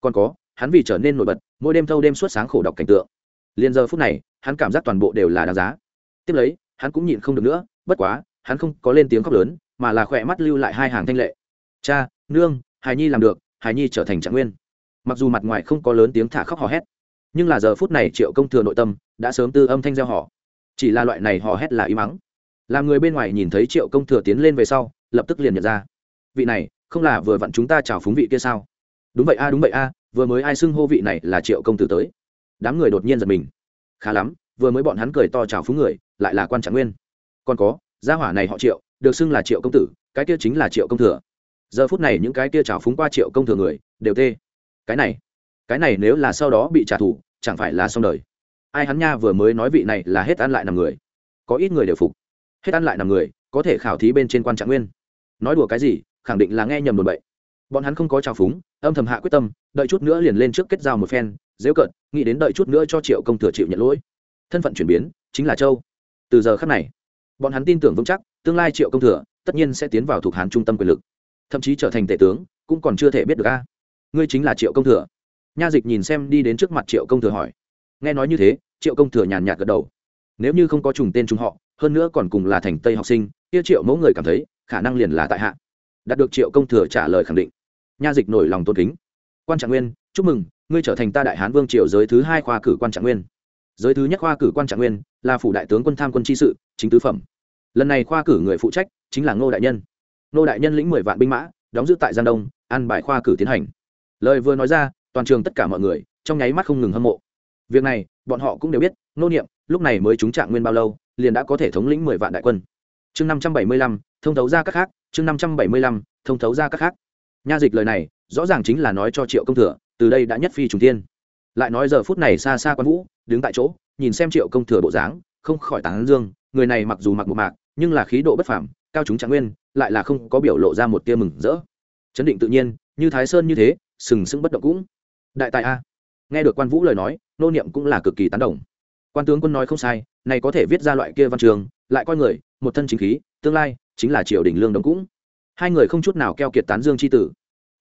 Còn có, hắn vì trở nên nổi bật, mỗi đêm thâu đêm suốt sáng khổ đọc cảnh tượng. Liền giờ phút này, hắn cảm giác toàn bộ đều là đáng giá. Tiếp lấy, hắn cũng nhịn không được nữa, bất quá, hắn không có lên tiếng khóc lớn, mà là khỏe mắt lưu lại hai hàng thanh lệ. Cha, nương, hài nhi làm được, hài nhi trở thành trạng nguyên. Mặc dù mặt ngoài không có lớn tiếng thả khóc hò hét, nhưng là giờ phút này triệu công thừa nội tâm đã sớm tư âm thanh gieo họ chỉ là loại này hò hét là y mắng làm người bên ngoài nhìn thấy triệu công thừa tiến lên về sau lập tức liền nhận ra. Vị này, không là vừa vặn chúng ta chào phúng vị kia sao? Đúng vậy a, đúng vậy a, vừa mới ai xưng hô vị này là triệu công tử tới. Đám người đột nhiên giật mình. Khá lắm, vừa mới bọn hắn cười to chào phúng người, lại là quan trạng nguyên. Còn có, gia hỏa này họ triệu, được xưng là triệu công tử, cái kia chính là triệu công thừa. Giờ phút này những cái kia chào phúng qua triệu công thừa người, đều tê. Cái này cái này nếu là sau đó bị trả thù, chẳng phải là xong đời. Ai hắn nha vừa mới nói vị này là hết ăn lại nằm người. Có ít người đều phục. Hết ăn lại nằm người có thể khảo thí bên trên quan trạng nguyên. Nói đùa cái gì, khẳng định là nghe nhầm đồn bậy. Bọn hắn không có trào phúng, âm thầm hạ quyết tâm, đợi chút nữa liền lên trước kết giao một phen, dễ cận nghĩ đến đợi chút nữa cho triệu công thừa chịu nhận lỗi. Thân phận chuyển biến, chính là châu. Từ giờ khắc này, bọn hắn tin tưởng vững chắc, tương lai triệu công thừa tất nhiên sẽ tiến vào thuộc hán trung tâm quyền lực. Thậm chí trở thành tể tướng, cũng còn chưa thể biết được a. Ngươi chính là triệu công thừa. Nha dịch nhìn xem đi đến trước mặt triệu công thừa hỏi. Nghe nói như thế, triệu công thừa nhàn nhạt gật đầu. Nếu như không có trùng tên chúng họ hơn nữa còn cùng là thành tây học sinh, kia triệu mẫu người cảm thấy, khả năng liền là tại hạ. Đạt được triệu công thừa trả lời khẳng định. Nha dịch nổi lòng tôn kính. Quan trạng nguyên, chúc mừng, ngươi trở thành ta đại hán vương triều giới thứ hai khoa cử quan trạng nguyên. Giới thứ nhất khoa cử quan trạng nguyên, là phủ đại tướng quân tham quân tri sự, chính tứ phẩm. Lần này khoa cử người phụ trách, chính là ngô đại nhân. Ngô đại nhân lĩnh mười vạn binh mã, đóng giữ tại giang đông, an bài khoa cử tiến hành. Lời vừa nói ra, toàn trường tất cả mọi người, trong nháy mắt không ngừng hâm mộ. Việc này, bọn họ cũng đều biết nô niệm, lúc này mới trúng trạng nguyên bao lâu liền đã có thể thống lĩnh mười vạn đại quân. Chương năm trăm bảy mươi lăm, thông thấu ra các khác, chương năm trăm bảy mươi lăm, thông thấu ra các khác. Nha dịch lời này, rõ ràng chính là nói cho triệu công thừa, từ đây đã nhất phi trùng thiên. lại nói giờ phút này xa xa quan vũ, đứng tại chỗ, nhìn xem triệu công thừa bộ dáng, không khỏi tán dương, người này mặc dù mặc một mạc, nhưng là khí độ bất phảm cao chúng trạng nguyên, lại là không có biểu lộ ra một tia mừng rỡ. Chấn định tự nhiên, như thái sơn như thế, sừng sững bất động cũng. Đại tài a. Nghe được quan vũ lời nói, nô niệm cũng là cực kỳ tán đồng quan tướng quân nói không sai, này có thể viết ra loại kia văn trường, lại coi người, một thân chính khí, tương lai, chính là triều đình lương đồng cũng. Hai người không chút nào keo kiệt tán dương c h i tử.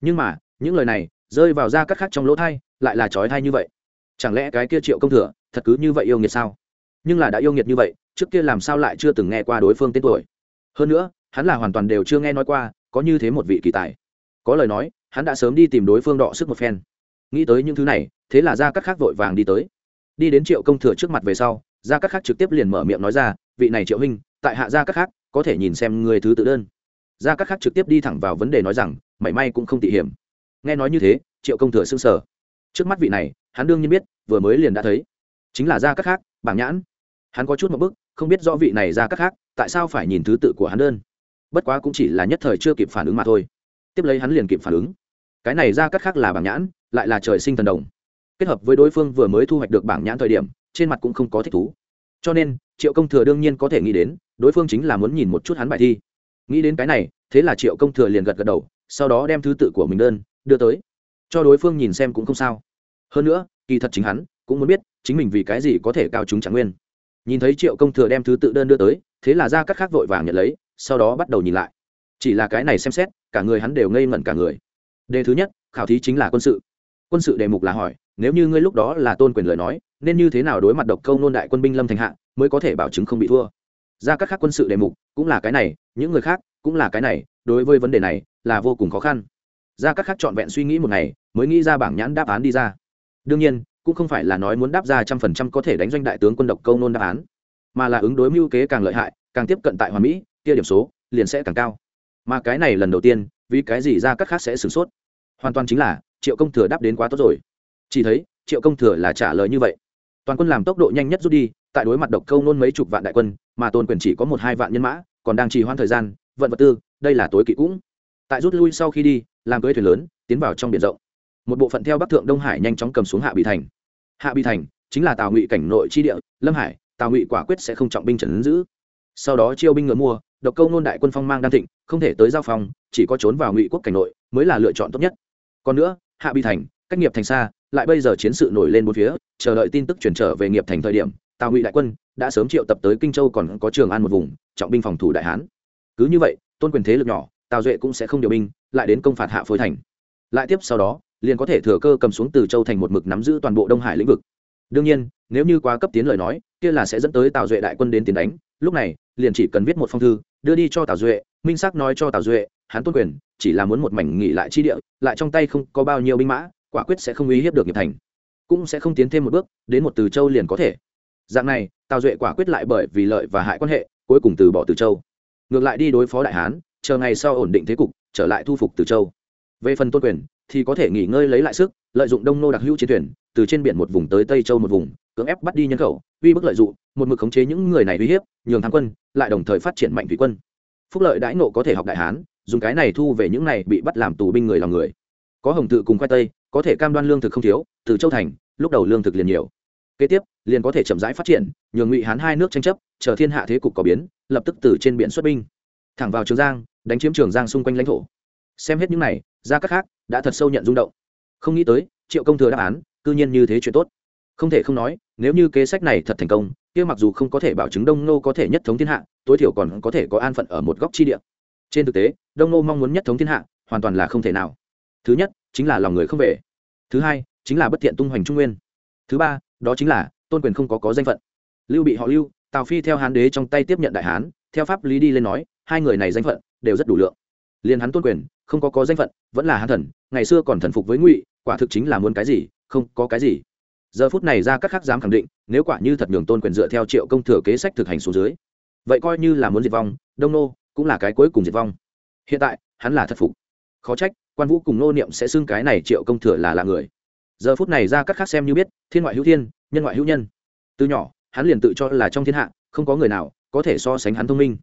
Nhưng mà, những lời này, rơi vào ra cắt khác trong lỗ thai, lại là trói thai như vậy. Chẳng lẽ cái kia triệu công thừa, thật cứ như vậy yêu nghiệt sao? Nhưng là đã yêu nghiệt như vậy, trước kia làm sao lại chưa từng nghe qua đối phương tên tuổi? Hơn nữa, hắn là hoàn toàn đều chưa nghe nói qua, có như thế một vị kỳ tài. Có lời nói, hắn đã sớm đi tìm đối phương đọ sức một phen. Nghĩ tới những thứ này, thế là ra cắt khác vội vàng đi tới đi đến triệu công thừa trước mặt về sau, gia các khác trực tiếp liền mở miệng nói ra, vị này triệu huynh, tại hạ gia các khác có thể nhìn xem người thứ tự đơn. Gia các khác trực tiếp đi thẳng vào vấn đề nói rằng, mảy may cũng không tỉ hiểm. Nghe nói như thế, triệu công thừa s ư n g sở trước mắt vị này, hắn đương nhiên biết, vừa mới liền đã thấy. Chính là gia các khác bảng nhãn. Hắn có chút một bức, không biết rõ vị này gia các khác tại sao phải nhìn thứ tự của hắn đơn. Bất quá cũng chỉ là nhất thời chưa kịp phản ứng mà thôi. Tiếp lấy hắn liền kịp phản ứng. Cái này gia các khác là bảng nhãn, lại là trời sinh thần đồng kết hợp với đối phương vừa mới thu hoạch được bảng nhãn thời điểm, trên mặt cũng không có thích thú. Cho nên, triệu công thừa đương nhiên có thể nghĩ đến, đối phương chính là muốn nhìn một chút hắn bài thi. Nghĩ đến cái này, thế là triệu công thừa liền gật gật đầu, sau đó đem thứ tự của mình đơn, đưa tới. Cho đối phương nhìn xem cũng không sao. Hơn nữa, kỳ thật chính hắn cũng muốn biết, chính mình vì cái gì có thể cao chúng trạng nguyên. Nhìn thấy triệu công thừa đem thứ tự đơn đưa tới, thế là ra các khác vội vàng nhận lấy, sau đó bắt đầu nhìn lại. Chỉ là cái này xem xét, cả người hắn đều ngây ngẩn cả người. Đề thứ nhất, khảo thí chính là quân sự. Quân sự đề mục là hỏi nếu như ngươi lúc đó là tôn quyền lời nói, nên như thế nào đối mặt độc câu nôn đại quân binh lâm thành hạ mới có thể bảo chứng không bị thua? Ra các khác quân sự đề mục, cũng là cái này, những người khác cũng là cái này, đối với vấn đề này là vô cùng khó khăn. Ra các khác trọn vẹn suy nghĩ một ngày, mới nghĩ ra bảng nhãn đáp án đi ra. Đương nhiên, cũng không phải là nói muốn đáp ra trăm phần trăm có thể đánh doanh đại tướng quân độc câu nôn đáp án, mà là ứng đối mưu kế càng lợi hại, càng tiếp cận tại hòa mỹ, kia điểm số liền sẽ càng cao. Mà cái này lần đầu tiên, vì cái gì ra các khác sẽ sửng sốt? Hoàn toàn chính là, triệu công thừa đáp đến quá tốt rồi chỉ thấy, triệu công thừa là trả lời như vậy. Toàn quân làm tốc độ nhanh nhất rút đi, tại đối mặt độc câu nôn mấy chục vạn đại quân, mà tôn quyền chỉ có một hai vạn nhân mã, còn đang trì hoãn thời gian, vận vật tư, đây là tối kỵ cũng. Tại rút lui sau khi đi, làm cưới thuyền lớn, tiến vào trong biển rộng. Một bộ phận theo bắc thượng đông hải nhanh chóng cầm xuống hạ bị thành. Hạ bị thành chính là tào ngụy cảnh nội chi địa, lâm hải, tào ngụy quả quyết sẽ không trọng binh trần giữ. Sau đó chiêu binh ngựa mua, độc câu nôn đại quân phong mang đan thịnh, không thể tới giao phòng, chỉ có trốn vào ngụy quốc cảnh nội mới là lựa chọn tốt nhất. Còn nữa, hạ bị thành cách nghiệp thành xa lại bây giờ chiến sự nổi lên bốn phía, chờ đợi tin tức chuyển trở về nghiệp thành thời điểm, tào ngụy đại quân đã sớm triệu tập tới kinh châu còn có trường an một vùng, trọng binh phòng thủ đại hán. Cứ như vậy, tôn quyền thế lực nhỏ, tào duệ cũng sẽ không điều binh, lại đến công phạt hạ phối thành. Lại tiếp sau đó, liền có thể thừa cơ cầm xuống từ châu thành một mực nắm giữ toàn bộ đông hải lĩnh vực. Đương nhiên, nếu như quá cấp tiến lời nói, kia là sẽ dẫn tới tào duệ đại quân đến tiến đánh. Lúc này, liền chỉ cần viết một phong thư, đưa đi cho tào duệ, minh xác nói cho tào duệ, hắn tôn quyền, chỉ là muốn một mảnh nghỉ lại chi địa, lại trong tay không có bao nhiêu binh mã quả quyết sẽ không uy hiếp được nghiệp thành. Cũng sẽ không tiến thêm một bước, đến một từ châu liền có thể. Dạng này, tào duệ quả quyết lại bởi vì lợi và hại quan hệ, cuối cùng từ bỏ từ châu. Ngược lại đi đối phó đại hán, chờ ngày sau ổn định thế cục, trở lại thu phục từ châu. Về phần tôn quyền, thì có thể nghỉ ngơi lấy lại sức, lợi dụng đông nô đặc hữu chiến thuyền, từ trên biển một vùng tới tây châu một vùng, cưỡng ép bắt đi nhân khẩu, uy bức lợi dụng, một mực khống chế những người này uy hiếp, nhường thắng quân, lại đồng thời phát triển mạnh thủy quân. Phúc lợi đãi nộ có thể học đại hán, dùng cái này thu về những này bị bắt làm tù binh người lòng người. Có hồng tự cùng khoai tây có thể cam đoan lương thực không thiếu, từ châu thành, lúc đầu lương thực liền nhiều. Kế tiếp, liền có thể chậm rãi phát triển, nhường ngụy hán hai nước tranh chấp, chờ thiên hạ thế cục có biến, lập tức từ trên biển xuất binh. Thẳng vào trường giang, đánh chiếm trường giang xung quanh lãnh thổ. Xem hết những này, ra các khác, đã thật sâu nhận rung động. Không nghĩ tới, triệu công thừa đáp án, cư nhiên như thế chuyện tốt. Không thể không nói, nếu như kế sách này thật thành công, kia mặc dù không có thể bảo chứng đông nô có thể nhất thống thiên hạ, tối thiểu còn có thể có an phận ở một góc chi địa. Trên thực tế, đông nô mong muốn nhất thống thiên hạ, hoàn toàn là không thể nào thứ nhất, chính là lòng người không về. Thứ hai, chính là bất thiện tung hoành trung nguyên. Thứ ba, đó chính là tôn quyền không có có danh phận. Lưu bị họ lưu, tào phi theo hán đế trong tay tiếp nhận đại hán, theo pháp lý đi lên nói, hai người này danh phận đều rất đủ lượng. Liền hắn tôn quyền, không có có danh phận, vẫn là hán thần, ngày xưa còn thần phục với ngụy, quả thực chính là muốn cái gì, không có cái gì. Giờ phút này ra các khác dám khẳng định, nếu quả như thật nhường tôn quyền dựa theo triệu công thừa kế sách thực hành xuống dưới, vậy coi như là muốn diệt vong, đông nô cũng là cái cuối cùng diệt vong. Hiện tại, hắn là thất phục khó trách, quan vũ cùng nô niệm sẽ xưng cái này triệu công thừa là là người. Giờ phút này ra các khác xem như biết, thiên ngoại hữu thiên, nhân ngoại hữu nhân. Từ nhỏ, hắn liền tự cho là trong thiên hạ, không có người nào có thể so sánh hắn thông minh.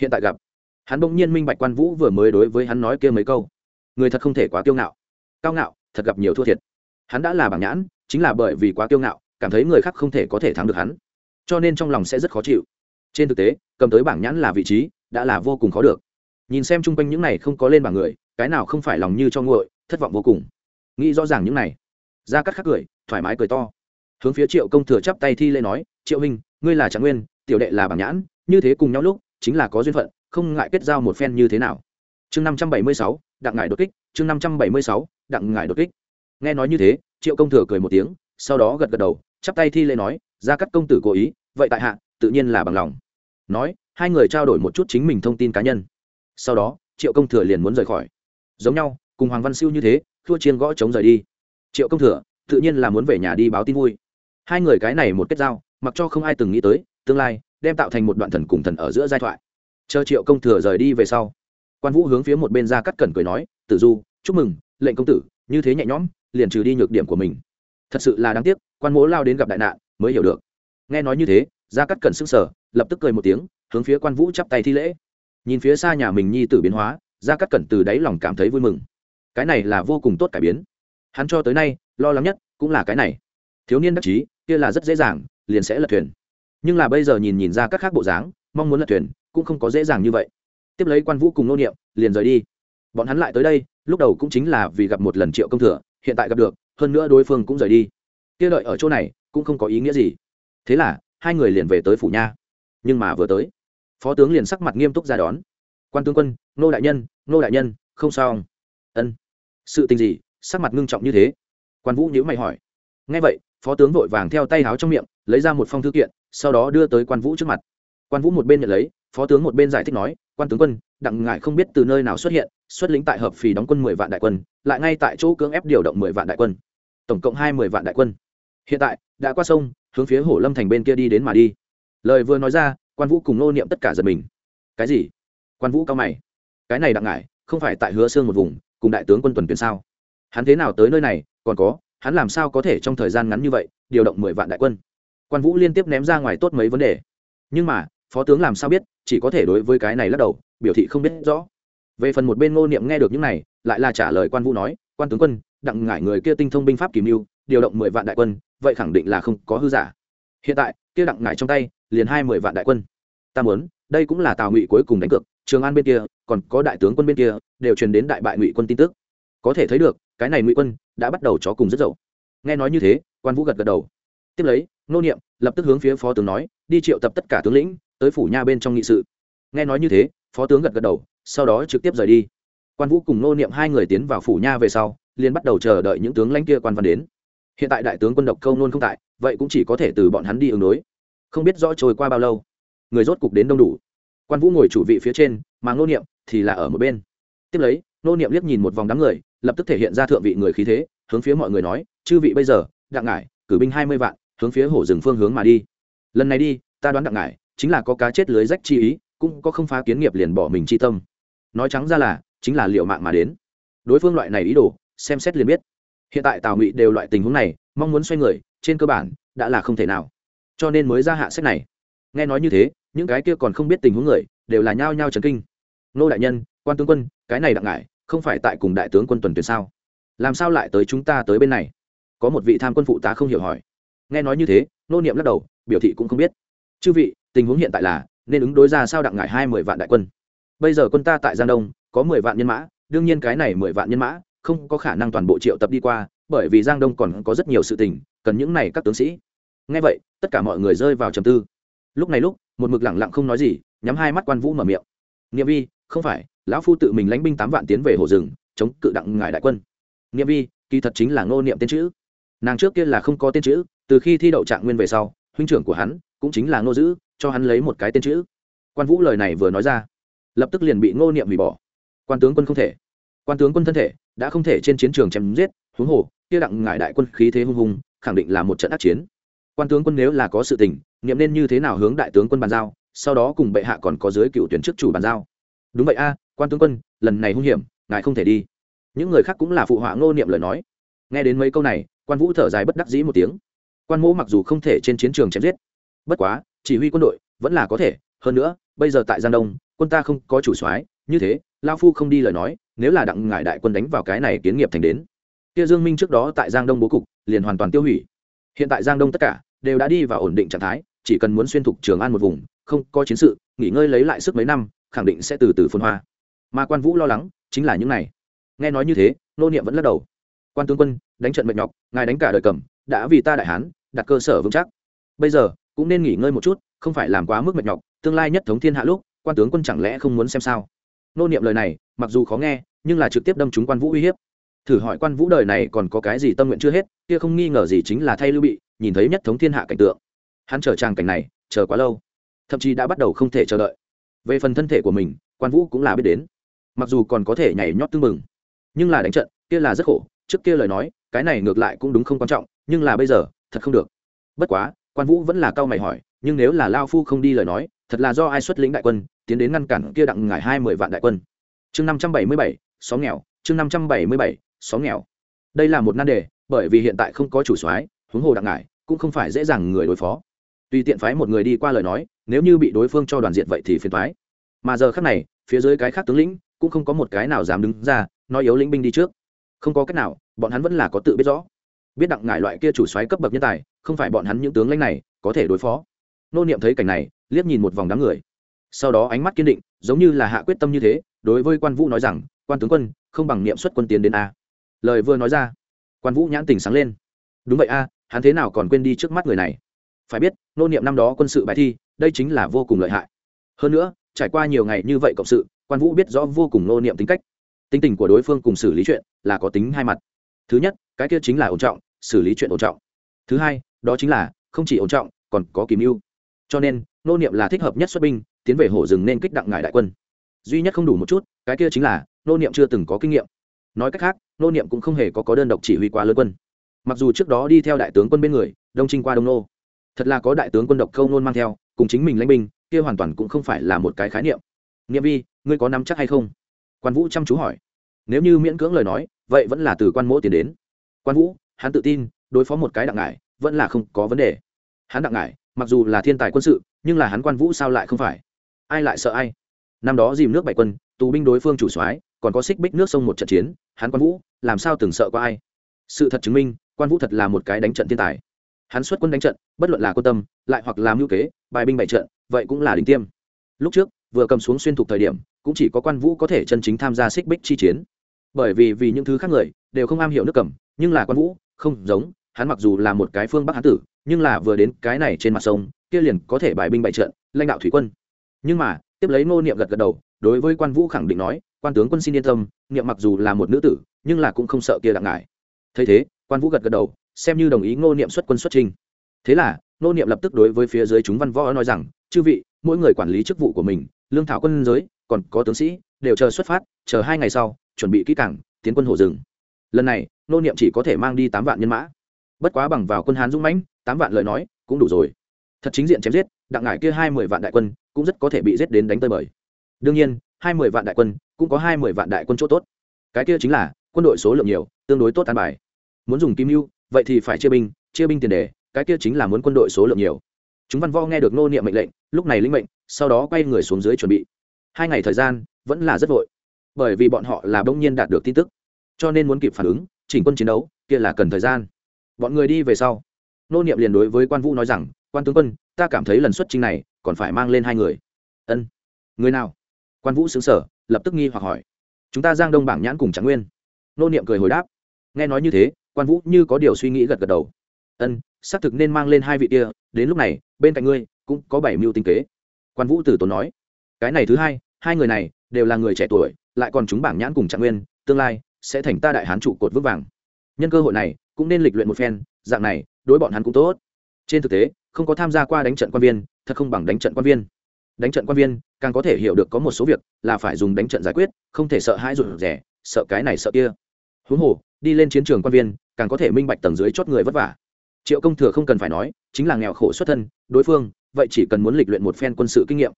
Hiện tại gặp, hắn bỗng nhiên minh bạch quan vũ vừa mới đối với hắn nói kia mấy câu. Người thật không thể quá kiêu ngạo. Cao ngạo, thật gặp nhiều thua thiệt. Hắn đã là bảng nhãn, chính là bởi vì quá kiêu ngạo, cảm thấy người khác không thể có thể thắng được hắn. Cho nên trong lòng sẽ rất khó chịu. Trên thực tế, cầm tới bảng nhãn là vị trí, đã là vô cùng khó được. Nhìn xem chung quanh những này không có lên bảng người cái nào không phải lòng như cho nguội, thất vọng vô cùng. Nghĩ rõ ràng những này ra cắt khắc cười, thoải mái cười to. Hướng phía triệu công thừa chắp tay thi lễ nói, triệu huynh, ngươi là trạng nguyên, tiểu đệ là bảng nhãn, như thế cùng nhau lúc, chính là có duyên phận, không ngại kết giao một phen như thế nào. Chương năm trăm bảy mươi sáu, đặng ngại đột kích, chương năm trăm bảy mươi sáu, đặng ngại đột kích. Nghe nói như thế, triệu công thừa cười một tiếng, sau đó gật gật đầu, chắp tay thi lễ nói ra cắt công tử cố ý, vậy tại hạ, tự nhiên là bằng lòng. Nói, hai người trao đổi một chút chính mình thông tin cá nhân. Sau đó, triệu công thừa liền muốn rời khỏi giống nhau, cùng hoàng văn siêu như thế thua chiên gõ chống rời đi. Triệu công thừa, tự nhiên là muốn về nhà đi báo tin vui. Hai người cái này một kết giao, mặc cho không ai từng nghĩ tới, tương lai, đem tạo thành một đoạn thần cùng thần ở giữa giai thoại. Chờ triệu công thừa rời đi về sau, quan vũ hướng phía một bên ra cắt cẩn cười nói, tử du, chúc mừng, lệnh công tử, như thế nhẹ nhõm, liền trừ đi nhược điểm của mình. Thật sự là đáng tiếc, quan mỗ lao đến gặp đại nạn, mới hiểu được. Nghe nói như thế, ra cắt cẩn s ư n g sở lập tức cười một tiếng, hướng phía quan vũ chắp tay thi lễ. Nhìn phía xa nhà mình nhi tử biến hóa gia cắt cẩn từ đáy lòng cảm thấy vui mừng. Cái này là vô cùng tốt cải biến. Hắn cho tới nay, lo lắng nhất cũng là cái này. Thiếu niên đắc chí, kia là rất dễ dàng, liền sẽ lật thuyền. Nhưng là bây giờ nhìn nhìn ra các khác bộ dáng, mong muốn lật thuyền, cũng không có dễ dàng như vậy. Tiếp lấy quan vũ cùng nô niệm, liền rời đi. Bọn hắn lại tới đây, lúc đầu cũng chính là vì gặp một lần triệu công thừa, hiện tại gặp được, hơn nữa đối phương cũng rời đi. Kia đợi ở chỗ này, cũng không có ý nghĩa gì. Thế là, hai người liền về tới phủ nha. Nhưng mà vừa tới, phó tướng liền sắc mặt nghiêm túc ra đón quan tướng quân, nô đại nhân, nô đại nhân, không sao ân. Sự tình gì? Sắc mặt ngưng trọng như thế. Quan vũ nhữ mày hỏi. Ngay vậy, phó tướng vội vàng theo tay háo trong miệng, lấy ra một phong thư kiện, sau đó đưa tới quan vũ trước mặt. Quan vũ một bên nhận lấy, phó tướng một bên giải thích nói, quan tướng quân, đặng ngại không biết từ nơi nào xuất hiện, xuất lĩnh tại hợp phì đóng quân mười vạn đại quân, lại ngay tại chỗ cưỡng ép điều động mười vạn đại quân. Tổng cộng hai mười vạn đại quân. Hiện tại, đã qua sông, hướng phía hồ lâm thành bên kia đi đến mà đi. Lời vừa nói ra, quan vũ cùng nô niệm tất cả giật mình. Cái gì? Quan vũ cao mày. Cái này đặng ngại không phải tại hứa xương một vùng, cùng đại tướng quân tuần tuyển sao? Hắn thế nào tới nơi này, còn có, hắn làm sao có thể trong thời gian ngắn như vậy, điều động mười vạn đại quân? Quan vũ liên tiếp ném ra ngoài tốt mấy vấn đề. Nhưng mà, phó tướng làm sao biết, chỉ có thể đối với cái này lắc đầu, biểu thị không biết rõ. Về phần một bên ngô niệm nghe được những này, lại là trả lời quan vũ nói, quan tướng quân, đặng ngải người kia tinh thông binh pháp kìm mưu, điều động mười vạn đại quân, vậy khẳng định là không có hư giả. Hiện tại, kia đặng ngải trong tay, liền hai mười vạn đại quân. Ta muốn, đây cũng là tào ngụy cuối cùng đánh cược trường an bên kia, còn có đại tướng quân bên kia, đều truyền đến đại bại ngụy quân tin tức. Có thể thấy được, cái này ngụy quân đã bắt đầu chó cùng rất dậu. Nghe nói như thế, quan vũ gật gật đầu. Tiếp lấy, nô niệm lập tức hướng phía phó tướng nói, đi triệu tập tất cả tướng lĩnh, tới phủ nha bên trong nghị sự. Nghe nói như thế, phó tướng gật gật đầu, sau đó trực tiếp rời đi. Quan vũ cùng nô niệm hai người tiến vào phủ nha về sau, liền bắt đầu chờ đợi những tướng lãnh kia quan văn đến. Hiện tại đại tướng quân độc câu nôn không tại, vậy cũng chỉ có thể từ bọn hắn đi ứng đối. Không biết rõ trôi qua bao lâu, người rốt cục đến đông đủ quan vũ ngồi chủ vị phía trên, mà Ngô niệm thì là ở một bên. Tiếp lấy, Ngô niệm liếc nhìn một vòng đám người, lập tức thể hiện ra thượng vị người khí thế, hướng phía mọi người nói, chư vị bây giờ, đặng ngải, cử binh hai mươi vạn, hướng phía hổ rừng phương hướng mà đi. Lần này đi, ta đoán đặng ngải chính là có cá chết lưới rách chi ý, cũng có không phá kiến nghiệp liền bỏ mình chi tâm. Nói trắng ra là, chính là liệu mạng mà đến. Đối phương loại này ý đồ, xem xét liền biết. Hiện tại tào ngụy đều loại tình huống này, mong muốn xoay người, trên cơ bản, đã là không thể nào. Cho nên mới ra hạ sách này. Nghe nói như thế những cái kia còn không biết tình huống người, đều là nhao nhao trấn kinh. Nô đại nhân, quan tướng quân, cái này đặng ngại không phải tại cùng đại tướng quân tuần tuyển sao? Làm sao lại tới chúng ta tới bên này? Có một vị tham quân phụ tá không hiểu hỏi. Nghe nói như thế, nô niệm lắc đầu, biểu thị cũng không biết. Chư vị, tình huống hiện tại là, nên ứng đối ra sao đặng ngại hai mười vạn đại quân? Bây giờ quân ta tại giang đông, có mười vạn nhân mã, đương nhiên cái này mười vạn nhân mã, không có khả năng toàn bộ triệu tập đi qua, bởi vì giang đông còn có rất nhiều sự tình, cần những này các tướng sĩ. Nghe vậy, tất cả mọi người rơi vào trầm tư. Lúc này lúc một mực lẳng lặng không nói gì, nhắm hai mắt quan vũ mở miệng. Nghĩa vi, không phải, lão phu tự mình lãnh binh tám vạn tiến về hồ rừng, chống cự đặng ngài đại quân. Nghĩa vi, kỳ thật chính là ngô niệm tên chữ. Nàng trước kia là không có tên chữ, từ khi thi đậu trạng nguyên về sau, huynh trưởng của hắn cũng chính là ngô dữ cho hắn lấy một cái tên chữ. Quan vũ lời này vừa nói ra, lập tức liền bị ngô niệm hủy bỏ. Quan tướng quân không thể. Quan tướng quân thân thể đã không thể trên chiến trường chém giết, huống hồ, kia đặng ngài đại quân khí thế hung hùng, khẳng định là một trận ác chiến. Quan tướng quân nếu là có sự tình nghiệm nên như thế nào hướng đại tướng quân bàn giao, sau đó cùng bệ hạ còn có dưới cựu tuyển chức chủ bàn giao. Đúng vậy a, quan tướng quân, lần này hung hiểm, ngài không thể đi. Những người khác cũng là phụ họa ngô niệm lời nói. Nghe đến mấy câu này, quan vũ thở dài bất đắc dĩ một tiếng. Quan mỗ mặc dù không thể trên chiến trường chém giết, bất quá, chỉ huy quân đội vẫn là có thể. Hơn nữa, bây giờ tại giang đông, quân ta không có chủ soái, như thế, lao phu không đi lời nói, nếu là đặng ngại đại quân đánh vào cái này kiến nghiệp thành đến. Kia dương minh trước đó tại giang đông bố cục, liền hoàn toàn tiêu hủy. Hiện tại giang đông tất cả đều đã đi vào ổn định trạng thái chỉ cần muốn xuyên thục trường an một vùng, không có chiến sự, nghỉ ngơi lấy lại sức mấy năm, khẳng định sẽ từ từ phân hoa. Mà quan vũ lo lắng chính là những này. Nghe nói như thế, nô niệm vẫn lắc đầu. Quan tướng quân, đánh trận mệt nhọc, ngài đánh cả đời cầm, đã vì ta đại hán, đặt cơ sở vững chắc. Bây giờ, cũng nên nghỉ ngơi một chút, không phải làm quá mức mệt nhọc, tương lai nhất thống thiên hạ lúc, quan tướng quân chẳng lẽ không muốn xem sao? Nô niệm lời này, mặc dù khó nghe, nhưng là trực tiếp đâm trúng quan vũ uy hiếp. Thử hỏi quan vũ đời này còn có cái gì tâm nguyện chưa hết, kia không nghi ngờ gì chính là thay lưu bị, nhìn thấy nhất thống thiên hạ cảnh tượng hắn chờ tràng cảnh này, chờ quá lâu, thậm chí đã bắt đầu không thể chờ đợi. Về phần thân thể của mình, quan vũ cũng là biết đến. Mặc dù còn có thể nhảy nhót tưng mừng nhưng là đánh trận, kia là rất khổ. Trước kia lời nói, cái này ngược lại cũng đúng không quan trọng, nhưng là bây giờ, thật không được. Bất quá, quan vũ vẫn là cao mày hỏi, nhưng nếu là lao phu không đi lời nói, thật là do ai xuất lĩnh đại quân, tiến đến ngăn cản kia đặng ngải hai mươi vạn đại quân. Chương năm trăm bảy mươi bảy, xóm nghèo, chương năm trăm bảy mươi bảy, xóm nghèo. Đây là một nan đề, bởi vì hiện tại không có chủ soái, huống hồ đặng ngải cũng không phải dễ dàng người đối phó tùy tiện phái một người đi qua lời nói, nếu như bị đối phương cho đoàn diện vậy thì phiền thoái mà giờ khác này, phía dưới cái khác tướng lĩnh cũng không có một cái nào dám đứng ra, nói yếu lĩnh binh đi trước. Không có cách nào, bọn hắn vẫn là có tự biết rõ. Biết đặng ngải loại kia chủ soái cấp bậc nhân tài, không phải bọn hắn những tướng lãnh này có thể đối phó. Nô niệm thấy cảnh này, liếc nhìn một vòng đám người. Sau đó ánh mắt kiên định, giống như là hạ quyết tâm như thế, đối với quan vũ nói rằng, quan tướng quân, không bằng niệm xuất quân tiến đến a. Lời vừa nói ra, quan vũ nhãn tình sáng lên. Đúng vậy a, hắn thế nào còn quên đi trước mắt người này? Phải biết, nô niệm năm đó quân sự bài thi, đây chính là vô cùng lợi hại. Hơn nữa, trải qua nhiều ngày như vậy cộng sự, quan vũ biết rõ vô cùng nô niệm tính cách. Tính tình của đối phương cùng xử lý chuyện là có tính hai mặt. Thứ nhất, cái kia chính là ổn trọng, xử lý chuyện ổn trọng. Thứ hai, đó chính là không chỉ ổn trọng, còn có kìm mưu. Cho nên, nô niệm là thích hợp nhất xuất binh, tiến về hổ rừng nên kích đặng ngài đại quân. Duy nhất không đủ một chút, cái kia chính là nô niệm chưa từng có kinh nghiệm. Nói cách khác, nô niệm cũng không hề có có đơn độc chỉ huy quá lớn quân. Mặc dù trước đó đi theo đại tướng quân bên người, đông trinh qua đông nô thật là có đại tướng quân độc câu nôn mang theo, cùng chính mình lãnh binh, kia hoàn toàn cũng không phải là một cái khái niệm. Nghĩa vi, ngươi có nắm chắc hay không? Quan vũ chăm chú hỏi. Nếu như miễn cưỡng lời nói, vậy vẫn là từ quan mỗ tiến đến. Quan vũ, hắn tự tin, đối phó một cái đặng ngải, vẫn là không có vấn đề. Hắn đặng ngải, mặc dù là thiên tài quân sự, nhưng là hắn quan vũ sao lại không phải? Ai lại sợ ai? Năm đó dìm nước bảy quân, tù binh đối phương chủ soái, còn có xích bích nước sông một trận chiến, hắn quan vũ, làm sao từng sợ qua ai? Sự thật chứng minh, quan vũ thật là một cái đánh trận thiên tài hắn xuất quân đánh trận, bất luận là quân tâm, lại hoặc làm ngữ kế, bài binh bại trận, vậy cũng là đỉnh tiêm. Lúc trước, vừa cầm xuống xuyên thục thời điểm, cũng chỉ có quan vũ có thể chân chính tham gia xích bích chi chiến. Bởi vì vì những thứ khác người, đều không am hiểu nước cầm, nhưng là quan vũ, không giống, hắn mặc dù là một cái phương bắc hán tử, nhưng là vừa đến cái này trên mặt sông, kia liền có thể bài binh bại trận, lãnh đạo thủy quân. Nhưng mà, tiếp lấy ngô niệm gật gật đầu, đối với quan vũ khẳng định nói, quan tướng quân xin yên tâm, niệm mặc dù là một nữ tử, nhưng là cũng không sợ kia đặng ngại thấy thế, quan vũ gật gật đầu xem như đồng ý ngô niệm xuất quân xuất trình thế là, ngô niệm lập tức đối với phía dưới chúng văn võ nói rằng, chư vị, mỗi người quản lý chức vụ của mình, lương thảo quân giới, còn có tướng sĩ, đều chờ xuất phát, chờ hai ngày sau, chuẩn bị kỹ càng, tiến quân hồ rừng. Lần này, Ngô niệm chỉ có thể mang đi tám vạn nhân mã. Bất quá bằng vào quân hán dũng mãnh, tám vạn lời nói, cũng đủ rồi. Thật chính diện chém giết, đặng ngải kia hai mươi vạn đại quân, cũng rất có thể bị giết đến đánh tơi bời. Đương nhiên, hai mươi vạn đại quân, cũng có hai mươi vạn đại quân chỗ tốt. Cái kia chính là, quân đội số lượng nhiều, tương đối tốt an bài. Muốn dùng kim mưu vậy thì phải chia binh chia binh tiền đề, cái kia chính là muốn quân đội số lượng nhiều. Chúng văn võ nghe được nô niệm mệnh lệnh, lúc này linh mệnh, sau đó quay người xuống dưới chuẩn bị. Hai ngày thời gian, vẫn là rất vội, bởi vì bọn họ là bỗng nhiên đạt được tin tức. Cho nên muốn kịp phản ứng, chỉnh quân chiến đấu, kia là cần thời gian. Bọn người đi về sau. Nô niệm liền đối với quan vũ nói rằng, quan tướng quân, ta cảm thấy lần xuất trình này, còn phải mang lên hai người. Ân, người nào? Quan vũ xứng sở lập tức nghi hoặc hỏi. Chúng ta giang đông bảng nhãn cùng trạng nguyên. Nô niệm cười hồi đáp. Nghe nói như thế quan vũ như có điều suy nghĩ gật gật đầu. Ân, xác thực nên mang lên hai vị kia, đến lúc này, bên cạnh ngươi cũng có bảy mưu tinh kế. Quan vũ tử tốn nói. Cái này thứ hai hai người này đều là người trẻ tuổi, lại còn chúng bảng nhãn cùng trạng nguyên, tương lai sẽ thành ta đại hán trụ cột vững vàng. Nhân cơ hội này cũng nên lịch luyện một phen, dạng này, đối bọn hắn cũng tốt. Trên thực tế, không có tham gia qua đánh trận quan viên, thật không bằng đánh trận quan viên. Đánh trận quan viên, càng có thể hiểu được có một số việc là phải dùng đánh trận giải quyết, không thể sợ hãi rụt rẻ sợ cái này sợ kia. Huống hồ, đi lên chiến trường quan viên càng có thể minh bạch tầng dưới chót người vất vả. Triệu công thừa không cần phải nói, chính là nghèo khổ xuất thân, đối phương, vậy chỉ cần muốn lịch luyện một phen quân sự kinh nghiệm.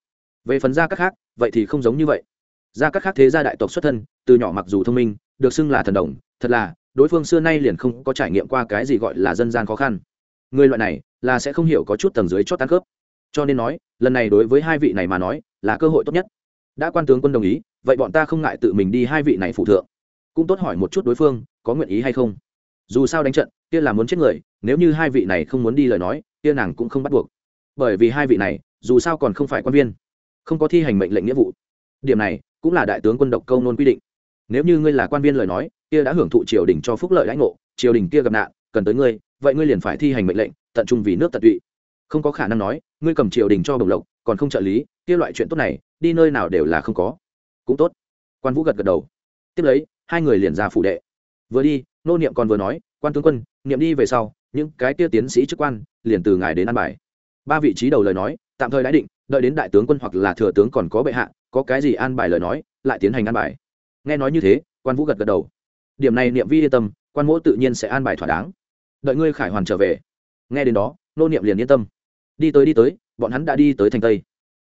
Về phần gia các khác, vậy thì không giống như vậy. Gia các khác thế gia đại tộc xuất thân, từ nhỏ mặc dù thông minh, được xưng là thần đồng, thật là, đối phương xưa nay liền không có trải nghiệm qua cái gì gọi là dân gian khó khăn. Người loại này, là sẽ không hiểu có chút tầng dưới chót tan khớp. Cho nên nói, lần này đối với hai vị này mà nói, là cơ hội tốt nhất. Đã quan tướng quân đồng ý, vậy bọn ta không ngại tự mình đi hai vị này phụ thượng. Cũng tốt hỏi một chút đối phương, có nguyện ý hay không? Dù sao đánh trận, kia là muốn chết người, nếu như hai vị này không muốn đi lời nói, kia nàng cũng không bắt buộc. Bởi vì hai vị này, dù sao còn không phải quan viên, không có thi hành mệnh lệnh nghĩa vụ. Điểm này cũng là đại tướng quân độc câu nôn quy định. Nếu như ngươi là quan viên lời nói, kia đã hưởng thụ triều đình cho phúc lợi lãnh ngộ, triều đình kia gặp nạn, cần tới ngươi, vậy ngươi liền phải thi hành mệnh lệnh, tận trung vì nước tận tụy. Không có khả năng nói, ngươi cầm triều đình cho bồng lộc, còn không trợ lý, kia loại chuyện tốt này, đi nơi nào đều là không có. Cũng tốt. Quan vũ gật gật đầu. Tiếp lấy, hai người liền ra phủ đệ. Vừa đi nô niệm còn vừa nói, quan tướng quân, niệm đi về sau, những cái kia tiến sĩ chức quan liền từ ngài đến ăn bài. Ba vị trí đầu lời nói, tạm thời đã định, đợi đến đại tướng quân hoặc là thừa tướng còn có bệ hạ, có cái gì an bài lời nói, lại tiến hành an bài. Nghe nói như thế, quan vũ gật gật đầu. Điểm này niệm vi yên tâm, quan mỗ tự nhiên sẽ an bài thỏa đáng. Đợi ngươi khải hoàn trở về. Nghe đến đó, nô niệm liền yên tâm. Đi tới đi tới, bọn hắn đã đi tới thành tây.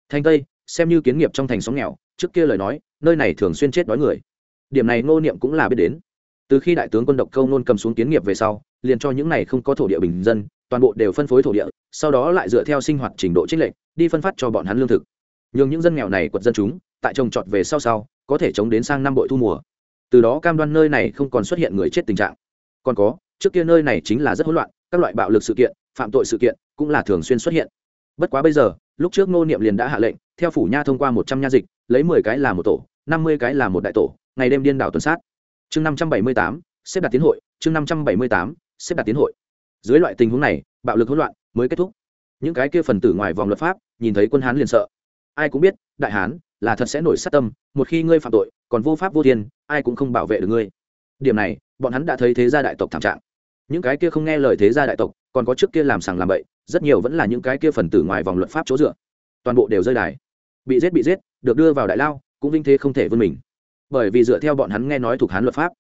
Thành tây, xem như kiến nghiệp trong thành sóng nghèo, trước kia lời nói, nơi này thường xuyên chết đói người. Điểm này nô niệm cũng là biết đến từ khi đại tướng quân độc câu nôn cầm xuống kiến nghiệp về sau, liền cho những này không có thổ địa bình dân, toàn bộ đều phân phối thổ địa, sau đó lại dựa theo sinh hoạt trình độ trích lệnh đi phân phát cho bọn hắn lương thực. Nhường những dân nghèo này quật dân chúng, tại trồng trọt về sau sau, có thể chống đến sang năm bội thu mùa. Từ đó cam đoan nơi này không còn xuất hiện người chết tình trạng. Còn có, trước kia nơi này chính là rất hỗn loạn, các loại bạo lực sự kiện, phạm tội sự kiện cũng là thường xuyên xuất hiện. Bất quá bây giờ, lúc trước ngô niệm liền đã hạ lệnh, theo phủ nha thông qua một trăm nha dịch, lấy mười cái là một tổ, năm mươi cái là một đại tổ, ngày đêm điên đảo tuần sát chương năm trăm bảy mươi tám, xếp đặt tiến hội, chương năm trăm bảy mươi tám, xếp đặt tiến hội. Dưới loại tình huống này, bạo lực hỗn loạn mới kết thúc. Những cái kia phần tử ngoài vòng luật pháp, nhìn thấy quân hán liền sợ. Ai cũng biết, đại hán là thật sẽ nổi sát tâm, một khi ngươi phạm tội, còn vô pháp vô thiên, ai cũng không bảo vệ được ngươi. Điểm này, bọn hắn đã thấy thế gia đại tộc thảm trạng. Những cái kia không nghe lời thế gia đại tộc, còn có trước kia làm sàng làm bậy, rất nhiều vẫn là những cái kia phần tử ngoài vòng luật pháp chỗ dựa. Toàn bộ đều rơi đài. Bị giết bị giết, được đưa vào đại lao, cũng vinh thế không thể vươn mình bởi vì dựa theo bọn hắn nghe nói thuộc hán luật pháp.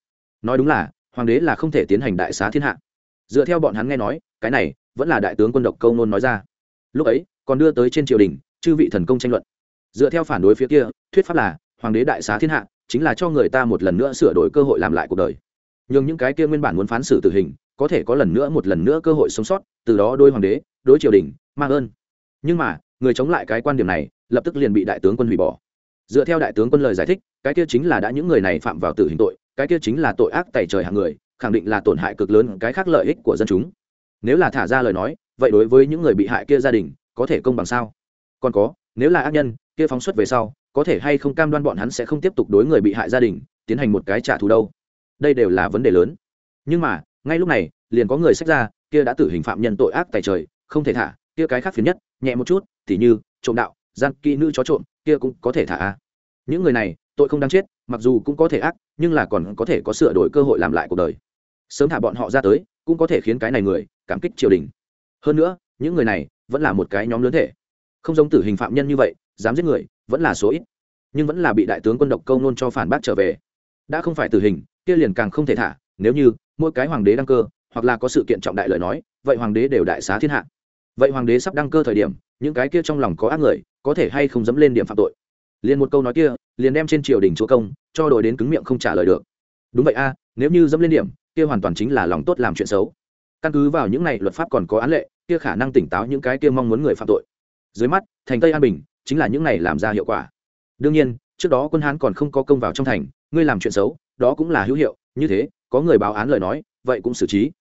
Nói đúng là, hoàng đế là không thể tiến hành đại xá thiên hạ. Dựa theo bọn hắn nghe nói, cái này vẫn là đại tướng quân độc câu nôn nói ra. Lúc ấy, còn đưa tới trên triều đình, chư vị thần công tranh luận. Dựa theo phản đối phía kia, thuyết pháp là, hoàng đế đại xá thiên hạ, chính là cho người ta một lần nữa sửa đổi cơ hội làm lại cuộc đời. Nhưng những cái kia nguyên bản muốn phán xử tử hình, có thể có lần nữa một lần nữa cơ hội sống sót, từ đó đôi hoàng đế, đối triều đình, mang ơn. Nhưng mà, người chống lại cái quan điểm này, lập tức liền bị đại tướng quân hủy bỏ dựa theo đại tướng quân lời giải thích, cái kia chính là đã những người này phạm vào tử hình tội, cái kia chính là tội ác tày trời hàng người, khẳng định là tổn hại cực lớn cái khác lợi ích của dân chúng. Nếu là thả ra lời nói, vậy đối với những người bị hại kia gia đình, có thể công bằng sao? Còn có, nếu là ác nhân, kia phóng xuất về sau, có thể hay không cam đoan bọn hắn sẽ không tiếp tục đối người bị hại gia đình, tiến hành một cái trả thù đâu? Đây đều là vấn đề lớn. Nhưng mà, ngay lúc này, liền có người sách ra, kia đã tử hình phạm nhân tội ác tài trời, không thể thả, kia cái khác phiền nhất, nhẹ một chút, tỉ như, trộm đạo, gian kỹ nữ chó trộm kia cũng có thể thả a. Những người này, tội không đáng chết, mặc dù cũng có thể ác, nhưng là còn có thể có sửa đổi cơ hội làm lại cuộc đời. Sớm thả bọn họ ra tới, cũng có thể khiến cái này người cảm kích triều đình. Hơn nữa, những người này vẫn là một cái nhóm lớn thể. Không giống tử hình phạm nhân như vậy, dám giết người, vẫn là số ít. Nhưng vẫn là bị đại tướng quân độc câu nôn cho phản bác trở về. Đã không phải tử hình, kia liền càng không thể thả, nếu như mỗi cái hoàng đế đăng cơ, hoặc là có sự kiện trọng đại lời nói, vậy hoàng đế đều đại xá thiên hạ. Vậy hoàng đế sắp đăng cơ thời điểm, những cái kia trong lòng có ác người có thể hay không dẫm lên điểm phạm tội. Liền một câu nói kia, liền đem trên triều đình chúa công, cho đội đến cứng miệng không trả lời được. Đúng vậy a, nếu như dẫm lên điểm, kia hoàn toàn chính là lòng tốt làm chuyện xấu. Căn cứ vào những này luật pháp còn có án lệ, kia khả năng tỉnh táo những cái kia mong muốn người phạm tội. Dưới mắt, thành tây an bình, chính là những này làm ra hiệu quả. Đương nhiên, trước đó quân hán còn không có công vào trong thành, ngươi làm chuyện xấu, đó cũng là hữu hiệu, như thế, có người báo án lời nói, vậy cũng xử trí.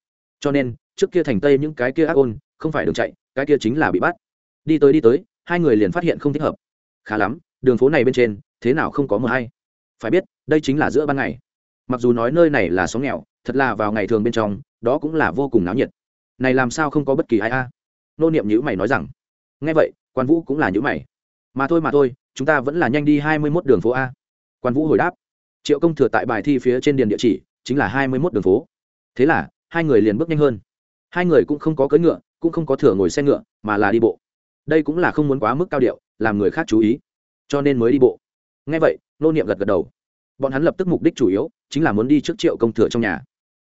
Cho nên, trước kia thành tây những cái kia ác ôn, không phải đường chạy, cái kia chính là bị bắt. Đi tới đi tới hai người liền phát hiện không thích hợp. Khá lắm, đường phố này bên trên, thế nào không có mờ hay? Phải biết, đây chính là giữa ban ngày. Mặc dù nói nơi này là xóm nghèo, thật là vào ngày thường bên trong, đó cũng là vô cùng náo nhiệt. Này làm sao không có bất kỳ ai a? Nô niệm nhữ mày nói rằng, nghe vậy, quan vũ cũng là nhữ mày. Mà thôi mà thôi, chúng ta vẫn là nhanh đi hai mươi mốt đường phố a. Quan vũ hồi đáp, triệu công thừa tại bài thi phía trên điền địa chỉ, chính là hai mươi mốt đường phố. Thế là, hai người liền bước nhanh hơn. Hai người cũng không có cưỡi ngựa, cũng không có thừa ngồi xe ngựa, mà là đi bộ đây cũng là không muốn quá mức cao điệu, làm người khác chú ý. Cho nên mới đi bộ. Ngay vậy, nô niệm gật gật đầu. Bọn hắn lập tức mục đích chủ yếu chính là muốn đi trước triệu công thừa trong nhà.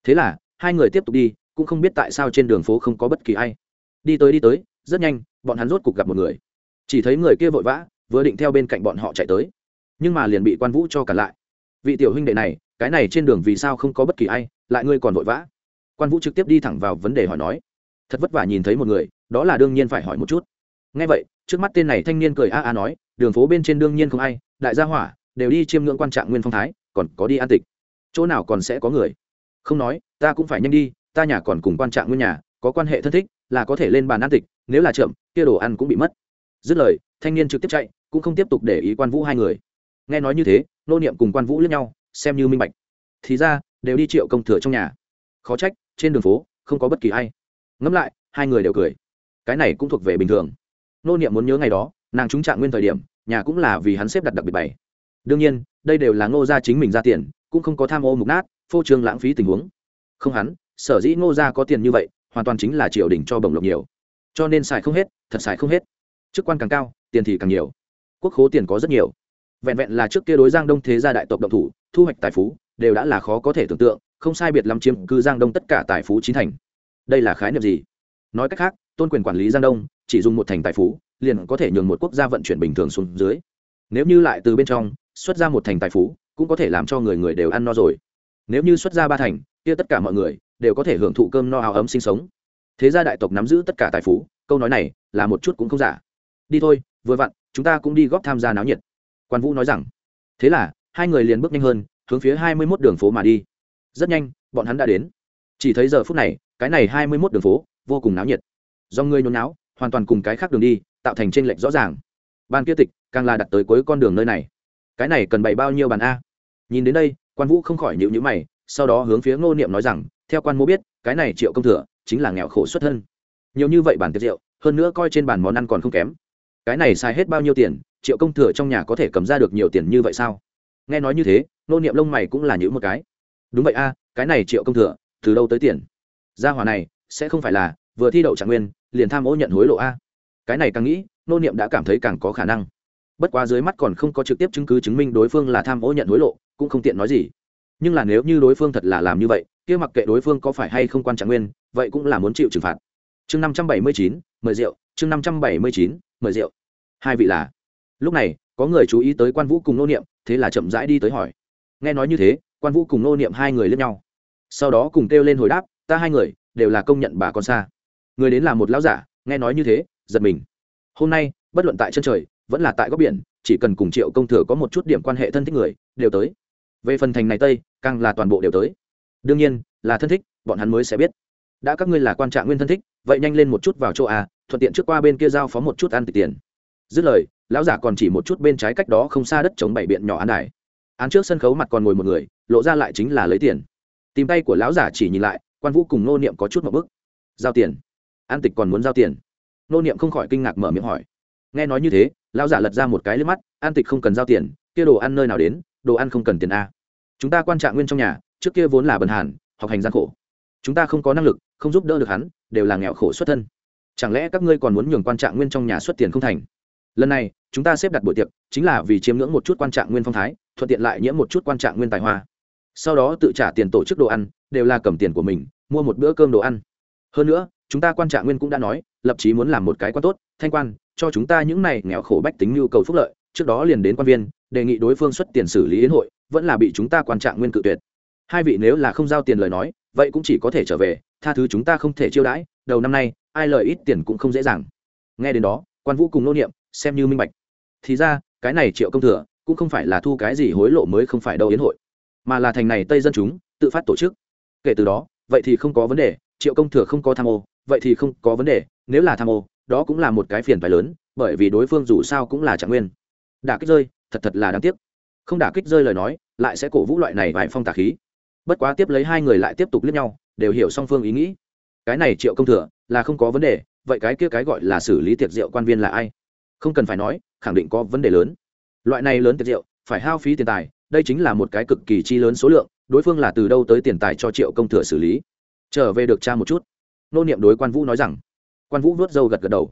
Thế là, hai người tiếp tục đi, cũng không biết tại sao trên đường phố không có bất kỳ ai. Đi tới đi tới, rất nhanh, bọn hắn rốt cục gặp một người. Chỉ thấy người kia vội vã, vừa định theo bên cạnh bọn họ chạy tới. Nhưng mà liền bị quan vũ cho cản lại. Vị tiểu huynh đệ này, cái này trên đường vì sao không có bất kỳ ai, lại ngươi còn vội vã. Quan vũ trực tiếp đi thẳng vào vấn đề hỏi nói. Thật vất vả nhìn thấy một người, đó là đương nhiên phải hỏi một chút ngay vậy, trước mắt tên này thanh niên cười a a nói, đường phố bên trên đương nhiên không ai, đại gia hỏa, đều đi chiêm ngưỡng quan trạng nguyên phong thái, còn có đi an tịch. Chỗ nào còn sẽ có người? Không nói, ta cũng phải nhanh đi, ta nhà còn cùng quan trạng nguyên nhà, có quan hệ thân thích, là có thể lên bàn an tịch, nếu là chậm, kia đồ ăn cũng bị mất. Dứt lời, thanh niên trực tiếp chạy, cũng không tiếp tục để ý quan vũ hai người. Nghe nói như thế, nô niệm cùng quan vũ lẫn nhau, xem như minh bạch. Thì ra, đều đi triệu công thừa trong nhà. Khó trách, trên đường phố, không có bất kỳ ai. Ngẫm lại, hai người đều cười. Cái này cũng thuộc về bình thường nô niệm muốn nhớ ngày đó, nàng trúng trạng nguyên thời điểm, nhà cũng là vì hắn xếp đặt đặc biệt bày. Đương nhiên, đây đều là ngô gia chính mình ra tiền, cũng không có tham ô mục nát, phô trương lãng phí tình huống. Không hắn, sở dĩ ngô gia có tiền như vậy, hoàn toàn chính là triều đình cho bổng lộc nhiều. Cho nên xài không hết, thật xài không hết. Chức quan càng cao, tiền thì càng nhiều. Quốc khố tiền có rất nhiều. Vẹn vẹn là trước kia đối giang đông thế gia đại tộc động thủ, thu hoạch tài phú, đều đã là khó có thể tưởng tượng, không sai biệt lắm chiếm cư giang đông tất cả tài phú chín thành. Đây là khái niệm gì? Nói cách khác tôn quyền quản lý giang đông, chỉ dùng một thành tài phú, liền có thể nhường một quốc gia vận chuyển bình thường xuống dưới. Nếu như lại từ bên trong, xuất ra một thành tài phú, cũng có thể làm cho người người đều ăn no rồi. Nếu như xuất ra ba thành, kia tất cả mọi người đều có thể hưởng thụ cơm no áo ấm sinh sống. Thế gia đại tộc nắm giữ tất cả tài phú, câu nói này là một chút cũng không giả. Đi thôi, vừa vặn, chúng ta cũng đi góp tham gia náo nhiệt. Quan vũ nói rằng, thế là, hai người liền bước nhanh hơn, hướng phía hai mươi mốt đường phố mà đi. Rất nhanh, bọn hắn đã đến. Chỉ thấy giờ phút này, cái này hai mươi mốt đường phố vô cùng náo nhiệt do người nhốn náo hoàn toàn cùng cái khác đường đi, tạo thành t r ê n lệch rõ ràng. Ban kia tịch, càng là đặt tới cuối con đường nơi này. Cái này cần bày bao nhiêu bàn a? Nhìn đến đây, quan vũ không khỏi nhịu nhữ mày, sau đó hướng phía ngô niệm nói rằng, theo quan mô biết, cái này triệu công thừa chính là nghèo khổ xuất thân. Nhiều như vậy bàn tiệc rượu, hơn nữa coi trên bàn món ăn còn không kém. Cái này xài hết bao nhiêu tiền, triệu công thừa trong nhà có thể cầm ra được nhiều tiền như vậy sao? Nghe nói như thế nô niệm lông mày cũng là những một cái. Đúng vậy a, cái này triệu công thừa, từ đâu tới tiền? Gia hòa này, sẽ không phải là vừa thi đậu trạng nguyên liền tham ô nhận hối lộ a. Cái này càng nghĩ, nô niệm đã cảm thấy càng có khả năng. Bất quá dưới mắt còn không có trực tiếp chứng cứ chứng minh đối phương là tham ô nhận hối lộ, cũng không tiện nói gì. Nhưng là nếu như đối phương thật là làm như vậy, kia mặc kệ đối phương có phải hay không quan trạng nguyên, vậy cũng là muốn chịu trừng phạt. Chương năm trăm bảy mươi chín, mời rượu, chương năm trăm bảy mươi chín, mời rượu. Hai vị là, lúc này, có người chú ý tới quan vũ cùng nô niệm, thế là chậm rãi đi tới hỏi. Nghe nói như thế, quan vũ cùng nô niệm hai người lẫn nhau. Sau đó cùng kêu lên hồi đáp, ta hai người, đều là công nhận bà con xa người đến là một lão giả, nghe nói như thế, giật mình. Hôm nay, bất luận tại chân trời, vẫn là tại góc biển, chỉ cần cùng triệu công thừa có một chút điểm quan hệ thân thích người, đều tới. Về phần thành này tây, càng là toàn bộ đều tới. Đương nhiên, là thân thích, bọn hắn mới sẽ biết. Đã các ngươi là quan trạng nguyên thân thích, vậy nhanh lên một chút vào chỗ a, thuận tiện trước qua bên kia giao phó một chút ăn tịch tiền. Dứt lời, lão giả còn chỉ một chút bên trái cách đó không xa đất chống bảy biện nhỏ án đài. Án trước sân khấu mặt còn ngồi một người, lộ ra lại chính là lấy tiền. Tìm tay của lão giả chỉ nhìn lại, quan vũ cùng nô niệm có chút một bức. Giao tiền an tịch còn muốn giao tiền. Nô niệm không khỏi kinh ngạc mở miệng hỏi. Nghe nói như thế, lão giả lật ra một cái lên mắt, an tịch không cần giao tiền, kia đồ ăn nơi nào đến, đồ ăn không cần tiền a. Chúng ta quan trạng nguyên trong nhà, trước kia vốn là bần hàn, học hành gian khổ. Chúng ta không có năng lực, không giúp đỡ được hắn, đều là nghèo khổ xuất thân. Chẳng lẽ các ngươi còn muốn nhường quan trạng nguyên trong nhà xuất tiền không thành? Lần này, chúng ta xếp đặt buổi tiệc, chính là vì chiếm ngưỡng một chút quan trạng nguyên phong thái, thuận tiện lại nhiễm một chút quan trạng nguyên tài hoa. Sau đó tự trả tiền tổ chức đồ ăn, đều là cầm tiền của mình, mua một bữa cơm đồ ăn. Hơn nữa chúng ta quan trạng nguyên cũng đã nói, lập chí muốn làm một cái quan tốt, thanh quan, cho chúng ta những này nghèo khổ bách tính nhu cầu phúc lợi, trước đó liền đến quan viên, đề nghị đối phương xuất tiền xử lý yến hội, vẫn là bị chúng ta quan trạng nguyên cự tuyệt. Hai vị nếu là không giao tiền lời nói, vậy cũng chỉ có thể trở về, tha thứ chúng ta không thể chiêu đãi, đầu năm nay, ai lời ít tiền cũng không dễ dàng. Nghe đến đó, quan vũ cùng nô niệm, xem như minh bạch. Thì ra, cái này triệu công thừa, cũng không phải là thu cái gì hối lộ mới không phải đâu yến hội, mà là thành này tây dân chúng, tự phát tổ chức. Kể từ đó, vậy thì không có vấn đề, triệu công thừa không có tham ô vậy thì không có vấn đề, nếu là tham ô, đó cũng là một cái phiền phải lớn, bởi vì đối phương dù sao cũng là trạng nguyên. Đả kích rơi, thật thật là đáng tiếc. Không đả kích rơi lời nói, lại sẽ cổ vũ loại này vài phong tà khí. Bất quá tiếp lấy hai người lại tiếp tục liếc nhau, đều hiểu song phương ý nghĩ. Cái này triệu công thừa, là không có vấn đề, vậy cái kia cái gọi là xử lý tiệc rượu quan viên là ai? Không cần phải nói, khẳng định có vấn đề lớn. Loại này lớn tiệc rượu, phải hao phí tiền tài, đây chính là một cái cực kỳ chi lớn số lượng, đối phương là từ đâu tới tiền tài cho triệu công thừa xử lý? Trở về được cha một chút nô niệm đối quan vũ nói rằng, quan vũ vớt râu gật gật đầu.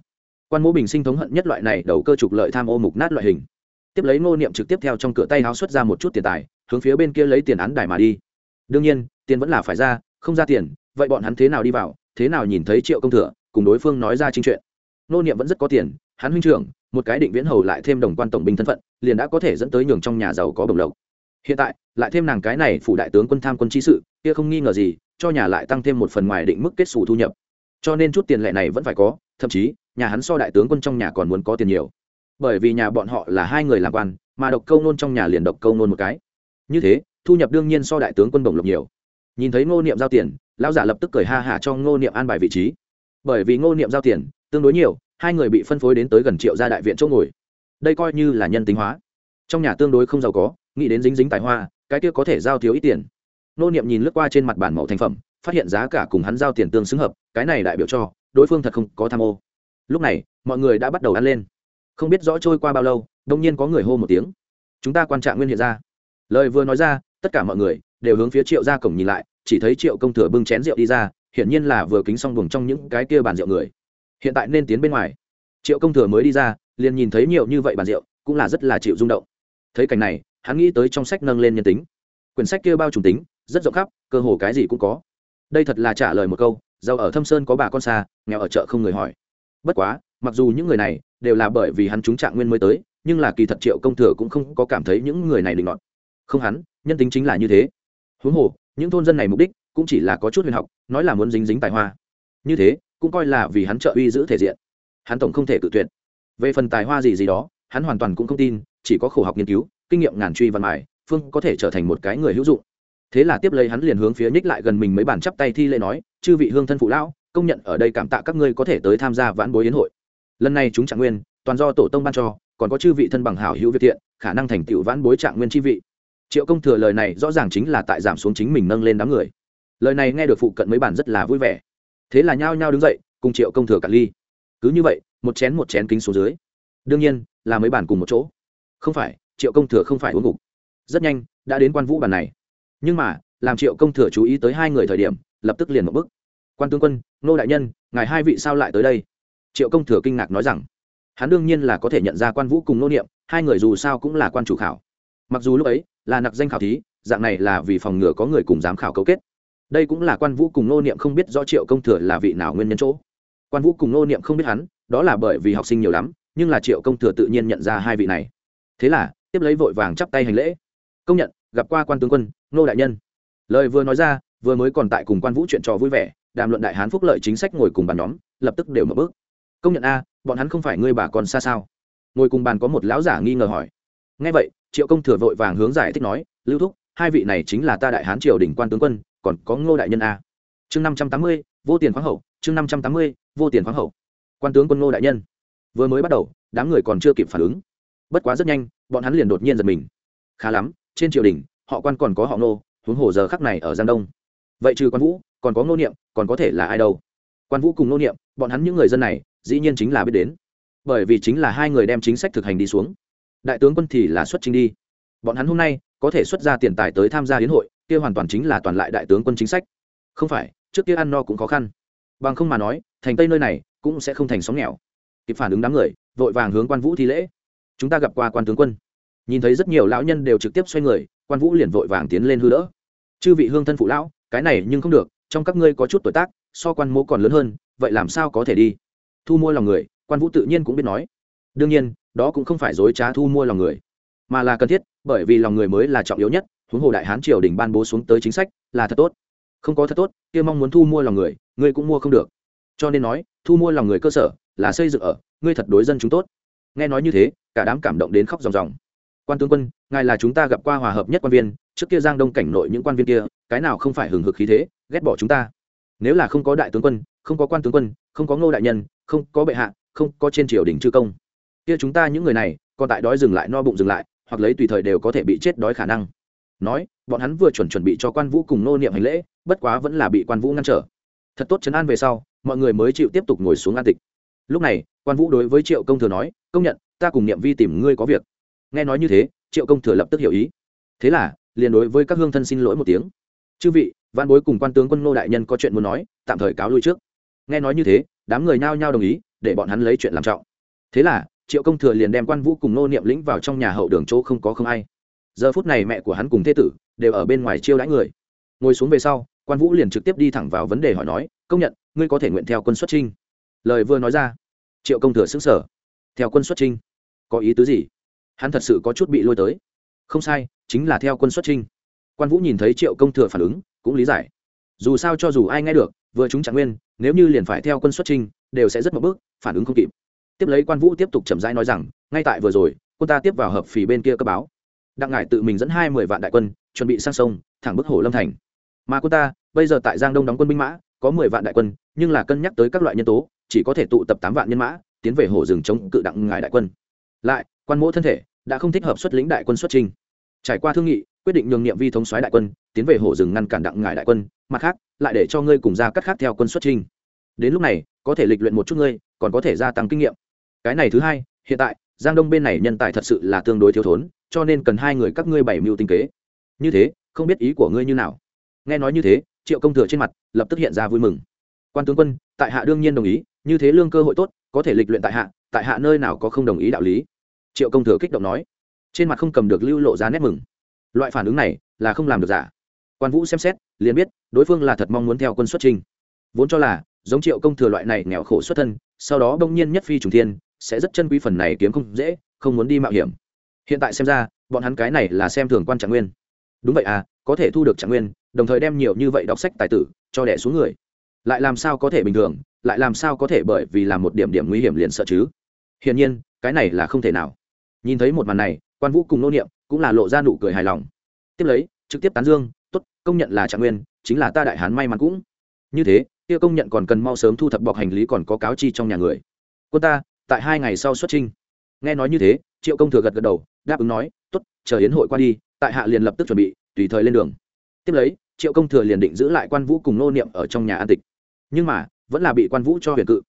Quan mỗ bình sinh thống hận nhất loại này đầu cơ trục lợi tham ô mục nát loại hình. Tiếp lấy nô niệm trực tiếp theo trong cửa tay háo xuất ra một chút tiền tài, hướng phía bên kia lấy tiền án đài mà đi. Đương nhiên, tiền vẫn là phải ra, không ra tiền, vậy bọn hắn thế nào đi vào, thế nào nhìn thấy triệu công thừa, cùng đối phương nói ra chính chuyện. Nô niệm vẫn rất có tiền, hắn huynh trưởng, một cái định viễn hầu lại thêm đồng quan tổng binh thân phận, liền đã có thể dẫn tới nhường trong nhà giàu có bồng lộc. Hiện tại, lại thêm nàng cái này phủ đại tướng quân tham quân chi sự, kia không nghi ngờ gì cho nhà lại tăng thêm một phần ngoài định mức kết xù thu nhập. Cho nên chút tiền lệ này vẫn phải có, thậm chí, nhà hắn so đại tướng quân trong nhà còn muốn có tiền nhiều. Bởi vì nhà bọn họ là hai người làm quan, mà độc câu nôn trong nhà liền độc câu nôn một cái. Như thế, thu nhập đương nhiên so đại tướng quân bổng lộc nhiều. Nhìn thấy ngô niệm giao tiền, lão giả lập tức cười ha hả cho ngô niệm an bài vị trí. Bởi vì ngô niệm giao tiền, tương đối nhiều, hai người bị phân phối đến tới gần triệu gia đại viện chỗ ngồi. Đây coi như là nhân tính hóa. Trong nhà tương đối không giàu có, nghĩ đến dính dính tài hoa, cái kia có thể giao thiếu ít tiền nô niệm nhìn lướt qua trên mặt bản mẫu thành phẩm, phát hiện giá cả cùng hắn giao tiền tương xứng hợp, cái này đại biểu cho, đối phương thật không có tham ô. Lúc này, mọi người đã bắt đầu ăn lên. Không biết rõ trôi qua bao lâu, đông nhiên có người hô một tiếng. Chúng ta quan trạng nguyên hiện ra. Lời vừa nói ra, tất cả mọi người đều hướng phía triệu ra cổng nhìn lại, chỉ thấy triệu công thừa bưng chén rượu đi ra, hiển nhiên là vừa kính xong buồng trong những cái kia bàn rượu người. Hiện tại nên tiến bên ngoài. Triệu công thừa mới đi ra, liền nhìn thấy nhiều như vậy bàn rượu, cũng là rất là chịu rung động. Thấy cảnh này, hắn nghĩ tới trong sách nâng lên nhân tính. Quyển sách kia bao trùm tính rất rộng khắp, cơ hồ cái gì cũng có. Đây thật là trả lời một câu, giàu ở thâm sơn có bà con xa, nghèo ở chợ không người hỏi. Bất quá, mặc dù những người này đều là bởi vì hắn trúng trạng nguyên mới tới, nhưng là kỳ thật triệu công thừa cũng không có cảm thấy những người này định ngọn. không hắn, nhân tính chính là như thế. Huống hồ, những thôn dân này mục đích cũng chỉ là có chút huyền học, nói là muốn dính dính tài hoa. Như thế, cũng coi là vì hắn trợ uy giữ thể diện. Hắn tổng không thể cự tuyệt. Về phần tài hoa gì gì đó, hắn hoàn toàn cũng không tin, chỉ có khổ học nghiên cứu, kinh nghiệm ngàn truy văn mài, phương có thể trở thành một cái người hữu dụng thế là tiếp lấy hắn liền hướng phía nhích lại gần mình mấy bản chắp tay thi lễ nói, chư vị hương thân phụ lão, công nhận ở đây cảm tạ các ngươi có thể tới tham gia vãn bối yến hội. Lần này chúng trạng nguyên, toàn do tổ tông ban cho, còn có chư vị thân bằng hảo hữu việt thiện, khả năng thành tựu vãn bối trạng nguyên chi vị. Triệu công thừa lời này rõ ràng chính là tại giảm xuống chính mình nâng lên đám người. Lời này nghe được phụ cận mấy bản rất là vui vẻ. Thế là nhao nhao đứng dậy, cùng triệu công thừa cạn ly. Cứ như vậy, một chén một chén kính xuống dưới. Đương nhiên, là mấy bản cùng một chỗ. Không phải, triệu công thừa không phải uống ngục. Rất nhanh, đã đến quan vũ bản này nhưng mà, làm triệu công thừa chú ý tới hai người thời điểm, lập tức liền một bức quan tướng quân nô đại nhân, ngài hai vị sao lại tới đây? Triệu công thừa kinh ngạc nói rằng, hắn đương nhiên là có thể nhận ra quan vũ cùng nô niệm, hai người dù sao cũng là quan chủ khảo. Mặc dù lúc ấy là nặc danh khảo thí, dạng này là vì phòng ngừa có người cùng giám khảo cấu kết. Đây cũng là quan vũ cùng nô niệm không biết rõ triệu công thừa là vị nào nguyên nhân chỗ. Quan vũ cùng nô niệm không biết hắn, đó là bởi vì học sinh nhiều lắm, nhưng là triệu công thừa tự nhiên nhận ra hai vị này. Thế là, tiếp lấy vội vàng chắp tay hành lễ. Công nhận, gặp qua quan tướng quân nô đại nhân. Lời vừa nói ra, vừa mới còn tại cùng quan vũ chuyện trò vui vẻ, đàm luận đại hán phúc lợi chính sách ngồi cùng bàn nhóm, lập tức đều mở bước. Công nhận a, bọn hắn không phải ngươi bà còn xa sao? Ngồi cùng bàn có một lão giả nghi ngờ hỏi. Ngay vậy, triệu công thừa vội vàng hướng giải thích nói, lưu thúc, hai vị này chính là ta đại hán triều đình quan tướng quân, còn có ngô đại nhân a. Chương năm trăm tám mươi, vô tiền khoáng hậu, chương năm trăm tám mươi, vô tiền khoáng hậu. Quan tướng quân ngô đại nhân. Vừa mới bắt đầu, đám người còn chưa kịp phản ứng. Bất quá rất nhanh, bọn hắn liền đột nhiên giật mình. Khá lắm, trên triều đình họ quan còn có họ nô, huống hồ giờ khắc này ở giang đông. Vậy trừ quan vũ còn có nô niệm còn có thể là ai đâu? Quan vũ cùng nô niệm bọn hắn những người dân này dĩ nhiên chính là biết đến. Bởi vì chính là hai người đem chính sách thực hành đi xuống. Đại tướng quân thì là xuất chính đi. Bọn hắn hôm nay có thể xuất ra tiền tài tới tham gia hiến hội kia hoàn toàn chính là toàn lại đại tướng quân chính sách. Không phải trước kia ăn no cũng khó khăn. Bằng không mà nói thành tây nơi này cũng sẽ không thành sóng nghèo. Kịp phản ứng đám người vội vàng hướng quan vũ thi lễ. Chúng ta gặp qua quan tướng quân. Nhìn thấy rất nhiều lão nhân đều trực tiếp xoay người quan vũ liền vội vàng tiến lên hư đỡ. Chư vị hương thân phụ lão, cái này nhưng không được, trong các ngươi có chút tuổi tác, so quan mỗ còn lớn hơn, vậy làm sao có thể đi? Thu mua lòng người, quan vũ tự nhiên cũng biết nói. Đương nhiên, đó cũng không phải dối trá thu mua lòng người, mà là cần thiết, bởi vì lòng người mới là trọng yếu nhất, huống hồ đại hán triều đình ban bố xuống tới chính sách là thật tốt. Không có thật tốt, kia mong muốn thu mua lòng người, ngươi cũng mua không được. Cho nên nói, thu mua lòng người cơ sở là xây dựng ở, ngươi thật đối dân chúng tốt. Nghe nói như thế, cả đám cảm động đến khóc ròng ròng quan tướng quân, ngài là chúng ta gặp qua hòa hợp nhất quan viên, trước kia giang đông cảnh nội những quan viên kia, cái nào không phải hừng hực khí thế, ghét bỏ chúng ta. Nếu là không có đại tướng quân, không có quan tướng quân, không có ngô đại nhân, không có bệ hạ, không có trên triều đình chư công. Kia chúng ta những người này, còn tại đói dừng lại no bụng dừng lại, hoặc lấy tùy thời đều có thể bị chết đói khả năng. Nói, bọn hắn vừa chuẩn chuẩn bị cho quan vũ cùng nô niệm hành lễ, bất quá vẫn là bị quan vũ ngăn trở. Thật tốt chấn an về sau, mọi người mới chịu tiếp tục ngồi xuống an tịch. Lúc này, quan vũ đối với triệu công thừa nói, công nhận, ta cùng niệm vi tìm ngươi có việc nghe nói như thế, triệu công thừa lập tức hiểu ý. Thế là, liền đối với các hương thân xin lỗi một tiếng. Chư vị văn bối cùng quan tướng quân nô đại nhân có chuyện muốn nói, tạm thời cáo lui trước. Nghe nói như thế, đám người nhao nhao đồng ý, để bọn hắn lấy chuyện làm trọng. Thế là, triệu công thừa liền đem quan vũ cùng nô niệm lĩnh vào trong nhà hậu đường chỗ không có không ai. Giờ phút này mẹ của hắn cùng thế tử đều ở bên ngoài chiêu đãi người. Ngồi xuống về sau, quan vũ liền trực tiếp đi thẳng vào vấn đề hỏi nói, công nhận, ngươi có thể nguyện theo quân xuất trinh lời vừa nói ra, triệu công thừa xứng sở theo quân xuất trinh có ý tứ gì? Hắn thật sự có chút bị lôi tới. Không sai, chính là theo quân xuất trinh quan vũ nhìn thấy triệu công thừa phản ứng, cũng lý giải. Dù sao cho dù ai nghe được, vừa chúng chẳng nguyên, nếu như liền phải theo quân xuất trinh đều sẽ rất một bước, phản ứng không kịp. Tiếp lấy quan vũ tiếp tục chậm rãi nói rằng, ngay tại vừa rồi, quân ta tiếp vào hợp phì bên kia cấp báo. Đặng ngải tự mình dẫn hai mươi vạn đại quân, chuẩn bị sang sông, thẳng bức hồ lâm thành. Mà quân ta, bây giờ tại giang đông đóng quân binh mã, có mười vạn đại quân, nhưng là cân nhắc tới các loại nhân tố, chỉ có thể tụ tập tám vạn nhân mã, tiến về hồ rừng chống cự đặng ngải đại quân. Lại, quan mỗ thân thể đã không thích hợp xuất lĩnh đại quân xuất trình trải qua thương nghị, quyết định nhường nhiệm vi thống soái đại quân, tiến về hồ rừng ngăn cản đặng ngải đại quân, mặt khác, lại để cho ngươi cùng ra cắt khác theo quân xuất trình đến lúc này, có thể lịch luyện một chút ngươi, còn có thể gia tăng kinh nghiệm. Cái này thứ hai, hiện tại, giang đông bên này nhân tài thật sự là tương đối thiếu thốn, cho nên cần hai người các ngươi bảy mưu tinh kế. Như thế, không biết ý của ngươi như nào. Nghe nói như thế, triệu công thừa trên mặt lập tức hiện ra vui mừng. Quan tướng quân, tại hạ đương nhiên đồng ý, như thế lương cơ hội tốt, có thể lịch luyện tại hạ tại hạ nơi nào có không đồng ý đạo lý? Triệu công thừa kích động nói. Trên mặt không cầm được lưu lộ ra nét mừng. Loại phản ứng này là không làm được giả. Quan vũ xem xét, liền biết, đối phương là thật mong muốn theo quân xuất trình vốn cho là, giống triệu công thừa loại này nghèo khổ xuất thân, sau đó bỗng nhiên nhất phi trùng thiên, sẽ rất chân quý phần này kiếm không dễ, không muốn đi mạo hiểm. Hiện tại xem ra, bọn hắn cái này là xem thường quan trạng nguyên. Đúng vậy à có thể thu được trạng nguyên, đồng thời đem nhiều như vậy đọc sách tài tử, cho đẻ xuống người. Lại làm sao có thể bình thường, lại làm sao có thể bởi vì làm một điểm điểm nguy hiểm liền sợ chứ? Hiển nhiên, cái này là không thể nào nhìn thấy một màn này, quan vũ cùng nô niệm cũng là lộ ra nụ cười hài lòng. Tiếp lấy, trực tiếp tán dương, tốt, công nhận là trạng nguyên, chính là ta đại hán may mắn cũng. Như thế, kia công nhận còn cần mau sớm thu thập bọc hành lý còn có cáo chi trong nhà người. Quân ta, tại hai ngày sau xuất trinh nghe nói như thế, triệu công thừa gật gật đầu, đáp ứng nói, tốt, chờ hiến hội qua đi, tại hạ liền lập tức chuẩn bị, tùy thời lên đường. Tiếp lấy, triệu công thừa liền định giữ lại quan vũ cùng nô niệm ở trong nhà an tịch. Nhưng mà, vẫn là bị quan vũ cho huyền cự.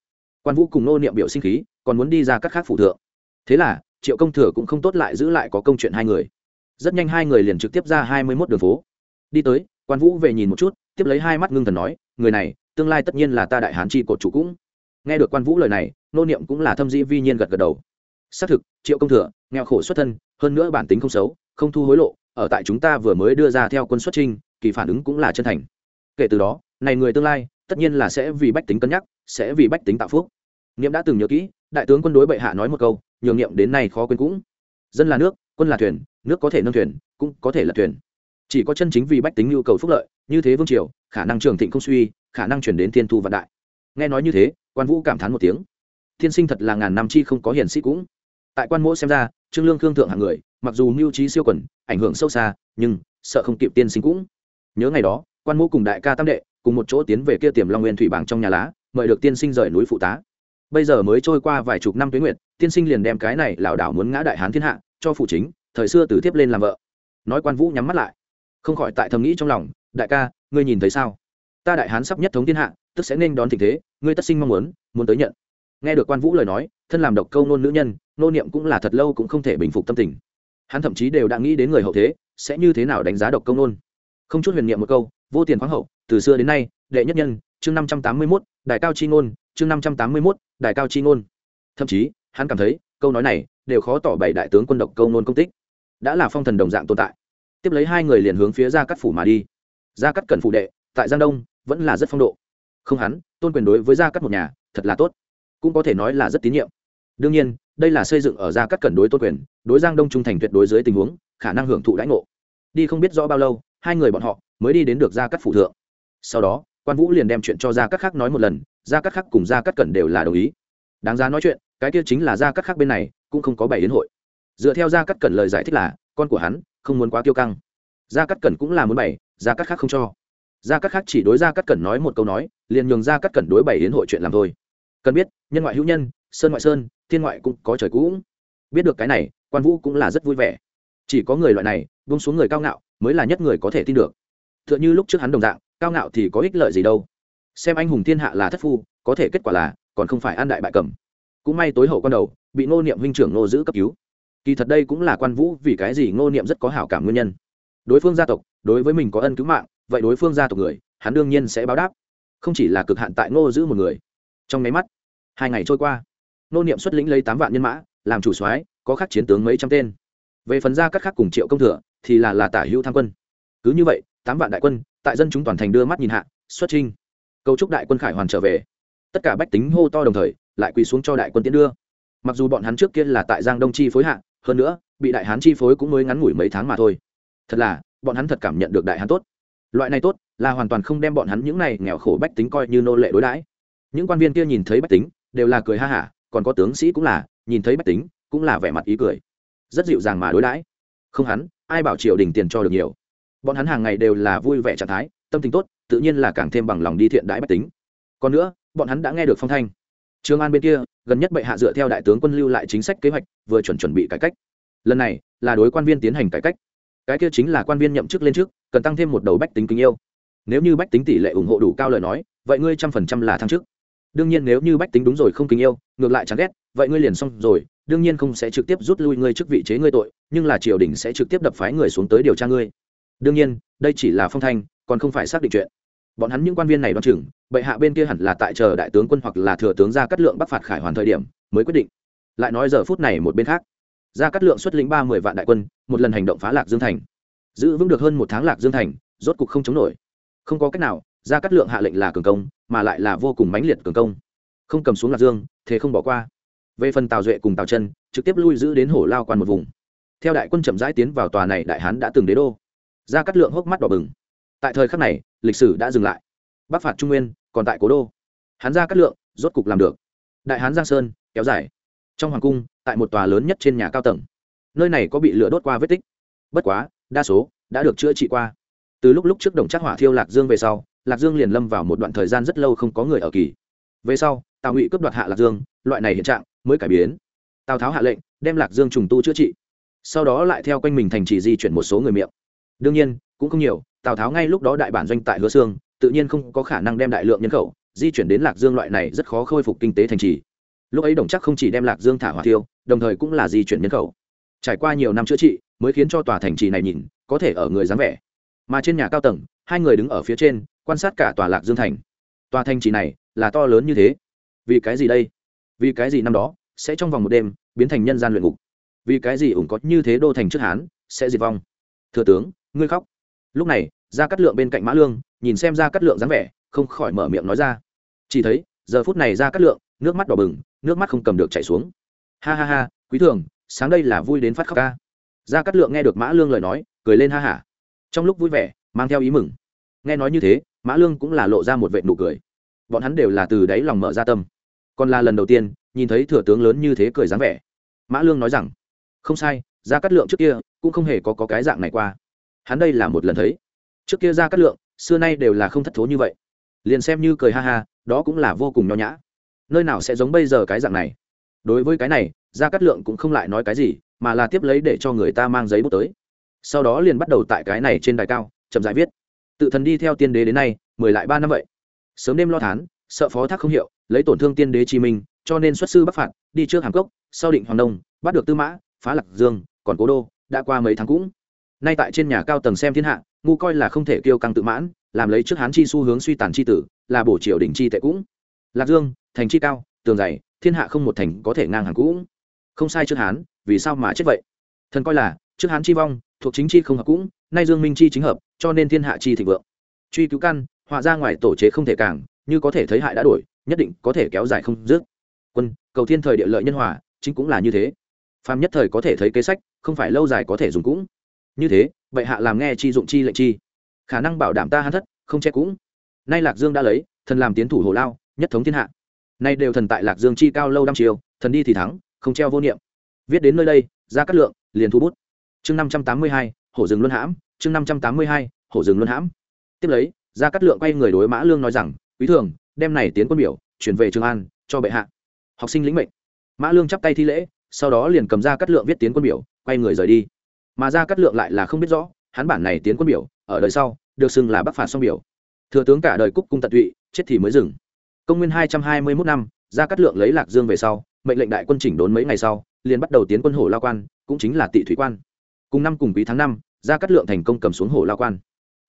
Quan vũ cùng nô niệm biểu sinh khí, còn muốn đi ra các khác phủ thượng. Thế là triệu công thừa cũng không tốt lại giữ lại có công chuyện hai người. Rất nhanh hai người liền trực tiếp ra hai mươi mốt đường phố. Đi tới, quan vũ về nhìn một chút, tiếp lấy hai mắt ngưng thần nói, người này, tương lai tất nhiên là ta đại hán chi cột chủ cũng. Nghe được quan vũ lời này, nô niệm cũng là thâm dĩ vi nhiên gật gật đầu. Xác thực, triệu công thừa, nghèo khổ xuất thân, hơn nữa bản tính không xấu, không thu hối lộ, ở tại chúng ta vừa mới đưa ra theo quân xuất trinh, kỳ phản ứng cũng là chân thành. Kể từ đó, này người tương lai, tất nhiên là sẽ vì bách tính cân nhắc, sẽ vì bách tính tạo phúc. Niệm đã từng nhớ kỹ, đại tướng quân đối bệ hạ nói một câu nhường niệm đến nay khó quên cũng. Dân là nước, quân là thuyền, nước có thể nâng thuyền, cũng có thể là thuyền. Chỉ có chân chính vì bách tính nhu cầu phúc lợi, như thế vương triều, khả năng trường thịnh không suy, khả năng chuyển đến thiên thu vạn đại. Nghe nói như thế, quan vũ cảm thán một tiếng. Thiên sinh thật là ngàn năm chi không có hiển sĩ cũng. Tại quan mỗ xem ra, trương lương khương thượng hạng người, mặc dù mưu trí siêu quẩn ảnh hưởng sâu xa, nhưng sợ không kịp tiên sinh cũng. Nhớ ngày đó, quan mỗ cùng đại ca tam đệ, cùng một chỗ tiến về kia tiềm long nguyên thủy bảng trong nhà lá, mời được tiên sinh rời núi phụ tá. Bây giờ mới trôi qua vài chục năm tuế nguyệt tiên sinh liền đem cái này lảo đảo muốn ngã đại hán thiên hạ, cho phụ chính, thời xưa từ tiếp lên làm vợ. Nói quan vũ nhắm mắt lại. Không khỏi tại thầm nghĩ trong lòng, đại ca, ngươi nhìn thấy sao? Ta đại hán sắp nhất thống thiên hạ, tức sẽ nên đón tình thế, ngươi tất sinh mong muốn muốn tới nhận. Nghe được quan vũ lời nói, thân làm độc câu nôn nữ nhân, nô niệm cũng là thật lâu cũng không thể bình phục tâm tình. Hắn thậm chí đều đã nghĩ đến người hậu thế, sẽ như thế nào đánh giá độc câu nôn. Không chút huyền niệm một câu, vô tiền khoáng hậu, từ xưa đến nay, đệ nhất nhân, chương năm trăm tám mươi mốt, đại cao chi ngôn, chương năm trăm tám mươi mốt, đại cao chi ngôn. Thậm chí hắn cảm thấy, câu nói này đều khó tỏ bày đại tướng quân độc câu nôn công tích. Đã là phong thần đồng dạng tồn tại. Tiếp lấy hai người liền hướng phía ra cắt phủ mà đi. Ra cắt cần phụ đệ, tại giang đông, vẫn là rất phong độ. Không hắn, tôn quyền đối với gia cắt một nhà, thật là tốt. Cũng có thể nói là rất tín nhiệm. Đương nhiên, đây là xây dựng ở gia cắt cẩn đối tôn quyền, đối giang đông trung thành tuyệt đối dưới tình huống, khả năng hưởng thụ đãi ngộ. Đi không biết rõ bao lâu, hai người bọn họ mới đi đến được gia cắt phủ thượng. Sau đó, quan vũ liền đem chuyện cho gia cắt khác nói một lần, gia cắt khác cùng gia cắt cẩn đều là đồng ý. Đáng giá nói chuyện cái kia chính là gia cắt khác bên này, cũng không có bảy đến hội. Dựa theo gia cắt cẩn lời giải thích là, con của hắn không muốn quá kiêu căng. Gia cắt cẩn cũng là muốn bảy, gia cắt khác không cho. Gia cắt khác chỉ đối gia cắt cẩn nói một câu nói, liền nhường gia cắt cẩn đối bảy đến hội chuyện làm thôi. Cần biết, nhân ngoại hữu nhân, sơn ngoại sơn, thiên ngoại cũng có trời cũ biết được cái này, quan vũ cũng là rất vui vẻ. Chỉ có người loại này, buông xuống người cao ngạo, mới là nhất người có thể tin được. T h ư ợ n h ư lúc trước hắn đồng dạng, cao ngạo thì có ích lợi gì đâu. Xem anh hùng thiên hạ là thất phu, có thể kết quả là, còn không phải an đại bại cầm cũng may tối hậu con đầu, bị ngô niệm huynh trưởng ngô giữ cấp cứu. Kỳ thật đây cũng là quan vũ vì cái gì ngô niệm rất có hảo cảm nguyên nhân. Đối phương gia tộc, đối với mình có ân cứu mạng, vậy đối phương gia tộc người, hắn đương nhiên sẽ báo đáp. Không chỉ là cực hạn tại ngô giữ một người. Trong máy mắt, hai ngày trôi qua, Ngô niệm xuất lĩnh lấy tám vạn nhân mã, làm chủ soái, có khắc chiến tướng mấy trăm tên. Về phần ra các khác cùng triệu công thừa, thì là là tả hữu tham quân. Cứ như vậy, tám vạn đại quân, tại dân chúng toàn thành đưa mắt nhìn hạ, xuất trinh cấu trúc đại quân khải hoàn trở về. Tất cả bách tính hô to đồng thời lại quỳ xuống cho đại quân tiến đưa. Mặc dù bọn hắn trước kia là tại giang đông chi phối hạ, hơn nữa, bị đại hán chi phối cũng mới ngắn ngủi mấy tháng mà thôi. Thật là, bọn hắn thật cảm nhận được đại hán tốt. Loại này tốt là hoàn toàn không đem bọn hắn những này nghèo khổ bách tính coi như nô lệ đối đãi. Những quan viên kia nhìn thấy bách tính, đều là cười ha hả, còn có tướng sĩ cũng là, nhìn thấy bách tính, cũng là vẻ mặt ý cười. Rất dịu dàng mà đối đãi. Không hắn, ai bảo triều đình tiền cho được nhiều. Bọn hắn hàng ngày đều là vui vẻ trạng thái, tâm tình tốt, tự nhiên là càng thêm bằng lòng đi thiện đãi bách tính. Còn nữa, bọn hắn đã nghe được phong thanh trương an bên kia, gần nhất bệ hạ dựa theo đại tướng quân lưu lại chính sách kế hoạch, vừa chuẩn chuẩn bị cải cách. Lần này, là đối quan viên tiến hành cải cách. Cái kia chính là quan viên nhậm chức lên trước, cần tăng thêm một đầu bách tính kính yêu. Nếu như bách tính tỷ lệ ủng hộ đủ cao lời nói, vậy ngươi trăm phần trăm là thăng chức. Đương nhiên nếu như bách tính đúng rồi không kính yêu, ngược lại chẳng ghét, vậy ngươi liền xong rồi, đương nhiên không sẽ trực tiếp rút lui ngươi chức vị chế ngươi tội, nhưng là triều đình sẽ trực tiếp đập phái người xuống tới điều tra ngươi. Đương nhiên, đây chỉ là phong thanh, còn không phải xác định chuyện bọn hắn những quan viên này đoán chừng, bệ hạ bên kia hẳn là tại chờ đại tướng quân hoặc là thừa tướng ra cắt lượng bắc phạt khải hoàn thời điểm, mới quyết định. Lại nói giờ phút này một bên khác, ra cắt lượng xuất lĩnh ba mươi vạn đại quân, một lần hành động phá lạc dương thành. Giữ vững được hơn một tháng lạc dương thành, rốt cục không chống nổi. Không có cách nào, ra cắt lượng hạ lệnh là cường công, mà lại là vô cùng mãnh liệt cường công. Không cầm xuống lạc dương, thế không bỏ qua. Về phần tào duệ cùng tào chân, trực tiếp lui giữ đến hổ lao quan một vùng. Theo đại quân chậm rãi tiến vào tòa này đại hán đã từng đế đô. Ra cắt lượng hốc mắt đỏ bừng tại thời khắc này, lịch sử đã dừng lại. Bắc phạt trung nguyên, còn tại cố đô. Hán gia cắt lượng, rốt cục làm được. Đại hán giang sơn, kéo dài. Trong hoàng cung, tại một tòa lớn nhất trên nhà cao tầng. Nơi này có bị lửa đốt qua vết tích. Bất quá, đa số đã được chữa trị qua. Từ lúc lúc trước đồng chắc hỏa thiêu lạc dương về sau, lạc dương liền lâm vào một đoạn thời gian rất lâu không có người ở kỳ. Về sau, tào ngụy cướp đoạt hạ lạc dương, loại này hiện trạng mới cải biến. Tào tháo hạ lệnh, đem lạc dương trùng tu chữa trị. Sau đó lại theo quanh mình thành trì di chuyển một số người miệng đương nhiên cũng không nhiều tào tháo ngay lúc đó đại bản doanh tại hứa sương tự nhiên không có khả năng đem đại lượng nhân khẩu di chuyển đến lạc dương loại này rất khó khôi phục kinh tế thành trì. Lúc ấy đồng chắc không chỉ đem lạc dương thả hỏa tiêu, đồng thời cũng là di chuyển nhân khẩu. Trải qua nhiều năm chữa trị mới khiến cho tòa thành trì này nhìn có thể ở người dáng vẻ. Mà trên nhà cao tầng hai người đứng ở phía trên quan sát cả tòa lạc dương thành. Tòa thành trì này là to lớn như thế. Vì cái gì đây? Vì cái gì năm đó sẽ trong vòng một đêm biến thành nhân gian luyện ngục? Vì cái gì ủng có như thế đô thành trước hán sẽ diệt vong? Thừa tướng ngươi khóc. Lúc này ra cắt lượng bên cạnh mã lương nhìn xem ra cắt lượng dáng vẻ không khỏi mở miệng nói ra. Chỉ thấy giờ phút này ra cắt lượng nước mắt đỏ bừng nước mắt không cầm được chảy xuống. Ha ha ha quý thường sáng đây là vui đến phát khóc ca. Ra cắt lượng nghe được mã lương lời nói cười lên ha hả trong lúc vui vẻ mang theo ý mừng. Nghe nói như thế mã lương cũng là lộ ra một vệ nụ cười. Bọn hắn đều là từ đáy lòng mở ra tâm. Còn là lần đầu tiên nhìn thấy thừa tướng lớn như thế cười dáng vẻ. Mã lương nói rằng không sai ra cắt lượng trước kia cũng không hề có, có cái dạng này qua hắn đây là một lần thấy. Trước kia ra cát lượng, xưa nay đều là không thất thố như vậy. Liền xem như cười ha ha, đó cũng là vô cùng nho nhã. Nơi nào sẽ giống bây giờ cái dạng này? Đối với cái này, ra cát lượng cũng không lại nói cái gì, mà là tiếp lấy để cho người ta mang giấy bút tới. Sau đó liền bắt đầu tại cái này trên đài cao, chậm dãi viết. Tự thần đi theo tiên đế đến nay, mười lại ba năm vậy. Sớm đêm lo thán, sợ phó thác không hiệu, lấy tổn thương tiên đế chi minh, cho nên xuất sư bắc phạt, đi trước hàm cốc, sau định hoàng đông, bắt được tư mã, phá lạc dương, còn cố đô, đã qua mấy tháng cũng nay tại trên nhà cao tầng xem thiên hạ, ngu coi là không thể kiêu căng tự mãn, làm lấy trước hán chi xu hướng suy tàn chi tử, là bổ triều đỉnh chi tệ cũng. Lạc dương, thành chi cao, tường dày, thiên hạ không một thành có thể ngang hàng cũng. Không sai trước hán, vì sao mà chết vậy? Thần coi là, trước hán chi vong, thuộc chính chi không hợp cũng, nay dương minh chi chính hợp, cho nên thiên hạ chi thịnh vượng. Truy cứu căn, họa ra ngoài tổ chế không thể càng, như có thể thấy hại đã đổi, nhất định có thể kéo dài không dứt. Quân, cầu thiên thời địa lợi nhân hòa, chính cũng là như thế. Phàm nhất thời có thể thấy kế sách, không phải lâu dài có thể dùng cũng như thế, vậy hạ làm nghe chi dụng chi lệnh chi. Khả năng bảo đảm ta hắn thất, không che cũng. Nay lạc dương đã lấy, thần làm tiến thủ hồ lao, nhất thống thiên hạ. Nay đều thần tại lạc dương chi cao lâu đăm chiều thần đi thì thắng, không treo vô niệm. Viết đến nơi đây, ra cắt lượng, liền thu bút. Chương năm trăm tám mươi hai, hổ rừng luân hãm, chương năm trăm tám mươi hai, hổ rừng luân hãm. Tiếp lấy, ra cắt lượng quay người đối mã lương nói rằng, quý thường, đem này tiến quân biểu, chuyển về trường an, cho bệ hạ. Học sinh lĩnh mệnh. Mã lương chắp tay thi lễ, sau đó liền cầm ra cắt lượng viết tiến quân biểu, quay người rời đi mà ra cắt lượng lại là không biết rõ, hắn bản này tiến quân biểu, ở đời sau, được xưng là bắc phạt song biểu. Thừa tướng cả đời cúc cung tận tụy, chết thì mới dừng. Công nguyên hai trăm hai mươi mốt năm, ra cắt lượng lấy lạc dương về sau, mệnh lệnh đại quân chỉnh đốn mấy ngày sau, liền bắt đầu tiến quân hồ lao quan, cũng chính là tị thủy quan. Cùng năm cùng quý tháng năm, ra cắt lượng thành công cầm xuống hồ lao quan.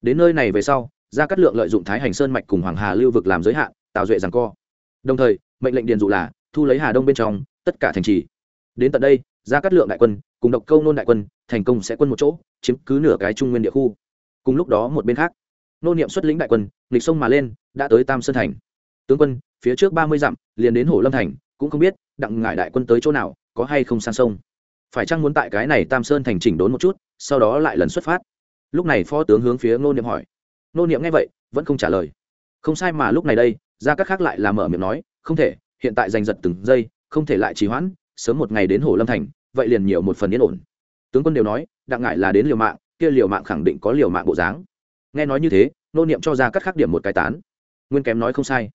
Đến nơi này về sau, ra cắt lượng lợi dụng thái hành sơn mạch cùng hoàng hà lưu vực làm giới hạn, tạo duệ rằng co. Đồng thời, mệnh lệnh điền dụ là thu lấy hà đông bên trong, tất cả thành trì đến tận đây, ra cắt lượng đại quân, cùng độc câu nôn đại quân, thành công sẽ quân một chỗ, chiếm cứ nửa cái trung nguyên địa khu. Cùng lúc đó một bên khác, nô niệm xuất lĩnh đại quân, nghịch sông mà lên, đã tới tam sơn thành. Tướng quân, phía trước ba mươi dặm, liền đến hồ lâm thành, cũng không biết, đặng ngải đại quân tới chỗ nào, có hay không sang sông. Phải chăng muốn tại cái này tam sơn thành chỉnh đốn một chút, sau đó lại lần xuất phát? Lúc này phó tướng hướng phía nô niệm hỏi. Nô niệm nghe vậy, vẫn không trả lời. Không sai mà lúc này đây, ra các khác lại là mở miệng nói, không thể, hiện tại giành giật từng giây, không thể lại trì hoãn sớm một ngày đến hồ lâm thành, vậy liền nhiều một phần yên ổn. Tướng quân đều nói, đặng ngại là đến liều mạng, kia liều mạng khẳng định có liều mạng bộ dáng. Nghe nói như thế, nô niệm cho ra các khắc điểm một cái tán. Nguyên kém nói không sai.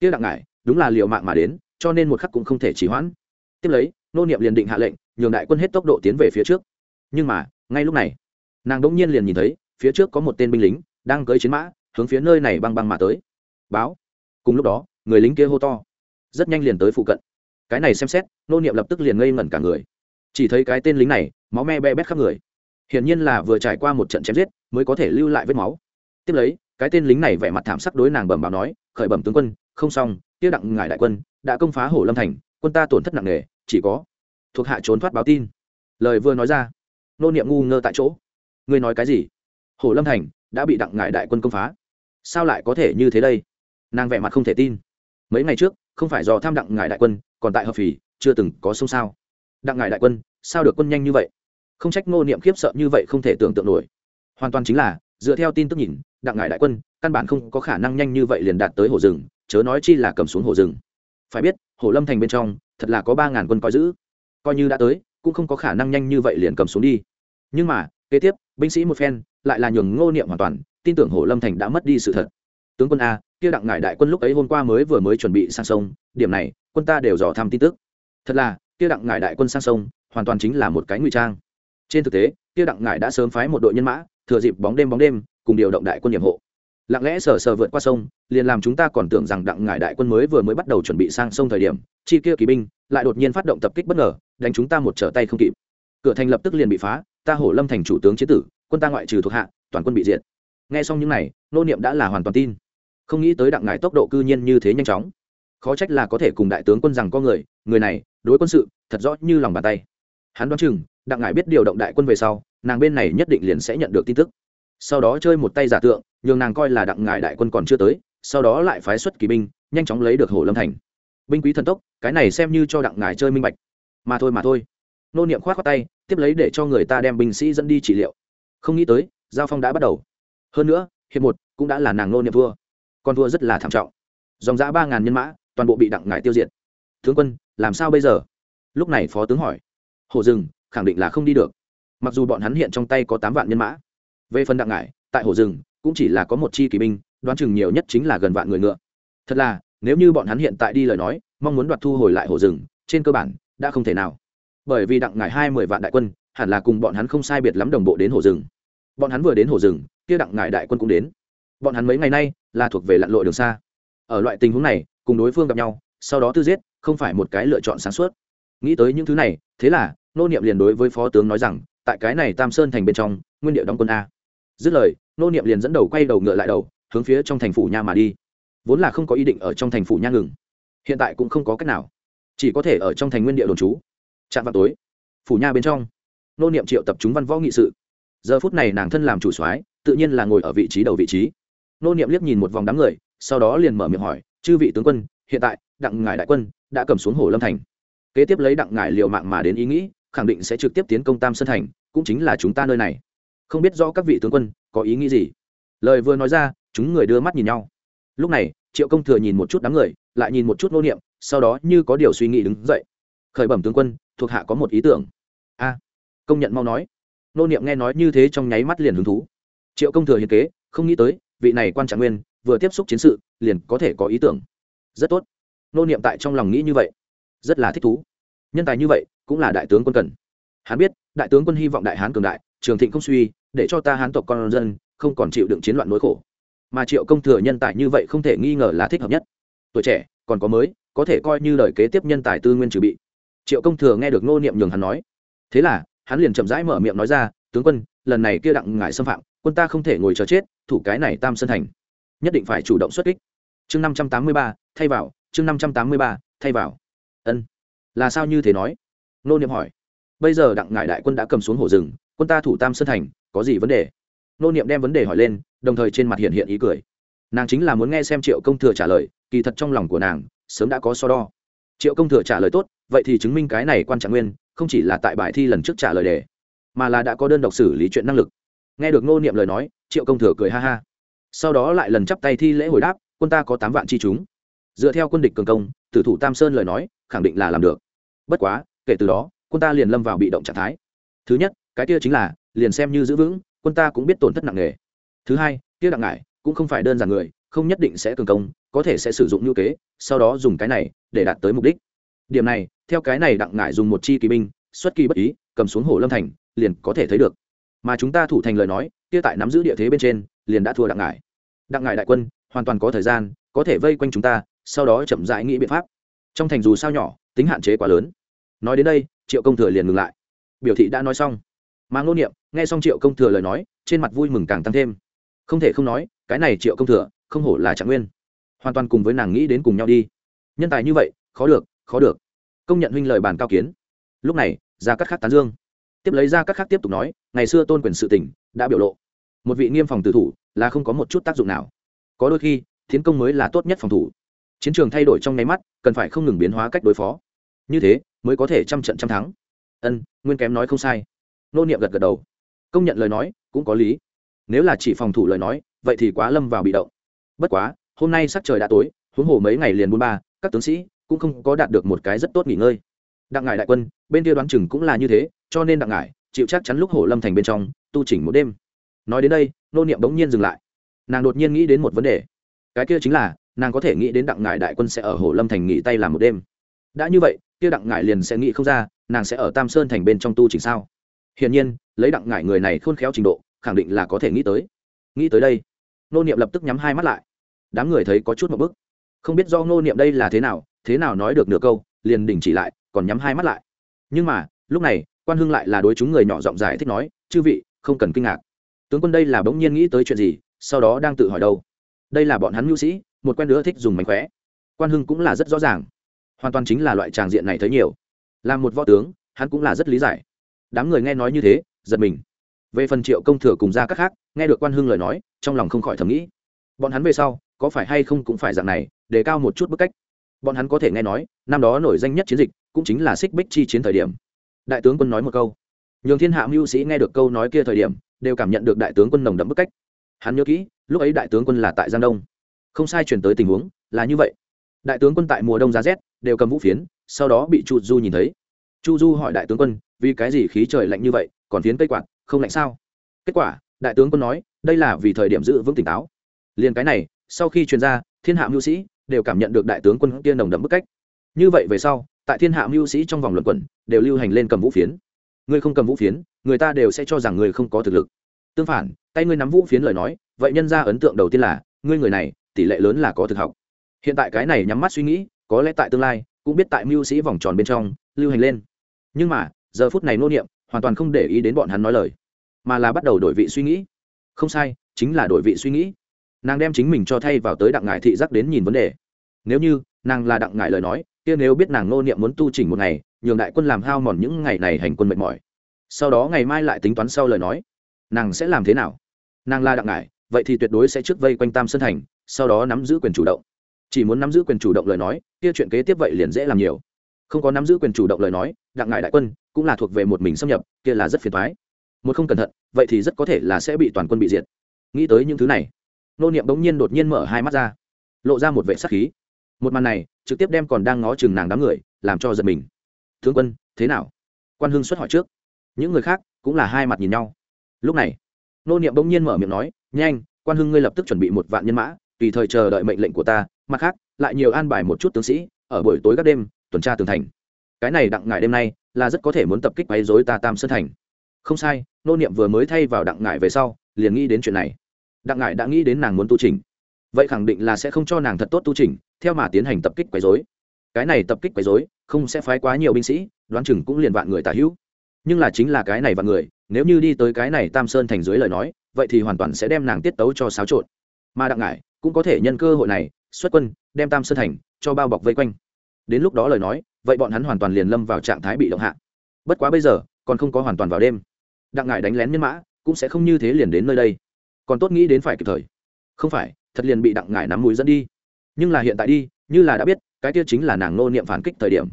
Kia đặng ngại đúng là liều mạng mà đến, cho nên một khắc cũng không thể trì hoãn. Tiếp lấy, nô niệm liền định hạ lệnh, nhường đại quân hết tốc độ tiến về phía trước. Nhưng mà, ngay lúc này, nàng đỗng nhiên liền nhìn thấy, phía trước có một tên binh lính, đang cưỡi chiến mã, hướng phía nơi này băng băng mà tới. Báo. Cùng lúc đó, người lính kia hô to. Rất nhanh liền tới phụ cận. Cái này xem xét nô niệm lập tức liền ngây ngẩn cả người. Chỉ thấy cái tên lính này, máu me be bét khắp người. Hiển nhiên là vừa trải qua một trận chém giết, mới có thể lưu lại vết máu. Tiếp lấy, cái tên lính này vẻ mặt thảm sắc đối nàng bẩm báo nói, khởi bẩm tướng quân, không xong tiêu đặng ngài đại quân, đã công phá hồ lâm thành, quân ta tổn thất nặng nề, chỉ có thuộc hạ trốn thoát báo tin. Lời vừa nói ra, nô niệm ngu ngơ tại chỗ. Ngươi nói cái gì? Hồ lâm thành đã bị đặng ngài đại quân công phá, sao lại có thể như thế đây? Nàng vẻ mặt không thể tin. Mấy ngày trước, không phải do tham đặng ngài đại quân, còn tại hợp phì chưa từng có sông sao. Đặng ngại đại quân, sao được quân nhanh như vậy? Không trách ngô niệm khiếp sợ như vậy không thể tưởng tượng nổi. Hoàn toàn chính là, dựa theo tin tức nhìn, đặng ngại đại quân, căn bản không có khả năng nhanh như vậy liền đạt tới hồ rừng, chớ nói chi là cầm xuống hồ rừng. Phải biết, hồ lâm thành bên trong, thật là có ba ngàn quân coi giữ. Coi như đã tới, cũng không có khả năng nhanh như vậy liền cầm xuống đi. Nhưng mà, kế tiếp, binh sĩ một phen, lại là nhường ngô niệm hoàn toàn, tin tưởng hồ lâm thành đã mất đi sự thật. Tướng quân a, kia đặng ngải đại quân lúc ấy hôm qua mới vừa mới chuẩn bị sang sông, điểm này, quân ta đều dò thăm tin tức thật là, kia đặng ngải đại quân sang sông, hoàn toàn chính là một cái ngụy trang. Trên thực tế, kia đặng ngải đã sớm phái một đội nhân mã, thừa dịp bóng đêm bóng đêm, cùng điều động đại quân nhiệm hộ. Lặng lẽ sờ sờ vượt qua sông, liền làm chúng ta còn tưởng rằng đặng ngải đại quân mới vừa mới bắt đầu chuẩn bị sang sông thời điểm, chi kia kỳ binh lại đột nhiên phát động tập kích bất ngờ, đánh chúng ta một trở tay không kịp. Cửa thành lập tức liền bị phá, ta hổ lâm thành chủ tướng chế tử, quân ta ngoại trừ thuộc hạ, toàn quân bị diệt. Nghe xong những này, nô niệm đã là hoàn toàn tin. Không nghĩ tới đặng ngải tốc độ cư nhiên như thế nhanh chóng. Khó trách là có thể cùng đại tướng quân rằng có người người này đối quân sự, thật rõ như lòng bàn tay. Hắn đoán chừng, đặng ngải biết điều động đại quân về sau, nàng bên này nhất định liền sẽ nhận được tin tức. Sau đó chơi một tay giả tượng, nhường nàng coi là đặng ngải đại quân còn chưa tới, sau đó lại phái xuất kỳ binh, nhanh chóng lấy được hồ lâm thành. Binh quý thần tốc, cái này xem như cho đặng ngải chơi minh bạch. Mà thôi mà thôi. Nô niệm khoát khoát tay, tiếp lấy để cho người ta đem binh sĩ dẫn đi trị liệu. Không nghĩ tới, giao phong đã bắt đầu. Hơn nữa, hiệp một cũng đã là nàng nô niệm vua. Con thua rất là thảm trọng. Dòng giã ba ngàn nhân mã, toàn bộ bị đặng ngải tiêu diệt. Tướng quân làm sao bây giờ? Lúc này phó tướng hỏi. Hồ rừng khẳng định là không đi được. Mặc dù bọn hắn hiện trong tay có tám vạn nhân mã. Về phần đặng ngải, tại hồ rừng cũng chỉ là có một chi kỳ binh, đoán chừng nhiều nhất chính là gần vạn người ngựa. Thật là, nếu như bọn hắn hiện tại đi lời nói, mong muốn đoạt thu hồi lại hồ rừng trên cơ bản, đã không thể nào. Bởi vì đặng ngải hai mươi vạn đại quân, hẳn là cùng bọn hắn không sai biệt lắm đồng bộ đến hồ rừng bọn hắn vừa đến hồ rừng kia đặng ngải đại quân cũng đến. Bọn hắn mấy ngày nay là thuộc về lặn lội đường xa. Ở loại tình huống này, cùng đối phương gặp nhau, sau đó tư giết không phải một cái lựa chọn sáng suốt. Nghĩ tới những thứ này, thế là, nô niệm liền đối với phó tướng nói rằng, tại cái này tam sơn thành bên trong, nguyên địa đóng quân a. Dứt lời, nô niệm liền dẫn đầu quay đầu ngựa lại đầu, hướng phía trong thành phủ nha mà đi. Vốn là không có ý định ở trong thành phủ nha ngừng, hiện tại cũng không có cách nào. Chỉ có thể ở trong thành nguyên địa đồn trú. Chạm vào tối, phủ nha bên trong, nô niệm triệu tập chúng văn võ nghị sự. Giờ phút này nàng thân làm chủ soái, tự nhiên là ngồi ở vị trí đầu vị trí. Nô niệm liếc nhìn một vòng đám người, sau đó liền mở miệng hỏi, chư vị tướng quân, hiện tại, đặng ngài đại quân đã cầm xuống hồ lâm thành. Kế tiếp lấy đặng ngải liều mạng mà đến ý nghĩ, khẳng định sẽ trực tiếp tiến công tam sơn thành, cũng chính là chúng ta nơi này. Không biết do các vị tướng quân có ý nghĩ gì? Lời vừa nói ra, chúng người đưa mắt nhìn nhau. Lúc này, triệu công thừa nhìn một chút đám người, lại nhìn một chút nô niệm, sau đó như có điều suy nghĩ đứng dậy. Khởi bẩm tướng quân, thuộc hạ có một ý tưởng. A, công nhận mau nói. Nô niệm nghe nói như thế trong nháy mắt liền hứng thú. Triệu công thừa hiền kế, không nghĩ tới, vị này quan trạng nguyên, vừa tiếp xúc chiến sự, liền có thể có ý tưởng. Rất tốt nô niệm tại trong lòng nghĩ như vậy. Rất là thích thú. Nhân tài như vậy, cũng là đại tướng quân cần. Hắn biết, đại tướng quân hy vọng đại hán cường đại, trường thịnh không suy, để cho ta hán tộc con dân không còn chịu đựng chiến loạn nỗi khổ. Mà triệu công thừa nhân tài như vậy không thể nghi ngờ là thích hợp nhất. Tuổi trẻ, còn có mới, có thể coi như lời kế tiếp nhân tài tư nguyên trừ bị. Triệu công thừa nghe được nô niệm nhường hắn nói. Thế là, hắn liền chậm rãi mở miệng nói ra, tướng quân, lần này kia đặng ngại xâm phạm, quân ta không thể ngồi chờ chết, thủ cái này tam sơn thành. Nhất định phải chủ động xuất kích. Chương năm trăm tám mươi ba, thay vào chương năm trăm tám mươi ba, thay vào. Ân. Là sao như thế nói? Nô niệm hỏi. Bây giờ đặng ngải đại quân đã cầm xuống hồ rừng, quân ta thủ tam sơn thành, có gì vấn đề? Nô niệm đem vấn đề hỏi lên, đồng thời trên mặt hiện hiện ý cười. Nàng chính là muốn nghe xem triệu công thừa trả lời, kỳ thật trong lòng của nàng, sớm đã có so đo. Triệu công thừa trả lời tốt, vậy thì chứng minh cái này quan trọng nguyên, không chỉ là tại bài thi lần trước trả lời đề, mà là đã có đơn độc xử lý chuyện năng lực. Nghe được nô niệm lời nói, triệu công thừa cười ha ha. Sau đó lại lần chắp tay thi lễ hồi đáp, quân ta có tám vạn chi chúng dựa theo quân địch cường công, tử thủ tam sơn lời nói, khẳng định là làm được. Bất quá, kể từ đó, quân ta liền lâm vào bị động trạng thái. Thứ nhất, cái kia chính là, liền xem như giữ vững, quân ta cũng biết tổn thất nặng nề. Thứ hai, kia đặng ngại cũng không phải đơn giản người, không nhất định sẽ cường công, có thể sẽ sử dụng ngữ kế, sau đó dùng cái này để đạt tới mục đích. Điểm này, theo cái này đặng ngại dùng một chi kỳ binh, xuất kỳ bất ý, cầm xuống hồ lâm thành, liền có thể thấy được. Mà chúng ta thủ thành lời nói, kia tại nắm giữ địa thế bên trên, liền đã thua đặng ngại đặng ngại đại quân, hoàn toàn có thời gian, có thể vây quanh chúng ta sau đó chậm rãi nghĩ biện pháp. Trong thành dù sao nhỏ, tính hạn chế quá lớn. Nói đến đây, triệu công thừa liền ngừng lại. Biểu thị đã nói xong. Mà ngô niệm, nghe xong triệu công thừa lời nói, trên mặt vui mừng càng tăng thêm. Không thể không nói, cái này triệu công thừa, không hổ là trạng nguyên. Hoàn toàn cùng với nàng nghĩ đến cùng nhau đi. Nhân tài như vậy, khó được khó được. Công nhận huynh lời bàn cao kiến. Lúc này ra cắt khắc tán dương. Tiếp lấy ra cắt khắc tiếp tục nói, ngày xưa tôn quyền sự tỉnh đã biểu lộ. Một vị nghiêm phòng tử thủ, là không có một chút tác dụng nào. Có đôi khi tiến công mới là tốt nhất phòng thủ chiến trường thay đổi trong nháy mắt, cần phải không ngừng biến hóa cách đối phó. Như thế, mới có thể trăm trận trăm thắng. Ân, nguyên kém nói không sai. Nô niệm gật gật đầu. Công nhận lời nói, cũng có lý. Nếu là chỉ phòng thủ lời nói, vậy thì quá lâm vào bị động. Bất quá, hôm nay sắc trời đã tối, huống hồ mấy ngày liền buôn ba, các tướng sĩ cũng không có đạt được một cái rất tốt nghỉ ngơi. Đặng ngải đại quân, bên kia đoán chừng cũng là như thế, cho nên đặng ngải chịu chắc chắn lúc hổ lâm thành bên trong, tu chỉnh một đêm. Nói đến đây, nô niệm bỗng nhiên dừng lại. Nàng đột nhiên nghĩ đến một vấn đề. Cái kia chính là nàng có thể nghĩ đến đặng ngải đại quân sẽ ở hồ lâm thành nghỉ tay làm một đêm. đã như vậy, kia đặng ngải liền sẽ nghĩ không ra, nàng sẽ ở tam sơn thành bên trong tu chỉnh sao? hiển nhiên, lấy đặng ngải người này khôn khéo trình độ, khẳng định là có thể nghĩ tới. nghĩ tới đây, nô niệm lập tức nhắm hai mắt lại. đám người thấy có chút một bức. không biết do nô niệm đây là thế nào thế nào nói được nửa câu, liền đình chỉ lại, còn nhắm hai mắt lại. nhưng mà, lúc này, quan hưng lại là đối chúng người nhỏ giọng giải thích nói, chư vị, không cần kinh ngạc. tướng quân đây là bỗng nhiên nghĩ tới chuyện gì, sau đó đang tự hỏi đâu. đây là bọn hắn mưu sĩ một quen nữa thích dùng mánh khóe. Quan hưng cũng là rất rõ ràng. Hoàn toàn chính là loại tràng diện này thấy nhiều. Làm một võ tướng, hắn cũng là rất lý giải. Đám người nghe nói như thế, giật mình. Về phần triệu công thừa cùng ra các khác, nghe được quan hưng lời nói, trong lòng không khỏi thầm nghĩ. Bọn hắn về sau, có phải hay không cũng phải dạng này để cao một chút bức cách. Bọn hắn có thể nghe nói, năm đó nổi danh nhất chiến dịch, cũng chính là xích bích chi chiến thời điểm. Đại tướng quân nói một câu. Nhường thiên hạ mưu sĩ nghe được câu nói kia thời điểm, đều cảm nhận được đại tướng quân nồng đậm bức cách. Hắn nhớ kỹ, lúc ấy đại tướng quân là tại giang đông không sai chuyển tới tình huống, là như vậy. Đại tướng quân tại mùa đông giá rét, đều cầm vũ phiến, sau đó bị chu du nhìn thấy. Chu du hỏi đại tướng quân, vì cái gì khí trời lạnh như vậy, còn phiến cây quạt, không lạnh sao? Kết quả, đại tướng quân nói, đây là vì thời điểm giữ vững tỉnh táo. Liền cái này, sau khi truyền ra, thiên hạ mưu sĩ đều cảm nhận được đại tướng quân kia nồng đậm bức cách. Như vậy về sau, tại thiên hạ mưu sĩ trong vòng luận quẩn, đều lưu hành lên cầm vũ phiến. Ngươi không cầm vũ phiến, người ta đều sẽ cho rằng ngươi không có thực lực. Tương phản, tay ngươi nắm vũ phiến lời nói, vậy nhân ra ấn tượng đầu tiên là, ngươi người này tỷ lệ lớn là có thực học. Hiện tại cái này nhắm mắt suy nghĩ, có lẽ tại tương lai, cũng biết tại mưu sĩ vòng tròn bên trong, lưu hành lên. Nhưng mà, giờ phút này nô niệm, hoàn toàn không để ý đến bọn hắn nói lời, mà là bắt đầu đổi vị suy nghĩ. Không sai, chính là đổi vị suy nghĩ. Nàng đem chính mình cho thay vào tới đặng ngải thị giác đến nhìn vấn đề. Nếu như, nàng là đặng ngải lời nói, kia nếu biết nàng nô niệm muốn tu chỉnh một ngày, nhường đại quân làm hao mòn những ngày này hành quân mệt mỏi. Sau đó ngày mai lại tính toán sau lời nói, nàng sẽ làm thế nào? Nàng là đặng ngải, vậy thì tuyệt đối sẽ trước vây quanh tam sơn thành sau đó nắm giữ quyền chủ động. Chỉ muốn nắm giữ quyền chủ động lời nói, kia chuyện kế tiếp vậy liền dễ làm nhiều. Không có nắm giữ quyền chủ động lời nói, đặng ngại đại quân cũng là thuộc về một mình xâm nhập, kia là rất phiền thoái một không cẩn thận, vậy thì rất có thể là sẽ bị toàn quân bị diệt. Nghĩ tới những thứ này, nô niệm bỗng nhiên đột nhiên mở hai mắt ra, lộ ra một vệ sắc khí. Một màn này, trực tiếp đem còn đang ngó chừng nàng đám người, làm cho giật mình. Thương quân, thế nào? Quan hưng xuất hỏi trước. Những người khác cũng là hai mặt nhìn nhau. Lúc này, nô niệm bỗng nhiên mở miệng nói, nhanh, quan hưng ngươi lập tức chuẩn bị một vạn nhân mã tùy thời chờ đợi mệnh lệnh của ta, mặt khác, lại nhiều an bài một chút tướng sĩ, ở buổi tối các đêm, tuần tra tường thành. Cái này đặng ngại đêm nay là rất có thể muốn tập kích quấy dối ta tam sơn thành. Không sai, nô niệm vừa mới thay vào đặng ngại về sau, liền nghĩ đến chuyện này. Đặng ngại đã nghĩ đến nàng muốn tu trình vậy khẳng định là sẽ không cho nàng thật tốt tu trình theo mà tiến hành tập kích quấy dối cái này tập kích quấy dối không sẽ phái quá nhiều binh sĩ, đoán chừng cũng liền vạn người tả hữu. Nhưng là chính là cái này vạn người, nếu như đi tới cái này tam sơn thành dưới lời nói, vậy thì hoàn toàn sẽ đem nàng tiết tấu cho xáo trộn. Mà đặng ngại cũng có thể nhân cơ hội này, xuất quân, đem tam sơn thành cho bao bọc vây quanh. Đến lúc đó lời nói, vậy bọn hắn hoàn toàn liền lâm vào trạng thái bị động hạ. Bất quá bây giờ, còn không có hoàn toàn vào đêm. Đặng ngại đánh lén nhân mã, cũng sẽ không như thế liền đến nơi đây. Còn tốt nghĩ đến phải kịp thời. Không phải, thật liền bị đặng ngải nắm mũi dẫn đi. Nhưng là hiện tại đi, như là đã biết, cái kia chính là nàng nô niệm phản kích thời điểm.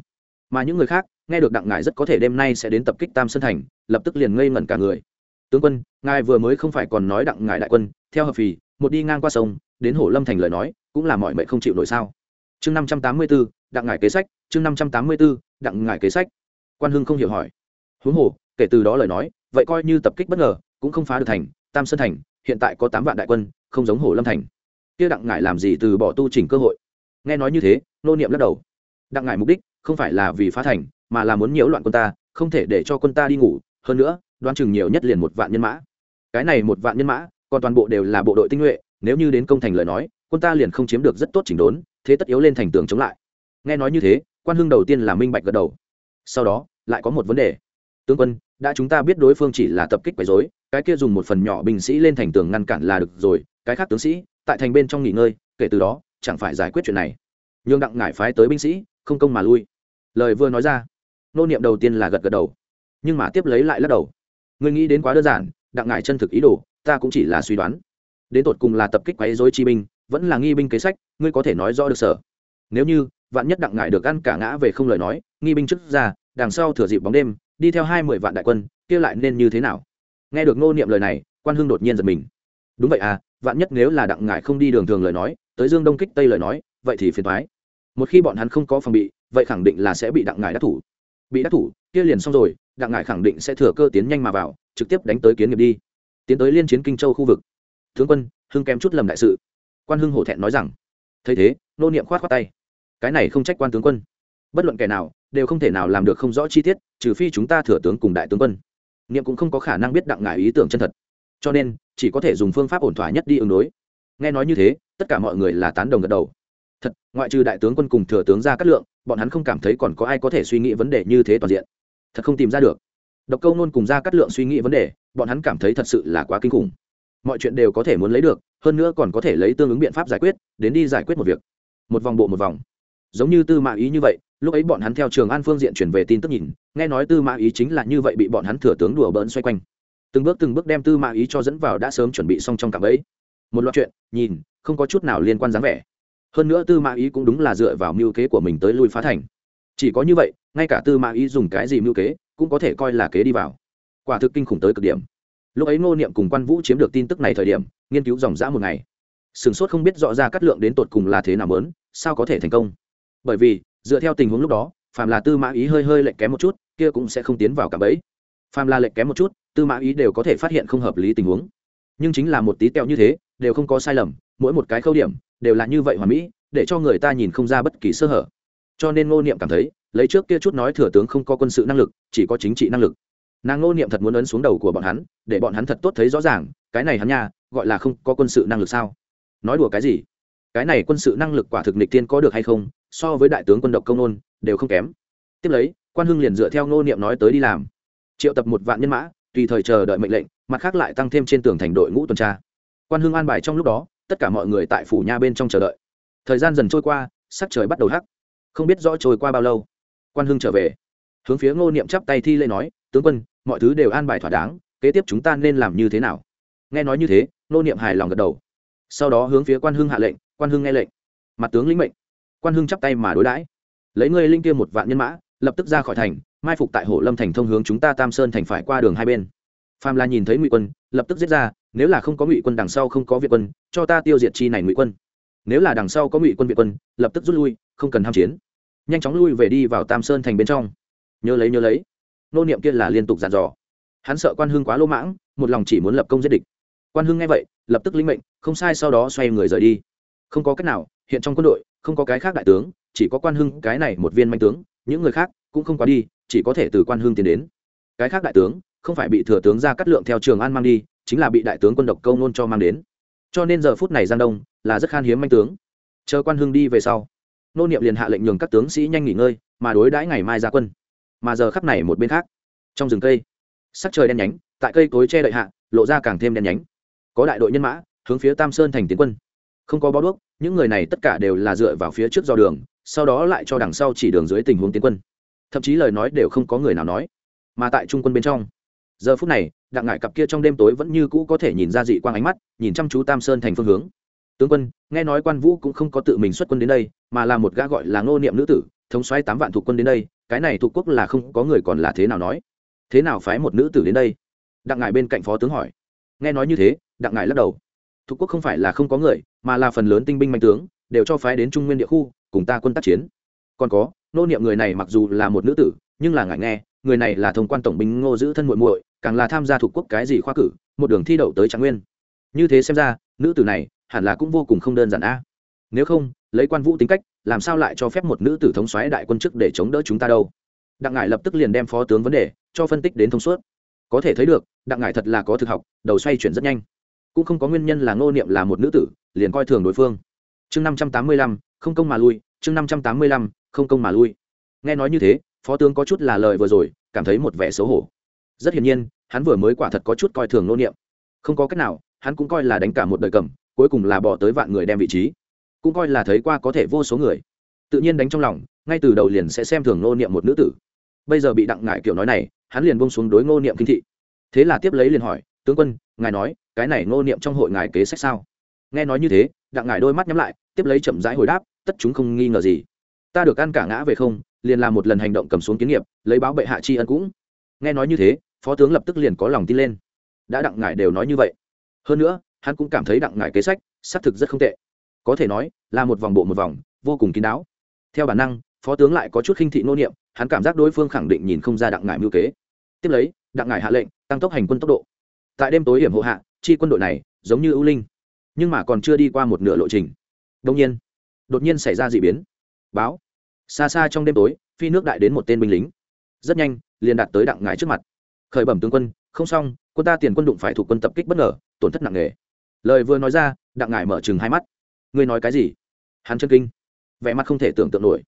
Mà những người khác, nghe được đặng ngải rất có thể đêm nay sẽ đến tập kích tam sơn thành, lập tức liền ngây ngẩn cả người. Tướng quân, ngài vừa mới không phải còn nói đặng ngải đại quân, theo hợp phì một đi ngang qua sông, đến hồ lâm thành lời nói, cũng là mọi mệnh không chịu nổi sao? Chương năm trăm tám mươi b ố đặng ngải kế sách, chương năm trăm tám mươi b ố đặng ngải kế sách. Quan hưng không hiểu hỏi. Huống hồ, kể từ đó lời nói, vậy coi như tập kích bất ngờ, cũng không phá được thành, tam sơn thành, hiện tại có tám vạn đại quân, không giống hồ lâm thành. Kia đặng ngải làm gì từ bỏ tu chỉnh cơ hội? Nghe nói như thế, nô niệm lắc đầu. Đặng ngải mục đích, không phải là vì phá thành, mà là muốn nhiễu loạn quân ta, không thể để cho quân ta đi ngủ. Hơn nữa, đoán chừng nhiều nhất liền một vạn nhân mã. Cái này một vạn nhân mã còn toàn bộ đều là bộ đội tinh nhuệ, nếu như đến công thành lời nói, quân ta liền không chiếm được rất tốt chỉnh đốn, thế tất yếu lên thành tường chống lại. Nghe nói như thế, quan hưng đầu tiên là minh bạch gật đầu. Sau đó, lại có một vấn đề. Tướng quân, đã chúng ta biết đối phương chỉ là tập kích quấy dối cái kia dùng một phần nhỏ binh sĩ lên thành tường ngăn cản là được rồi, cái khác tướng sĩ, tại thành bên trong nghỉ ngơi, kể từ đó, chẳng phải giải quyết chuyện này. Nhưng đặng ngải phái tới binh sĩ, không công mà lui. Lời vừa nói ra, nô niệm đầu tiên là gật gật đầu. Nhưng mà tiếp lấy lại lắc đầu. Ngươi nghĩ đến quá đơn giản, đặng ngải chân thực ý đồ ta cũng chỉ là suy đoán. Đến tột cùng là tập kích quấy dối chi binh, vẫn là nghi binh kế sách, ngươi có thể nói rõ được sở nếu như, vạn nhất đặng ngải được ăn cả ngã về không lời nói, nghi binh trước ra, đằng sau thừa dịp bóng đêm, đi theo hai mươi vạn đại quân, kia lại nên như thế nào? Nghe được ngô niệm lời này, quan hưng đột nhiên giật mình. Đúng vậy à vạn nhất nếu là đặng ngải không đi đường thường lời nói, tới dương đông kích tây lời nói, vậy thì phiền thoái một khi bọn hắn không có phòng bị, vậy khẳng định là sẽ bị đặng ngải đắc thủ. Bị đắc thủ, kia liền xong rồi, đặng ngải khẳng định sẽ thừa cơ tiến nhanh mà vào, trực tiếp đánh tới kiến nghiệp đi tiến tới liên chiến kinh châu khu vực tướng quân hưng kém chút lầm đại sự quan hưng hổ thẹn nói rằng thấy thế nô niệm khoát khoát tay cái này không trách quan tướng quân bất luận kẻ nào đều không thể nào làm được không rõ chi tiết trừ phi chúng ta thừa tướng cùng đại tướng quân niệm cũng không có khả năng biết đặng ngại ý tưởng chân thật cho nên chỉ có thể dùng phương pháp ổn thỏa nhất đi ứng đối nghe nói như thế tất cả mọi người là tán đồng gật đầu thật ngoại trừ đại tướng quân cùng thừa tướng ra cát lượng bọn hắn không cảm thấy còn có ai có thể suy nghĩ vấn đề như thế toàn diện thật không tìm ra được độc câu nôn cùng ra cắt lượng suy nghĩ vấn đề, bọn hắn cảm thấy thật sự là quá kinh khủng. Mọi chuyện đều có thể muốn lấy được, hơn nữa còn có thể lấy tương ứng biện pháp giải quyết, đến đi giải quyết một việc. Một vòng bộ một vòng. Giống như tư mã ý như vậy, lúc ấy bọn hắn theo trường an phương diện chuyển về tin tức nhìn, nghe nói tư mã ý chính là như vậy bị bọn hắn thừa tướng đùa bỡn xoay quanh. Từng bước từng bước đem tư mã ý cho dẫn vào đã sớm chuẩn bị xong trong cả ấy một loạt chuyện, nhìn, không có chút nào liên quan dáng vẻ. Hơn nữa tư mã ý cũng đúng là dựa vào mưu kế của mình tới lui phá thành chỉ có như vậy ngay cả tư mã ý dùng cái gì mưu kế cũng có thể coi là kế đi vào. Quả thực kinh khủng tới cực điểm. Lúc ấy ngô niệm cùng quan vũ chiếm được tin tức này thời điểm nghiên cứu dòng dã một ngày. Sửng sốt không biết rõ ra cắt lượng đến tột cùng là thế nào lớn, sao có thể thành công. Bởi vì dựa theo tình huống lúc đó phàm là tư mã ý hơi hơi lệnh kém một chút kia cũng sẽ không tiến vào cả bẫy. Phàm là lệnh kém một chút tư mã ý đều có thể phát hiện không hợp lý tình huống. Nhưng chính là một tí teo như thế đều không có sai lầm mỗi một cái khâu điểm đều là như vậy hoàn mỹ để cho người ta nhìn không ra bất kỳ sơ hở cho nên ngô niệm cảm thấy, lấy trước kia chút nói thừa tướng không có quân sự năng lực, chỉ có chính trị năng lực. Nàng ngô niệm thật muốn ấn xuống đầu của bọn hắn, để bọn hắn thật tốt thấy rõ ràng, cái này hắn nha, gọi là không có quân sự năng lực sao? Nói đùa cái gì? Cái này quân sự năng lực quả thực nịch tiên có được hay không, so với đại tướng quân độc công nôn đều không kém. Tiếp lấy, quan hưng liền dựa theo ngô niệm nói tới đi làm. Triệu tập một vạn nhân mã, tùy thời chờ đợi mệnh lệnh, mặt khác lại tăng thêm trên tường thành đội ngũ tuần tra. Quan hưng an bài trong lúc đó, tất cả mọi người tại phủ nha bên trong chờ đợi. Thời gian dần trôi qua, sắc trời bắt đầu hắc không biết rõ trôi qua bao lâu. Quan hưng trở về. Hướng phía ngô niệm chắp tay thi lễ nói, tướng quân, mọi thứ đều an bài thỏa đáng, kế tiếp chúng ta nên làm như thế nào? Nghe nói như thế, ngô niệm hài lòng gật đầu. Sau đó hướng phía quan hưng hạ lệnh, quan hưng nghe lệnh. Mặt tướng lĩnh mệnh. Quan hưng chắp tay mà đối đãi. Lấy ngươi linh kia một vạn nhân mã, lập tức ra khỏi thành, mai phục tại hồ lâm thành thông hướng chúng ta tam sơn thành phải qua đường hai bên. Phàm là nhìn thấy ngụy quân, lập tức giết ra, nếu là không có ngụy quân đằng sau không có việt quân, cho ta tiêu diệt chi này ngụy quân. Nếu là đằng sau có ngụy quân việt quân, lập tức rút lui, không cần ham chiến nhanh chóng lui về đi vào tam sơn thành bên trong. Nhớ lấy nhớ lấy. Nô niệm kia là liên tục dàn dò. Hắn sợ quan hưng quá lỗ mãng, một lòng chỉ muốn lập công giết địch. Quan hưng nghe vậy, lập tức linh mệnh, không sai sau đó xoay người rời đi. Không có cách nào, hiện trong quân đội, không có cái khác đại tướng, chỉ có quan hưng, cái này một viên manh tướng, những người khác cũng không quá đi, chỉ có thể từ quan hưng tiến đến. Cái khác đại tướng, không phải bị thừa tướng ra cắt lượng theo trường an mang đi, chính là bị đại tướng quân độc câu nôn cho mang đến. Cho nên giờ phút này giang đông là rất khan hiếm manh tướng. Chờ quan hưng đi về sau nô niệm liền hạ lệnh nhường các tướng sĩ nhanh nghỉ ngơi, mà đối đãi ngày mai ra quân. Mà giờ khắp này một bên khác, trong rừng cây, sắc trời đen nhánh, tại cây cối che đậy hạ, lộ ra càng thêm đen nhánh. Có đại đội nhân mã, hướng phía tam sơn thành tiến quân. Không có bó đuốc, những người này tất cả đều là dựa vào phía trước do đường, sau đó lại cho đằng sau chỉ đường dưới tình huống tiến quân. Thậm chí lời nói đều không có người nào nói. Mà tại trung quân bên trong, giờ phút này, đặng ngại cặp kia trong đêm tối vẫn như cũ có thể nhìn ra dị quang ánh mắt, nhìn chăm chú tam sơn thành phương hướng. Tướng quân, nghe nói quan vũ cũng không có tự mình xuất quân đến đây mà là một gã gọi là ngô niệm nữ tử, thống xoáy tám vạn thuộc quân đến đây, cái này thuộc quốc là không có người còn là thế nào nói? Thế nào phái một nữ tử đến đây? Đặng ngại bên cạnh phó tướng hỏi. Nghe nói như thế, đặng ngại lắc đầu. Thuộc quốc không phải là không có người, mà là phần lớn tinh binh mạnh tướng, đều cho phái đến trung nguyên địa khu, cùng ta quân tác chiến. Còn có nô niệm người này mặc dù là một nữ tử, nhưng là ngài nghe, người này là thông quan tổng binh ngô giữ thân muội muội, càng là tham gia thuộc quốc cái gì khoa cử, một đường thi đậu tới trạng nguyên. Như thế xem ra, nữ tử này hẳn là cũng vô cùng không đơn giản a. Nếu không lấy quan vũ tính cách, làm sao lại cho phép một nữ tử thống xoáy đại quân chức để chống đỡ chúng ta đâu? Đặng ngải lập tức liền đem phó tướng vấn đề cho phân tích đến thông suốt. Có thể thấy được, đặng ngải thật là có thực học, đầu xoay chuyển rất nhanh. Cũng không có nguyên nhân là ngô niệm là một nữ tử, liền coi thường đối phương. Chương năm trăm tám mươi lăm, không công mà lui, chương năm trăm tám mươi lăm, không công mà lui. Nghe nói như thế, phó tướng có chút là lời vừa rồi, cảm thấy một vẻ xấu hổ. Rất hiển nhiên, hắn vừa mới quả thật có chút coi thường ngô niệm. Không có cách nào, hắn cũng coi là đánh cả một đời cầm, cuối cùng là bỏ tới vạn người đem vị trí cũng coi là thấy qua có thể vô số người. Tự nhiên đánh trong lòng, ngay từ đầu liền sẽ xem thường ngô niệm một nữ tử. Bây giờ bị đặng ngại kiểu nói này, hắn liền bông xuống đối ngô niệm kinh thị. Thế là tiếp lấy liền hỏi, tướng quân, ngài nói, cái này ngô niệm trong hội ngài kế sách sao? Nghe nói như thế, đặng ngại đôi mắt nhắm lại, tiếp lấy chậm rãi hồi đáp, tất chúng không nghi ngờ gì. Ta được ăn cả ngã về không, liền làm một lần hành động cầm xuống kiến nghiệp, lấy báo bệ hạ tri ân cũng. Nghe nói như thế, phó tướng lập tức liền có lòng tin lên. Đã đặng ngại đều nói như vậy. Hơn nữa, hắn cũng cảm thấy đặng ngại kế sách, xác thực rất không tệ. Có thể nói là một vòng bộ một vòng, vô cùng kín đáo. Theo bản năng, phó tướng lại có chút khinh thị nô niệm, hắn cảm giác đối phương khẳng định nhìn không ra đặng ngải mưu kế. Tiếp lấy, đặng ngải hạ lệnh, tăng tốc hành quân tốc độ. Tại đêm tối hiểm hộ hạ, chi quân đội này giống như ưu linh, nhưng mà còn chưa đi qua một nửa lộ trình. Đông nhiên, đột nhiên xảy ra d ị biến. Báo. Xa xa trong đêm tối, phi nước đại đến một tên binh lính. Rất nhanh, liền đạt tới đặng ngải trước mặt. Khởi bẩm tướng quân, không xong, quân ta tiền quân đụng phải thủ quân tập kích bất ngờ, tổn thất nặng nề. Lời vừa nói ra, đặng ngải mở chừng hai mắt ngươi nói cái gì? Hắn chân kinh. Vẻ mặt không thể tưởng tượng nổi.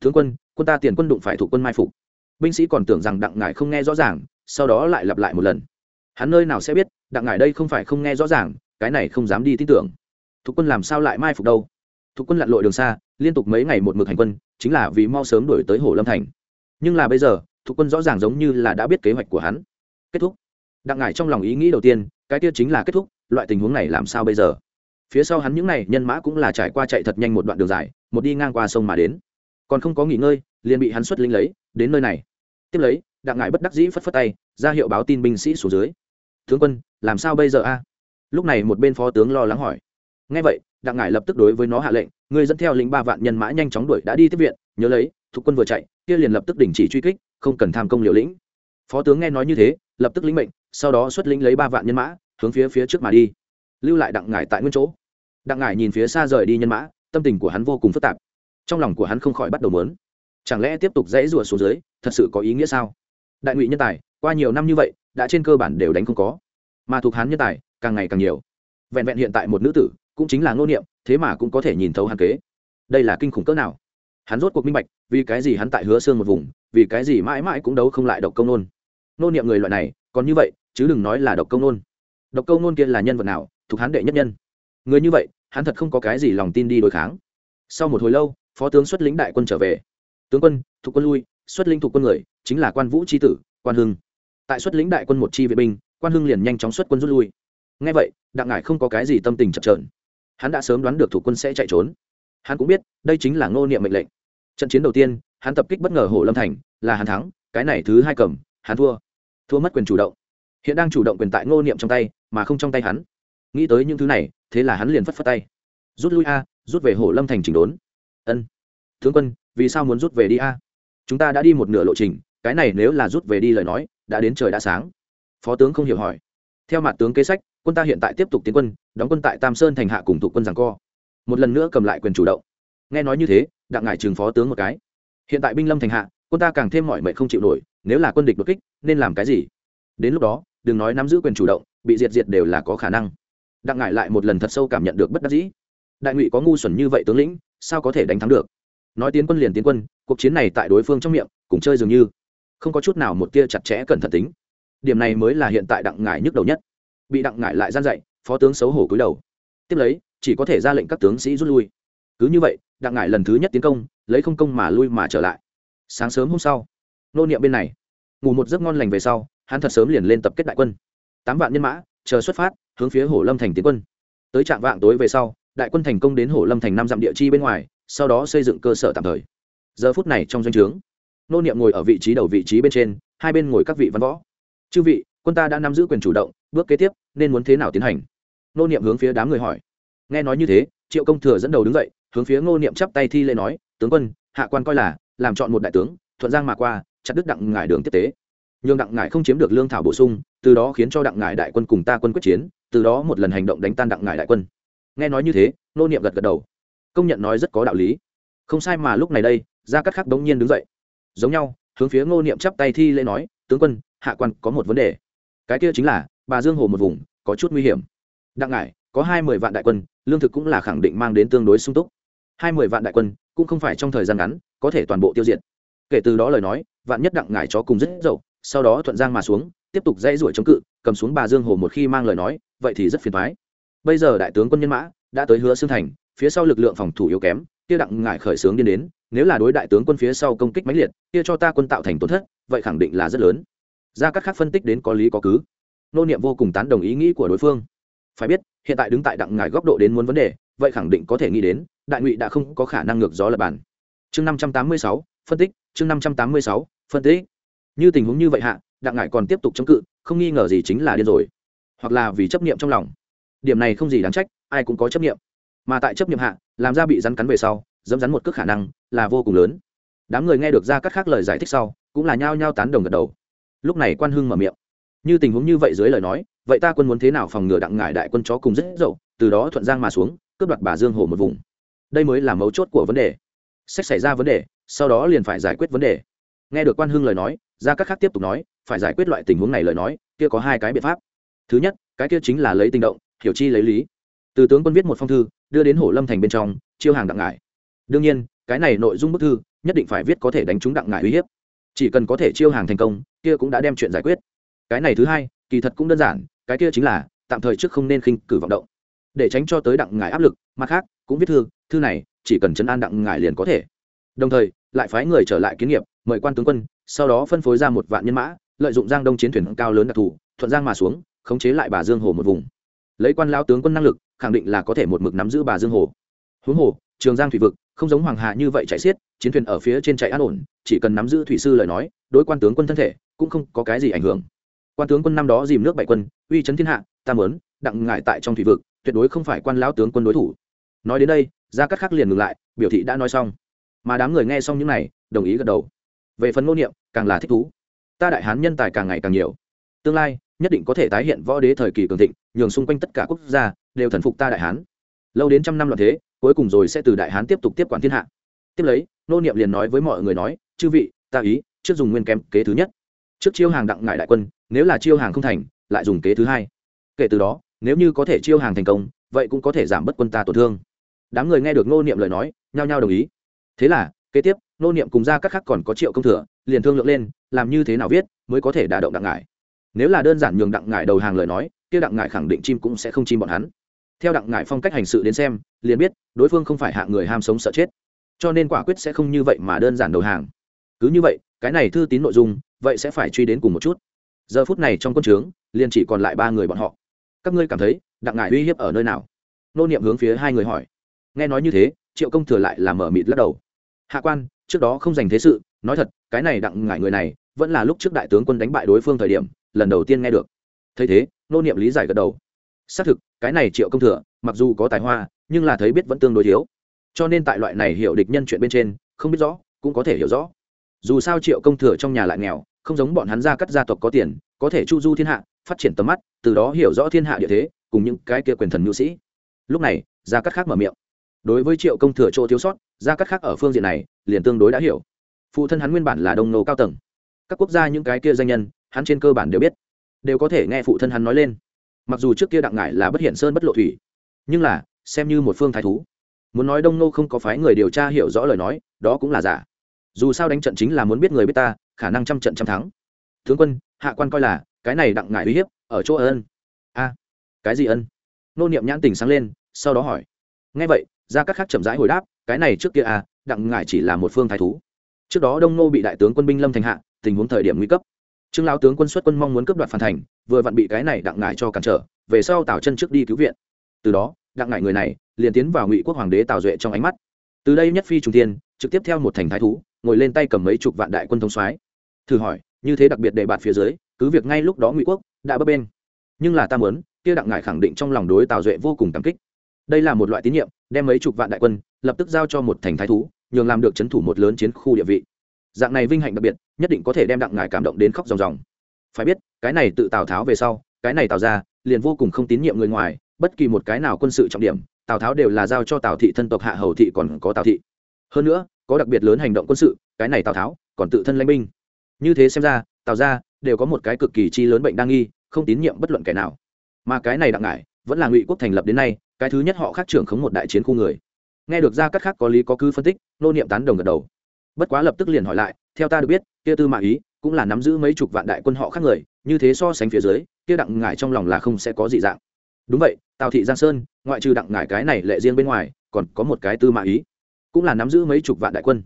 Tướng quân quân ta tiền quân đụng phải thủ quân mai phục. Binh sĩ còn tưởng rằng đặng ngải không nghe rõ ràng, sau đó lại lặp lại một lần. Hắn nơi nào sẽ biết, đặng ngải đây không phải không nghe rõ ràng, cái này không dám đi tin tưởng. Thuộc quân làm sao lại mai phục đâu? Thuộc quân lặn lội đường xa, liên tục mấy ngày một mực hành quân, chính là vì mau sớm đổi tới hồ lâm thành. Nhưng là bây giờ thuộc quân rõ ràng giống như là đã biết kế hoạch của hắn. Kết thúc. Đặng ngải trong lòng ý nghĩ đầu tiên, cái tiết chính là kết thúc, loại tình huống này làm sao bây giờ? Phía sau hắn những n à y nhân mã cũng là trải qua chạy thật nhanh một đoạn đường dài, một đi ngang qua sông mà đến. Còn không có nghỉ ngơi, liền bị hắn xuất lính lấy, đến nơi này. Tiếp lấy, đặng ngải bất đắc dĩ phất phất tay, ra hiệu báo tin binh sĩ xuống dưới. Tướng quân, làm sao bây giờ a? Lúc này một bên phó tướng lo lắng hỏi. Ngay vậy, đặng ngải lập tức đối với nó hạ lệnh người dẫn theo lính ba vạn nhân mã nhanh chóng đuổi đã đi tiếp viện, nhớ lấy, thuộc quân vừa chạy, kia liền lập tức đình chỉ truy kích, không cần tham công liều lĩnh. Phó tướng nghe nói như thế, lập tức lĩnh mệnh, sau đó xuất lĩnh lấy ba vạn nhân mã, hướng phía phía trước mà đi. Lưu lại đặng ngải tại nguyên chỗ đặng ngải nhìn phía xa rời đi nhân mã, tâm tình của hắn vô cùng phức tạp. Trong lòng của hắn không khỏi bắt đầu mớn chẳng lẽ tiếp tục dãy rủa xuống dưới, thật sự có ý nghĩa sao? Đại ngụy nhân tài, qua nhiều năm như vậy, đã trên cơ bản đều đánh không có. Mà thuộc hắn nhân tài, càng ngày càng nhiều. Vẹn vẹn hiện tại một nữ tử, cũng chính là ngô niệm, thế mà cũng có thể nhìn thấu hắn kế. Đây là kinh khủng cỡ nào? Hắn rốt cuộc minh bạch, vì cái gì hắn tại hứa xương một vùng, vì cái gì mãi mãi cũng đấu không lại độc công nôn. Nô niệm người loại này, còn như vậy, chứ đừng nói là độc công nôn. Độc công nôn kia là nhân vật nào? Thuộc hắn đệ nhất nhân người như vậy, hắn thật không có cái gì lòng tin đi đối kháng. Sau một hồi lâu, phó tướng xuất lĩnh đại quân trở về. Tướng quân, thuộc quân lui, xuất lĩnh thuộc quân người, chính là quan vũ tri tử, quan hưng. Tại xuất lĩnh đại quân một chi vệ binh, quan hưng liền nhanh chóng xuất quân rút lui. Ngay vậy, đặng ngải không có cái gì tâm tình chập trờn hắn đã sớm đoán được thủ quân sẽ chạy trốn. Hắn cũng biết, đây chính là ngô niệm mệnh lệnh. Trận chiến đầu tiên, hắn tập kích bất ngờ hồ lâm thành, là hắn thắng, cái này thứ hai cầm, hắn thua. Thua mất quyền chủ động. Hiện đang chủ động quyền tại ngô niệm trong tay, mà không trong tay hắn. Nghĩ tới những thứ này thế là hắn liền phất phất tay. Rút lui a, rút về hồ lâm thành chỉnh đốn. Ân. Tướng quân, vì sao muốn rút về đi a? Chúng ta đã đi một nửa lộ trình, cái này nếu là rút về đi lời nói, đã đến trời đã sáng. Phó tướng không hiểu hỏi. Theo mặt tướng kế sách, quân ta hiện tại tiếp tục tiến quân, đóng quân tại tam sơn thành hạ cùng thuộc quân giằng co. Một lần nữa cầm lại quyền chủ động. Nghe nói như thế, đặng ngải trường phó tướng một cái. Hiện tại binh lâm thành hạ, quân ta càng thêm mọi mệnh không chịu nổi, nếu là quân địch đột kích, nên làm cái gì? Đến lúc đó, đừng nói nắm giữ quyền chủ động, bị diệt diệt đều là có khả năng đặng ngải lại một lần thật sâu cảm nhận được bất đắc dĩ. Đại ngụy có ngu xuẩn như vậy tướng lĩnh, sao có thể đánh thắng được? Nói tiến quân liền tiến quân, cuộc chiến này tại đối phương trong miệng, cùng chơi dường như không có chút nào một tia chặt chẽ cẩn thận tính. Điểm này mới là hiện tại đặng ngải nhức đầu nhất. Bị đặng ngải lại gian dạy, phó tướng xấu hổ cúi đầu. Tiếp lấy, chỉ có thể ra lệnh các tướng sĩ rút lui. Cứ như vậy, đặng ngải lần thứ nhất tiến công, lấy không công mà lui mà trở lại. Sáng sớm hôm sau, nô niệm bên này, ngủ một giấc ngon lành về sau, hắn thật sớm liền lên tập kết đại quân. Tám vạn nhân mã chờ xuất phát, hướng phía hồ lâm thành tiến quân. Tới trạm vạng tối về sau, đại quân thành công đến hồ lâm thành năm dặm địa chi bên ngoài, sau đó xây dựng cơ sở tạm thời. Giờ phút này trong doanh trướng, nô niệm ngồi ở vị trí đầu vị trí bên trên, hai bên ngồi các vị văn võ. Chư vị, quân ta đã nắm giữ quyền chủ động, bước kế tiếp, nên muốn thế nào tiến hành? Nô niệm hướng phía đám người hỏi. Nghe nói như thế, triệu công thừa dẫn đầu đứng dậy, hướng phía ngô niệm chắp tay thi lễ nói, tướng quân, hạ quan coi là, làm chọn một đại tướng, thuận giang mà qua, chặt đứt đặng ngải đường tiếp tế. Nhường đặng ngải không chiếm được lương thảo bổ sung từ đó khiến cho đặng ngải đại quân cùng ta quân quyết chiến, từ đó một lần hành động đánh tan đặng ngải đại quân. Nghe nói như thế, nô niệm gật gật đầu. Công nhận nói rất có đạo lý. Không sai mà lúc này đây, gia cát khắc đống nhiên đứng dậy. Giống nhau, hướng phía ngô niệm chắp tay thi lễ nói, tướng quân, hạ quan có một vấn đề. Cái kia chính là, bà dương hồ một vùng, có chút nguy hiểm. Đặng ngải, có hai mươi vạn đại quân, lương thực cũng là khẳng định mang đến tương đối sung túc. Hai mươi vạn đại quân, cũng không phải trong thời gian ngắn, có thể toàn bộ tiêu diệt. Kể từ đó lời nói, vạn nhất đặng ngải chó cùng rất dậu, sau đó thuận giang mà xuống tiếp tục dãy ruổi chống cự, cầm xuống bà dương hồ một khi mang lời nói, vậy thì rất phiền thoái bây giờ đại tướng quân nhân mã đã tới hứa xương thành, phía sau lực lượng phòng thủ yếu kém, kia đặng ngải khởi sướng điên đến, nếu là đối đại tướng quân phía sau công kích mãnh liệt, kia cho ta quân tạo thành tổn thất, vậy khẳng định là rất lớn. Ra các khác phân tích đến có lý có cứ. Nô niệm vô cùng tán đồng ý nghĩ của đối phương. Phải biết, hiện tại đứng tại đặng ngải góc độ đến muốn vấn đề, vậy khẳng định có thể nghĩ đến, đại ngụy đã không có khả năng ngược gió lập bản chương năm trăm tám mươi sáu, phân tích, chương năm trăm tám mươi sáu, phân tích. Như tình huống như vậy hạ đặng ngải còn tiếp tục chống cự, không nghi ngờ gì chính là điên rồi. Hoặc là vì chấp niệm trong lòng. Điểm này không gì đáng trách, ai cũng có chấp niệm. Mà tại chấp niệm hạ, làm ra bị rắn cắn về sau, dẫm rắn một cước khả năng là vô cùng lớn. Đám người nghe được ra các khác lời giải thích sau, cũng là nhao nhao tán đồng gật đầu. Lúc này quan hưng mở miệng. Như tình huống như vậy dưới lời nói, vậy ta quân muốn thế nào phòng ngừa đặng ngải đại quân chó cùng rất dậu, từ đó thuận giang mà xuống, cướp đoạt bà dương hồ một vùng. Đây mới là mấu chốt của vấn đề. Sách xảy ra vấn đề, sau đó liền phải giải quyết vấn đề. Nghe được quan hưng lời nói ra các khác tiếp tục nói, phải giải quyết loại tình huống này lời nói, kia có hai cái biện pháp. Thứ nhất, cái kia chính là lấy tình động, hiểu chi lấy lý. Từ tướng quân viết một phong thư, đưa đến hổ lâm thành bên trong, chiêu hàng đặng ngải. Đương nhiên, cái này nội dung bức thư, nhất định phải viết có thể đánh trúng đặng ngải uy hiếp. Chỉ cần có thể chiêu hàng thành công, kia cũng đã đem chuyện giải quyết. Cái này thứ hai, kỳ thật cũng đơn giản, cái kia chính là, tạm thời trước không nên khinh cử vọng động. Để tránh cho tới đặng ngải áp lực, mặt khác, cũng viết thư thư này, chỉ cần chấn an đặng ngải liền có thể. Đồng thời, lại phái người trở lại kiến nghiệp, mời quan tướng quân sau đó phân phối ra một vạn nhân mã, lợi dụng giang đông chiến thuyền cao lớn đặc thù, thuận giang mà xuống, khống chế lại bà dương hồ một vùng. Lấy quan lao tướng quân năng lực, khẳng định là có thể một mực nắm giữ bà dương hồ. Huống hồ, trường giang thủy vực, không giống hoàng hà như vậy chạy xiết, chiến thuyền ở phía trên chạy an ổn, chỉ cần nắm giữ thủy sư lời nói, đối quan tướng quân thân thể cũng không có cái gì ảnh hưởng. Quan tướng quân năm đó dìm nước bảy quân, uy chấn thiên hạ tam lớn đặng ngại tại trong thủy vực, tuyệt đối không phải quan lão tướng quân đối thủ. Nói đến đây, gia cắt khắc liền ngừng lại, biểu thị đã nói xong. Mà đám người nghe xong những này, đồng ý gật đầu về phần ngô niệm, càng là thích thú. Ta đại hán nhân tài càng ngày càng nhiều. Tương lai, nhất định có thể tái hiện võ đế thời kỳ cường thịnh, nhường xung quanh tất cả quốc gia đều thần phục ta đại hán. Lâu đến trăm năm loạn thế, cuối cùng rồi sẽ từ đại hán tiếp tục tiếp quản thiên hạ. Tiếp lấy nô niệm liền nói với mọi người nói, chư vị, ta ý, trước dùng nguyên kém kế thứ nhất. Trước chiêu hàng đặng ngại đại quân, nếu là chiêu hàng không thành, lại dùng kế thứ hai. Kể từ đó, nếu như có thể chiêu hàng thành công, vậy cũng có thể giảm bớt quân ta tổn thương. Đám người nghe được nô niệm lời nói, nhao nhao đồng ý. Thế là kế tiếp, nô niệm cùng ra các khác còn có triệu công thừa, liền thương lượng lên, làm như thế nào viết mới có thể đả động đặng ngải. Nếu là đơn giản nhường đặng ngải đầu hàng lời nói, kia đặng ngải khẳng định chim cũng sẽ không chim bọn hắn. Theo đặng ngải phong cách hành sự đến xem, liền biết, đối phương không phải hạ người ham sống sợ chết. Cho nên quả quyết sẽ không như vậy mà đơn giản đầu hàng. Cứ như vậy, cái này thư tín nội dung, vậy sẽ phải truy đến cùng một chút. Giờ phút này trong quân trướng, liền chỉ còn lại ba người bọn họ. Các ngươi cảm thấy, đặng ngải uy hiếp ở nơi nào? Nô niệm hướng phía hai người hỏi. Nghe nói như thế, triệu công thừa lại là mở mịt lắc đầu hạ quan, trước đó không dành thế sự, nói thật, cái này đặng ngải người này, vẫn là lúc trước đại tướng quân đánh bại đối phương thời điểm, lần đầu tiên nghe được. Thấy thế, nô niệm lý giải gật đầu. Xác thực, cái này triệu công thừa, mặc dù có tài hoa, nhưng là thấy biết vẫn tương đối thiếu. Cho nên tại loại này hiểu địch nhân chuyện bên trên, không biết rõ, cũng có thể hiểu rõ. Dù sao triệu công thừa trong nhà lại nghèo, không giống bọn hắn gia cắt gia tộc có tiền, có thể chu du thiên hạ, phát triển tầm mắt, từ đó hiểu rõ thiên hạ địa thế, cùng những cái kia quyền thần nhu sĩ. Lúc này gia cắt khác mở miệng đối với triệu công thừa chỗ thiếu sót, gia cắt khác ở phương diện này liền tương đối đã hiểu. Phụ thân hắn nguyên bản là đông nô cao tầng. Các quốc gia những cái kia danh nhân, hắn trên cơ bản đều biết, đều có thể nghe phụ thân hắn nói lên. Mặc dù trước kia đặng ngải là bất hiển sơn bất lộ thủy, nhưng là, xem như một phương thái thú, muốn nói đông nô không có phái người điều tra hiểu rõ lời nói, đó cũng là giả. Dù sao đánh trận chính là muốn biết người biết ta, khả năng trăm trận trăm thắng. Tướng quân, hạ quan coi là, cái này đặng ngải uy hiếp, ở chỗ ân. A, cái gì ân? Nô niệm nhãn tình sáng lên, sau đó hỏi. Ngay vậy ra các khác chậm rãi hồi đáp, cái này trước kia à đặng ngải chỉ là một phương thái thú. Trước đó đông nô bị đại tướng quân binh lâm thành hạ, tình huống thời điểm nguy cấp. Trương lao tướng quân xuất quân mong muốn cướp đoạt phản thành, vừa vặn bị cái này đặng ngải cho cản trở, về sau tào chân trước đi cứu viện. Từ đó, đặng ngải người này liền tiến vào ngụy quốc hoàng đế tào duệ trong ánh mắt. Từ đây nhất phi trung tiên trực tiếp theo một thành thái thú, ngồi lên tay cầm mấy chục vạn đại quân thống soái. Thử hỏi, như thế đặc biệt để bạt phía dưới, cứ việc ngay lúc đó ngụy quốc đã bấp bên nhưng là ta muốn, kia đặng ngải khẳng định trong lòng đối tào duệ vô cùng cảm kích đây là một loại tín nhiệm, đem mấy chục vạn đại quân lập tức giao cho một thành thái thú, nhường làm được c h ấ n thủ một lớn chiến khu địa vị. Dạng này vinh hạnh đặc biệt, nhất định có thể đem đặng ngải cảm động đến khóc ròng ròng. Phải biết, cái này tự tào tháo về sau, cái này tào ra liền vô cùng không tín nhiệm người ngoài, bất kỳ một cái nào quân sự trọng điểm, tào tháo đều là giao cho tào thị thân tộc hạ hầu thị còn có tào thị. Hơn nữa, có đặc biệt lớn hành động quân sự, cái này tào tháo còn tự thân lãnh binh. Như thế xem ra, tào ra đều có một cái cực kỳ chi lớn bệnh đang nghi, không tín nhiệm bất luận kẻ nào. Mà cái này đặng ngải vẫn là ngụy quốc thành lập đến nay cái thứ nhất họ khác trưởng khống một đại chiến khu người. Nghe được ra các khác có lý có cứ phân tích, nô niệm tán đồng gật đầu. Bất quá lập tức liền hỏi lại, theo ta được biết, kia tư mã ý cũng là nắm giữ mấy chục vạn đại quân họ khác người, như thế so sánh phía dưới, kia đặng ngải trong lòng là không sẽ có dị dạng. Đúng vậy, tào thị giang sơn, ngoại trừ đặng ngải cái này lệ riêng bên ngoài, còn có một cái tư mã ý, cũng là nắm giữ mấy chục vạn đại quân.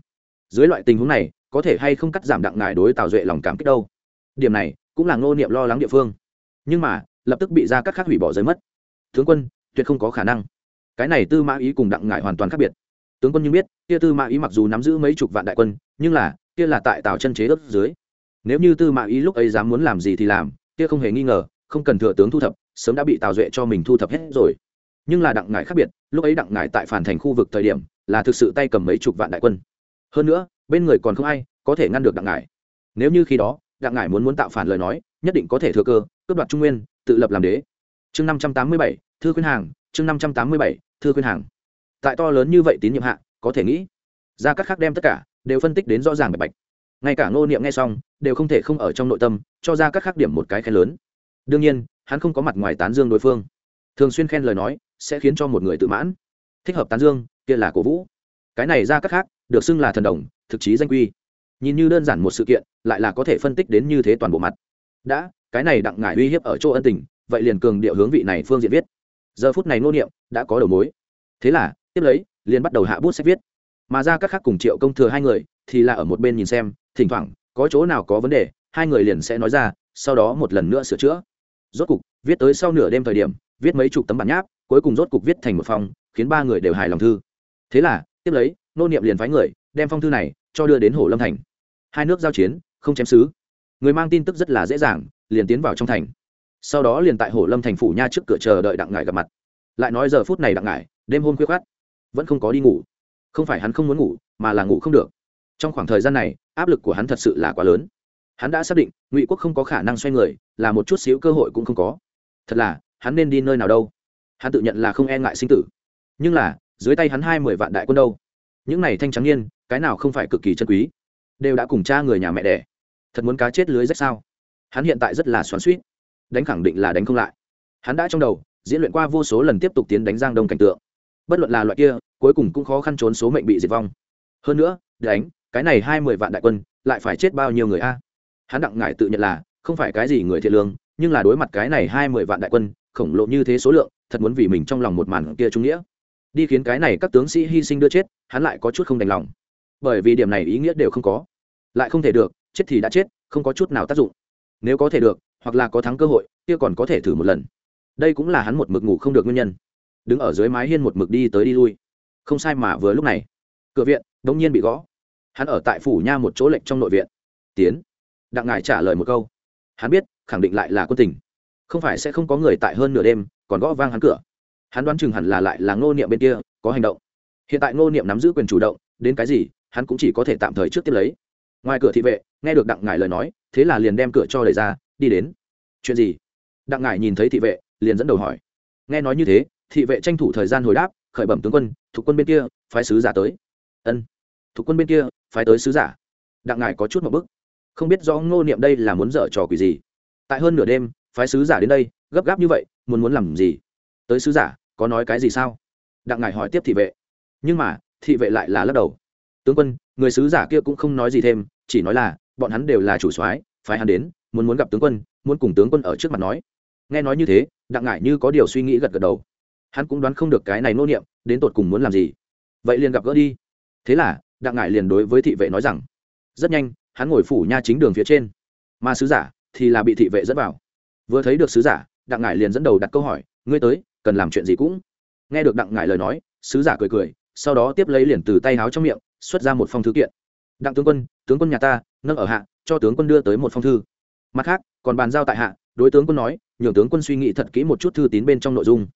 Dưới loại tình huống này, có thể hay không cắt giảm đặng ngải đối tào duệ lòng cảm kích đâu? Điểm này cũng là ngô niệm lo lắng địa phương. Nhưng mà, lập tức bị ra các khác hủy bỏ rơi mất. Tướng quân tuyệt không có khả năng. Cái này tư mã ý cùng đặng ngải hoàn toàn khác biệt. Tướng quân như biết, kia tư mã ý mặc dù nắm giữ mấy chục vạn đại quân, nhưng là, kia là tại tào chân chế đất dưới. Nếu như tư mã ý lúc ấy dám muốn làm gì thì làm, kia không hề nghi ngờ, không cần thừa tướng thu thập, sớm đã bị tào duệ cho mình thu thập hết rồi. Nhưng là đặng ngải khác biệt, lúc ấy đặng ngải tại phản thành khu vực thời điểm, là thực sự tay cầm mấy chục vạn đại quân. Hơn nữa, bên người còn không ai có thể ngăn được đặng ngải. Nếu như khi đó, đặng ngải muốn muốn tạo phản lời nói, nhất định có thể thừa cơ, cướp đoạt trung nguyên, tự lập làm đế. Chương năm trăm tám mươi bảy thư khuyên hàng, chương năm trăm tám mươi bảy, thư khuyên hàng. Tại to lớn như vậy tín nhiệm hạ, có thể nghĩ, ra các khác đem tất cả, đều phân tích đến rõ ràng bạch bạch. Ngay cả ngô niệm nghe xong, đều không thể không ở trong nội tâm, cho ra các khác điểm một cái khen lớn. Đương nhiên, hắn không có mặt ngoài tán dương đối phương. Thường xuyên khen lời nói, sẽ khiến cho một người tự mãn. Thích hợp tán dương, kia là cổ vũ. Cái này ra các khác, được xưng là thần đồng, thực chí danh quy. Nhìn như đơn giản một sự kiện, lại là có thể phân tích đến như thế toàn bộ mặt. Đã, cái này đặng ngải uy hiếp ở chỗ ân tình, vậy liền cường điệu hướng vị này phương diện viết giờ phút này nô niệm đã có đầu mối. Thế là, tiếp lấy, liền bắt đầu hạ bút sách viết. Mà ra các khác cùng triệu công thừa hai người thì là ở một bên nhìn xem, thỉnh thoảng, có chỗ nào có vấn đề, hai người liền sẽ nói ra, sau đó một lần nữa sửa chữa. Rốt cục, viết tới sau nửa đêm thời điểm, viết mấy chục tấm bản nháp, cuối cùng rốt cục viết thành một phòng khiến ba người đều hài lòng thư. Thế là, tiếp lấy, nô niệm liền phái người, đem phong thư này cho đưa đến hồ lâm thành. Hai nước giao chiến, không chém xứ. Người mang tin tức rất là dễ dàng, liền tiến vào trong thành sau đó liền tại hồ lâm thành phủ nha trước cửa chờ đợi đặng ngải gặp mặt. Lại nói giờ phút này đặng ngải, đêm hôm khuya khát vẫn không có đi ngủ. Không phải hắn không muốn ngủ, mà là ngủ không được. Trong khoảng thời gian này, áp lực của hắn thật sự là quá lớn. Hắn đã xác định, ngụy quốc không có khả năng xoay người, là một chút xíu cơ hội cũng không có. Thật là, hắn nên đi nơi nào đâu? Hắn tự nhận là không e ngại sinh tử. Nhưng là, dưới tay hắn hai mười vạn đại quân đâu? Những này thanh trắng niên, cái nào không phải cực kỳ chân quý? Đều đã cùng cha người nhà mẹ đẻ. Thật muốn cá chết lưới rách sao? Hắn hiện tại rất là xoắn suýt đánh khẳng định là đánh không lại. Hắn đã trong đầu, diễn luyện qua vô số lần tiếp tục tiến đánh giang đông cảnh tượng. Bất luận là loại kia, cuối cùng cũng khó khăn trốn số mệnh bị diệt vong. Hơn nữa, đánh, cái này hai mươi vạn đại quân, lại phải chết bao nhiêu người a? Hắn đặng ngại tự nhận là, không phải cái gì người thiện lương, nhưng là đối mặt cái này hai mươi vạn đại quân, khổng lồ như thế số lượng, thật muốn vì mình trong lòng một màn kia trung nghĩa. Đi khiến cái này các tướng sĩ hy sinh đưa chết, hắn lại có chút không đành lòng. Bởi vì điểm này ý nghĩa đều không có. Lại không thể được, chết thì đã chết, không có chút nào tác dụng. Nếu có thể được hoặc là có thắng cơ hội, kia còn có thể thử một lần. Đây cũng là hắn một mực ngủ không được nguyên nhân. Đứng ở dưới mái hiên một mực đi tới đi lui. Không sai mà vừa lúc này, cửa viện đ ỗ n g nhiên bị gõ. Hắn ở tại phủ nha một chỗ lệnh trong nội viện. Tiến. Đặng ngài trả lời một câu. Hắn biết, khẳng định lại là quân tình. Không phải sẽ không có người tại hơn nửa đêm, còn gõ vang hắn cửa. Hắn đoán chừng hẳn là lại là ngô niệm bên kia, có hành động. Hiện tại ngô niệm nắm giữ quyền chủ động, đến cái gì, hắn cũng chỉ có thể tạm thời trước tiếp lấy. Ngoài cửa thị vệ, nghe được đặng ngài lời nói, thế là liền đem cửa cho đẩy ra đi đến. Chuyện gì? Đặng ngải nhìn thấy thị vệ, liền dẫn đầu hỏi. Nghe nói như thế, thị vệ tranh thủ thời gian hồi đáp, khởi bẩm tướng quân, thuộc quân bên kia, phái sứ giả tới. Ân. Thuộc quân bên kia, phái tới sứ giả. Đặng ngải có chút một bức. Không biết rõ ngô niệm đây là muốn dở trò quỷ gì. Tại hơn nửa đêm, phái sứ giả đến đây, gấp gáp như vậy, muốn muốn làm gì? Tới sứ giả, có nói cái gì sao? Đặng ngải hỏi tiếp thị vệ. Nhưng mà, thị vệ lại là lắc đầu. Tướng quân, người sứ giả kia cũng không nói gì thêm, chỉ nói là, bọn hắn đều là chủ soái, phái hắn đến muốn muốn gặp tướng quân, muốn cùng tướng quân ở trước mặt nói. Nghe nói như thế, đặng ngải như có điều suy nghĩ gật gật đầu. Hắn cũng đoán không được cái này nô niệm, đến tột cùng muốn làm gì. Vậy liền gặp gỡ đi. Thế là, đặng ngải liền đối với thị vệ nói rằng, rất nhanh, hắn ngồi phủ nha chính đường phía trên. Mà sứ giả thì là bị thị vệ dẫn vào. Vừa thấy được sứ giả, đặng ngải liền dẫn đầu đặt câu hỏi, ngươi tới, cần làm chuyện gì cũng? Nghe được đặng ngải lời nói, sứ giả cười cười, sau đó tiếp lấy liền từ tay háo trong miệng, xuất ra một phong thư kiện. Đặng tướng quân tướng quân nhà ta, nâng ở hạ, cho tướng quân đưa tới một phong thư mặt khác, còn bàn giao tại hạ, đối tướng quân nói, nhường tướng quân suy nghĩ thật kỹ một chút thư tín bên trong nội dung.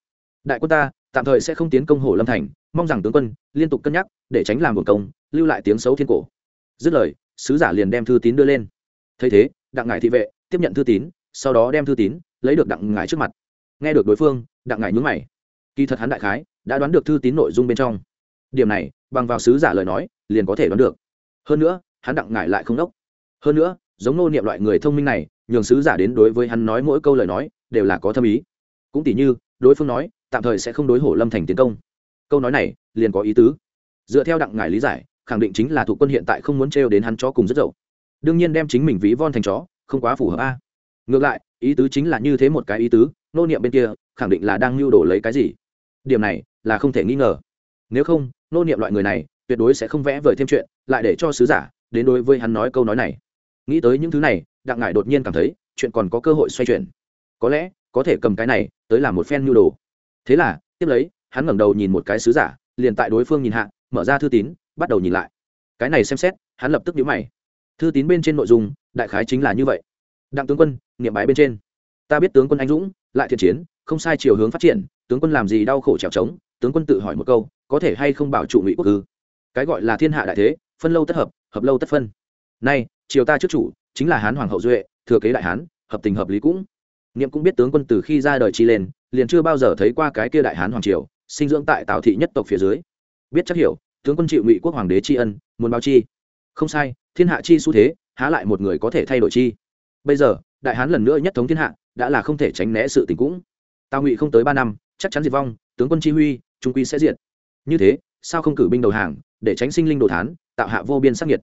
Đại quân ta, tạm thời sẽ không tiến công hồ lâm thành, mong rằng tướng quân, liên tục cân nhắc, để tránh làm buồn công, lưu lại tiếng xấu thiên cổ. Dứt lời, sứ giả liền đem thư tín đưa lên. Thấy thế, đặng ngải thị vệ, tiếp nhận thư tín, sau đó đem thư tín, lấy được đặng ngải trước mặt. Nghe được đối phương, đặng ngải nhúng mày. Kỳ thật hắn đại khái, đã đoán được thư tín nội dung bên trong. Điểm này, bằng vào sứ giả lời nói, liền có thể đoán được. Hơn nữa, hắn đặng ngải lại không đốc. Hơn nữa giống nô niệm loại người thông minh này, nhường sứ giả đến đối với hắn nói mỗi câu lời nói, đều là có thâm ý. Cũng tỉ như, đối phương nói, tạm thời sẽ không đối hổ lâm thành tiến công. Câu nói này, liền có ý tứ. Dựa theo đặng ngải lý giải, khẳng định chính là thủ quân hiện tại không muốn trêu đến hắn chó cùng rất dậu. Đương nhiên đem chính mình ví von thành chó, không quá phù hợp a. Ngược lại, ý tứ chính là như thế một cái ý tứ, nô niệm bên kia, khẳng định là đang lưu đổ lấy cái gì. Điểm này, là không thể nghi ngờ. Nếu không, nô niệm loại người này, tuyệt đối sẽ không vẽ vời thêm chuyện, lại để cho sứ giả đến đối với hắn nói câu nói này nghĩ tới những thứ này, đặng ngải đột nhiên cảm thấy chuyện còn có cơ hội xoay chuyển. Có lẽ có thể cầm cái này tới làm một phen nhu đồ. Thế là, tiếp lấy, hắn ngẩng đầu nhìn một cái sứ giả, liền tại đối phương nhìn hạ, mở ra thư tín, bắt đầu nhìn lại. Cái này xem xét, hắn lập tức nhíu mày. Thư tín bên trên nội dung, đại khái chính là như vậy. Đặng tướng quân, niệm bái bên trên. Ta biết tướng quân anh dũng, lại thiện chiến, không sai chiều hướng phát triển, tướng quân làm gì đau khổ trèo trống, tướng quân tự hỏi một câu, có thể hay không bảo trụ ngụy quốc ư? Cái gọi là thiên hạ đại thế, phân lâu tất hợp hợp lâu tất phân. Nay triều ta trước chủ, chính là hán hoàng hậu duệ, thừa kế đại hán, hợp tình hợp lý cũng. Niệm cũng biết tướng quân từ khi ra đời chi lên, liền chưa bao giờ thấy qua cái kia đại hán hoàng triều, sinh dưỡng tại tào thị nhất tộc phía dưới. Biết chắc hiểu, tướng quân chịu ngụy quốc hoàng đế tri ân, muốn báo chi. Không sai, thiên hạ chi xu thế, há lại một người có thể thay đổi chi. Bây giờ, đại hán lần nữa nhất thống thiên hạ, đã là không thể tránh né sự tình cũng. Tào ngụy không tới ba năm, chắc chắn diệt vong, tướng quân chi huy, trung quy sẽ diệt. Như thế, sao không cử binh đầu hàng, để tránh sinh linh đồ thán, tạo hạ vô biên sắc nhiệt?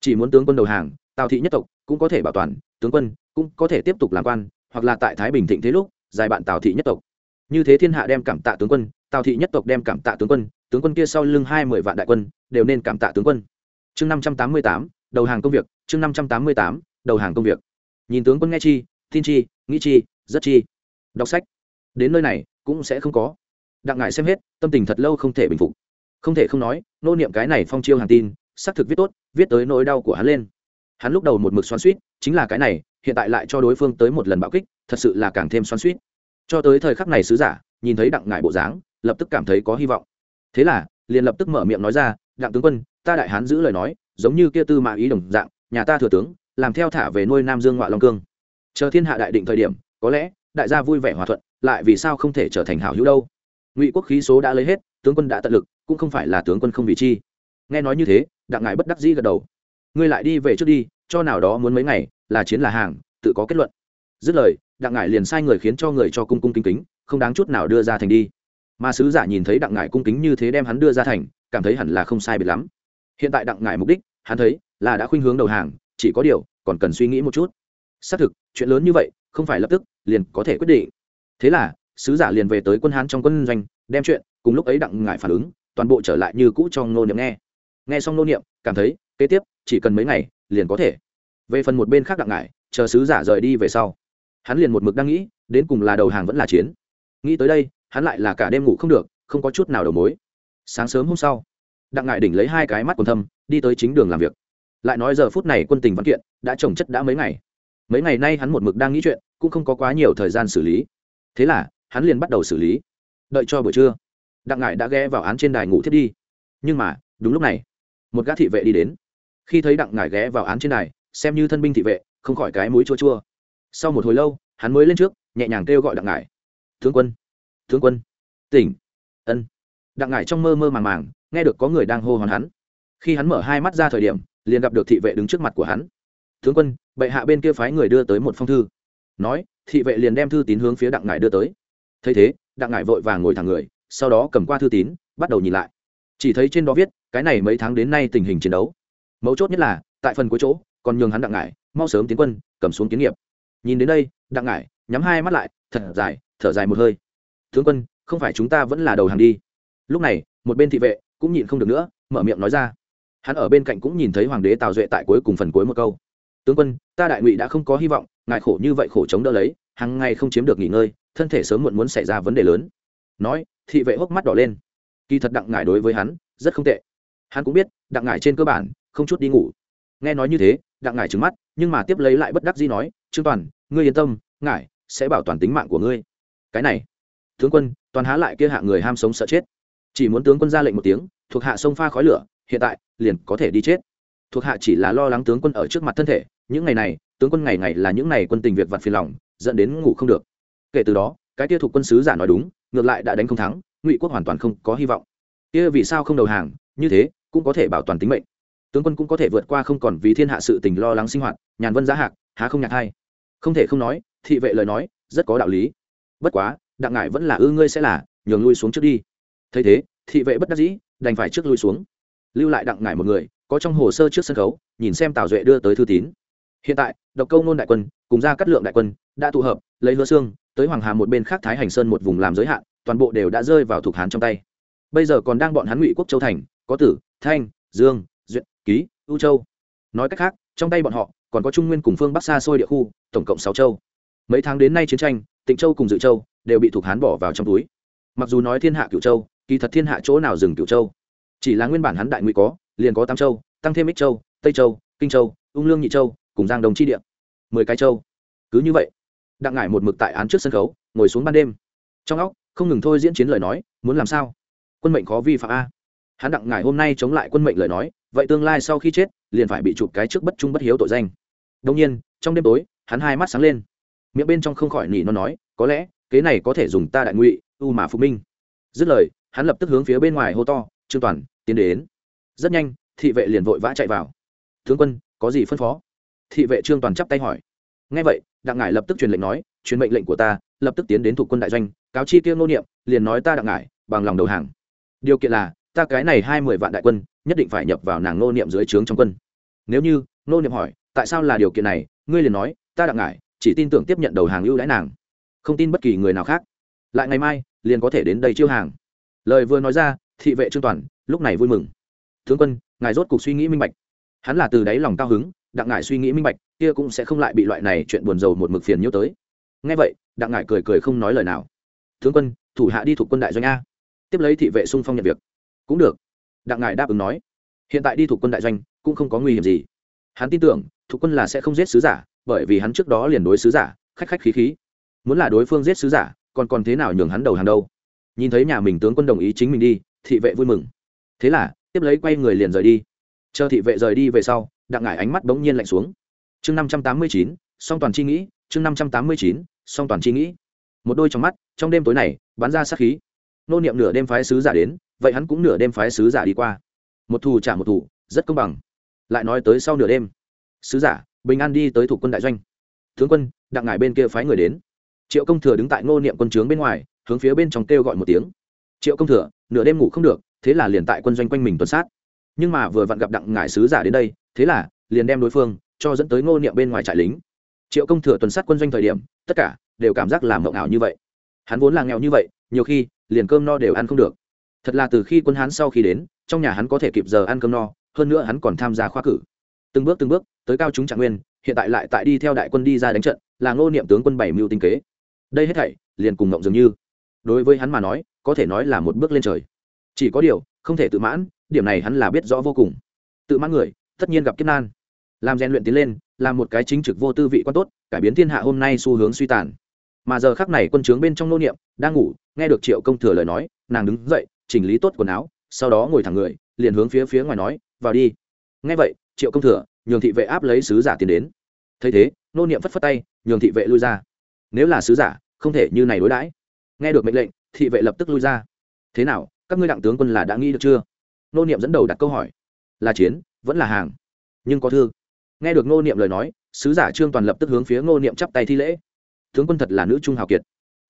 Chỉ muốn tướng quân đầu hàng, tào thị nhất tộc cũng có thể bảo toàn, tướng quân cũng có thể tiếp tục làm quan, hoặc là tại thái bình thịnh thế lúc dài bạn tào thị nhất tộc. Như thế thiên hạ đem cảm tạ tướng quân, tào thị nhất tộc đem cảm tạ tướng quân tướng quân kia sau lưng hai mười vạn đại quân, đều nên cảm tạ tướng quân. Chương năm trăm tám mươi tám, đầu hàng công việc, chương năm trăm tám mươi tám, đầu hàng công việc. Nhìn tướng quân nghe chi, tin chi, nghĩ chi, rất chi. Đọc sách. Đến nơi này, cũng sẽ không có. Đặng ngại xem hết, tâm tình thật lâu không thể bình phục. Không thể không nói, nô niệm cái này phong chiêu hàng tin xác thực viết tốt, viết tới nỗi đau của hắn lên. Hắn lúc đầu một mực xoắn suýt, chính là cái này, hiện tại lại cho đối phương tới một lần bạo kích, thật sự là càng thêm xoắn suýt. Cho tới thời khắc này sứ giả, nhìn thấy đặng ngải bộ dáng, lập tức cảm thấy có hy vọng. Thế là, liền lập tức mở miệng nói ra, đặng tướng quân, ta đại hán giữ lời nói, giống như kia tư mã ý đồng dạng, nhà ta thừa tướng, làm theo thả về nuôi nam dương ngoại long cương. Chờ thiên hạ đại định thời điểm, có lẽ, đại gia vui vẻ hòa thuận, lại vì sao không thể trở thành hảo hữu đâu? Ngụy quốc khí số đã lấy hết, tướng quân đã tận lực, cũng không phải là tướng quân không vì chi. Nghe nói như thế đặng ngài bất đắc dĩ gật đầu. Ngươi lại đi về trước đi, cho nào đó muốn mấy ngày, là chiến là hàng, tự có kết luận. Dứt lời, đặng ngải liền sai người khiến cho người cho cung cung kính kính, không đáng chút nào đưa ra thành đi. Mà sứ giả nhìn thấy đặng ngải cung kính như thế đem hắn đưa ra thành, cảm thấy hẳn là không sai biệt lắm. Hiện tại đặng ngải mục đích, hắn thấy, là đã khuynh hướng đầu hàng, chỉ có điều, còn cần suy nghĩ một chút. Xác thực, chuyện lớn như vậy, không phải lập tức, liền có thể quyết định. Thế là, sứ giả liền về tới quân hán trong quân doanh, đem chuyện, cùng lúc ấy đặng ngải phản ứng, toàn bộ trở lại như cũ cho ngô niệm nghe nghe xong nô niệm, cảm thấy, kế tiếp, chỉ cần mấy ngày, liền có thể. Về phần một bên khác đặng ngải, chờ sứ giả rời đi về sau. Hắn liền một mực đang nghĩ, đến cùng là đầu hàng vẫn là chiến. Nghĩ tới đây, hắn lại là cả đêm ngủ không được, không có chút nào đầu mối. Sáng sớm hôm sau, đặng ngải đỉnh lấy hai cái mắt còn thâm, đi tới chính đường làm việc. Lại nói giờ phút này quân tình văn kiện, đã trồng chất đã mấy ngày. Mấy ngày nay hắn một mực đang nghĩ chuyện, cũng không có quá nhiều thời gian xử lý. Thế là, hắn liền bắt đầu xử lý. Đợi cho buổi trưa, đặng ngải đã ghé vào án trên đài ngủ thiết đi. Nhưng mà, đúng lúc này một gã thị vệ đi đến. Khi thấy đặng ngải ghé vào án trên này, xem như thân binh thị vệ không khỏi cái mũi chua chua. Sau một hồi lâu hắn mới lên trước nhẹ nhàng kêu gọi đặng ngải. Tướng quân tướng quân tỉnh. Ân. Đặng ngải trong mơ mơ màng màng nghe được có người đang hô hoán hắn. Khi hắn mở hai mắt ra thời điểm liền gặp được thị vệ đứng trước mặt của hắn. Tướng quân bệ hạ bên kia phái người đưa tới một phong thư. Nói thị vệ liền đem thư tín hướng phía đặng ngải đưa tới. Thấy thế đặng ngải vội vàng ngồi thẳng người sau đó cầm qua thư tín bắt đầu nhìn lại. Chỉ thấy trên đó viết cái này mấy tháng đến nay tình hình chiến đấu. Mấu chốt nhất là, tại phần cuối chỗ, còn nhường hắn đặng ngải, mau sớm tiến quân, cầm xuống kiến nghiệp. Nhìn đến đây, đặng ngải, nhắm hai mắt lại, thật dài, thở dài một hơi. Tướng quân, không phải chúng ta vẫn là đầu hàng đi. Lúc này, một bên thị vệ cũng nhìn không được nữa, mở miệng nói ra. Hắn ở bên cạnh cũng nhìn thấy hoàng đế tào duệ tại cuối cùng phần cuối một câu. Tướng quân, ta đại ngụy đã không có hy vọng, ngài khổ như vậy khổ chống đỡ lấy hàng ngày không chiếm được nghỉ ngơi, thân thể sớm muộn muốn xảy ra vấn đề lớn. Nói, thị vệ hốc mắt đỏ lên. Kỳ thật đặng ngải đối với hắn rất không tệ hắn cũng biết, đặng ngải trên cơ bản không chút đi ngủ. Nghe nói như thế, đặng ngải trứng mắt, nhưng mà tiếp lấy lại bất đắc dĩ nói, trương toàn, ngươi yên tâm, ngải sẽ bảo toàn tính mạng của ngươi. Cái này, tướng quân, toàn há lại kia hạ người ham sống sợ chết. Chỉ muốn tướng quân ra lệnh một tiếng, thuộc hạ sông pha khói lửa, hiện tại liền có thể đi chết. Thuộc hạ chỉ là lo lắng tướng quân ở trước mặt thân thể, những ngày này, tướng quân ngày ngày là những ngày quân tình việc vặt phiền lòng, dẫn đến ngủ không được. Kể từ đó, cái kia thuộc quân sứ giả nói đúng, ngược lại đã đánh không thắng, ngụy quốc hoàn toàn không có hy vọng. Kia vì sao không đầu hàng, như thế cũng có thể bảo toàn tính mệnh. Tướng quân cũng có thể vượt qua không còn vì thiên hạ sự tình lo lắng sinh hoạt, nhàn vân giá hạc, há không nhạc hay. Không thể không nói, thị vệ lời nói, rất có đạo lý. Bất quá, đặng ngại vẫn là ư ngươi sẽ là, nhường lui xuống trước đi. Thấy thế, thị vệ bất đắc dĩ, đành phải trước lui xuống. Lưu lại đặng ngại một người, có trong hồ sơ trước sân khấu, nhìn xem tào duệ đưa tới thư tín. Hiện tại, độc câu nôn đại quân, cùng ra cắt lượng đại quân, đã tụ hợp, lấy hứa xương, tới hoàng hà một bên khác thái hành sơn một vùng làm giới hạn, toàn bộ đều đã rơi vào thuộc hán trong tay. Bây giờ còn đang bọn hán ngụy quốc châu thành, có tử thanh, dương duyệt ký, ưu châu. Nói cách khác, trong tay bọn họ, còn có trung nguyên cùng phương bắc xa xôi địa khu, tổng cộng sáu châu. Mấy tháng đến nay chiến tranh, tịnh châu cùng dự châu đều bị thuộc hán bỏ vào trong túi. Mặc dù nói thiên hạ cựu châu, kỳ thật thiên hạ chỗ nào dừng cựu châu? Chỉ là nguyên bản hắn đại ngụy có, liền có tam châu, tăng thêm ích châu, tây châu, kinh châu, ung lương nhị châu, cùng giang đồng chi địa. Mười cái châu. Cứ như vậy, đặng ngải một mực tại án trước sân khấu, ngồi xuống ban đêm. Trong óc, không ngừng thôi diễn chiến lời nói, muốn làm sao? Quân mệnh khó vi phạm a hắn đặng ngài hôm nay chống lại quân mệnh lời nói, vậy tương lai sau khi chết, liền phải bị chụp cái trước bất trung bất hiếu tội danh. Đông nhiên, trong đêm tối, hắn hai mắt sáng lên. Miệng bên trong không khỏi nỉ nó nói, có lẽ, kế này có thể dùng ta đại ngụy, u mà phục minh. Dứt lời, hắn lập tức hướng phía bên ngoài hô to, trương toàn, tiến đến. Rất nhanh, thị vệ liền vội vã chạy vào. Tướng quân, có gì phân phó? Thị vệ trương toàn chắp tay hỏi. Ngay vậy, đặng ngải lập tức truyền lệnh nói, truyền mệnh lệnh của ta, lập tức tiến đến thuộc quân đại doanh, cáo chi kia nô niệm, liền nói ta đặng ngải, bằng lòng đầu hàng. Điều kiện là ta cái này hai mươi vạn đại quân, nhất định phải nhập vào nàng nô niệm dưới trướng trong quân. Nếu như nô niệm hỏi, tại sao là điều kiện này, ngươi liền nói, ta đặng ngải, chỉ tin tưởng tiếp nhận đầu hàng ưu đãi nàng. Không tin bất kỳ người nào khác. Lại ngày mai, liền có thể đến đây chiêu hàng. Lời vừa nói ra, thị vệ trương toàn, lúc này vui mừng. Tướng quân, ngài rốt cuộc suy nghĩ minh bạch. Hắn là từ đáy lòng cao hứng, đặng ngải suy nghĩ minh bạch, kia cũng sẽ không lại bị loại này chuyện buồn rầu một mực phiền nhiễu tới. Ngay vậy, đặng ngải cười cười không nói lời nào. Tướng quân, thủ hạ đi thuộc quân đại doanh a. Tiếp lấy thị vệ sung phong nhận việc cũng được. Đặng ngải đáp ứng nói. Hiện tại đi thuộc quân đại doanh, cũng không có nguy hiểm gì. Hắn tin tưởng, thuộc quân là sẽ không giết sứ giả, bởi vì hắn trước đó liền đối sứ giả, khách khách khí khí. Muốn là đối phương giết sứ giả, còn còn thế nào nhường hắn đầu hàng đâu? Nhìn thấy nhà mình tướng quân đồng ý chính mình đi, thị vệ vui mừng. Thế là, tiếp lấy quay người liền rời đi. Chờ thị vệ rời đi về sau, đặng ngải ánh mắt bỗng nhiên lạnh xuống. Chương năm trăm tám mươi chín, song toàn chi nghĩ, chương năm trăm tám mươi chín, song toàn chi nghĩ. Một đôi trong mắt, trong đêm tối này, bắn ra sát khí. Nô niệm nửa đêm phái sứ giả đến vậy hắn cũng nửa đêm phái sứ giả đi qua. Một thù trả một thù, rất công bằng. Lại nói tới sau nửa đêm, sứ giả, bình an đi tới thủ quân đại doanh. Tướng quân, đặng ngải bên kia phái người đến. Triệu công thừa đứng tại ngô niệm quân trướng bên ngoài, hướng phía bên trong kêu gọi một tiếng. Triệu công thừa, nửa đêm ngủ không được, thế là liền tại quân doanh quanh mình tuần sát. Nhưng mà vừa vặn gặp đặng ngải sứ giả đến đây, thế là liền đem đối phương cho dẫn tới ngô niệm bên ngoài trại lính. Triệu công thừa tuần sát quân doanh thời điểm, tất cả đều cảm giác làm mộng ảo như vậy. Hắn vốn là nghèo như vậy, nhiều khi liền cơm no đều ăn không được thật là từ khi quân hán sau khi đến, trong nhà hắn có thể kịp giờ ăn cơm no, hơn nữa hắn còn tham gia khoa cử. Từng bước từng bước, tới cao chúng trạng nguyên, hiện tại lại tại đi theo đại quân đi ra đánh trận, là ngô niệm tướng quân bảy mưu tinh kế. Đây hết thảy, liền cùng ngộng dường như. Đối với hắn mà nói, có thể nói là một bước lên trời. Chỉ có điều, không thể tự mãn, điểm này hắn là biết rõ vô cùng. Tự mãn người, tất nhiên gặp kiếp nan. Làm rèn luyện tiến lên làm một cái chính trực vô tư vị quan tốt, cải biến thiên hạ hôm nay xu hướng suy tàn. Mà giờ khắc này quân trướng bên trong nô niệm, đang ngủ, nghe được triệu công thừa lời nói, nàng đứng dậy chỉnh lý tốt quần áo, sau đó ngồi thẳng người, liền hướng phía phía ngoài nói, vào đi. Nghe vậy, triệu công thừa, nhường thị vệ áp lấy sứ giả tiến đến. Thấy thế, nô niệm phất phất tay, nhường thị vệ lui ra. Nếu là sứ giả, không thể như này đối đãi. Nghe được mệnh lệnh, thị vệ lập tức lui ra. Thế nào, các ngươi đặng tướng quân là đã nghĩ được chưa? Nô niệm dẫn đầu đặt câu hỏi. Là chiến, vẫn là hàng, nhưng có thư. Nghe được nô niệm lời nói, sứ giả trương toàn lập tức hướng phía nô niệm chắp tay thi lễ. Tướng quân thật là nữ trung hào kiệt.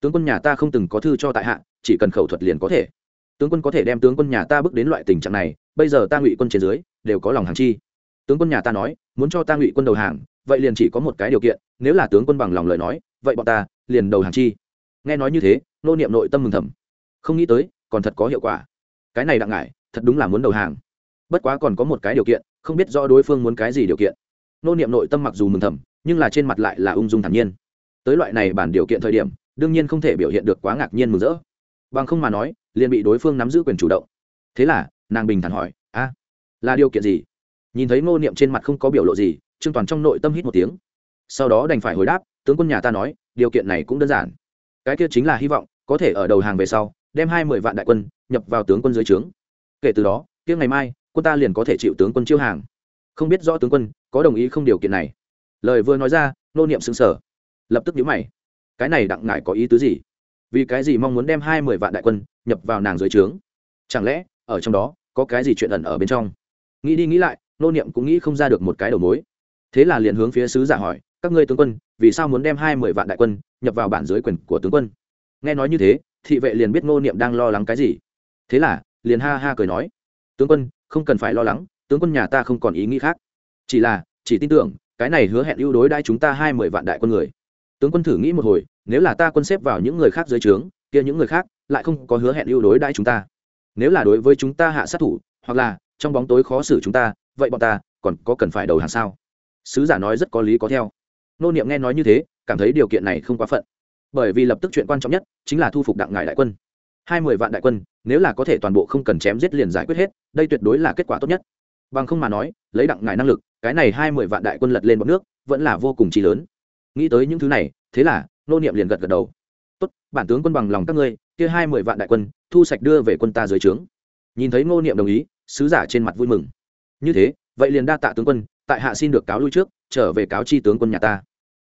Tướng quân nhà ta không từng có thư cho tại hạ, chỉ cần khẩu thuật liền có thể tướng quân có thể đem tướng quân nhà ta bước đến loại tình trạng này, bây giờ ta ngụy quân trên dưới, đều có lòng hàng chi. Tướng quân nhà ta nói, muốn cho ta ngụy quân đầu hàng, vậy liền chỉ có một cái điều kiện, nếu là tướng quân bằng lòng lời nói, vậy bọn ta liền đầu hàng chi. Nghe nói như thế, nô niệm nội tâm mừng thầm. Không nghĩ tới, còn thật có hiệu quả. Cái này đặng ngại thật đúng là muốn đầu hàng. Bất quá còn có một cái điều kiện, không biết rõ đối phương muốn cái gì điều kiện. Nô niệm nội tâm mặc dù mừng thầm, nhưng là trên mặt lại là ung dung thản nhiên. Tới loại này bản điều kiện thời điểm, đương nhiên không thể biểu hiện được quá ngạc nhiên mừng rỡ bằng không mà nói, liền bị đối phương nắm giữ quyền chủ động. Thế là, nàng bình thản hỏi, a, là điều kiện gì? Nhìn thấy ngô niệm trên mặt không có biểu lộ gì, trương toàn trong nội tâm hít một tiếng. Sau đó đành phải hồi đáp, tướng quân nhà ta nói, điều kiện này cũng đơn giản. Cái kia chính là hy vọng, có thể ở đầu hàng về sau, đem hai mươi vạn đại quân nhập vào tướng quân dưới trướng. Kể từ đó, kia ngày mai, quân ta liền có thể chịu tướng quân chiêu hàng. Không biết rõ tướng quân có đồng ý không điều kiện này. Lời vừa nói ra nô niệm xứng sở lập tức nhíu mày. Cái này đặng ngại có ý tứ gì? Vì cái gì mong muốn đem hai mươi vạn đại quân nhập vào nàng dưới trướng? Chẳng lẽ, ở trong đó, có cái gì chuyện ẩn ở bên trong? Nghĩ đi nghĩ lại, nô niệm cũng nghĩ không ra được một cái đầu mối. Thế là liền hướng phía sứ giả hỏi, các ngươi tướng quân, vì sao muốn đem hai mươi vạn đại quân nhập vào bản dưới quyền của tướng quân? Nghe nói như thế, thị vệ liền biết ngô niệm đang lo lắng cái gì. Thế là, liền ha ha cười nói, tướng quân, không cần phải lo lắng, tướng quân nhà ta không còn ý nghĩ khác. Chỉ là, chỉ tin tưởng, cái này hứa hẹn ưu đối đãi chúng ta hai mươi vạn đại quân người tướng quân thử nghĩ một hồi, nếu là ta quân xếp vào những người khác dưới trướng, kia những người khác lại không có hứa hẹn ưu đối đãi chúng ta. Nếu là đối với chúng ta hạ sát thủ, hoặc là trong bóng tối khó xử chúng ta, vậy bọn ta còn có cần phải đầu hàng sao? Sứ giả nói rất có lý có theo. Nô niệm nghe nói như thế, cảm thấy điều kiện này không quá phận. Bởi vì lập tức chuyện quan trọng nhất chính là thu phục đặng ngài đại quân. Hai mươi vạn đại quân, nếu là có thể toàn bộ không cần chém giết liền giải quyết hết, đây tuyệt đối là kết quả tốt nhất. Bằng không mà nói, lấy đặng ngài năng lực, cái này hai mươi vạn đại quân lật lên bọn nước, vẫn là vô cùng chi lớn nghĩ tới những thứ này, thế là, nô niệm liền gật gật đầu. Tốt, bản tướng quân bằng lòng các ngươi, kia hai mươi vạn đại quân, thu sạch đưa về quân ta dưới trướng. Nhìn thấy ngô niệm đồng ý, sứ giả trên mặt vui mừng. Như thế, vậy liền đa tạ tướng quân, tại hạ xin được cáo lui trước, trở về cáo chi tướng quân nhà ta.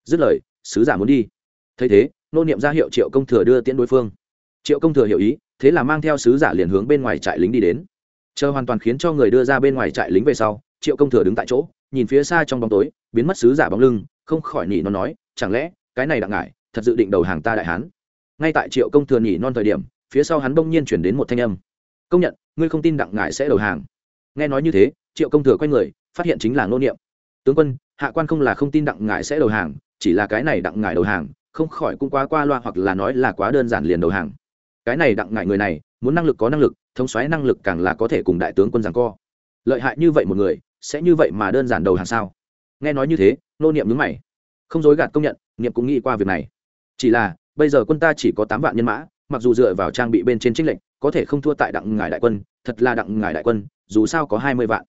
Dứt lời, sứ giả muốn đi. Thấy thế, nô niệm ra hiệu triệu công thừa đưa tiễn đối phương. Triệu công thừa hiểu ý, thế là mang theo sứ giả liền hướng bên ngoài trại lính đi đến. Chờ hoàn toàn khiến cho người đưa ra bên ngoài trại lính về sau, triệu công thừa đứng tại chỗ, nhìn phía xa trong bóng tối, biến mất sứ giả bóng lưng không khỏi nhị nó nói, chẳng lẽ, cái này đặng ngại thật dự định đầu hàng ta đại hán? Ngay tại triệu công thừa nhị non thời điểm, phía sau hắn bỗng nhiên chuyển đến một thanh âm. Công nhận, ngươi không tin đặng ngại sẽ đầu hàng. Nghe nói như thế, triệu công thừa quay người, phát hiện chính là ngô niệm. Tướng quân, hạ quan không là không tin đặng ngại sẽ đầu hàng, chỉ là cái này đặng ngại đầu hàng, không khỏi cũng quá qua loa hoặc là nói là quá đơn giản liền đầu hàng. Cái này đặng ngại người này, muốn năng lực có năng lực, thống xoáy năng lực càng là có thể cùng đại tướng quân rằng co. Lợi hại như vậy một người, sẽ như vậy mà đơn giản đầu hàng sao? Nghe nói như thế, nô niệm nhướng mày. Không dối gạt công nhận, niệm cũng nghĩ qua việc này. Chỉ là, bây giờ quân ta chỉ có tám vạn nhân mã, mặc dù dựa vào trang bị bên trên trinh lệnh có thể không thua tại đặng ngải đại quân, thật là đặng ngải đại quân, dù sao có hai mươi vạn.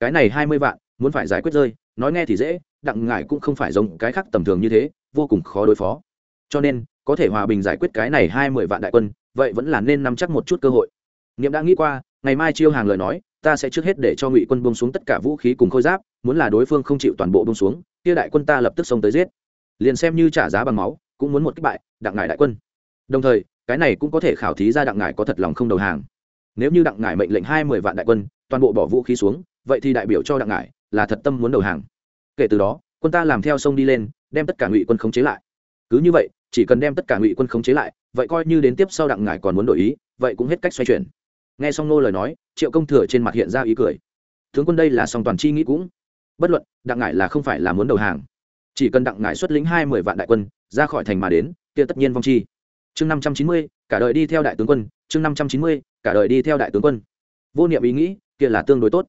Cái này hai mươi vạn, muốn phải giải quyết rơi, nói nghe thì dễ, đặng ngải cũng không phải giống cái khác tầm thường như thế, vô cùng khó đối phó. Cho nên, có thể hòa bình giải quyết cái này hai mươi vạn đại quân, vậy vẫn là nên nắm chắc một chút cơ hội. Niệm đã nghĩ qua, ngày mai chiêu hàng lời nói ta sẽ trước hết để cho ngụy quân bông xuống tất cả vũ khí cùng khôi giáp, muốn là đối phương không chịu toàn bộ bông xuống, kia đại quân ta lập tức xông tới giết. Liền xem như trả giá bằng máu, cũng muốn một kích bại, đặng ngải đại quân. Đồng thời, cái này cũng có thể khảo thí ra đặng ngải có thật lòng không đầu hàng. Nếu như đặng ngải mệnh lệnh hai mươi vạn đại quân, toàn bộ bỏ vũ khí xuống, vậy thì đại biểu cho đặng ngải là thật tâm muốn đầu hàng. Kể từ đó, quân ta làm theo sông đi lên, đem tất cả ngụy quân khống chế lại. Cứ như vậy, chỉ cần đem tất cả ngụy quân khống chế lại, vậy coi như đến tiếp sau đặng ngải còn muốn đổi ý, vậy cũng hết cách xoay chuyển nghe xong nô lời nói, triệu công thừa trên mặt hiện ra ý cười. Tướng quân đây là song toàn chi nghĩ cũng. Bất luận, đặng ngải là không phải là muốn đầu hàng. Chỉ cần đặng ngải xuất lĩnh hai mươi vạn đại quân, ra khỏi thành mà đến, kia tất nhiên vong chi. Chương năm trăm chín mươi, cả đời đi theo đại tướng quân. Chương năm trăm chín mươi, cả đời đi theo đại tướng quân. Vô niệm ý nghĩ, kia là tương đối tốt.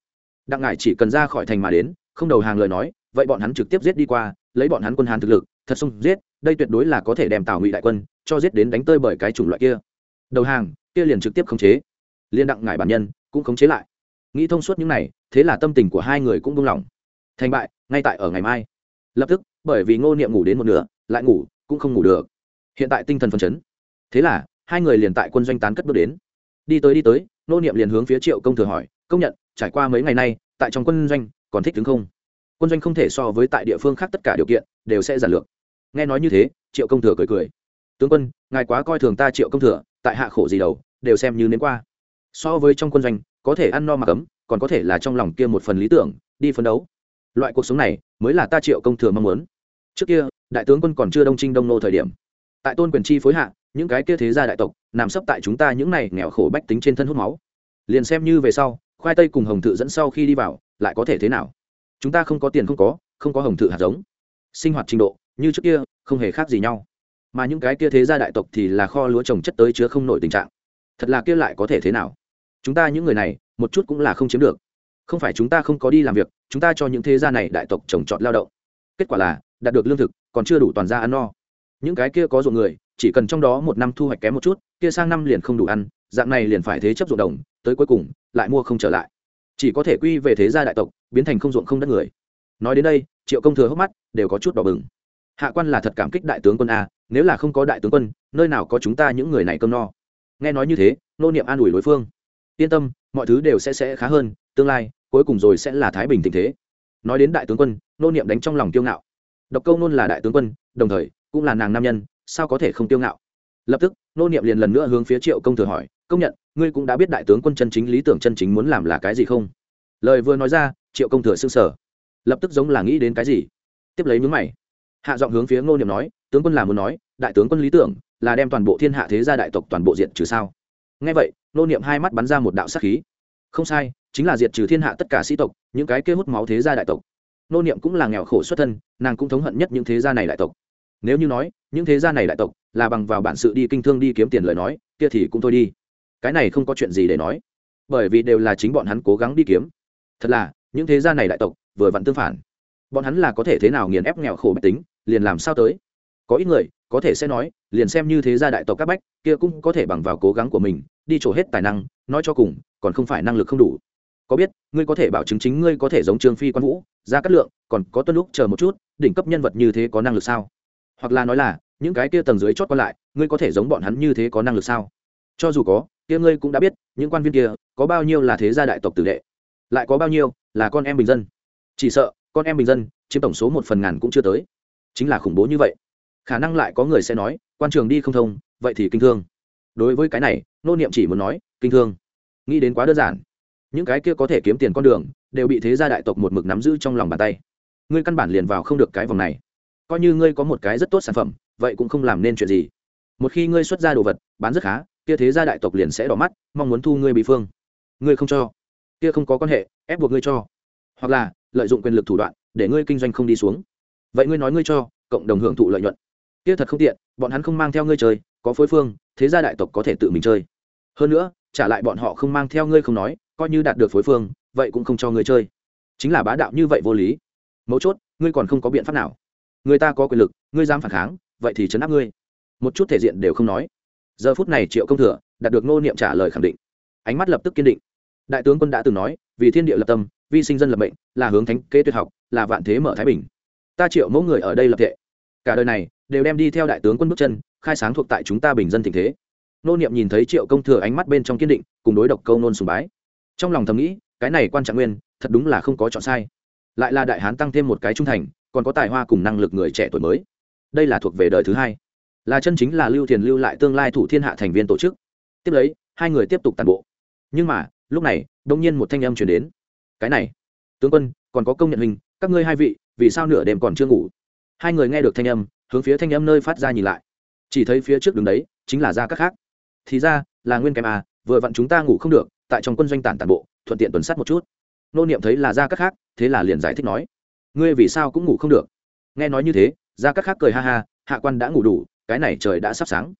Đặng ngải chỉ cần ra khỏi thành mà đến, không đầu hàng lời nói, vậy bọn hắn trực tiếp giết đi qua, lấy bọn hắn quân hàn thực lực, thật sung giết, đây tuyệt đối là có thể đem tào ngụy đại quân cho giết đến đánh tơi bởi cái chủng loại kia. Đầu hàng, kia liền trực tiếp khống chế liên đặng ngài bản nhân cũng khống chế lại. Nghĩ thông suốt những này, thế là tâm tình của hai người cũng buông lỏng. Thành bại, ngay tại ở ngày mai. Lập tức, bởi vì ngô niệm ngủ đến một nửa, lại ngủ, cũng không ngủ được. Hiện tại tinh thần phấn chấn. Thế là, hai người liền tại quân doanh tán cất bước đến. Đi tới đi tới, ngô niệm liền hướng phía triệu công thừa hỏi, công nhận, trải qua mấy ngày nay, tại trong quân doanh còn thích đứng không? Quân doanh không thể so với tại địa phương khác tất cả điều kiện, đều sẽ giản lược. Nghe nói như thế, triệu công thừa cười cười. Tướng quân, ngài quá coi thường ta triệu công thừa, tại hạ khổ gì đầu, đều xem như nến qua so với trong quân doanh, có thể ăn no mà cấm, còn có thể là trong lòng kia một phần lý tưởng, đi phấn đấu. Loại cuộc sống này mới là ta triệu công thừa mong muốn. Trước kia, đại tướng quân còn chưa đông trinh đông nô thời điểm. Tại tôn quyền chi phối hạ, những cái kia thế gia đại tộc, nằm sấp tại chúng ta những này nghèo khổ bách tính trên thân hút máu. Liền xem như về sau, khoai tây cùng hồng thự dẫn sau khi đi vào, lại có thể thế nào? Chúng ta không có tiền không có không có hồng thự hạt giống. Sinh hoạt trình độ, như trước kia, không hề khác gì nhau. Mà những cái kia thế gia đại tộc thì là kho lúa trồng chất tới chứa không nổi tình trạng. Thật là kia lại có thể thế nào? Chúng ta những người này, một chút cũng là không chiếm được. Không phải chúng ta không có đi làm việc, chúng ta cho những thế gia này đại tộc trồng trọt lao động. Kết quả là, đạt được lương thực, còn chưa đủ toàn gia ăn no. Những cái kia có ruộng người, chỉ cần trong đó một năm thu hoạch kém một chút, kia sang năm liền không đủ ăn, dạng này liền phải thế chấp ruộng đồng, tới cuối cùng, lại mua không trở lại. Chỉ có thể quy về thế gia đại tộc, biến thành không ruộng không đất người. Nói đến đây, triệu công thừa hốc mắt đều có chút đỏ bừng. Hạ quan là thật cảm kích đại tướng quân a, nếu là không có đại tướng quân, nơi nào có chúng ta những người này cơm no? Nghe nói như thế, nô niệm an ủi đối phương yên tâm, mọi thứ đều sẽ sẽ khá hơn, tương lai, cuối cùng rồi sẽ là thái bình tình thế. Nói đến đại tướng quân, nô niệm đánh trong lòng kiêu ngạo. Độc câu nôn là đại tướng quân, đồng thời, cũng là nàng nam nhân, sao có thể không kiêu ngạo? Lập tức, nô niệm liền lần nữa hướng phía triệu công thừa hỏi, công nhận, ngươi cũng đã biết đại tướng quân chân chính, lý tưởng chân chính muốn làm là cái gì không? Lời vừa nói ra, triệu công thừa s ư n g sở lập tức giống là nghĩ đến cái gì. Tiếp lấy mướn mày. Hạ giọng hướng phía ngô niệm nói, tướng quân là muốn nói, đại tướng quân lý tưởng, là đem toàn bộ thiên hạ thế gia đại tộc toàn bộ diện trừ sao? Ngay vậy Nô niệm hai mắt bắn ra một đạo sát khí. Không sai, chính là diệt trừ thiên hạ tất cả sĩ tộc, những cái kêu hút máu thế gia đại tộc. Nô niệm cũng là nghèo khổ xuất thân, nàng cũng thống hận nhất những thế gia này đại tộc. Nếu như nói, những thế gia này đại tộc là bằng vào bản sự đi kinh thương đi kiếm tiền lời nói, kia thì cũng thôi đi. Cái này không có chuyện gì để nói. Bởi vì đều là chính bọn hắn cố gắng đi kiếm. Thật là, những thế gia này đại tộc, vừa vặn tương phản. Bọn hắn là có thể thế nào nghiền ép nghèo khổ bách tính, liền làm sao tới? Có ít người, có thể sẽ nói, liền xem như thế gia đại tộc các bách, kia cũng có thể bằng vào cố gắng của mình, đi trổ hết tài năng, nói cho cùng, còn không phải năng lực không đủ. Có biết, ngươi có thể bảo chứng chính ngươi có thể giống trương phi quan vũ, ra cát lượng, còn có tuân lúc chờ một chút, đỉnh cấp nhân vật như thế có năng lực sao? Hoặc là nói là, những cái kia tầng dưới chót còn lại, ngươi có thể giống bọn hắn như thế có năng lực sao? Cho dù có, kia ngươi cũng đã biết, những quan viên kia, có bao nhiêu là thế gia đại tộc tử đệ. Lại có bao nhiêu là con em bình dân. Chỉ sợ, con em bình dân, chiếm tổng số một phần ngàn cũng chưa tới. Chính là khủng bố như vậy khả năng lại có người sẽ nói, quan trường đi không thông, vậy thì kinh thương. Đối với cái này, nô niệm chỉ muốn nói, kinh thương. Nghĩ đến quá đơn giản. Những cái kia có thể kiếm tiền con đường, đều bị thế gia đại tộc một mực nắm giữ trong lòng bàn tay. Ngươi căn bản liền vào không được cái vòng này. Coi như ngươi có một cái rất tốt sản phẩm, vậy cũng không làm nên chuyện gì. Một khi ngươi xuất ra đồ vật, bán rất khá, kia thế gia đại tộc liền sẽ đỏ mắt, mong muốn thu ngươi bị phương. Ngươi không cho. Kia không có quan hệ, ép buộc ngươi cho. Hoặc là, lợi dụng quyền lực thủ đoạn, để ngươi kinh doanh không đi xuống. Vậy ngươi nói ngươi cho, cộng đồng hưởng thụ lợi nhuận kia thật không tiện, bọn hắn không mang theo ngươi chơi, có phối phương, thế gia đại tộc có thể tự mình chơi. Hơn nữa, trả lại bọn họ không mang theo ngươi không nói, coi như đạt được phối phương, vậy cũng không cho ngươi chơi. Chính là bá đạo như vậy vô lý. Mấu chốt, ngươi còn không có biện pháp nào. Người ta có quyền lực, ngươi dám phản kháng, vậy thì chấn áp ngươi. Một chút thể diện đều không nói. Giờ phút này triệu công thừa đạt được ngô niệm trả lời khẳng định. Ánh mắt lập tức kiên định. Đại tướng quân đã từng nói, vì thiên địa lập tâm, vi sinh dân lập mệnh, là hướng thánh kế tuyệt học, là vạn thế mở thái bình. Ta triệu mẫu người ở đây lập tệ cả đời này, đều đem đi theo đại tướng quân bước chân, khai sáng thuộc tại chúng ta bình dân tình thế. Nô niệm nhìn thấy triệu công thừa ánh mắt bên trong kiên định, cùng đối độc câu nôn sùng bái. Trong lòng thầm nghĩ, cái này quan trạng nguyên, thật đúng là không có chọn sai. Lại là đại hán tăng thêm một cái trung thành, còn có tài hoa cùng năng lực người trẻ tuổi mới. Đây là thuộc về đời thứ hai. Là chân chính là lưu thiền lưu lại tương lai thủ thiên hạ thành viên tổ chức. Tiếp lấy, hai người tiếp tục tàn bộ. Nhưng mà, lúc này đông nhiên một thanh âm chuyển đến. Cái này, tướng quân, còn có công nhận hình các ngươi hai vị, vì sao nửa đêm còn chưa ngủ? Hai người nghe được thanh âm, hướng phía thanh âm nơi phát ra nhìn lại. Chỉ thấy phía trước đường đấy, chính là ra các khác. Thì ra, là nguyên kèm à vừa vặn chúng ta ngủ không được, tại trong quân doanh tản tản bộ, thuận tiện tuần sát một chút. Nô niệm thấy là ra các khác, thế là liền giải thích nói, ngươi vì sao cũng ngủ không được? Nghe nói như thế ra các khác cười ha ha, hạ quan đã ngủ đủ, cái này trời đã sắp sáng.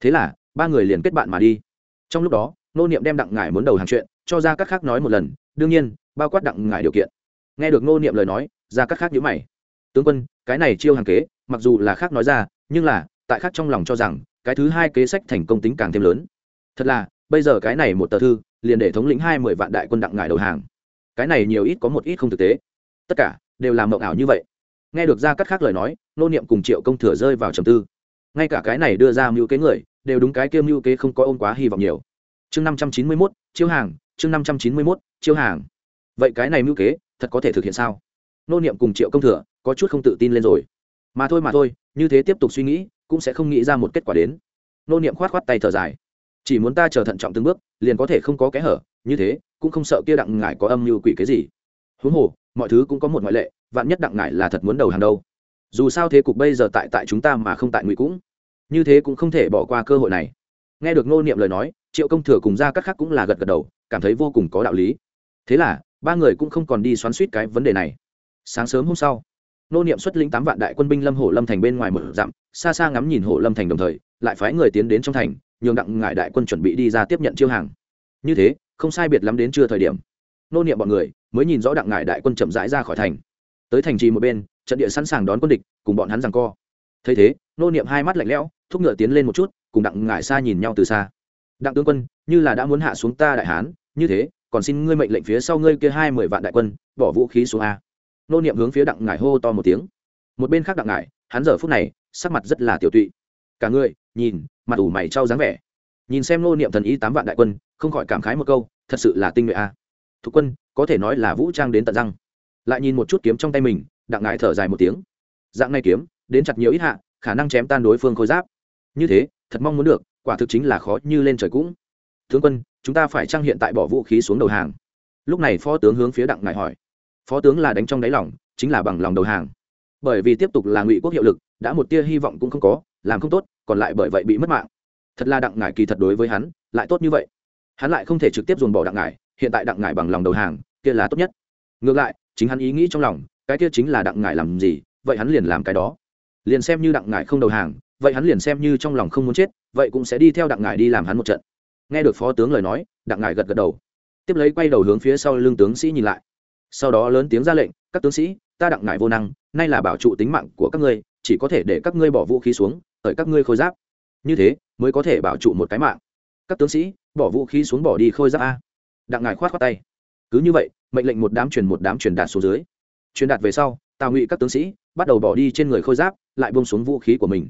Thế là, ba người liền kết bạn mà đi. Trong lúc đó, nô niệm đem đặng ngải muốn đầu hàng chuyện, cho ra các khác nói một lần, đương nhiên, bao quát đặng ngải điều kiện. Nghe được nô niệm lời nói ra các khác nhữ mày tướng quân, cái này chiêu hàng kế, mặc dù là khác nói ra, nhưng là, tại khác trong lòng cho rằng, cái thứ hai kế sách thành công tính càng thêm lớn. Thật là, bây giờ cái này một tờ thư, liền để thống lĩnh hai mươi vạn đại quân đặng ngải đầu hàng. Cái này nhiều ít có một ít không thực tế. Tất cả, đều làm mộng ảo như vậy. Nghe được ra cắt khác lời nói, nô niệm cùng triệu công thừa rơi vào trầm tư. Ngay cả cái này đưa ra mưu kế người, đều đúng cái kia mưu kế không có ôm quá hy vọng nhiều. Chương năm trăm chín mươi mốt, chiêu hàng, chương năm trăm chín mươi mốt, chiêu hàng. Vậy cái này mưu kế, thật có thể thực hiện sao? Nô niệm cùng triệu công thừa có chút không tự tin lên rồi. Mà thôi mà thôi, như thế tiếp tục suy nghĩ, cũng sẽ không nghĩ ra một kết quả đến. Nô niệm khoát khoát tay thở dài. Chỉ muốn ta chờ thận trọng từng bước, liền có thể không có kẽ hở, như thế, cũng không sợ kia đặng ngải có âm mưu quỷ cái gì. Huống hồ, mọi thứ cũng có một ngoại lệ, vạn nhất đặng ngải là thật muốn đầu hàng đâu. Dù sao thế cục bây giờ tại tại chúng ta mà không tại ngụy cũng. Như thế cũng không thể bỏ qua cơ hội này. Nghe được nô niệm lời nói, triệu công thừa cùng ra các khác cũng là gật gật đầu, cảm thấy vô cùng có đạo lý. Thế là, ba người cũng không còn đi xoắn suýt cái vấn đề này. Sáng sớm hôm sau nô niệm xuất lĩnh tám vạn đại quân binh lâm hồ lâm thành bên ngoài một dặm, xa xa ngắm nhìn hồ lâm thành đồng thời, lại phái người tiến đến trong thành, nhường đặng ngải đại quân chuẩn bị đi ra tiếp nhận chiêu hàng. Như thế, không sai biệt lắm đến chưa thời điểm, nô niệm bọn người mới nhìn rõ đặng ngải đại quân chậm rãi ra khỏi thành. Tới thành trì một bên, trận địa sẵn sàng đón quân địch, cùng bọn hắn rằng co. Thấy thế, nô niệm hai mắt lạnh lẽo, thúc ngựa tiến lên một chút, cùng đặng ngải xa nhìn nhau từ xa. Đặng tướng quân, như là đã muốn hạ xuống ta đại hán, như thế, còn xin ngươi mệnh lệnh phía sau ngươi kia hai mười vạn đại quân, bỏ vũ khí xuống a nô niệm hướng phía đặng ngải hô to một tiếng. Một bên khác đặng ngải, hắn giờ phút này, sắc mặt rất là tiểu tụy. Cả người, nhìn, mặt ủ mày trao dáng vẻ. Nhìn xem nô niệm thần ý tám vạn đại quân, không khỏi cảm khái một câu, thật sự là tinh nhuệ a. À. thuộc quân, có thể nói là vũ trang đến tận răng. Lại nhìn một chút kiếm trong tay mình, đặng ngải thở dài một tiếng. Dạng này kiếm, đến chặt nhiều ít hạ, khả năng chém tan đối phương khôi giáp. Như thế, thật mong muốn được, quả thực chính là khó như lên trời cũng. Tướng quân, chúng ta phải trang hiện tại bỏ vũ khí xuống đầu hàng. Lúc này phó tướng hướng phía đặng ngải hỏi phó tướng là đánh trong đáy lòng, chính là bằng lòng đầu hàng. Bởi vì tiếp tục là ngụy quốc hiệu lực, đã một tia hy vọng cũng không có, làm không tốt, còn lại bởi vậy bị mất mạng. Thật là đặng ngải kỳ thật đối với hắn, lại tốt như vậy. Hắn lại không thể trực tiếp dồn bỏ đặng ngải, hiện tại đặng ngải bằng lòng đầu hàng, kia là tốt nhất. Ngược lại, chính hắn ý nghĩ trong lòng, cái kia chính là đặng ngải làm gì, vậy hắn liền làm cái đó. Liền xem như đặng ngải không đầu hàng, vậy hắn liền xem như trong lòng không muốn chết, vậy cũng sẽ đi theo đặng ngải đi làm hắn một trận. Nghe được phó tướng lời nói, đặng ngải gật gật đầu. Tiếp lấy quay đầu hướng phía sau lưng tướng sĩ nhìn lại sau đó lớn tiếng ra lệnh, các tướng sĩ, ta đặng ngải vô năng, nay là bảo trụ tính mạng của các ngươi, chỉ có thể để các ngươi bỏ vũ khí xuống hởi các ngươi khôi giáp. Như thế, mới có thể bảo trụ một cái mạng. Các tướng sĩ, bỏ vũ khí xuống bỏ đi khôi giáp a. Đặng ngải khoát khoát tay. Cứ như vậy, mệnh lệnh một đám truyền một đám truyền đạt xuống dưới. Truyền đạt về sau tào ngụy các tướng sĩ, bắt đầu bỏ đi trên người khôi giáp, lại buông xuống vũ khí của mình.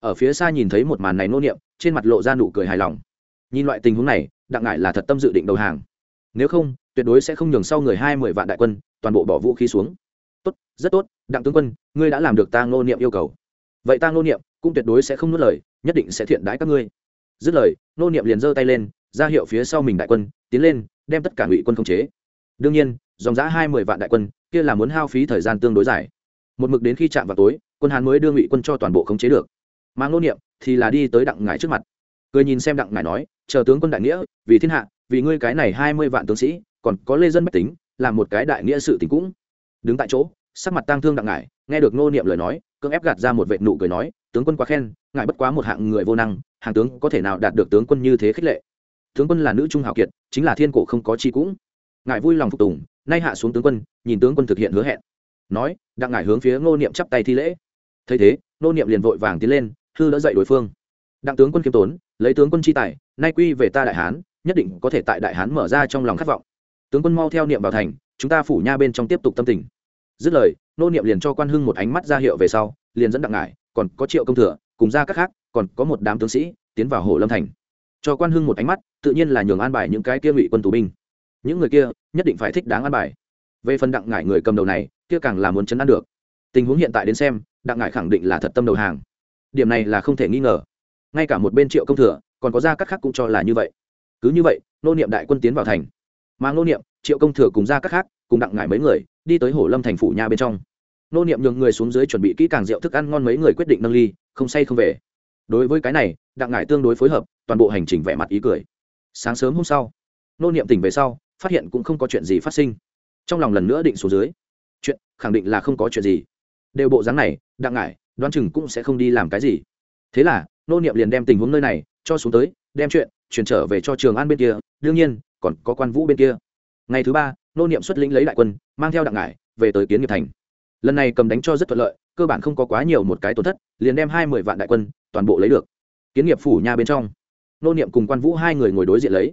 Ở phía xa nhìn thấy một màn này nô niệm, trên mặt lộ ra nụ cười hài lòng. Nhìn loại tình huống này, đặng ngải là thật tâm dự định đầu hàng. Nếu không tuyệt đối sẽ không nhường sau người hai mươi vạn đại quân toàn bộ bỏ vũ khí xuống. Tốt, rất tốt, đặng tướng quân, ngươi đã làm được ta ngô niệm yêu cầu. Vậy ta ngô niệm cũng tuyệt đối sẽ không nuốt lời, nhất định sẽ thiện đãi các ngươi. Dứt lời, ngô niệm liền giơ tay lên, ra hiệu phía sau mình đại quân, tiến lên, đem tất cả ngụy quân khống chế. Đương nhiên, dòng giã hai mươi vạn đại quân kia là muốn hao phí thời gian tương đối dài. Một mực đến khi chạm vào tối, quân hán mới đưa ngụy quân cho toàn bộ khống chế được. Mà ngô niệm thì là đi tới đặng ngải trước mặt. Cười nhìn xem đặng ngải nói, chờ tướng quân đại nghĩa, vì thiên hạ, vì ngươi cái này hai mươi vạn tướng sĩ còn có lê dân bách tính, làm một cái đại nghĩa sự tình cũng. Đứng tại chỗ, sắc mặt tang thương đặng ngải, nghe được ngô niệm lời nói, cưỡng ép gạt ra một vệ nụ cười nói, tướng quân quá khen, ngài bất quá một hạng người vô năng, hàng tướng có thể nào đạt được tướng quân như thế khích lệ? Tướng quân là nữ trung hào kiệt, chính là thiên cổ không có chi cũng. Ngài vui lòng phục tùng, nay hạ xuống tướng quân, nhìn tướng quân thực hiện hứa hẹn. Nói, đặng ngải hướng phía ngô niệm chắp tay thi lễ. Thấy thế ngô niệm liền vội vàng tiến lên, hư đỡ dậy đối phương. Đặng tướng quân kiêm tốn, lấy tướng quân chi tài, nay quy về ta đại hán, nhất định có thể tại đại hán mở ra trong lòng khát vọng tướng quân mau theo niệm vào thành, chúng ta phủ nha bên trong tiếp tục tâm tình. Dứt lời, nô niệm liền cho quan hưng một ánh mắt ra hiệu về sau, liền dẫn đặng ngải, còn có triệu công thừa, cùng ra các khác, còn có một đám tướng sĩ, tiến vào hồ lâm thành. Cho quan hưng một ánh mắt, tự nhiên là nhường an bài những cái kia ngụy quân tù binh. Những người kia, nhất định phải thích đáng ăn bài. Về phần đặng ngải người cầm đầu này, kia càng là muốn chấn ăn được. Tình huống hiện tại đến xem, đặng ngải khẳng định là thật tâm đầu hàng. Điểm này là không thể nghi ngờ. Ngay cả một bên triệu công thừa, còn có gia cắt khác cũng cho là như vậy. Cứ như vậy, nô niệm đại quân tiến vào thành mà nô niệm, triệu công thừa cùng ra các khác, cùng đặng ngải mấy người, đi tới hồ lâm thành phủ nhà bên trong. Nô niệm nhường người xuống dưới chuẩn bị kỹ càng rượu thức ăn ngon mấy người quyết định nâng ly, không say không về. Đối với cái này, đặng ngải tương đối phối hợp, toàn bộ hành trình vẻ mặt ý cười. Sáng sớm hôm sau nô niệm tỉnh về sau, phát hiện cũng không có chuyện gì phát sinh. Trong lòng lần nữa định xuống dưới. Chuyện, khẳng định là không có chuyện gì. Đều bộ dáng này, đặng ngải, đoán chừng cũng sẽ không đi làm cái gì. Thế là nô niệm liền đem tình huống nơi này cho xuống tới, đem chuyện, chuyển trở về cho trường an bên kia. Đương nhiên còn có quan vũ bên kia. Ngày thứ ba, nô niệm xuất lĩnh lấy đại quân, mang theo đặng ngải, về tới kiến nghiệp thành. Lần này cầm đánh cho rất thuận lợi, cơ bản không có quá nhiều một cái tổn thất, liền đem hai mươi vạn đại quân, toàn bộ lấy được. Kiến nghiệp phủ nhà bên trong, nô niệm cùng quan vũ hai người ngồi đối diện lấy.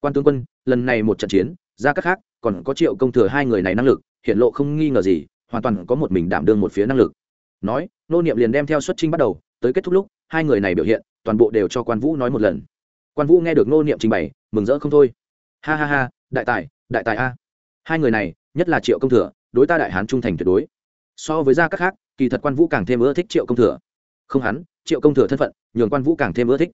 Quan tướng quân, lần này một trận chiến, ra các khác, còn có triệu công thừa hai người này năng lực, hiện lộ không nghi ngờ gì, hoàn toàn có một mình đảm đương một phía năng lực. Nói, nô niệm liền đem theo xuất trinh bắt đầu, tới kết thúc lúc, hai người này biểu hiện, toàn bộ đều cho quan vũ nói một lần. Quan vũ nghe được nô niệm trình bày, mừng rỡ không thôi ha ha ha, đại tài đại tài a. Hai người này, nhất là triệu công thừa, đối ta đại hán trung thành tuyệt đối. So với gia các khác, kỳ thật quan vũ càng thêm ưa thích triệu công thừa. Không hắn, triệu công thừa thân phận, nhường quan vũ càng thêm ưa thích.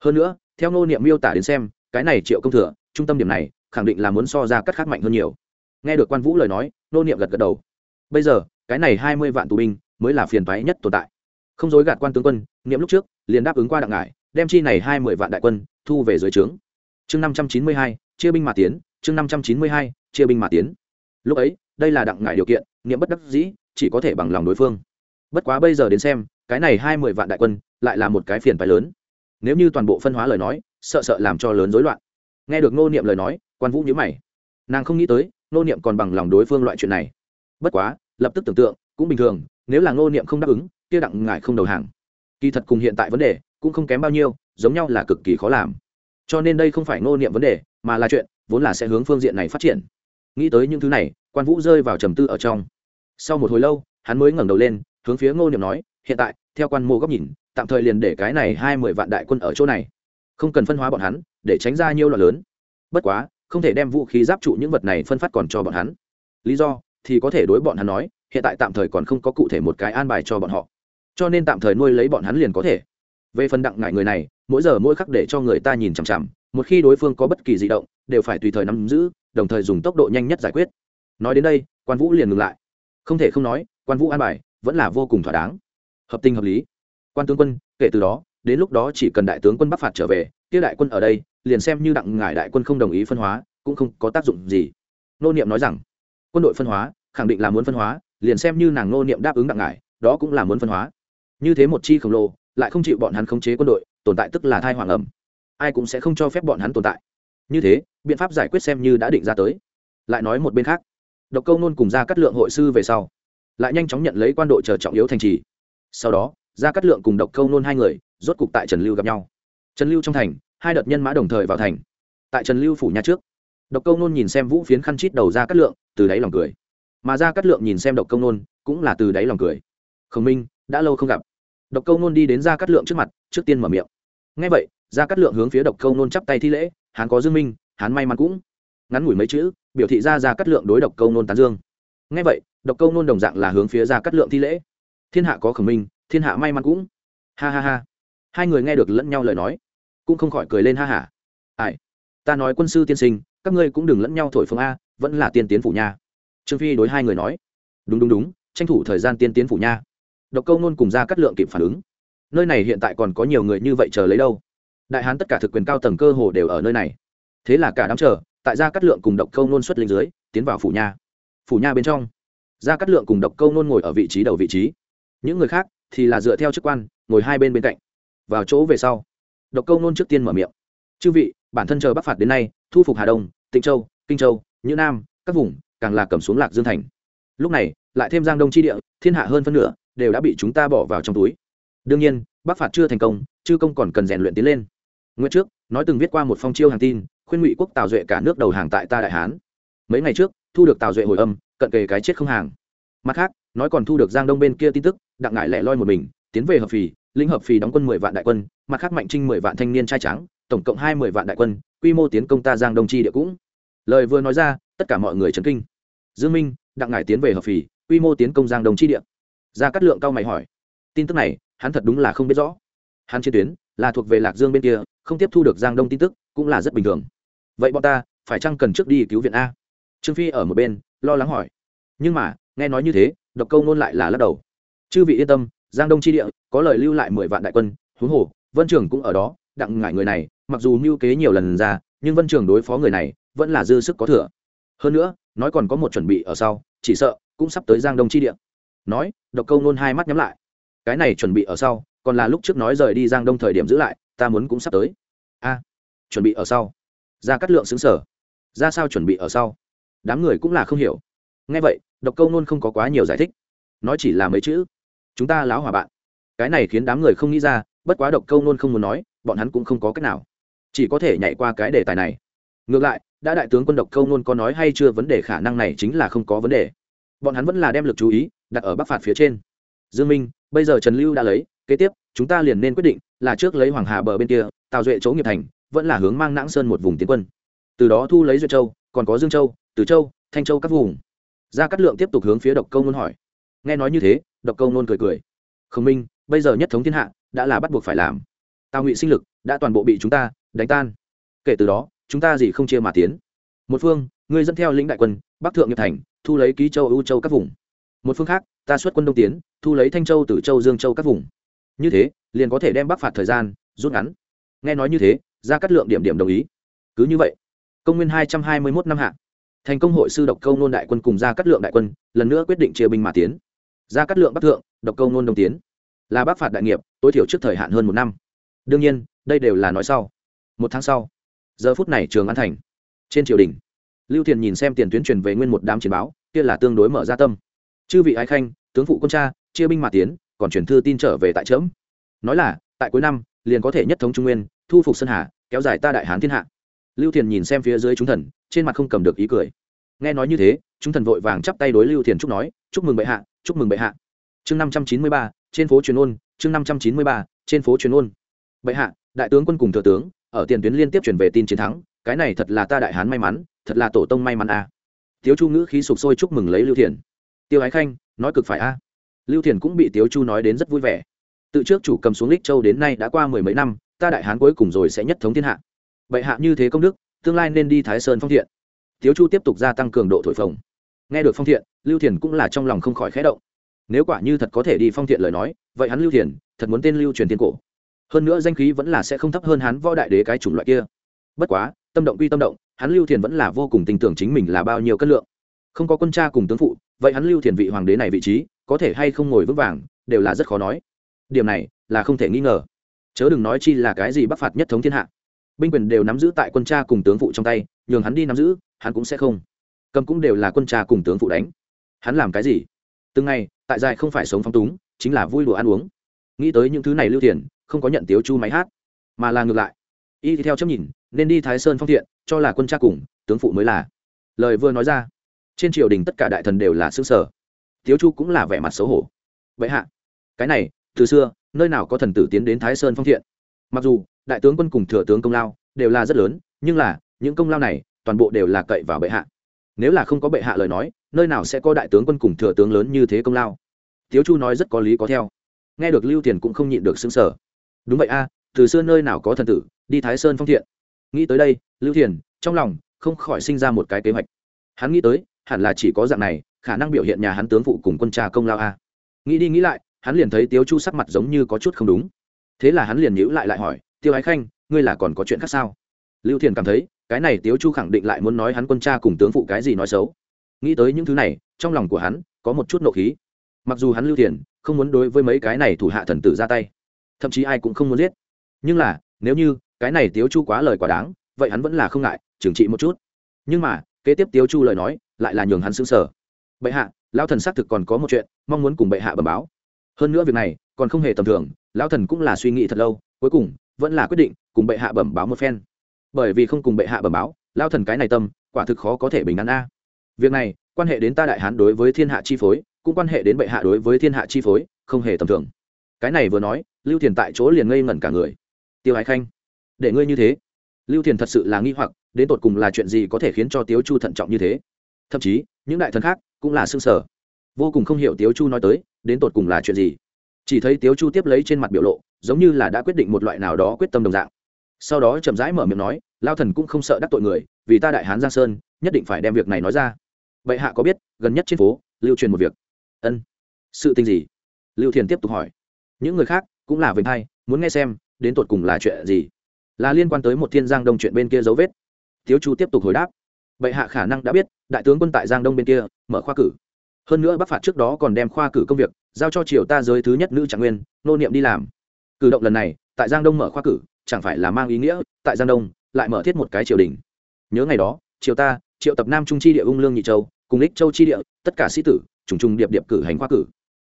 Hơn nữa, theo ngô niệm miêu tả đến xem, cái này triệu công thừa, trung tâm điểm này, khẳng định là muốn so ra cắt khác mạnh hơn nhiều. Nghe được quan vũ lời nói ngô niệm gật gật đầu. Bây giờ, cái này hai mươi vạn tù binh, mới là phiền toái nhất tồn tại. Không dối gạt quan tướng quân, niệm lúc trước, liền đáp ứng qua đặng ngải, đem chi này hai mươi vạn đại quân, thu về dưới trướng. Chương năm trăm chín mươi hai chia binh mà tiến, chương năm trăm chín mươi hai, chia binh mà tiến. Lúc ấy, đây là đặng ngải điều kiện, niệm bất đắc dĩ, chỉ có thể bằng lòng đối phương. Bất quá bây giờ đến xem, cái này hai mươi vạn đại quân, lại là một cái phiền phái lớn. Nếu như toàn bộ phân hóa lời nói, sợ sợ làm cho lớn rối loạn. Nghe được ngô niệm lời nói, quan vũ nhớ mày. Nàng không nghĩ tới, ngô niệm còn bằng lòng đối phương loại chuyện này. Bất quá, lập tức tưởng tượng, cũng bình thường, nếu là ngô niệm không đáp ứng, kia đặng ngại không đầu hàng. Kỳ thật cùng hiện tại vấn đề, cũng không kém bao nhiêu, giống nhau là cực kỳ khó làm cho nên đây không phải ngô niệm vấn đề, mà là chuyện, vốn là sẽ hướng phương diện này phát triển. Nghĩ tới những thứ này, quan vũ rơi vào trầm tư ở trong. Sau một hồi lâu, hắn mới ngẩng đầu lên, hướng phía ngô niệm nói, hiện tại, theo quan mô góc nhìn, tạm thời liền để cái này hai mươi vạn đại quân ở chỗ này. Không cần phân hóa bọn hắn, để tránh ra nhiều loạn lớn. Bất quá, không thể đem vũ khí giáp trụ những vật này phân phát còn cho bọn hắn. Lý do, thì có thể đối bọn hắn nói, hiện tại tạm thời còn không có cụ thể một cái an bài cho bọn họ. Cho nên tạm thời nuôi lấy bọn hắn liền có thể. Về phần đặng ngại người này mỗi giờ mỗi khắc để cho người ta nhìn chằm chằm, một khi đối phương có bất kỳ di động, đều phải tùy thời nắm giữ, đồng thời dùng tốc độ nhanh nhất giải quyết. Nói đến đây, quan vũ liền ngừng lại. Không thể không nói, quan vũ an bài vẫn là vô cùng thỏa đáng. Hợp tình hợp lý. Quan tướng quân, kể từ đó, đến lúc đó chỉ cần đại tướng quân bắc phạt trở về tiêu đại quân ở đây, liền xem như đặng ngải đại quân không đồng ý phân hóa, cũng không có tác dụng gì. Nô niệm nói rằng, quân đội phân hóa, khẳng định là muốn phân hóa, liền xem như nàng nô niệm đáp ứng đặng ngải, đó cũng là muốn phân hóa. Như thế một chi khổng lồ, lại không chịu bọn hắn khống chế quân đội tồn tại tức là thai hoàng ẩm. Ai cũng sẽ không cho phép bọn hắn tồn tại. Như thế, biện pháp giải quyết xem như đã định ra tới. Lại nói một bên khác, độc câu nôn cùng ra cắt lượng hội sư về sau, lại nhanh chóng nhận lấy quan độ chờ trọng yếu thành trì. Sau đó ra cắt lượng cùng độc câu nôn hai người, rốt cục tại trần lưu gặp nhau. Trần lưu trong thành, hai đợt nhân mã đồng thời vào thành. Tại trần lưu phủ nhà trước, độc câu nôn nhìn xem vũ phiến khăn chít đầu ra cắt lượng, từ đáy lòng cười. Mà ra cắt lượng nhìn xem độc câu nôn, cũng là từ đáy lòng cười. Khổng minh, đã lâu không gặp độc câu nôn đi đến ra cắt lượng trước mặt, trước tiên mở miệng. Ngay vậy ra cắt lượng hướng phía độc câu nôn chắp tay thi lễ hắn có dương minh hắn may mắn cũng. Ngắn ngủi mấy chữ, biểu thị ra ra cắt lượng đối độc câu nôn tán dương. Ngay vậy, độc câu nôn đồng dạng là hướng phía ra cắt lượng thi lễ. Thiên hạ có khẩm minh, thiên hạ may mắn cũng. Ha ha ha. Hai người nghe được lẫn nhau lời nói, cũng không khỏi cười lên ha hả ai, ta nói quân sư tiên sinh, các ngươi cũng đừng lẫn nhau thổi phồng a, vẫn là tiên tiến phủ nha. Trương phi đối hai người nói. Đúng đúng đúng, tranh thủ thời gian tiên tiến phủ nha độc câu nôn cùng ra cắt lượng kịp phản ứng. Nơi này hiện tại còn có nhiều người như vậy chờ lấy đâu? Đại hán tất cả thực quyền cao tầng cơ hồ đều ở nơi này. Thế là cả đám chờ, tại gia cắt lượng cùng độc câu nôn xuất linh dưới, tiến vào phủ nha. Phủ nha bên trong gia cắt lượng cùng độc câu nôn ngồi ở vị trí đầu vị trí. Những người khác thì là dựa theo chức quan, ngồi hai bên bên cạnh. Vào chỗ về sau, độc câu nôn trước tiên mở miệng. Chư vị, bản thân chờ bắc phạt đến nay, thu phục hà đông, tịnh châu, kinh châu như nam, các vùng, càng là cầm xuống lạc dương thành. Lúc này, lại thêm giang đông tri địa, thiên hạ hơn phân nửa đều đã bị chúng ta bỏ vào trong túi. Đương nhiên, bắc phạt chưa thành công, chư công còn cần rèn luyện tiến lên. Nguyên trước, nói từng viết qua một phong chiêu hàng tin, khuyên ngụy quốc tào duệ cả nước đầu hàng tại ta đại hán. Mấy ngày trước, thu được tào duệ hồi âm, cận kề cái chết không hàng. Mặt khác, nói còn thu được giang đông bên kia tin tức, đặng ngại lẻ loi một mình, tiến về hợp phì, lĩnh hợp phì đóng quân mười vạn đại quân, mặt khác mạnh trinh mười vạn thanh niên trai trắng tổng cộng hai mươi vạn đại quân, quy mô tiến công ta giang đông chi địa cũng. Lời vừa nói ra, tất cả mọi người chấn kinh. Dương minh, đặng ngải tiến về hợp phì, quy mô tiến công giang đông chi địa ra cắt lượng cao mày hỏi. Tin tức này, hắn thật đúng là không biết rõ. Hắn chiến tuyến, là thuộc về lạc dương bên kia, không tiếp thu được giang đông tin tức, cũng là rất bình thường. Vậy bọn ta, phải chăng cần trước đi cứu viện a? Trương phi ở một bên, lo lắng hỏi. Nhưng mà, nghe nói như thế, độc câu nôn lại là lắc đầu. Chư vị yên tâm, giang đông chi địa, có lời lưu lại mười vạn đại quân, huống hồ, vân trường cũng ở đó, đặng ngại người này, mặc dù mưu kế nhiều lần ra, nhưng vân trường đối phó người này, vẫn là dư sức có thừa. Hơn nữa, nói còn có một chuẩn bị ở sau, chỉ sợ, cũng sắp tới giang đông chi địa nói, độc câu nôn hai mắt nhắm lại. Cái này chuẩn bị ở sau, còn là lúc trước nói rời đi giang đông thời điểm giữ lại, ta muốn cũng sắp tới. A, chuẩn bị ở sau. Ra cắt lượng xứng sở ra sao chuẩn bị ở sau? Đám người cũng là không hiểu. Nghe vậy, độc câu nôn không có quá nhiều giải thích. Nói chỉ là mấy chữ. Chúng ta láo hòa bạn. Cái này khiến đám người không nghĩ ra, bất quá độc câu nôn không muốn nói, bọn hắn cũng không có cách nào. Chỉ có thể nhảy qua cái đề tài này. Ngược lại, đã đại tướng quân độc câu nôn có nói hay chưa vấn đề khả năng này chính là không có vấn đề. Bọn hắn vẫn là đem lực chú ý đặt ở bắc phạt phía trên. Dương minh, bây giờ trần lưu đã lấy, kế tiếp, chúng ta liền nên quyết định là trước lấy hoàng hà bờ bên kia, tào duệ chỗ nghiệp thành, vẫn là hướng mang nãng sơn một vùng tiến quân. Từ đó thu lấy duyệt châu, còn có dương châu, từ châu, thanh châu các vùng. Gia cát lượng tiếp tục hướng phía độc câu nôn hỏi. Nghe nói như thế, độc câu nôn cười cười. Khổng minh, bây giờ nhất thống thiên hạ, đã là bắt buộc phải làm. Tào ngụy sinh lực đã toàn bộ bị chúng ta đánh tan. Kể từ đó, chúng ta gì không chia mà tiến. Một phương, ngươi dẫn theo lĩnh đại quân, bắc thượng nghiệp thành, thu lấy ký châu ưu châu các vùng một phương khác, ta xuất quân đông tiến, thu lấy thanh châu tử châu dương châu các vùng. Như thế, liền có thể đem bắc phạt thời gian, rút ngắn. Nghe nói như thế ra cắt lượng điểm điểm đồng ý. Cứ như vậy, công nguyên hai trăm hai mươi mốt năm hạ, thành công hội sư độc câu nôn đại quân cùng ra cắt lượng đại quân, lần nữa quyết định chia binh mà tiến. Ra cắt lượng bắc thượng, độc câu nôn đông tiến. Là bắc phạt đại nghiệp, tối thiểu trước thời hạn hơn một năm. Đương nhiên, đây đều là nói sau. Một tháng sau, giờ phút này trường an thành. Trên triều đình, lưu thiền nhìn xem tiền tuyến truyền về nguyên một đám chiến báo, kia là tương đối mở ra tâm chư vị ái khanh, tướng phụ quân cha, chia binh mà tiến, còn chuyển thư tin trở về tại trẫm. Nói là, tại cuối năm, liền có thể nhất thống trung nguyên, thu phục sơn hà, kéo dài ta đại hán thiên hạ. Lưu thiền nhìn xem phía dưới chúng thần, trên mặt không cầm được ý cười. Nghe nói như thế, chúng thần vội vàng chắp tay đối lưu thiền chúc nói, chúc mừng bệ hạ, chúc mừng bệ hạ. Chương năm trăm chín mươi ba, trên phố truyền ôn, chương năm trăm chín mươi ba, trên phố truyền ôn. Bệ hạ, đại tướng quân cùng thừa tướng, ở tiền tuyến liên tiếp chuyển về tin chiến thắng, cái này thật là ta đại hán may mắn, thật là tổ tông may mắn à. tiếu chu ngữ khí sụp sôi chúc mừng lấy lưu thiền tiêu ái khanh, nói cực phải a. Lưu thiền cũng bị tiếu chu nói đến rất vui vẻ. Tự trước chủ cầm xuống lích châu đến nay đã qua mười mấy năm, ta đại hán cuối cùng rồi sẽ nhất thống thiên hạ. Bệ hạ như thế công đức, tương lai nên đi thái sơn phong thiện. Tiếu chu tiếp tục gia tăng cường độ thổi phồng. Nghe được phong thiện, lưu thiền cũng là trong lòng không khỏi khẽ động. Nếu quả như thật có thể đi phong thiện lời nói, vậy hắn lưu thiền, thật muốn tên lưu truyền tiên cổ. Hơn nữa danh khí vẫn là sẽ không thấp hơn hắn võ đại đế cái chủng loại kia. Bất quá, tâm động quy tâm động, hắn lưu thiền vẫn là vô cùng tin tưởng chính mình là bao nhiêu cân lượng. Không có quân cha cùng tướng phụ vậy hắn lưu thiền vị hoàng đế này vị trí, có thể hay không ngồi vững vàng, đều là rất khó nói. Điểm này là không thể nghi ngờ. Chớ đừng nói chi là cái gì bắc phạt nhất thống thiên hạ. Binh quyền đều nắm giữ tại quân cha cùng tướng phụ trong tay, nhường hắn đi nắm giữ, hắn cũng sẽ không. Cầm cũng đều là quân cha cùng tướng phụ đánh. Hắn làm cái gì? Từng ngày, tại dài không phải sống phong túng, chính là vui đùa ăn uống. Nghĩ tới những thứ này lưu thiền, không có nhận tiếu chu máy hát, mà là ngược lại. Y theo chấm nhìn, nên đi thái sơn phong thiện, cho là quân cha cùng, tướng phụ mới là. Lời vừa nói ra trên triều đình tất cả đại thần đều là xương sở. Tiếu chu cũng là vẻ mặt xấu hổ. Vậy hạ, cái này, từ xưa, nơi nào có thần tử tiến đến thái sơn phong thiện? Mặc dù, đại tướng quân cùng thừa tướng công lao đều là rất lớn, nhưng là, những công lao này, toàn bộ đều là cậy vào bệ hạ. Nếu là không có bệ hạ lời nói, nơi nào sẽ có đại tướng quân cùng thừa tướng lớn như thế công lao? Tiếu chu nói rất có lý có theo. Nghe được lưu tiền cũng không nhịn được xứng sở đúng vậy a, từ xưa nơi nào có thần tử đi thái sơn phong thiện? Nghĩ tới đây, lưu thiền trong lòng không khỏi sinh ra một cái kế hoạch. Hắn nghĩ tới hẳn là chỉ có dạng này, khả năng biểu hiện nhà hắn tướng phụ cùng quân cha công lao a. Nghĩ đi nghĩ lại, hắn liền thấy tiếu chu sắc mặt giống như có chút không đúng. Thế là hắn liền nhữ lại lại hỏi, tiêu ái khanh, ngươi là còn có chuyện khác sao? Lưu thiền cảm thấy, cái này tiếu chu khẳng định lại muốn nói hắn quân cha cùng tướng phụ cái gì nói xấu. Nghĩ tới những thứ này, trong lòng của hắn có một chút nộ khí. Mặc dù hắn lưu thiền không muốn đối với mấy cái này thủ hạ thần tử ra tay, thậm chí ai cũng không muốn giết. Nhưng là, nếu như cái này tiếu chu quá lời quá đáng, vậy hắn vẫn là không ngại trừng trị một chút. Nhưng mà, kế tiếp tiếu chu lời nói lại là nhường hắn xứng sở bệ hạ, lão thần xác thực còn có một chuyện, mong muốn cùng bệ hạ bẩm báo. Hơn nữa việc này, còn không hề tầm thường, lão thần cũng là suy nghĩ thật lâu, cuối cùng, vẫn là quyết định cùng bệ hạ bẩm báo một phen. Bởi vì không cùng bệ hạ bẩm báo, lão thần cái này tâm, quả thực khó có thể bình an a. Việc này, quan hệ đến ta đại hán đối với thiên hạ chi phối, cũng quan hệ đến bệ hạ đối với thiên hạ chi phối, không hề tầm thường. Cái này vừa nói, lưu thiền tại chỗ liền ngây ngẩn cả người. Tiêu ái khanh, để ngươi như thế. Lưu thiền thật sự là nghi hoặc, đến tột cùng là chuyện gì có thể khiến cho tiếu chu thận trọng như thế? Thậm chí, những đại thần khác cũng là xương sở vô cùng không hiểu tiếu chu nói tới, đến tột cùng là chuyện gì? Chỉ thấy tiếu chu tiếp lấy trên mặt biểu lộ, giống như là đã quyết định một loại nào đó quyết tâm đồng dạng. Sau đó chậm rãi mở miệng nói lao thần cũng không sợ đắc tội người, vì ta đại hán giang sơn, nhất định phải đem việc này nói ra. Vậy hạ có biết, gần nhất trên phố, lưu truyền một việc. Ân, sự tình gì? Lưu thiền tiếp tục hỏi. Những người khác cũng là vinh hay muốn nghe xem, đến tột cùng là chuyện gì? Là liên quan tới một thiên giang đông chuyện bên kia dấu vết. Tiếu chu tiếp tục hồi đáp bệ hạ khả năng đã biết, đại tướng quân tại giang đông bên kia, mở khoa cử. Hơn nữa bắc phạt trước đó còn đem khoa cử công việc giao cho triều ta giới thứ nhất nữ trạng nguyên, nô niệm đi làm. Cử động lần này, tại giang đông mở khoa cử, chẳng phải là mang ý nghĩa, tại giang đông, lại mở thiết một cái triều đình. Nhớ ngày đó, triều ta, triệu tập nam trung chi địa ung lương nhị châu, cùng lích châu chi địa, tất cả sĩ tử, trùng trùng điệp điệp cử hành khoa cử.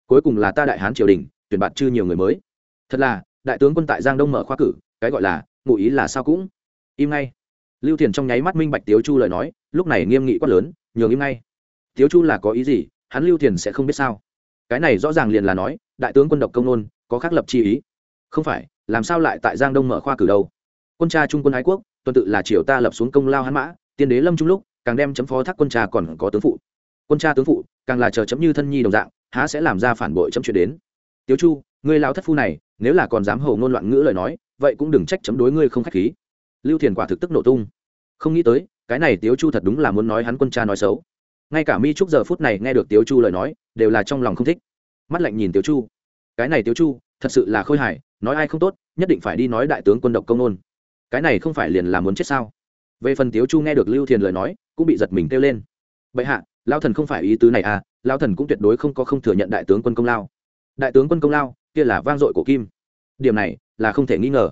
Cuối cùng là ta đại hán triều đình, tuyển bạn chư nhiều người mới. Thật là, đại tướng quân tại giang đông mở khoa cử, cái gọi là, ngụ ý là sao cũng. Im ngay lưu thiền trong nháy mắt minh bạch tiếu chu lời nói, lúc này nghiêm nghị quát lớn, nhường im ngay. Tiếu chu là có ý gì? Hắn lưu thiền sẽ không biết sao? Cái này rõ ràng liền là nói, đại tướng quân độc công nôn, có khác lập chi ý. Không phải, làm sao lại tại giang đông mở khoa cử đâu? Quân cha trung quân ái quốc, tuần tự là triều ta lập xuống công lao hắn mã, tiên đế lâm trung lúc, càng đem chấm phó thác quân cha còn có tướng phụ. Quân cha tướng phụ, càng là chờ chấm như thân nhi đồng dạng, há sẽ làm ra phản bội chấm chuyện đến? Tiếu chu, ngươi lao thất phu này, nếu là còn dám hầu ngôn loạn ngữ lời nói, vậy cũng đừng trách chấm đối ngươi không khách khí lưu thiền quả thực tức nổ tung. Không nghĩ tới, cái này tiếu chu thật đúng là muốn nói hắn quân cha nói xấu. Ngay cả mi trúc giờ phút này nghe được tiếu chu lời nói, đều là trong lòng không thích. Mắt lạnh nhìn tiếu chu. Cái này tiếu chu, thật sự là khôi hài, nói ai không tốt, nhất định phải đi nói đại tướng quân độc công nôn. Cái này không phải liền là muốn chết sao? Về phần tiếu chu nghe được lưu thiền lời nói, cũng bị giật mình kêu lên. Bệ hạ, lao thần không phải ý tứ này à lao thần cũng tuyệt đối không có không thừa nhận đại tướng quân công lao. Đại tướng quân công lao, kia là vang dội của kim. Điểm này là không thể nghi ngờ.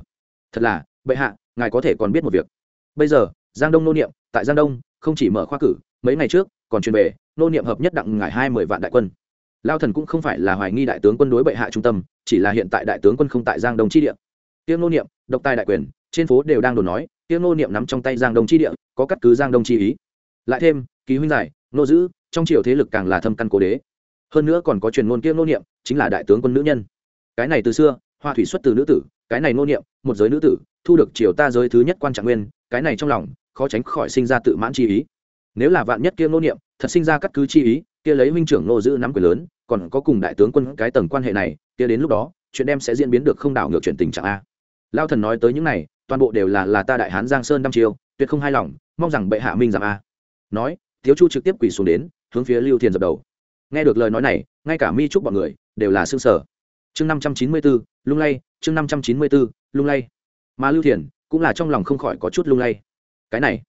Thật là, bệ hạ ngài có thể còn biết một việc. Bây giờ, giang đông nô niệm, tại giang đông, không chỉ mở khoa cử, mấy ngày trước, còn truyền về, nô niệm hợp nhất đặng ngài hai mươi vạn đại quân. Lao thần cũng không phải là hoài nghi đại tướng quân đối bệ hạ trung tâm, chỉ là hiện tại đại tướng quân không tại giang đông chi địa. Tiếng nô niệm, độc tài đại quyền, trên phố đều đang đồn nói, tiếng nô niệm nắm trong tay giang đông chi địa, có cắt cứ giang đông chi ý. Lại thêm, ký huynh giải, nô giữ, trong triều thế lực càng là thâm căn cố đế. Hơn nữa còn có truyền ngôn kiêm nô niệm, chính là đại tướng quân nữ nhân. Cái này từ xưa, hoa thủy xuất từ nữ tử cái này nô niệm, một giới nữ tử, thu được triều ta giới thứ nhất quan trạng nguyên, cái này trong lòng, khó tránh khỏi sinh ra tự mãn chi ý. Nếu là vạn nhất kia nô niệm, thật sinh ra cắt cứ chi ý, kia lấy huynh trưởng nô giữ nắm quyền lớn, còn có cùng đại tướng quân cái tầng quan hệ này, kia đến lúc đó, chuyện đem sẽ diễn biến được không đảo ngược chuyện tình trạng a. Lao thần nói tới những này, toàn bộ đều là là ta đại hán giang sơn đăm chiêu, tuyệt không hài lòng, mong rằng bệ hạ minh giảm a. Nói, thiếu chu trực tiếp quỳ xuống đến, hướng phía lưu thiền dập đầu. Nghe được lời nói này, ngay cả mi trúc bọn người, đều là xương sở chương năm trăm chín mươi bốn lung lay chương năm trăm chín mươi bốn lung lay. Mà lưu thiền cũng là trong lòng không khỏi có chút lung lay. Cái này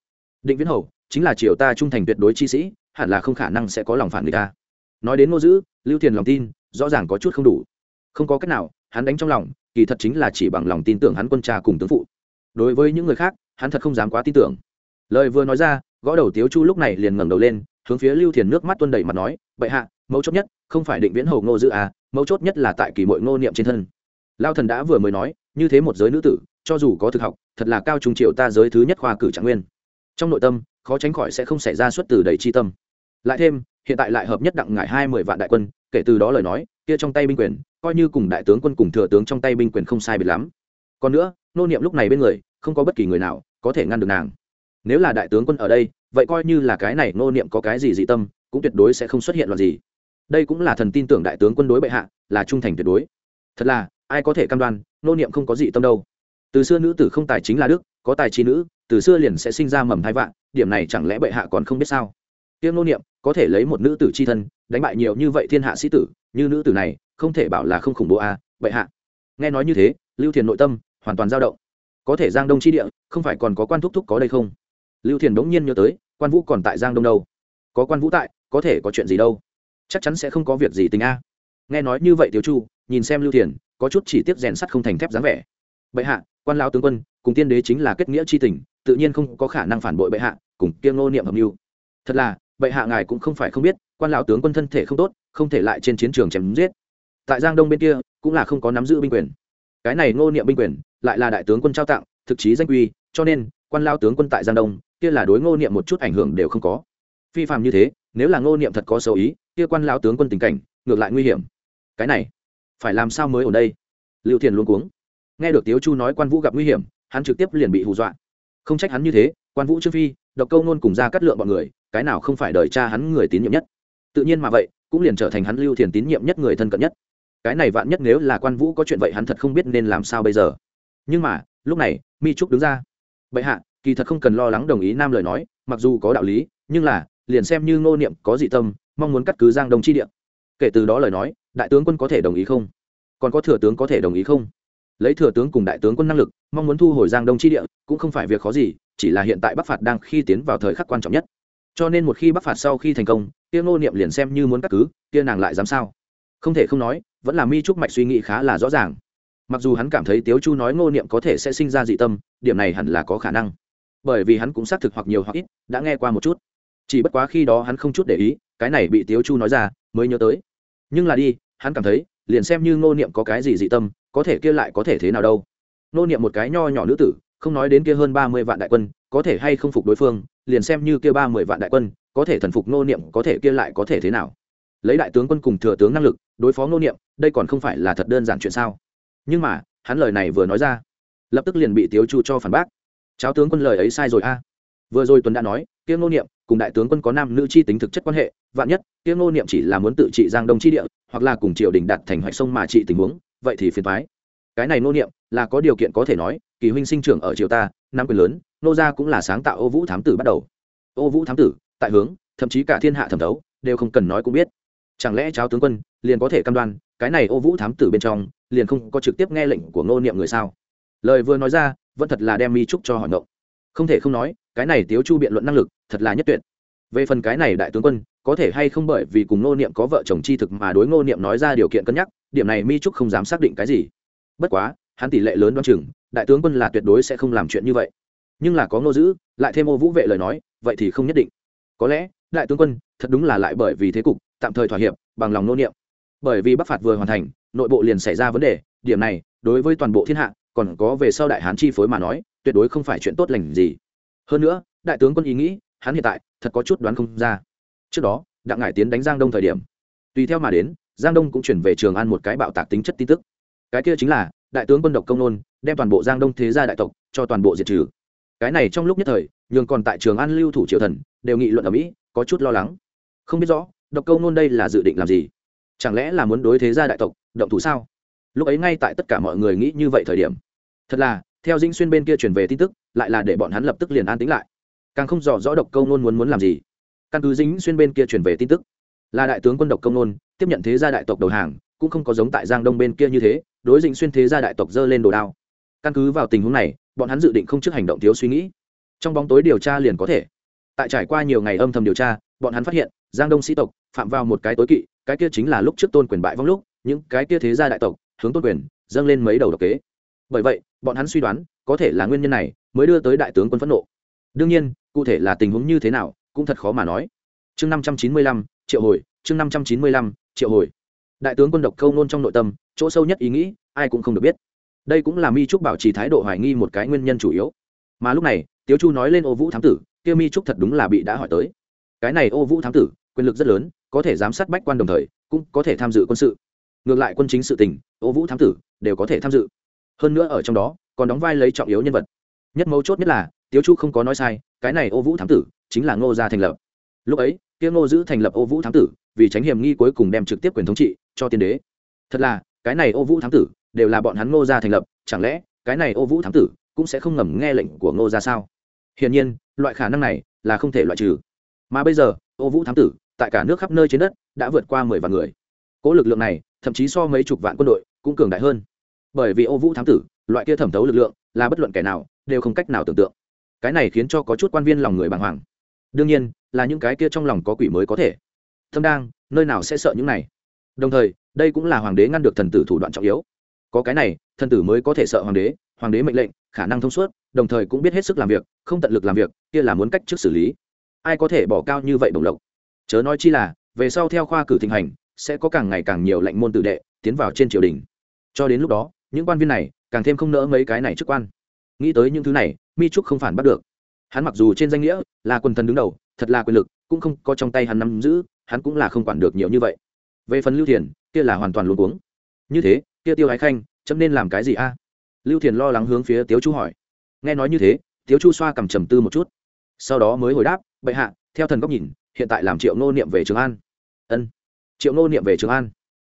định viễn hầu chính là triều ta trung thành tuyệt đối chi sĩ hẳn là không khả năng sẽ có lòng phản người ta. Nói đến ngô Dữ, lưu thiền lòng tin rõ ràng có chút không đủ. Không có cách nào hắn đánh trong lòng kỳ thật chính là chỉ bằng lòng tin tưởng hắn quân cha cùng tướng phụ. Đối với những người khác hắn thật không dám quá tin tưởng. Lời vừa nói ra gõ đầu tiếu chu lúc này liền ngẩng đầu lên hướng phía lưu thiền nước mắt tuân đầy mặt nói bệ hạ mấu chốt nhất không phải định viễn hầu ngô Dữ à mấu chốt nhất là tại kỳ mội ngô niệm trên thân lao thần đã vừa mới nói, như thế một giới nữ tử, cho dù có thực học, thật là cao trung triệu ta giới thứ nhất khoa cử trạng nguyên. Trong nội tâm, khó tránh khỏi sẽ không xảy ra xuất từ đầy chi tâm. Lại thêm, hiện tại lại hợp nhất đặng ngải hai mươi vạn đại quân, kể từ đó lời nói, kia trong tay binh quyền, coi như cùng đại tướng quân cùng thừa tướng trong tay binh quyền không sai biệt lắm. Còn nữa, nô niệm lúc này bên người, không có bất kỳ người nào có thể ngăn được nàng. Nếu là đại tướng quân ở đây, vậy coi như là cái này nô niệm có cái gì dị tâm, cũng tuyệt đối sẽ không xuất hiện loạt gì. Đây cũng là thần tin tưởng đại tướng quân đối bệ hạ, là trung thành tuyệt đối. Thật là ai có thể cam đoan nô niệm không có dị tâm đâu. Từ xưa nữ tử không tài chính là đức có tài trí nữ từ xưa liền sẽ sinh ra mầm thai vạn điểm này chẳng lẽ bệ hạ còn không biết sao? Tiêm nô niệm có thể lấy một nữ tử c h i thân đánh bại nhiều như vậy thiên hạ sĩ tử như nữ tử này không thể bảo là không khủng bố à, bệ hạ. Nghe nói như thế lưu thiền nội tâm hoàn toàn dao động. Có thể giang đông chi địa không phải còn có quan thúc thúc có đây không? Lưu thiền bỗng nhiên nhớ tới quan vũ còn tại giang đông đâu? Có quan vũ tại có thể có chuyện gì đâu? Chắc chắn sẽ không có việc gì tình a. Nghe nói như vậy tiểu chu nhìn xem lưu thiền có chút chỉ tiếp rèn sắt không thành thép dáng vẻ. Bệ hạ, quan lao tướng quân, cùng tiên đế chính là kết nghĩa c h i tình, tự nhiên không có khả năng phản bội bệ hạ, cùng kiêng ngô niệm hợp mưu. Thật là, bệ hạ ngài cũng không phải không biết, quan lão tướng quân thân thể không tốt, không thể lại trên chiến trường chém giết. Tại giang đông bên kia, cũng là không có nắm giữ binh quyền. Cái này ngô niệm binh quyền, lại là đại tướng quân trao tặng, thực chí danh quy, cho nên, quan lao tướng quân tại giang đông, kia là đối ngô niệm một chút ảnh hưởng đều không có. Phi phạm như thế, nếu là ngô niệm thật có sâu ý, kia quan lao tướng quân tình cảnh, ngược lại nguy hiểm. Cái này phải làm sao mới ở đây? Lưu thiền luôn cuống. Nghe được tiếu chu nói quan vũ gặp nguy hiểm, hắn trực tiếp liền bị hù dọa. Không trách hắn như thế, quan vũ trương phi, độc câu nôn cùng ra cắt lượng bọn người, cái nào không phải đời cha hắn người tín nhiệm nhất. Tự nhiên mà vậy, cũng liền trở thành hắn lưu thiền tín nhiệm nhất người thân cận nhất. Cái này vạn nhất nếu là quan vũ có chuyện vậy hắn thật không biết nên làm sao bây giờ. Nhưng mà, lúc này, mi trúc đứng ra. Bệ hạ, kỳ thật không cần lo lắng đồng ý nam lời nói, mặc dù có đạo lý, nhưng là, liền xem như ngô niệm có dị tâm, mong muốn cắt cứ giang đông chi điện kể từ đó lời nói đại tướng quân có thể đồng ý không? Còn có thừa tướng có thể đồng ý không? Lấy thừa tướng cùng đại tướng quân năng lực, mong muốn thu hồi giang đông chi địa, cũng không phải việc khó gì, chỉ là hiện tại bắc phạt đang khi tiến vào thời khắc quan trọng nhất. Cho nên một khi bắc phạt sau khi thành công, Tiêu ngô niệm liền xem như muốn cắt cứ, kia nàng lại dám sao? Không thể không nói, vẫn là mi trúc mạch suy nghĩ khá là rõ ràng. Mặc dù hắn cảm thấy tiếu chu nói ngô niệm có thể sẽ sinh ra dị tâm, điểm này hẳn là có khả năng. Bởi vì hắn cũng xác thực hoặc nhiều hoặc ít, đã nghe qua một chút. Chỉ bất quá khi đó hắn không chút để ý, cái này bị tiếu chu nói ra, mới nhớ tới nhưng là đi, hắn cảm thấy, liền xem như ngô niệm có cái gì dị tâm, có thể kia lại có thể thế nào đâu. Ngô niệm một cái nho nhỏ nữ tử, không nói đến kia hơn ba mươi vạn đại quân, có thể hay không phục đối phương, liền xem như kia ba mươi vạn đại quân, có thể thần phục ngô niệm, có thể kia lại có thể thế nào. Lấy đại tướng quân cùng thừa tướng năng lực, đối phó ngô niệm, đây còn không phải là thật đơn giản chuyện sao? Nhưng mà, hắn lời này vừa nói ra, lập tức liền bị tiếu chu cho phản bác. Cháo tướng quân lời ấy sai rồi a. Vừa rồi tuấn đã nói, kia ngô niệm cùng đại tướng quân có nam nữ chi tính thực chất quan hệ, vạn nhất, kia ngô niệm chỉ là muốn tự trị giang đông chi địa, hoặc là cùng triều đình đặt thành hoạch sông mà trị tình huống, vậy thì phiền thoái cái này ngô niệm, là có điều kiện có thể nói, kỳ huynh sinh trưởng ở triều ta nam quyền lớn, nô gia cũng là sáng tạo ô vũ thám tử bắt đầu. Ô vũ thám tử, tại hướng, thậm chí cả thiên hạ thẩm thấu, đều không cần nói cũng biết. Chẳng lẽ cháo tướng quân liền có thể cam đoan, cái này ô vũ thám tử bên trong, liền không có trực tiếp nghe lệnh của ngô niệm người sao? Lời vừa nói ra, vẫn thật là đem mi trúc cho hỏi ngộ. Không thể không nói, cái này tiếu chu biện luận năng lực thật là nhất tuyệt. Về phần cái này đại tướng quân, có thể hay không bởi vì cùng ngô niệm có vợ chồng chi thực mà đối ngô niệm nói ra điều kiện cân nhắc, điểm này mi trúc không dám xác định cái gì. Bất quá, hắn tỷ lệ lớn đoan chừng, đại tướng quân là tuyệt đối sẽ không làm chuyện như vậy. Nhưng là có ngô giữ lại thêm ô vũ vệ lời nói, vậy thì không nhất định. Có lẽ, đại tướng quân, thật đúng là lại bởi vì thế cục, tạm thời thỏa hiệp, bằng lòng nô niệm. Bởi vì bắc phạt vừa hoàn thành, nội bộ liền xảy ra vấn đề, điểm này, đối với toàn bộ thiên hạ, còn có về sau đại hán chi phối mà nói, tuyệt đối không phải chuyện tốt lành gì. Hơn nữa, đại tướng quân ý nghĩ hắn hiện tại thật có chút đoán không ra. Trước đó, đặng ngải tiến đánh giang đông thời điểm, tùy theo mà đến, giang đông cũng chuyển về trường an một cái bạo tạc tính chất tin tức. Cái kia chính là, đại tướng quân độc công nôn, đem toàn bộ giang đông thế gia đại tộc cho toàn bộ diệt trừ. Cái này trong lúc nhất thời, nhường còn tại trường an lưu thủ triều thần, đều nghị luận ở mỹ, có chút lo lắng. Không biết rõ, độc câu nôn đây là dự định làm gì? Chẳng lẽ là muốn đối thế gia đại tộc động thủ sao? Lúc ấy ngay tại tất cả mọi người nghĩ như vậy thời điểm. Thật là, theo dinh xuyên bên kia truyền về tin tức, lại là để bọn hắn lập tức liền an tính lại càng không rõ rõ độc câu nôn muốn muốn làm gì. Căn cứ dính xuyên bên kia truyền về tin tức, là đại tướng quân độc công nôn, tiếp nhận thế gia đại tộc đầu hàng, cũng không có giống tại giang đông bên kia như thế, đối dĩnh xuyên thế gia đại tộc dơ lên đồ đao. Căn cứ vào tình huống này, bọn hắn dự định không trước hành động thiếu suy nghĩ. Trong bóng tối điều tra liền có thể. Tại trải qua nhiều ngày âm thầm điều tra, bọn hắn phát hiện, giang đông sĩ tộc phạm vào một cái tối kỵ, cái kia chính là lúc trước tôn quyền bại vong lúc, những cái kia thế gia đại tộc, hướng tôn quyền, dâng lên mấy đầu độc kế. Bởi vậy, bọn hắn suy đoán, có thể là nguyên nhân này, mới đưa tới đại tướng quân phẫn nộ đương nhiên, cụ thể là tình huống như thế nào, cũng thật khó mà nói. Chương năm trăm chín mươi lăm, triệu hồi, chương năm trăm chín mươi lăm, triệu hồi. Đại tướng quân độc câu nôn trong nội tâm, chỗ sâu nhất ý nghĩ, ai cũng không được biết. Đây cũng là mi trúc bảo trì thái độ hoài nghi một cái nguyên nhân chủ yếu. Mà lúc này, tiếu chu nói lên ô vũ thám tử, kia mi trúc thật đúng là bị đã hỏi tới. Cái này ô vũ thám tử, quyền lực rất lớn, có thể giám sát bách quan đồng thời, cũng có thể tham dự quân sự. Ngược lại quân chính sự tình, ô vũ thám tử đều có thể tham dự. Hơn nữa ở trong đó, còn đóng vai lấy trọng yếu nhân vật. Nhất mấu chốt nhất là tiếu chu không có nói sai, cái này ô vũ thám tử chính là ngô gia thành lập. Lúc ấy, kia ngô giữ thành lập ô vũ thám tử vì tránh hiểm nghi cuối cùng đem trực tiếp quyền thống trị cho tiên đế. Thật là, cái này ô vũ thám tử đều là bọn hắn ngô gia thành lập, chẳng lẽ cái này ô vũ thám tử cũng sẽ không ngầm nghe lệnh của ngô gia sao? Hiển nhiên, loại khả năng này là không thể loại trừ. Mà bây giờ, ô vũ thám tử tại cả nước khắp nơi trên đất đã vượt qua mười vạn người. Cỗ lực lượng này, thậm chí so mấy chục vạn quân đội cũng cường đại hơn. Bởi vì ô vũ thám tử, loại kia thẩm thấu lực lượng là bất luận kẻ nào đều không cách nào tưởng tượng cái này khiến cho có chút quan viên lòng người bàng hoàng. Đương nhiên, là những cái kia trong lòng có quỷ mới có thể. Thâm đang, nơi nào sẽ sợ những này? Đồng thời, đây cũng là hoàng đế ngăn được thần tử thủ đoạn trọng yếu. Có cái này, thần tử mới có thể sợ hoàng đế hoàng đế mệnh lệnh, khả năng thông suốt, đồng thời cũng biết hết sức làm việc, không tận lực làm việc, kia là muốn cách trước xử lý. Ai có thể bỏ cao như vậy bổng lộc? Chớ nói chi là, về sau theo khoa cử thịnh hành, sẽ có càng ngày càng nhiều lệnh môn tử đệ tiến vào trên triều đình. Cho đến lúc đó, những quan viên này càng thêm không nỡ mấy cái này chức quan. Nghĩ tới những thứ này mi trúc không phản bắt được. Hắn mặc dù trên danh nghĩa là quần thần đứng đầu, thật là quyền lực, cũng không có trong tay hắn nắm giữ, hắn cũng là không quản được nhiều như vậy. Về phần lưu thiền, kia là hoàn toàn luôn uống như thế, kia tiêu ái khanh, chấm nên làm cái gì a? Lưu thiền lo lắng hướng phía tiếu chu hỏi. Nghe nói như thế, tiếu chu xoa cầm trầm tư một chút. Sau đó mới hồi đáp, bệ hạ, theo thần góc nhìn, hiện tại làm triệu nô niệm về trường an. Ân. Triệu nô niệm về trường an.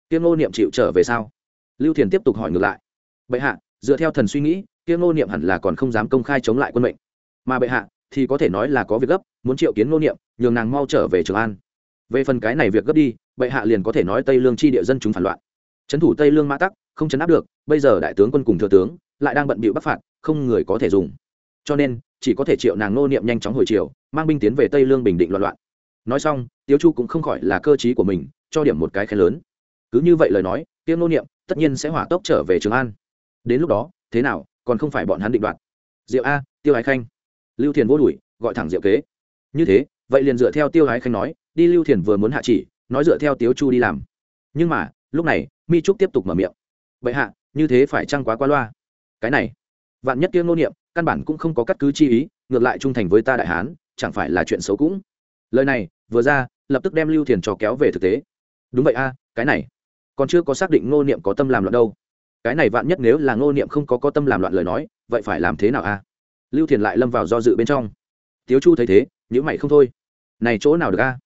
Tiêu nô niệm chịu trở về sao? Lưu thiền tiếp tục hỏi ngược lại. Bệ hạ, dựa theo thần suy nghĩ kia nô niệm hẳn là còn không dám công khai chống lại quân mệnh. Mà bệ hạ, thì có thể nói là có việc gấp, muốn triệu kiến nô niệm, nhường nàng mau trở về trường an. Về phần cái này việc gấp đi, bệ hạ liền có thể nói tây lương chi địa dân chúng phản loạn. Trấn thủ tây lương mã tắc, không chấn áp được, bây giờ đại tướng quân cùng thừa tướng lại đang bận bịu bắc phạt, không người có thể dùng. Cho nên, chỉ có thể triệu nàng nô niệm nhanh chóng hồi chiều mang binh tiến về tây lương bình định loạn loạn. Nói xong, tiếu chu cũng không khỏi là cơ t của mình, cho điểm một cái khen lớn. Cứ như vậy lời nói tiếng nô niệm tất nhiên sẽ hỏa tốc trở về trường an. Đến lúc đó, thế nào còn không phải bọn hắn định đoạt. Diệu a, tiêu ái khanh. Lưu thiền vô đuổi, gọi thẳng diệu kế. Như thế, vậy liền dựa theo tiêu ái khanh nói, đi lưu thiền vừa muốn hạ chỉ, nói dựa theo tiếu chu đi làm. Nhưng mà, lúc này, mi trúc tiếp tục mở miệng. Vậy hạ, như thế phải trăng quá qua loa? Cái này, vạn nhất tiêu nô niệm, căn bản cũng không có cắt cứ chi ý, ngược lại trung thành với ta đại hán, chẳng phải là chuyện xấu cũng. Lời này, vừa ra, lập tức đem lưu thiền cho kéo về thực tế. Đúng vậy a, cái này, còn chưa có xác định ngô niệm có tâm làm loạn đâu cái này vạn nhất nếu là ngô niệm không có có tâm làm loạn lời nói, vậy phải làm thế nào a? Lưu thiền lại lâm vào do dự bên trong. Tiếu chu thấy thế nhữ mày không thôi. Này chỗ nào được a?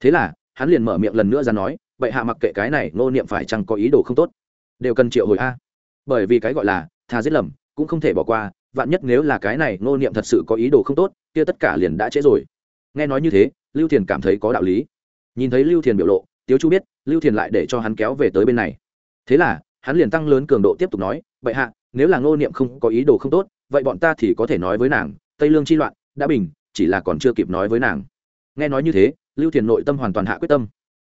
Thế là, hắn liền mở miệng lần nữa ra nói, vậy hạ mặc kệ cái này, ngô niệm phải chăng có ý đồ không tốt? Đều cần triệu hồi a. Bởi vì cái gọi là thà giết lầm, cũng không thể bỏ qua, vạn nhất nếu là cái này, ngô niệm thật sự có ý đồ không tốt, kia tất cả liền đã trễ rồi. Nghe nói như thế, lưu thiền cảm thấy có đạo lý. Nhìn thấy lưu thiền biểu lộ, tiếu chu biết, lưu thiền lại để cho hắn kéo về tới bên này. Thế là hắn liền tăng lớn cường độ tiếp tục nói vậy hạ nếu là ngô niệm không có ý đồ không tốt vậy bọn ta thì có thể nói với nàng tây lương chi loạn đã bình chỉ là còn chưa kịp nói với nàng. Nghe nói như thế lưu thiền nội tâm hoàn toàn hạ quyết tâm.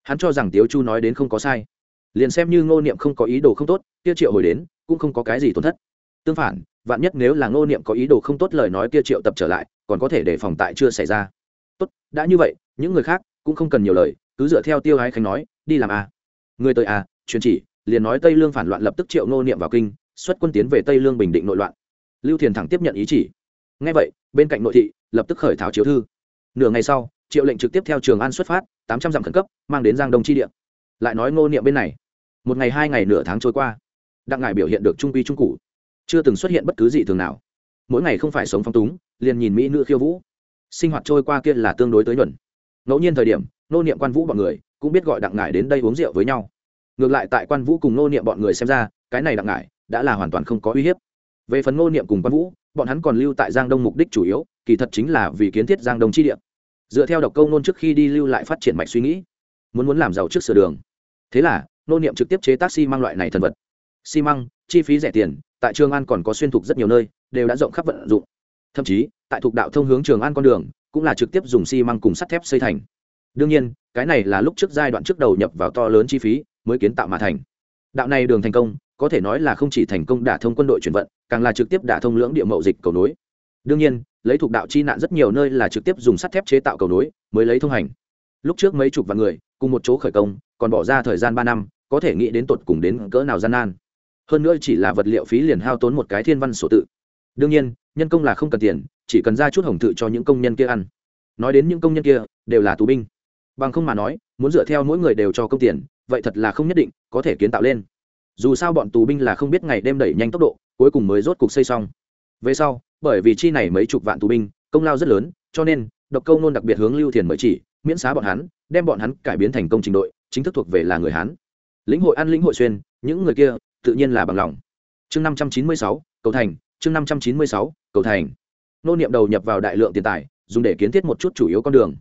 Hắn cho rằng tiếu chu nói đến không có sai. Liền xem như ngô niệm không có ý đồ không tốt kia triệu hồi đến cũng không có cái gì tổn thất. Tương phản vạn nhất nếu là ngô niệm có ý đồ không tốt lời nói kia triệu tập trở lại còn có thể để phòng tại chưa xảy ra. Tốt đã như vậy những người khác cũng không cần nhiều lời cứ dựa theo tiêu ái khánh nói đi làm a à. người tới a à, truyền chỉ liền nói tây lương phản loạn lập tức triệu ngô niệm vào kinh, xuất quân tiến về tây lương bình định nội loạn. Lưu thiền thẳng tiếp nhận ý chỉ. Ngay vậy, bên cạnh nội thị, lập tức khởi thảo chiếu thư. Nửa ngày sau, triệu lệnh trực tiếp theo trường an xuất phát, tám trăm dặm khẩn cấp, mang đến giang đông chi địa. Lại nói ngô niệm bên này. Một ngày hai ngày nửa tháng trôi qua. Đặng ngài biểu hiện được trung quy trung cụ. Chưa từng xuất hiện bất cứ gì thường nào. Mỗi ngày không phải sống phong túng, liền nhìn mỹ nữ khiêu vũ. Sinh hoạt trôi qua kia là tương đối tới nhuận. Ngẫu nhiên thời điểm nô niệm quan vũ bọn người, cũng biết gọi đặng ngải đến đây uống rượu với nhau ngược lại tại quan vũ cùng nô niệm bọn người xem ra, cái này đặng ngải, đã là hoàn toàn không có uy hiếp. Về phần nô niệm cùng quan vũ, bọn hắn còn lưu tại giang đông mục đích chủ yếu, kỳ thật chính là vì kiến thiết giang đông chi địa. Dựa theo độc câu nôn trước khi đi lưu lại phát triển mạch suy nghĩ, muốn muốn làm giàu trước sửa đường. Thế là nô niệm trực tiếp chế tác xi、si、măng loại này thần vật. Xi măng, chi phí rẻ tiền, tại trường an còn có xuyên thục rất nhiều nơi, đều đã rộng khắp vận dụng. Thậm chí, tại thuộc đạo thông hướng trường an con đường, cũng là trực tiếp dùng xi măng cùng sắt thép xây thành. Đương nhiên, cái này là lúc trước giai đoạn trước đầu nhập vào to lớn chi phí mới kiến tạo mà thành. Đạo này đường thành công, có thể nói là không chỉ thành công đả thông quân đội chuyển vận, càng là trực tiếp đả thông lưỡng địa mậu dịch cầu nối. Đương nhiên, lấy thuộc đạo chi nạn rất nhiều nơi là trực tiếp dùng sắt thép chế tạo cầu nối, mới lấy thông hành. Lúc trước mấy chục vạn người, cùng một chỗ khởi công, còn bỏ ra thời gian ba năm, có thể nghĩ đến tột cùng đến cỡ nào gian nan. Hơn nữa chỉ là vật liệu phí liền hao tốn một cái thiên văn sổ tự. Đương nhiên, nhân công là không cần tiền, chỉ cần ra chút hồng tự cho những công nhân kia ăn. Nói đến những công nhân kia, đều là tù binh. Bằng không mà nói, muốn dựa theo mỗi người đều cho công tiền vậy thật là không nhất định, có thể kiến tạo lên. Dù sao bọn tù binh là không biết ngày đêm đẩy nhanh tốc độ, cuối cùng mới rốt cục xây xong. Về sau, bởi vì chi này mấy chục vạn tù binh, công lao rất lớn, cho nên, độc câu nôn đặc biệt hướng lưu thiền mới chỉ, miễn xá bọn hắn, đem bọn hắn cải biến thành công trình đội, chính thức thuộc về là người hán. Lĩnh hội ăn lĩnh hội xuyên, những người kia, tự nhiên là bằng lòng. Chương năm trăm chín mươi sáu, cầu thành, chương năm trăm chín mươi sáu, cầu thành. Nô niệm đầu nhập vào đại lượng tiền tài, dùng để kiến thiết một chút chủ yếu con đường.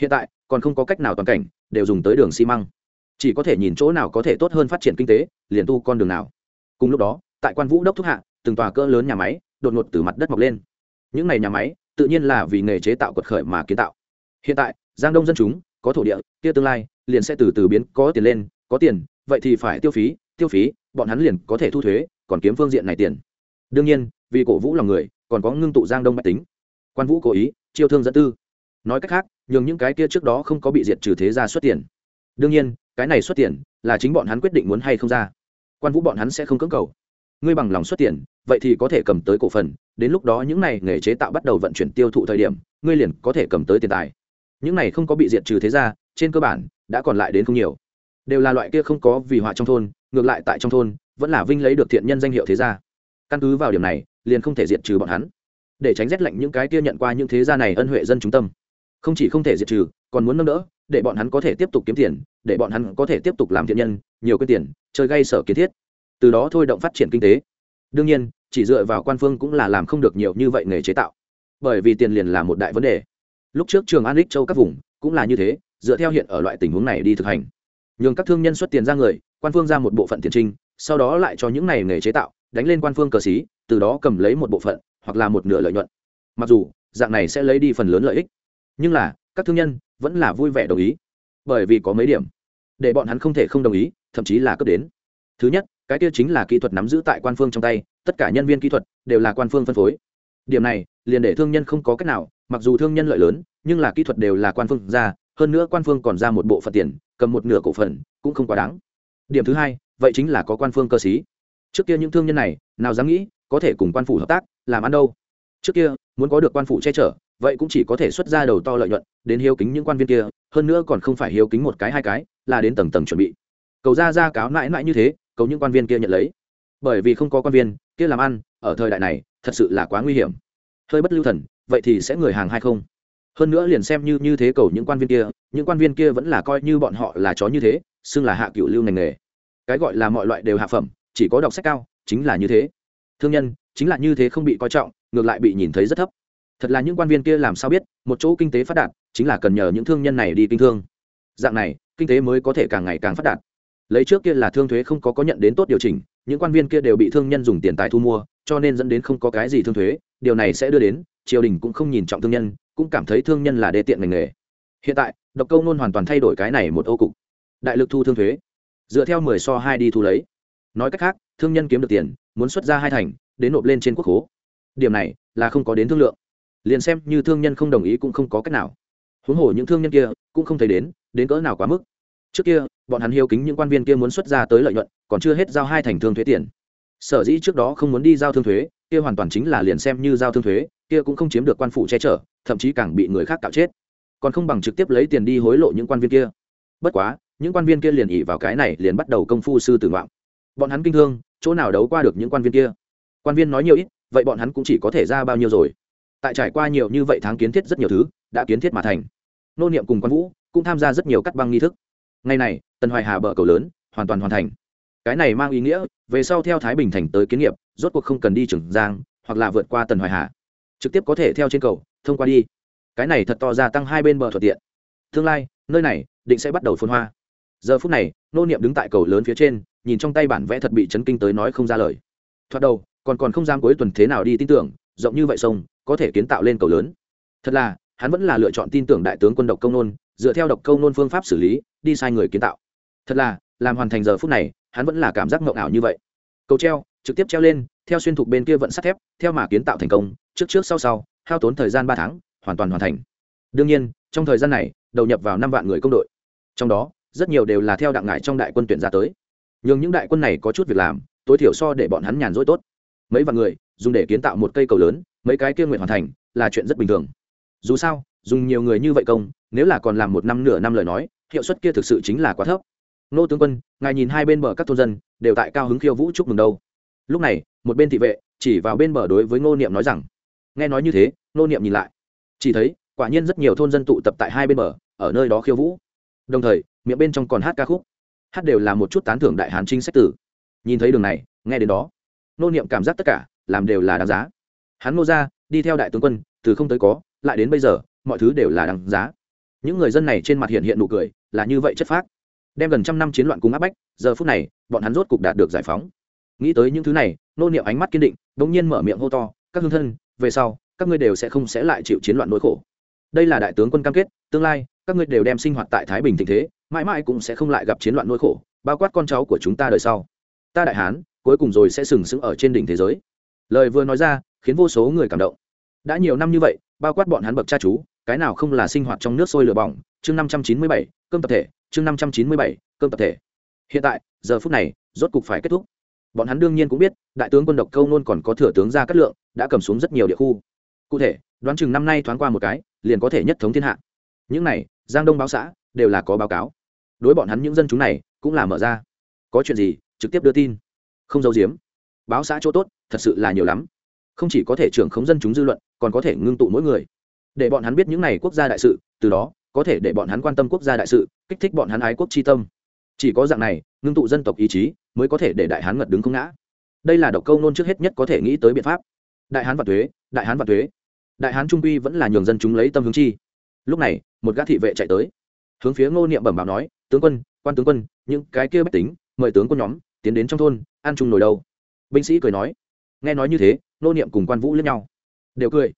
Hiện tại, còn không có cách nào toàn cảnh, đều dùng tới đường xi măng chỉ có thể nhìn chỗ nào có thể tốt hơn phát triển kinh tế, liền tu con đường nào. Cùng lúc đó, tại quan vũ đốc thúc hạ, từng tòa cỡ lớn nhà máy đột ngột từ mặt đất mọc lên. Những này nhà máy tự nhiên là vì nghề chế tạo quật khởi mà kiến tạo. Hiện tại, giang đông dân chúng, có thổ địa, kia tương lai, liền sẽ từ từ biến, có tiền lên, có tiền, vậy thì phải tiêu phí tiêu phí, bọn hắn liền có thể thu thuế, còn kiếm phương diện này tiền. Đương nhiên, vì cổ vũ lòng người, còn có ngưng tụ giang đông mạch tính. Quan vũ cố ý, chiêu thương dẫn tư. Nói cách khác, nhường những cái kia trước đó không có bị diệt trừ thế ra xuất tiền. Đương nhiên cái này xuất tiền, là chính bọn hắn quyết định muốn hay không ra. Quan vũ bọn hắn sẽ không cưỡng cầu. Ngươi bằng lòng xuất tiền, vậy thì có thể cầm tới cổ phần, đến lúc đó những này nghề chế tạo bắt đầu vận chuyển tiêu thụ thời điểm, ngươi liền có thể cầm tới tiền tài. Những này không có bị diệt trừ thế ra, trên cơ bản, đã còn lại đến không nhiều. Đều là loại kia không có vì họa trong thôn, ngược lại tại trong thôn, vẫn là vinh lấy được thiện nhân danh hiệu thế gia. Căn cứ vào điểm này, liền không thể diệt trừ bọn hắn. Để tránh rét lạnh những cái kia nhận qua những thế gia này ân huệ dân chúng tâm. Không chỉ không thể diệt trừ, còn muốn nâng đỡ để bọn hắn có thể tiếp tục kiếm tiền, để bọn hắn có thể tiếp tục làm thiện nhân, nhiều cái tiền, chơi gây sở kiến thiết. Từ đó thôi động phát triển kinh tế. Đương nhiên, chỉ dựa vào quan phương cũng là làm không được nhiều như vậy nghề chế tạo. Bởi vì tiền liền là một đại vấn đề. Lúc trước trường an đích châu các vùng cũng là như thế, dựa theo hiện ở loại tình huống này đi thực hành. Nhường các thương nhân xuất tiền ra người, quan phương ra một bộ phận tiền trinh sau đó lại cho những này nghề chế tạo, đánh lên quan phương cờ xí, từ đó cầm lấy một bộ phận, hoặc là một nửa lợi nhuận. Mặc dù, dạng này sẽ lấy đi phần lớn lợi ích. Nhưng là, các thương nhân vẫn là vui vẻ đồng ý. Bởi vì có mấy điểm, để bọn hắn không thể không đồng ý, thậm chí là cấp đến. Thứ nhất, cái kia chính là kỹ thuật nắm giữ tại quan phương trong tay, tất cả nhân viên kỹ thuật đều là quan phương phân phối. Điểm này, liền để thương nhân không có cách nào, mặc dù thương nhân lợi lớn, nhưng là kỹ thuật đều là quan phương ra, hơn nữa quan phương còn ra một bộ phận tiền, cầm một nửa cổ phần, cũng không quá đáng. Điểm thứ hai, vậy chính là có quan phương cơ sĩ trước kia những thương nhân này, nào dám nghĩ, có thể cùng quan phủ hợp tác, làm ăn đâu. Trước kia, muốn có được quan phủ che chở vậy cũng chỉ có thể xuất ra đầu to lợi nhuận, đến hiếu kính những quan viên kia, hơn nữa còn không phải hiếu kính một cái hai cái, là đến tầng tầng chuẩn bị. Cầu ra ra cáo mãi mãi như thế, cầu những quan viên kia nhận lấy. Bởi vì không có quan viên, kia làm ăn, ở thời đại này, thật sự là quá nguy hiểm. Hơi bất lưu thần, vậy thì sẽ người hàng hay không? Hơn nữa liền xem như như thế cầu những quan viên kia, những quan viên kia vẫn là coi như bọn họ là chó như thế, xưng là hạ cựu lưu ngành nghề. Cái gọi là mọi loại đều hạ phẩm, chỉ có đọc sách cao, chính là như thế. Thương nhân, chính là như thế không bị coi trọng, ngược lại bị nhìn thấy rất thấp thật là những quan viên kia làm sao biết, một chỗ kinh tế phát đạt, chính là cần nhờ những thương nhân này đi kinh thương. Dạng này, kinh tế mới có thể càng ngày càng phát đạt. Lấy trước kia là thương thuế không có có nhận đến tốt điều chỉnh, những quan viên kia đều bị thương nhân dùng tiền tài thu mua, cho nên dẫn đến không có cái gì thương thuế, điều này sẽ đưa đến, triều đình cũng không nhìn trọng thương nhân, cũng cảm thấy thương nhân là đê tiện ngành nghề. Hiện tại, độc câu nôn hoàn toàn thay đổi cái này một ô cục. Đại lực thu thương thuế, dựa theo mười so hai đi thu lấy. Nói cách khác, thương nhân kiếm được tiền, muốn xuất ra hai thành, đến nộp lên trên quốc khố. Điểm này là không có đến thương lượng liền xem như thương nhân không đồng ý cũng không có cách nào. Huống hồ những thương nhân kia cũng không thấy đến đến cỡ nào quá mức. Trước kia, bọn hắn hiếu kính những quan viên kia muốn xuất ra tới lợi nhuận, còn chưa hết giao hai thành thương thuế tiền. Sở dĩ trước đó không muốn đi giao thương thuế, kia hoàn toàn chính là liền xem như giao thương thuế, kia cũng không chiếm được quan phủ che chở, thậm chí càng bị người khác cạo chết. Còn không bằng trực tiếp lấy tiền đi hối lộ những quan viên kia. Bất quá, những quan viên kia liền ỉ vào cái này liền bắt đầu công phu sư tử ngoạm bọn hắn kinh thương, chỗ nào đấu qua được những quan viên kia? Quan viên nói nhiều ít, vậy bọn hắn cũng chỉ có thể ra bao nhiêu rồi? Tại trải qua nhiều như vậy tháng kiến thiết rất nhiều thứ, đã kiến thiết mà thành. Nô niệm cùng quan vũ cũng tham gia rất nhiều cắt băng nghi thức. Ngày này, tần hoài hà bờ cầu lớn, hoàn toàn hoàn thành. Cái này mang ý nghĩa, về sau theo thái bình thành tới kiến nghiệp, rốt cuộc không cần đi trường giang, hoặc là vượt qua tần hoài hà. Trực tiếp có thể theo trên cầu, thông qua đi. Cái này thật to gia tăng hai bên bờ thuận tiện. Tương lai, nơi này, định sẽ bắt đầu phun hoa. Giờ phút này, nô niệm đứng tại cầu lớn phía trên, nhìn trong tay bản vẽ thật bị chấn kinh tới nói không ra lời. Thoạt đầu, còn còn không dám cuối tuần thế nào đi tin tưởng rộng như vậy sông, có thể kiến tạo lên cầu lớn. Thật là, hắn vẫn là lựa chọn tin tưởng đại tướng quân độc công nôn, dựa theo độc công nôn phương pháp xử lý, đi sai người kiến tạo. Thật là, làm hoàn thành giờ phút này, hắn vẫn là cảm giác mộng ảo như vậy. Cầu treo, trực tiếp treo lên, theo xuyên thục bên kia vận sắt thép, theo mà kiến tạo thành công, trước trước sau sau, hao tốn thời gian ba tháng, hoàn toàn hoàn thành. Đương nhiên, trong thời gian này, đầu nhập vào năm vạn người công đội. Trong đó, rất nhiều đều là theo đặng ngại trong đại quân tuyển ra tới. Nhưng những đại quân này có chút việc làm, tối thiểu so để bọn hắn nhàn rỗi tốt. Mấy vạn người dùng để kiến tạo một cây cầu lớn, mấy cái kia nguyện hoàn thành, là chuyện rất bình thường. Dù sao, dùng nhiều người như vậy công, nếu là còn làm một năm nửa năm lời nói, hiệu suất kia thực sự chính là quá thấp. Nô tướng quân, ngài nhìn hai bên bờ các thôn dân, đều tại cao hứng khiêu vũ chúc mừng đâu. Lúc này, một bên thị vệ, chỉ vào bên bờ đối với ngô niệm nói rằng, nghe nói như thế, ngô niệm nhìn lại. Chỉ thấy, quả nhiên rất nhiều thôn dân tụ tập tại hai bên bờ, ở nơi đó khiêu vũ. Đồng thời, miệng bên trong còn hát ca khúc. Hát đều là một chút tán thưởng đại hán trinh sách tử. Nhìn thấy đường này, nghe đến đó nô niệm cảm giác tất cả làm đều là đáng giá. Hắn nô ra, đi theo đại tướng quân, từ không tới có, lại đến bây giờ, mọi thứ đều là đáng giá. Những người dân này trên mặt hiện hiện nụ cười, là như vậy chất phác. Đem gần trăm năm chiến loạn cùng áp bách, giờ phút này, bọn hắn rốt cục đạt được giải phóng. Nghĩ tới những thứ này, nô niệm ánh mắt kiên định đ ỗ n g nhiên mở miệng hô to, các hương thân, về sau, các ngươi đều sẽ không sẽ lại chịu chiến loạn nỗi khổ. Đây là đại tướng quân cam kết, tương lai, các ngươi đều đem sinh hoạt tại thái bình tình thế, mãi mãi cũng sẽ không lại gặp chiến loạn nỗi khổ, bao quát con cháu của chúng ta đời sau. Ta đại hán, cuối cùng rồi sẽ sừng sững ở trên đỉnh thế giới lời vừa nói ra, khiến vô số người cảm động. Đã nhiều năm như vậy, bao quát bọn hắn bậc cha chú, cái nào không là sinh hoạt trong nước sôi lửa bỏng? Chương năm trăm chín mươi bảy, cơm tập thể. Chương năm trăm chín mươi bảy, cơm tập thể. Hiện tại, giờ phút này, rốt cục phải kết thúc. Bọn hắn đương nhiên cũng biết, đại tướng quân độc câu nôn còn có thừa tướng ra cát lượng, đã cầm xuống rất nhiều địa khu. Cụ thể, đoán chừng năm nay thoáng qua một cái, liền có thể nhất thống thiên hạ. Những này, giang đông báo xã, đều là có báo cáo. Đối bọn hắn những dân chúng này, cũng là mở ra. Có chuyện gì, trực tiếp đưa tin. Không giấu giếm báo xã chỗ tốt, thật sự là nhiều lắm. Không chỉ có thể trưởng khống dân chúng dư luận, còn có thể ngưng tụ mỗi người. Để bọn hắn biết những này quốc gia đại sự, từ đó, có thể để bọn hắn quan tâm quốc gia đại sự, kích thích bọn hắn ái quốc tri tâm. Chỉ có dạng này, ngưng tụ dân tộc ý chí, mới có thể để đại hán ngật đứng không ngã. Đây là độc câu nôn trước hết nhất có thể nghĩ tới biện pháp. Đại hán và thuế, đại hán và thuế. Đại hán trung quy vẫn là nhường dân chúng lấy tâm hướng chi. Lúc này, một gã thị vệ chạy tới. Hướng phía ngô niệm bẩm báo nói, tướng quân, quan tướng quân, những cái kia bách tính, mời tướng quân nhóm, tiến đến trong thôn, ăn chung nồi đâu? Binh sĩ cười nói, nghe nói như thế, nô niệm cùng quan vũ lẫn nhau. Đều cười.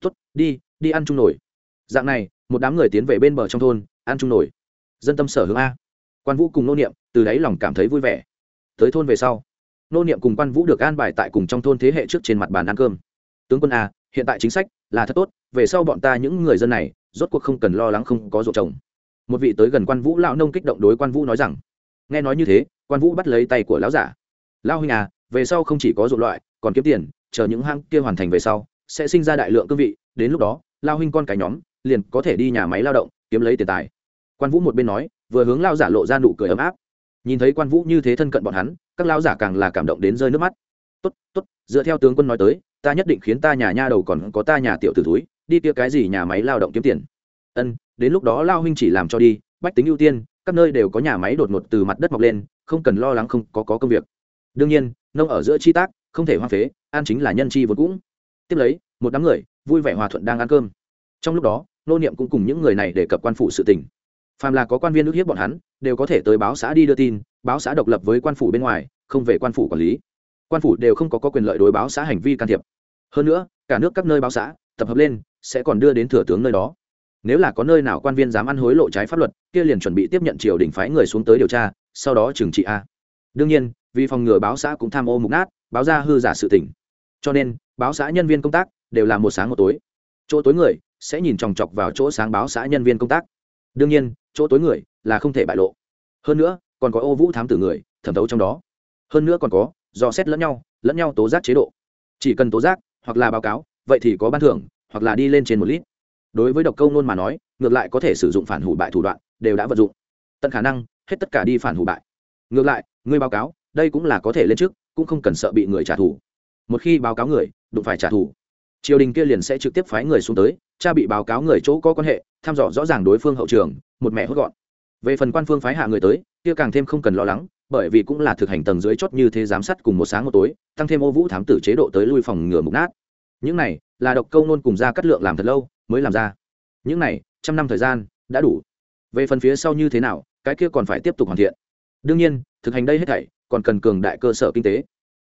Tuất đi đi ăn chung nổi. dạng này, một đám người tiến về bên bờ trong thôn, ăn chung nổi. dân tâm sở hướng a. Quan vũ cùng nô niệm, từ đáy lòng cảm thấy vui vẻ. Tới thôn về sau, nô niệm cùng quan vũ được an bài tại cùng trong thôn thế hệ trước trên mặt bàn ăn cơm. Tướng quân a, hiện tại chính sách là thật tốt, về sau bọn ta những người dân này, rốt cuộc không cần lo lắng không có ruộng trồng. Một vị tới gần quan vũ lão nông kích động đối quan vũ nói rằng, nghe nói như thế, quan vũ bắt lấy tay của lão giả. Lao huynh à về sau không chỉ có dụng loại còn kiếm tiền chờ những hãng kia hoàn thành về sau sẽ sinh ra đại lượng cương vị đến lúc đó lao huynh con cái nhóm liền có thể đi nhà máy lao động kiếm lấy tiền tài. Quan vũ một bên nói vừa hướng lao giả lộ ra nụ cười ấm áp. Nhìn thấy quan vũ như thế thân cận bọn hắn các lao giả càng là cảm động đến rơi nước mắt. Tốt tốt dựa theo tướng quân nói tới ta nhất định khiến ta nhà nha đầu còn có ta nhà tiểu tử túi đi kia cái gì nhà máy lao động kiếm tiền. Ân đến lúc đó lao huynh chỉ làm cho đi bách tính ưu tiên các nơi đều có nhà máy đột ngột từ mặt đất mọc lên không cần lo lắng không có, có công việc đương nhiên nông ở giữa chi tác không thể hoang phế an chính là nhân chi vốn cũng. Tiếp lấy một đám người vui vẻ hòa thuận đang ăn cơm. Trong lúc đó nô niệm cũng cùng những người này đề cập quan phủ sự tình. Phàm là có quan viên ước hiếp bọn hắn đều có thể tới báo xã đi đưa tin báo xã độc lập với quan phủ bên ngoài không về quan phủ quản lý. Quan phủ đều không có, có quyền lợi đối báo xã hành vi can thiệp. Hơn nữa cả nước các nơi báo xã tập hợp lên sẽ còn đưa đến thừa tướng nơi đó. Nếu là có nơi nào quan viên dám ăn hối lộ trái pháp luật kia liền chuẩn bị tiếp nhận triều đình phái người xuống tới điều tra sau đó trừng trị a. Đương nhiên vì phòng ngừa báo xã cũng tham ô mục nát, báo ra hư giả sự tỉnh cho nên, báo xã nhân viên công tác đều là một sáng một tối. Chỗ tối người sẽ nhìn chòng chọc vào chỗ sáng báo xã nhân viên công tác. Đương nhiên, chỗ tối người là không thể bại lộ. Hơn nữa, còn có ô vũ thám tử người thẩm thấu trong đó. Hơn nữa còn có dò xét lẫn nhau lẫn nhau tố giác chế độ. Chỉ cần tố giác hoặc là báo cáo, vậy thì có ban thưởng, hoặc là đi lên trên một lít. Đối với độc câu nôn mà nói, ngược lại có thể sử dụng phản hủ bại thủ đoạn, đều đã vận dụng. Tận khả năng, hết tất cả đi phản hủ bại. Ngược lại người báo cáo đây cũng là có thể lên trước, cũng không cần sợ bị người trả thù. Một khi báo cáo người, đụng phải trả thù, triều đình kia liền sẽ trực tiếp phái người xuống tới, cha bị báo cáo người chỗ có quan hệ, thăm dò rõ ràng đối phương hậu trường, một mẹ hốt gọn. Về phần quan phương phái hạ người tới, kia càng thêm không cần lo lắng, bởi vì cũng là thực hành tầng dưới chót như thế giám sát cùng một sáng một tối, tăng thêm ô vũ thám tử chế độ tới lui phòng ngừa mục nát. Những này, là độc câu nôn cùng ra cắt lượng làm thật lâu, mới làm ra. Những này, trăm năm thời gian, đã đủ. Về phần phía sau như thế nào, cái kia còn phải tiếp tục hoàn thiện. Đương nhiên, thực hành đây hết thảy còn cần cường đại cơ sở kinh tế.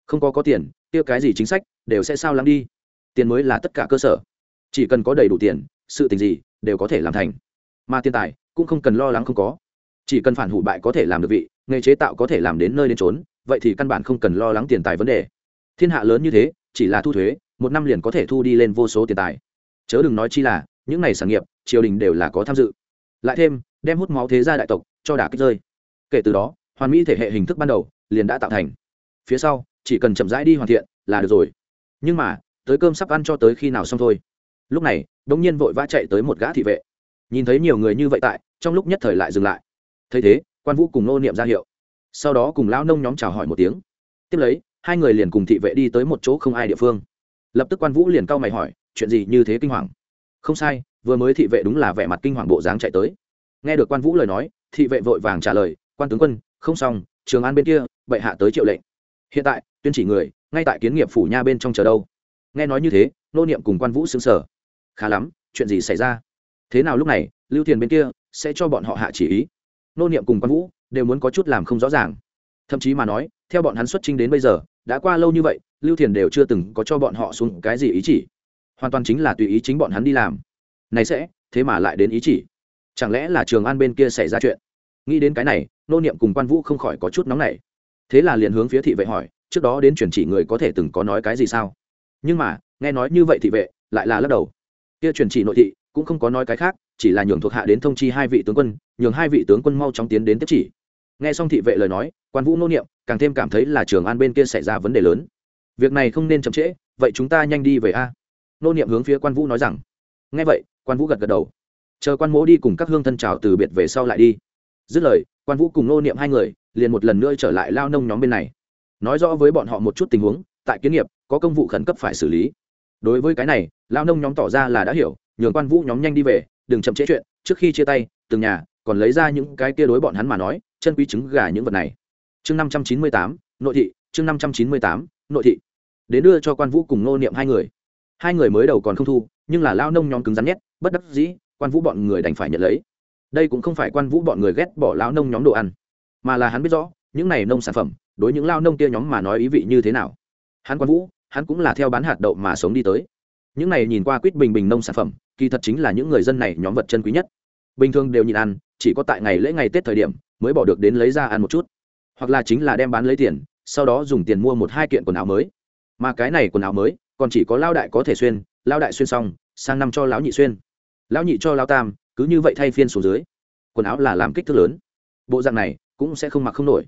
Không có có tiền tiêu cái gì chính sách đều sẽ sao lắng đi. Tiền mới là tất cả cơ sở. Chỉ cần có đầy đủ tiền, sự tình gì đều có thể làm thành. Mà tiền tài cũng không cần lo lắng không có. Chỉ cần phản hủ bại có thể làm được vị, nghề chế tạo có thể làm đến nơi đến trốn vậy thì căn bản không cần lo lắng tiền tài vấn đề. Thiên hạ lớn như thế, chỉ là thu thuế, một năm liền có thể thu đi lên vô số tiền tài. Chớ đừng nói chi là, những này sản nghiệp, triều đình đều là có tham dự. Lại thêm, đem hút máu thế gia đại tộc cho đả kích rơi. Kể từ đó, hoàn mỹ thể hệ hình thức ban đầu liền đã tạo thành. Phía sau, chỉ cần chậm rãi đi hoàn thiện là được rồi. Nhưng mà, tới cơm sắp ăn cho tới khi nào xong thôi. Lúc này đ ỗ n g nhiên vội vã chạy tới một gã thị vệ. Nhìn thấy nhiều người như vậy tại, trong lúc nhất thời lại dừng lại. Thấy thế, quan vũ cùng nô niệm ra hiệu. Sau đó cùng lão nông nhóm chào hỏi một tiếng. Tiếp lấy, hai người liền cùng thị vệ đi tới một chỗ không ai địa phương. Lập tức quan vũ liền cau mày hỏi, chuyện gì như thế kinh hoàng? Không sai, vừa mới thị vệ đúng là vẻ mặt kinh hoàng bộ dáng chạy tới. Nghe được quan vũ lời nói, thị vệ vội vàng trả lời, quan tướng quân, không xong, trường an bên kia bệ hạ tới triệu lệnh. Hiện tại, tuyên chỉ người, ngay tại kiến nghiệp phủ nha bên trong chờ đâu. Nghe nói như thế, nô niệm cùng quan vũ xứng sở khá lắm, chuyện gì xảy ra? Thế nào lúc này, lưu thiền bên kia sẽ cho bọn họ hạ chỉ ý? Nô niệm cùng quan vũ đều muốn có chút làm không rõ ràng. Thậm chí mà nói, theo bọn hắn xuất trình đến bây giờ, đã qua lâu như vậy, lưu thiền đều chưa từng có cho bọn họ xuống cái gì ý chỉ. Hoàn toàn chính là tùy ý chính bọn hắn đi làm. Này sẽ, thế mà lại đến ý chỉ. Chẳng lẽ là trường an bên kia xảy ra chuyện? Nghĩ đến cái này, nô niệm cùng quan vũ không khỏi có chút nóng nảy thế là liền hướng phía thị vệ hỏi, trước đó đến chuyển chỉ người có thể từng có nói cái gì sao? Nhưng mà, nghe nói như vậy thị vệ, lại là lắc đầu. Kia chuyển chỉ nội thị, cũng không có nói cái khác, chỉ là nhường thuộc hạ đến thông chi hai vị tướng quân, nhường hai vị tướng quân mau chóng tiến đến tiếp chỉ. Nghe xong thị vệ lời nói, quan vũ nô niệm, càng thêm cảm thấy là trường an bên kia xảy ra vấn đề lớn. Việc này không nên chậm trễ, vậy chúng ta nhanh đi về a. Nô niệm hướng phía quan vũ nói rằng. Nghe vậy, quan vũ gật gật đầu. Chờ quan mỗ đi cùng các hương thân trào từ biệt về sau lại đi. Dứt lời, quan vũ cùng nô niệm hai người liền một lần nữa trở lại lao nông nhóm bên này. Nói rõ với bọn họ một chút tình huống, tại kiến nghiệp, có công vụ khẩn cấp phải xử lý. Đối với cái này, lao nông nhóm tỏ ra là đã hiểu, nhường quan vũ nhóm nhanh đi về, đừng chậm trễ chuyện, trước khi chia tay, từng nhà, còn lấy ra những cái kia đối bọn hắn mà nói, chân quý trứng gà những vật này. Chương năm trăm chín mươi tám, nội thị, chương năm trăm chín mươi tám, nội thị. Đến đưa cho quan vũ cùng nô niệm hai người. Hai người mới đầu còn không thu, nhưng là lao nông nhóm cứng rắn nhét, bất đắc dĩ, quan vũ bọn người đành phải nhận lấy. Đây cũng không phải quan vũ bọn người ghét bỏ lao nông nhóm đồ ăn mà là hắn biết rõ, những này nông sản phẩm, đối những lao nông kia nhóm mà nói ý vị như thế nào. Hắn quan vũ, hắn cũng là theo bán hạt đậu mà sống đi tới. Những này nhìn qua quýt bình bình nông sản phẩm, kỳ thật chính là những người dân này nhóm vật chân quý nhất. Bình thường đều nhịn ăn, chỉ có tại ngày lễ ngày tết thời điểm mới bỏ được đến lấy ra ăn một chút. Hoặc là chính là đem bán lấy tiền, sau đó dùng tiền mua một hai kiện quần áo mới. Mà cái này quần áo mới, còn chỉ có lao đại có thể xuyên, lao đại xuyên xong, sang năm cho lão nhị xuyên. Lão nhị cho lao tam, cứ như vậy thay phiên xuống dưới. Quần áo là làm kích thước lớn. Bộ dạng này cũng sẽ không mặc không nổi.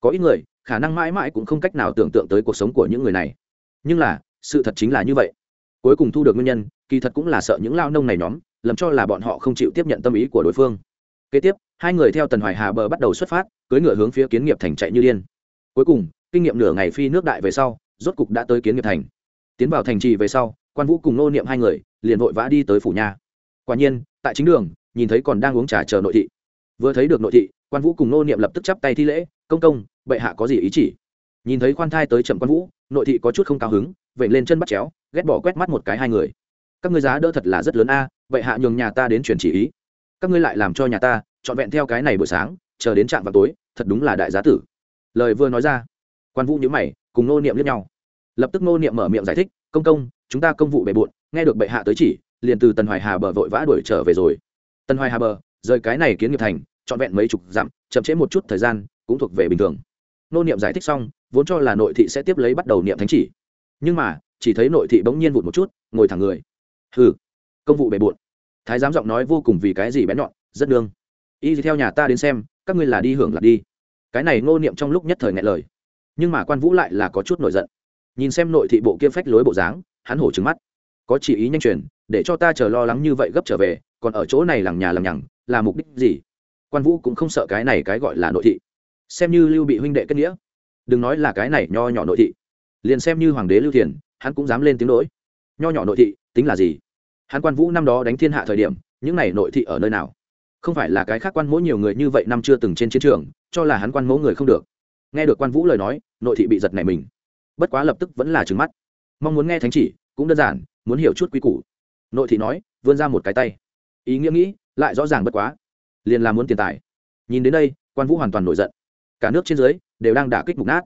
Có ít người, khả năng mãi mãi cũng không cách nào tưởng tượng tới cuộc sống của những người này. Nhưng là, sự thật chính là như vậy. Cuối cùng thu được nguyên nhân, kỳ thật cũng là sợ những lao nông này nhóm, lầm cho là bọn họ không chịu tiếp nhận tâm ý của đối phương. Kế tiếp, hai người theo tần hoài hà bờ bắt đầu xuất phát, cưỡi ngựa hướng phía kiến nghiệp thành chạy như điên. Cuối cùng, kinh nghiệm nửa ngày phi nước đại về sau, rốt cục đã tới kiến nghiệp thành. Tiến vào thành trì về sau, quan vũ cùng nô niệm hai người, liền vội vã đi tới phủ nhà. Quả nhiên, tại chính đường, nhìn thấy còn đang uống trà chờ nội thị. Vừa thấy được nội thị quan vũ cùng nô niệm lập tức chắp tay thi lễ, công công, bệ hạ có gì ý chỉ? Nhìn thấy khoan thai tới chậm quan vũ, nội thị có chút không cao hứng vậy lên chân bắt chéo, ghét bỏ quét mắt một cái hai người. Các ngươi giá đỡ thật là rất lớn a vậy hạ nhường nhà ta đến truyền chỉ ý. Các ngươi lại làm cho nhà ta trọn vẹn theo cái này buổi sáng, chờ đến trạm vào tối, thật đúng là đại giá tử. Lời vừa nói ra, quan vũ nhữ mày, cùng nô niệm liếc nhau. Lập tức nô niệm mở miệng giải thích, công công, chúng ta công vụ bề bộn, nghe được bệ hạ tới chỉ, liền từ tần hoài hà bờ vội vã đuổi trở về rồi. Tần hoài hà bờ, rời cái này kiến nghiệp thành trọn vẹn mấy chục dặm, chậm trễ một chút thời gian, cũng thuộc về bình thường. Nô niệm giải thích xong, vốn cho là nội thị sẽ tiếp lấy bắt đầu niệm thánh chỉ. Nhưng mà, chỉ thấy nội thị bỗng nhiên vụt một chút, ngồi thẳng người. Hừ, công vụ bề bộn. Thái giám giọng nói vô cùng vì cái gì bén nhọn, rất đương y theo nhà ta đến xem, các ngươi là đi hưởng lạc đi. Cái này ngô niệm trong lúc nhất thời ngại lời. Nhưng mà quan vũ lại là có chút nổi giận. Nhìn xem nội thị bộ kia phách lối bộ dáng, hắn hổ trứng mắt. Có chỉ ý nhanh truyền, để cho ta chờ lo lắng như vậy gấp trở về, còn ở chỗ này lằng nhà lằng nhằng, là mục đích gì? Quan vũ cũng không sợ cái này cái gọi là nội thị. Xem như lưu bị huynh đệ kết nghĩa. Đừng nói là cái này nho nhỏ nội thị. Liền xem như hoàng đế lưu thiền, hắn cũng dám lên tiếng lỗi. Nho nhỏ nội thị, tính là gì? Hắn quan vũ năm đó đánh thiên hạ thời điểm, những này nội thị ở nơi nào? Không phải là cái khác quan mỗi nhiều người như vậy năm chưa từng trên chiến trường, cho là hắn quan mẫu người không được. Nghe được quan vũ lời nói, nội thị bị giật nảy mình. Bất quá lập tức vẫn là trừng mắt. Mong muốn nghe thánh chỉ, cũng đơn giản, muốn hiểu chút quy củ. Nội thị nói, vươn ra một cái tay. Ý nghĩa nghĩ, lại rõ ràng bất quá liền là muốn tiền tài. Nhìn đến đây, quan vũ hoàn toàn nổi giận. Cả nước trên dưới đều đang đả kích mục nát.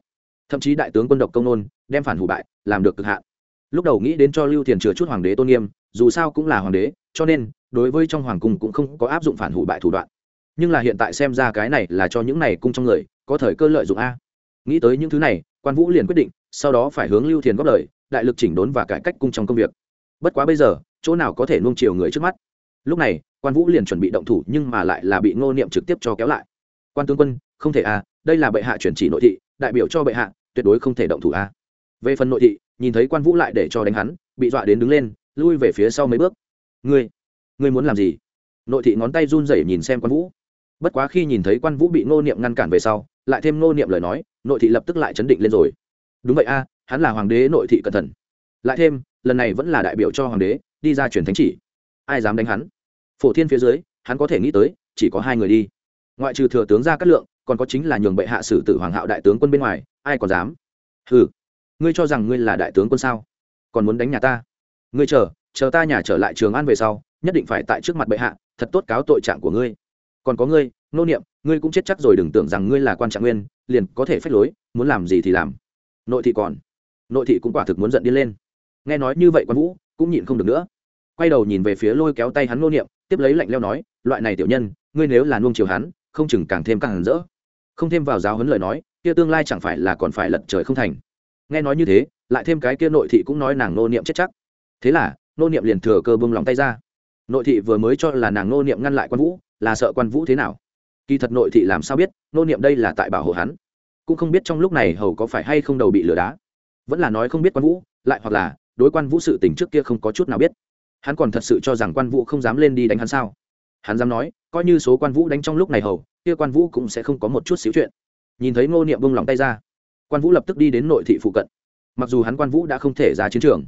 Thậm chí đại tướng quân độc công nôn đem phản hủ bại, làm được cực hạn. Lúc đầu nghĩ đến cho lưu thiền chừa chút hoàng đế tôn nghiêm, dù sao cũng là hoàng đế, cho nên đối với trong hoàng cung cũng không có áp dụng phản hủ bại thủ đoạn. Nhưng là hiện tại xem ra cái này là cho những này cung trong người, có thời cơ lợi dụng a. Nghĩ tới những thứ này, quan vũ liền quyết định, sau đó phải hướng lưu thiền góp lời, đại lực chỉnh đốn và cải cách cung trong công việc. Bất quá bây giờ, chỗ nào có thể nuông chiều người trước mắt? Lúc này quan vũ liền chuẩn bị động thủ nhưng mà lại là bị ngô niệm trực tiếp cho kéo lại. quan tướng quân, không thể à? đây là bệ hạ chuyển chỉ nội thị, đại biểu cho bệ hạ, tuyệt đối không thể động thủ à? về phần nội thị, nhìn thấy quan vũ lại để cho đánh hắn, bị dọa đến đứng lên, lui về phía sau mấy bước. ngươi ngươi muốn làm gì? nội thị ngón tay run rẩy nhìn xem quan vũ. bất quá khi nhìn thấy quan vũ bị ngô niệm ngăn cản về sau, lại thêm ngô niệm lời nói, nội thị lập tức lại chấn định lên rồi. đúng vậy a hắn là hoàng đế nội thị cẩn thận. lại thêm, lần này vẫn là đại biểu cho hoàng đế, đi ra truyền thánh chỉ. ai dám đánh hắn? Phổ thiên phía dưới, hắn có thể nghĩ tới, chỉ có hai người đi. Ngoại trừ thừa tướng ra cát lượng, còn có chính là nhường bệ hạ sử tử hoàng hạo đại tướng quân bên ngoài, ai còn dám? Ừ ngươi cho rằng ngươi là đại tướng quân sao? Còn muốn đánh nhà ta? Ngươi chờ chờ ta nhà trở lại trường an về sau, nhất định phải tại trước mặt bệ hạ, thật tốt cáo tội trạng của ngươi. Còn có ngươi, nô niệm, ngươi cũng chết chắc rồi đừng tưởng rằng ngươi là quan trạng nguyên, liền có thể phách lối, muốn làm gì thì làm. Nội thị còn, nội thị cũng quả thực muốn giận đi lên. Nghe nói như vậy, quan vũ cũng nhịn không được nữa. Quay đầu nhìn về phía lôi kéo tay hắn nô niệm tiếp lấy lạnh leo nói, loại này tiểu nhân, ngươi nếu là nuông chiều hắn, không chừng càng thêm càng hẳn rỡ. Không thêm vào giáo huấn lời nói, kia tương lai chẳng phải là còn phải lật trời không thành. Nghe nói như thế, lại thêm cái kia nội thị cũng nói nàng nô niệm chết chắc. Thế là, nô niệm liền thừa cơ bông lòng tay ra. Nội thị vừa mới cho là nàng nô niệm ngăn lại quan vũ, là sợ quan vũ thế nào? Kỳ thật nội thị làm sao biết, nô niệm đây là tại bảo hộ hắn. Cũng không biết trong lúc này hầu có phải hay không đầu bị lừa đá. Vẫn là nói không biết quan vũ, lại hoặc là đối quan vũ sự tình trước kia không có chút nào biết hắn còn thật sự cho rằng quan vũ không dám lên đi đánh hắn sao? Hắn dám nói, coi như số quan vũ đánh trong lúc này hầu, kia quan vũ cũng sẽ không có một chút xíu chuyện. Nhìn thấy ngô niệm bông lòng tay ra, quan vũ lập tức đi đến nội thị phụ cận. Mặc dù hắn quan vũ đã không thể ra chiến trường,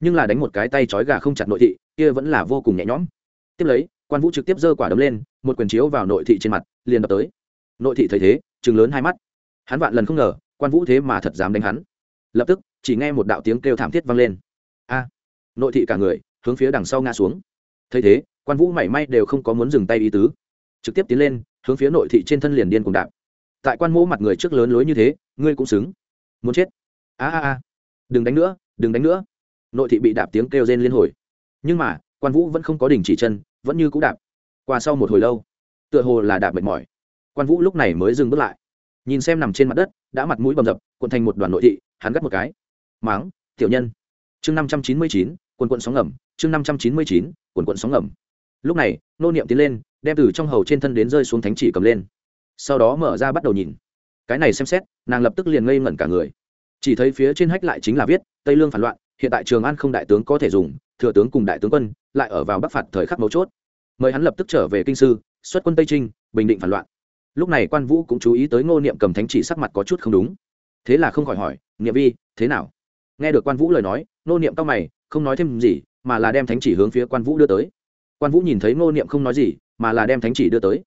nhưng là đánh một cái tay trói gà không chặt nội thị, kia vẫn là vô cùng nhẹ nhõm. Tiếp lấy, quan vũ trực tiếp giơ quả đấm lên, một quyền chiếu vào nội thị trên mặt, liền đập tới. Nội thị thấy thế chừng lớn hai mắt. Hắn vạn lần không ngờ, quan vũ thế mà thật dám đánh hắn. Lập tức, chỉ nghe một đạo tiếng kêu thảm thiết vang lên. A! Nội thị cả người hướng phía đằng sau ngã xuống. Thấy thế, quan vũ mảy may đều không có muốn dừng tay ý tứ. Trực tiếp tiến lên, hướng phía nội thị trên thân liền điên cùng đạp. Tại quan mỗ mặt người trước lớn lối như thế, ngươi cũng xứng. Muốn chết. A a a. Đừng đánh nữa, đừng đánh nữa. Nội thị bị đạp tiếng kêu rên liên hồi. Nhưng mà, quan vũ vẫn không có đình chỉ chân, vẫn như cũ đạp. Qua sau một hồi lâu, tựa hồ là đạp mệt mỏi. Quan vũ lúc này mới dừng bước lại. Nhìn xem nằm trên mặt đất, đã mặt mũi bầm dập, cuộn thành một đoàn nội thị, hắn gắt một cái. Máng, tiểu nhân. Chương năm trăm chín mươi chín, quần quận sóng ngầm chương năm trăm chín mươi chín quần quận sóng ngầm. Lúc này, nô niệm tiến lên, đem từ trong hầu trên thân đến rơi xuống thánh chỉ cầm lên. Sau đó mở ra bắt đầu nhìn. Cái này xem xét, nàng lập tức liền ngây ngẩn cả người. Chỉ thấy phía trên hách lại chính là viết, tây lương phản loạn, hiện tại trường an không đại tướng có thể dùng, thừa tướng cùng đại tướng quân lại ở vào bắc phạt thời khắc mấu chốt. Mời hắn lập tức trở về kinh sư, xuất quân tây trinh, bình định phản loạn. Lúc này quan vũ cũng chú ý tới ngô niệm cầm thánh chỉ sắc mặt có chút không đúng. Thế là không khỏi hỏi, niệm vi, thế nào? Nghe được quan vũ lời nói, ngô niệm cao mày, không nói thêm gì mà là đem thánh chỉ hướng phía quan vũ đưa tới. Quan vũ nhìn thấy ngô niệm không nói gì, mà là đem thánh chỉ đưa tới.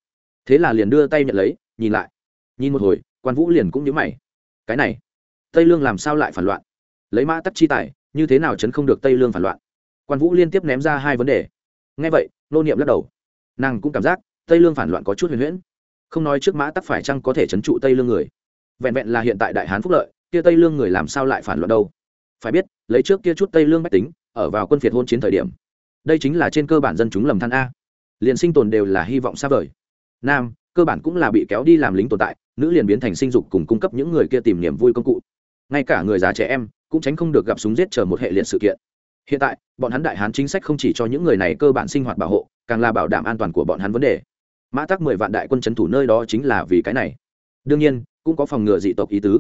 Thế là liền đưa tay nhận lấy, nhìn lại. Nhìn một hồi, quan vũ liền cũng nhớ mày. Cái này, tây lương làm sao lại phản loạn? Lấy mã tắc chi tài, như thế nào chấn không được tây lương phản loạn? Quan vũ liên tiếp ném ra hai vấn đề. Ngay vậy nô niệm lắc đầu. Nàng cũng cảm giác, tây lương phản loạn có chút huyền huyễn. Không nói trước mã tắc phải chăng có thể chấn trụ tây lương người? Vẹn vẹn là hiện tại đại hán phúc lợi, kia tây lương người làm sao lại phản loạn đâu? Phải biết, lấy trước kia chút tây lương bách tính ở vào quân phiệt hôn chiến thời điểm. Đây chính là trên cơ bản dân chúng lầm than a. Liền sinh tồn đều là hy vọng xa vời. Nam, cơ bản cũng là bị kéo đi làm lính tồn tại, nữ liền biến thành sinh dục cùng cung cấp những người kia tìm niềm vui công cụ. Ngay cả người già trẻ em cũng tránh không được gặp súng giết chờ một hệ liệt sự kiện. Hiện tại, bọn hắn đại hán chính sách không chỉ cho những người này cơ bản sinh hoạt bảo hộ, càng là bảo đảm an toàn của bọn hắn vấn đề. Mã tắc mười vạn đại quân c h ấ n thủ nơi đó chính là vì cái này. Đương nhiên, cũng có phòng ngừa dị tộc ý tứ.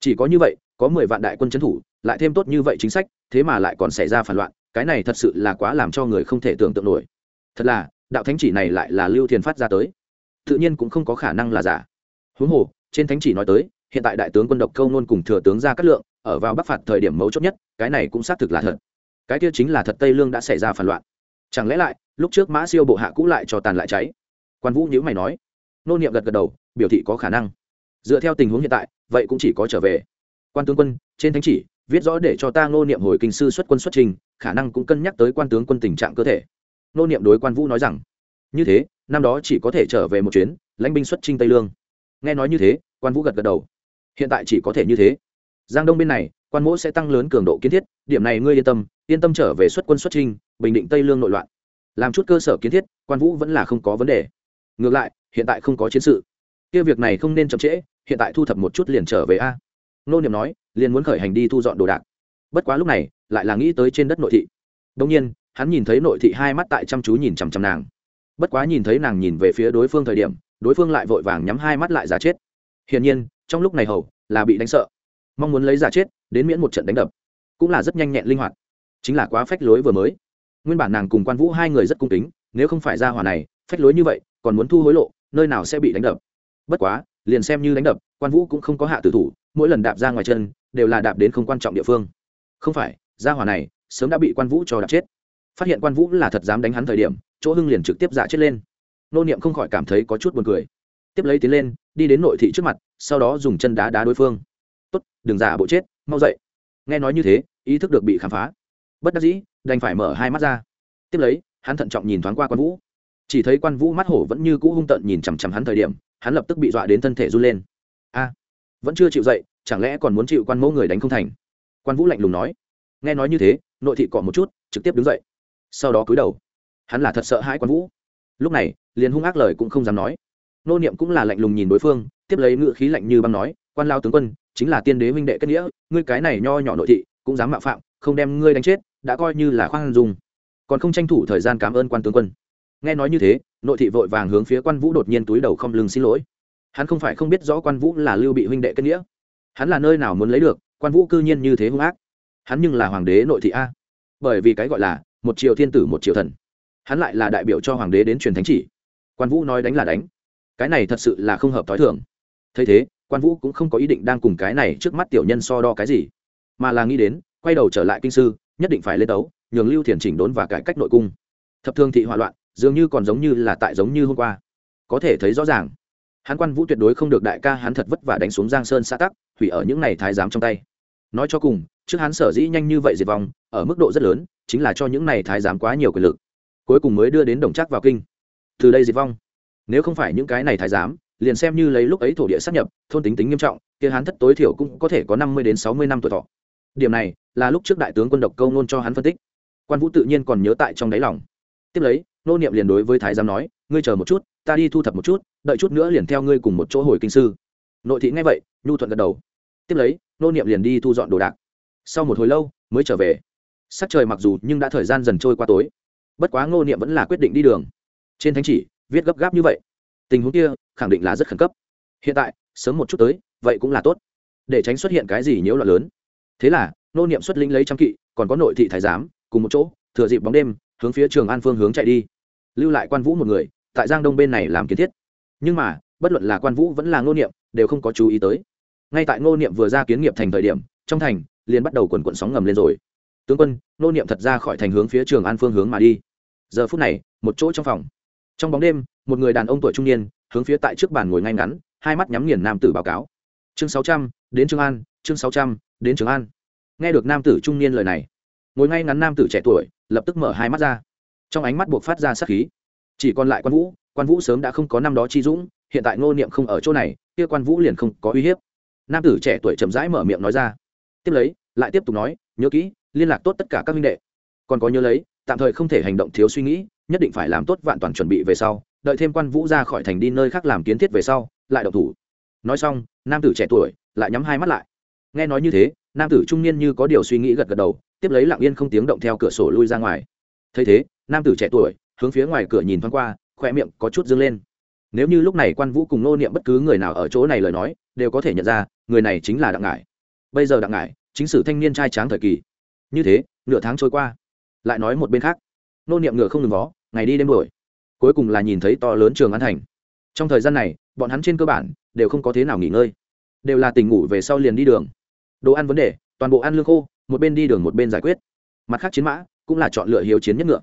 Chỉ có như vậy, có mười vạn đại quân c h ấ n thủ lại thêm tốt như vậy chính sách, thế mà lại còn xảy ra phản loạn, cái này thật sự là quá làm cho người không thể tưởng tượng nổi. Thật là, đạo thánh chỉ này lại là lưu thiền phát ra tới. Tự nhiên cũng không có khả năng là giả. Huống hồ, trên thánh chỉ nói tới, hiện tại đại tướng quân độc câu nôn cùng thừa tướng ra cát lượng, ở vào bắc phạt thời điểm mấu chốt nhất, cái này cũng xác thực là thật. Cái kia chính là thật tây lương đã xảy ra phản loạn. Chẳng lẽ lại, lúc trước mã siêu bộ hạ cũ lại cho tàn lại cháy? Quan vũ nhữ mày nói. Nô niệm gật gật đầu, biểu thị có khả năng. Dựa theo tình huống hiện tại, vậy cũng chỉ có trở về. Quan tướng quân, trên thánh chỉ viết rõ để cho ta nô niệm hồi kinh sư xuất quân xuất trình, khả năng cũng cân nhắc tới quan tướng quân tình trạng cơ thể. Nô niệm đối quan vũ nói rằng, như thế, năm đó chỉ có thể trở về một chuyến, lãnh binh xuất trinh tây lương. Nghe nói như thế, quan vũ gật gật đầu. Hiện tại chỉ có thể như thế. Giang đông bên này, quan mỗ sẽ tăng lớn cường độ kiến thiết, điểm này ngươi yên tâm yên tâm trở về xuất quân xuất trinh, bình định tây lương nội loạn. Làm chút cơ sở kiến thiết, quan vũ vẫn là không có vấn đề. Ngược lại, hiện tại không có chiến sự. Kia việc này không nên chậm trễ, hiện tại thu thập một chút liền trở về a nô niệm nói, liền muốn khởi hành đi thu dọn đồ đạc. Bất quá lúc này, lại là nghĩ tới trên đất nội thị. Đông nhiên, hắn nhìn thấy nội thị hai mắt tại chăm chú nhìn chằm chằm nàng. Bất quá nhìn thấy nàng nhìn về phía đối phương thời điểm, đối phương lại vội vàng nhắm hai mắt lại giả chết. Hiển nhiên, trong lúc này hầu, là bị đánh sợ. Mong muốn lấy giả chết, đến miễn một trận đánh đập. Cũng là rất nhanh nhẹn linh hoạt. Chính là quá phách lối vừa mới. Nguyên bản nàng cùng quan vũ hai người rất cung kính, nếu không phải ra hòa này, phách lối như vậy, còn muốn thu hối lộ, nơi nào sẽ bị đánh đập. Bất quá liền xem như đánh đập, quan vũ cũng không có hạ tử thủ, mỗi lần đạp ra ngoài chân, đều là đạp đến không quan trọng địa phương. Không phải ra hỏa này sớm đã bị quan vũ cho đạp chết. Phát hiện quan vũ là thật dám đánh hắn thời điểm, chỗ hưng liền trực tiếp giả chết lên. Nô niệm không khỏi cảm thấy có chút buồn cười. Tiếp lấy tiến lên, đi đến nội thị trước mặt, sau đó dùng chân đá đá đối phương. Tốt, đừng giả bộ chết, mau dậy. Nghe nói như thế, ý thức được bị khám phá. Bất đắc dĩ, đành phải mở hai mắt ra. Tiếp lấy, hắn thận trọng nhìn thoáng qua quan vũ. Chỉ thấy quan vũ mắt hổ vẫn như cũ hung tợn nhìn chằm chằm hắn thời điểm hắn lập tức bị dọa đến thân thể run lên. A, vẫn chưa chịu dậy, chẳng lẽ còn muốn chịu quan mẫu người đánh không thành? Quan vũ lạnh lùng nói. Nghe nói như thế, nội thị cọ một chút, trực tiếp đứng dậy. Sau đó cúi đầu. Hắn là thật sợ hãi quan vũ. Lúc này, liền hung ác lời cũng không dám nói. Nô niệm cũng là lạnh lùng nhìn đối phương, tiếp lấy ngựa khí lạnh như băng nói, quan lao tướng quân, chính là tiên đế huynh đệ kết nghĩa, ngươi cái này nho nhỏ nội thị, cũng dám mạo phạm, không đem ngươi đánh chết, đã coi như là khoan dung. Còn không tranh thủ thời gian cảm ơn quan tướng quân nghe nói như thế, nội thị vội vàng hướng phía quan vũ đột nhiên túi đầu không lưng xin lỗi. Hắn không phải không biết rõ quan vũ là lưu bị huynh đệ kết nghĩa. Hắn là nơi nào muốn lấy được, quan vũ cư nhiên như thế hung ác. Hắn nhưng là hoàng đế nội thị a. Bởi vì cái gọi là, một triệu thiên tử một triệu thần. Hắn lại là đại biểu cho hoàng đế đến truyền thánh chỉ. Quan vũ nói đánh là đánh. Cái này thật sự là không hợp t h o i thường. Thấy thế, quan vũ cũng không có ý định đang cùng cái này trước mắt tiểu nhân so đo cái gì. Mà là nghĩ đến, quay đầu trở lại kinh sư, nhất định phải lên đấu nhường lưu thiền chỉnh đốn và cải cách nội cung. Thập thương thị hỏa loạn dường như còn giống như là tại giống như hôm qua. Có thể thấy rõ ràng, hắn quan vũ tuyệt đối không được đại ca hắn thật vất vả đánh xuống giang sơn xã tắc, hủy ở những này thái giám trong tay. Nói cho cùng, trước hắn sở dĩ nhanh như vậy diệt vong, ở mức độ rất lớn, chính là cho những này thái giám quá nhiều quyền lực. Cuối cùng mới đưa đến đồng chắc vào kinh. Từ đây diệt vong. Nếu không phải những cái này thái giám, liền xem như lấy lúc ấy thổ địa sắp nhập, thôn tính tính nghiêm trọng, kia hắn thất tối thiểu cũng có thể có năm mươi đến sáu mươi năm tuổi thọ. Điểm này là lúc trước đại tướng quân độc câu nôn cho hắn phân tích. Quan vũ tự nhiên còn nhớ tại trong đáy lòng. Tiếp lấy nô niệm liền đối với thái giám nói, ngươi chờ một chút, ta đi thu thập một chút, đợi chút nữa liền theo ngươi cùng một chỗ hồi kinh sư. Nội thị nghe vậy, nhu thuận gật đầu. Tiếp lấy, nô niệm liền đi thu dọn đồ đạc. Sau một hồi lâu, mới trở về. Sắc trời mặc dù nhưng đã thời gian dần trôi qua tối, bất quá ngô niệm vẫn là quyết định đi đường. Trên thánh chỉ, viết gấp gáp như vậy. Tình huống kia, khẳng định là rất khẩn cấp. Hiện tại, sớm một chút tới, vậy cũng là tốt. Để tránh xuất hiện cái gì nhiễu loạn lớn. Thế là, nô niệm xuất lĩnh lấy trăm kỵ, còn có nội thị thái giám, cùng một chỗ, thừa dịp bóng đêm hướng phía trường an phương hướng chạy đi. Lưu lại quan vũ một người, tại giang đông bên này làm kiến thiết. Nhưng mà, bất luận là quan vũ vẫn là ngô niệm, đều không có chú ý tới. Ngay tại ngô niệm vừa ra kiến nghiệp thành thời điểm, trong thành, liền bắt đầu quần quận sóng ngầm lên rồi. Tướng quân, ngô niệm thật ra khỏi thành hướng phía trường an phương hướng mà đi. Giờ phút này, một chỗ trong phòng. Trong bóng đêm, một người đàn ông tuổi trung niên, hướng phía tại trước bàn ngồi ngay ngắn, hai mắt nhắm nghiền nam tử báo cáo. Chương sáu trăm, đến trường an, chương sáu trăm, đến trường an. Nghe được nam tử trung niên lời này, ngồi ngay ngắn nam tử trẻ tuổi lập tức mở hai mắt ra. Trong ánh mắt buộc phát ra sắc khí. Chỉ còn lại quan vũ quan vũ sớm đã không có năm đó chi dũng, hiện tại ngô niệm không ở chỗ này, kia quan vũ liền không có uy hiếp. Nam tử trẻ tuổi chậm rãi mở miệng nói ra. Tiếp lấy, lại tiếp tục nói, nhớ kỹ, liên lạc tốt tất cả các minh đệ. Còn có nhớ lấy, tạm thời không thể hành động thiếu suy nghĩ, nhất định phải làm tốt vạn toàn chuẩn bị về sau, đợi thêm quan vũ ra khỏi thành đi nơi khác làm kiến thiết về sau, lại độc thủ. Nói xong, nam tử trẻ tuổi lại nhắm hai mắt lại. Nghe nói như thế, nam tử trung niên như có điều suy nghĩ gật gật đầu tiếp lấy lặng yên không tiếng động theo cửa sổ lui ra ngoài. Thấy thế, nam tử trẻ tuổi, hướng phía ngoài cửa nhìn thoáng qua khoe miệng có chút dâng lên. Nếu như lúc này quan vũ cùng nô niệm bất cứ người nào ở chỗ này lời nói, đều có thể nhận ra, người này chính là đặng ngải. Bây giờ đặng ngải chính sử thanh niên trai tráng thời kỳ. Như thế, nửa tháng trôi qua. Lại nói một bên khác. Nô niệm ngựa không ngừng vó, ngày đi đêm đuổi. Cuối cùng là nhìn thấy to lớn trường an thành. Trong thời gian này, bọn hắn trên cơ bản đều không có thế nào nghỉ ngơi. Đều là tỉnh ngủ về sau liền đi đường. Đồ ăn vấn đề, toàn bộ ăn lương khô một bên đi đường một bên giải quyết. Mặt khác chiến mã cũng là chọn lựa hiếu chiến nhất ngựa,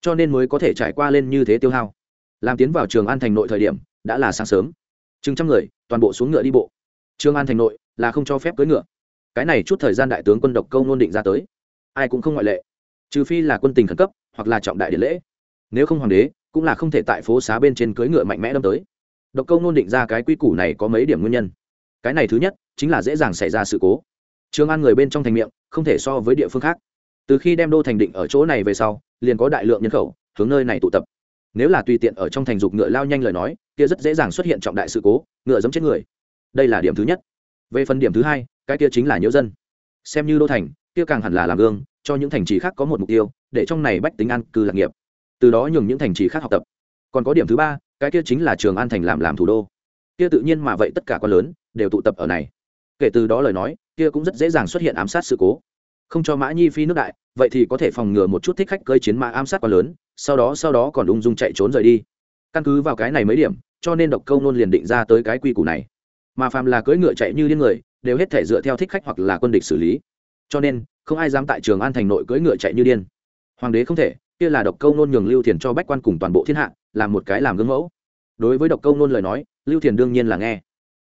cho nên mới có thể trải qua lên như thế tiêu hao. Làm tiến vào trường an thành nội thời điểm, đã là sáng sớm. Chừng trăm người, toàn bộ xuống ngựa đi bộ. Trường an thành nội là không cho phép cưỡi ngựa. Cái này chút thời gian đại tướng quân độc câu nôn định ra tới, ai cũng không ngoại lệ. Trừ phi là quân tình khẩn cấp, hoặc là trọng đại điện lễ. Nếu không hoàng đế, cũng là không thể tại phố xá bên trên cưỡi ngựa mạnh mẽ đâm tới. Độc câu nôn định ra cái quy củ này có mấy điểm nguyên nhân. Cái này thứ nhất, chính là dễ dàng xảy ra sự cố. Trường an người bên trong thành miệng không thể so với địa phương khác. Từ khi đem đô thành định ở chỗ này về sau, liền có đại lượng nhân khẩu, hướng nơi này tụ tập. Nếu là tùy tiện ở trong thành dục ngựa lao nhanh lời nói, kia rất dễ dàng xuất hiện trọng đại sự cố, ngựa giống chết người. Đây là điểm thứ nhất. Về phần điểm thứ hai, cái kia chính là nhiễu dân. Xem như đô thành, kia càng hẳn là làm gương, cho những thành trì khác có một mục tiêu, để trong này bách tính an cư lạc nghiệp. Từ đó nhường những thành trì khác học tập. Còn có điểm thứ ba, cái kia chính là trường an thành làm làm thủ đô. Kia tự nhiên mà vậy tất cả quan lớn, đều tụ tập ở này kể từ đó lời nói, kia cũng rất dễ dàng xuất hiện ám sát sự cố. Không cho mã nhi phi nước đại, vậy thì có thể phòng ngừa một chút thích khách cơi chiến mã ám sát quá lớn, sau đó sau đó còn ung dung chạy trốn rời đi. Căn cứ vào cái này mấy điểm, cho nên độc câu nôn liền định ra tới cái quy củ này. Mà phàm là cưỡi ngựa chạy như điên người, đều hết thể dựa theo thích khách hoặc là quân địch xử lý. Cho nên, không ai dám tại trường an thành nội cưỡi ngựa chạy như điên. Hoàng đế không thể, kia là độc câu nôn nhường lưu thiền cho bách quan cùng toàn bộ thiên hạ làm một cái làm gương mẫu. Đối với độc câu nôn lời nói, lưu thiền đương nhiên là nghe.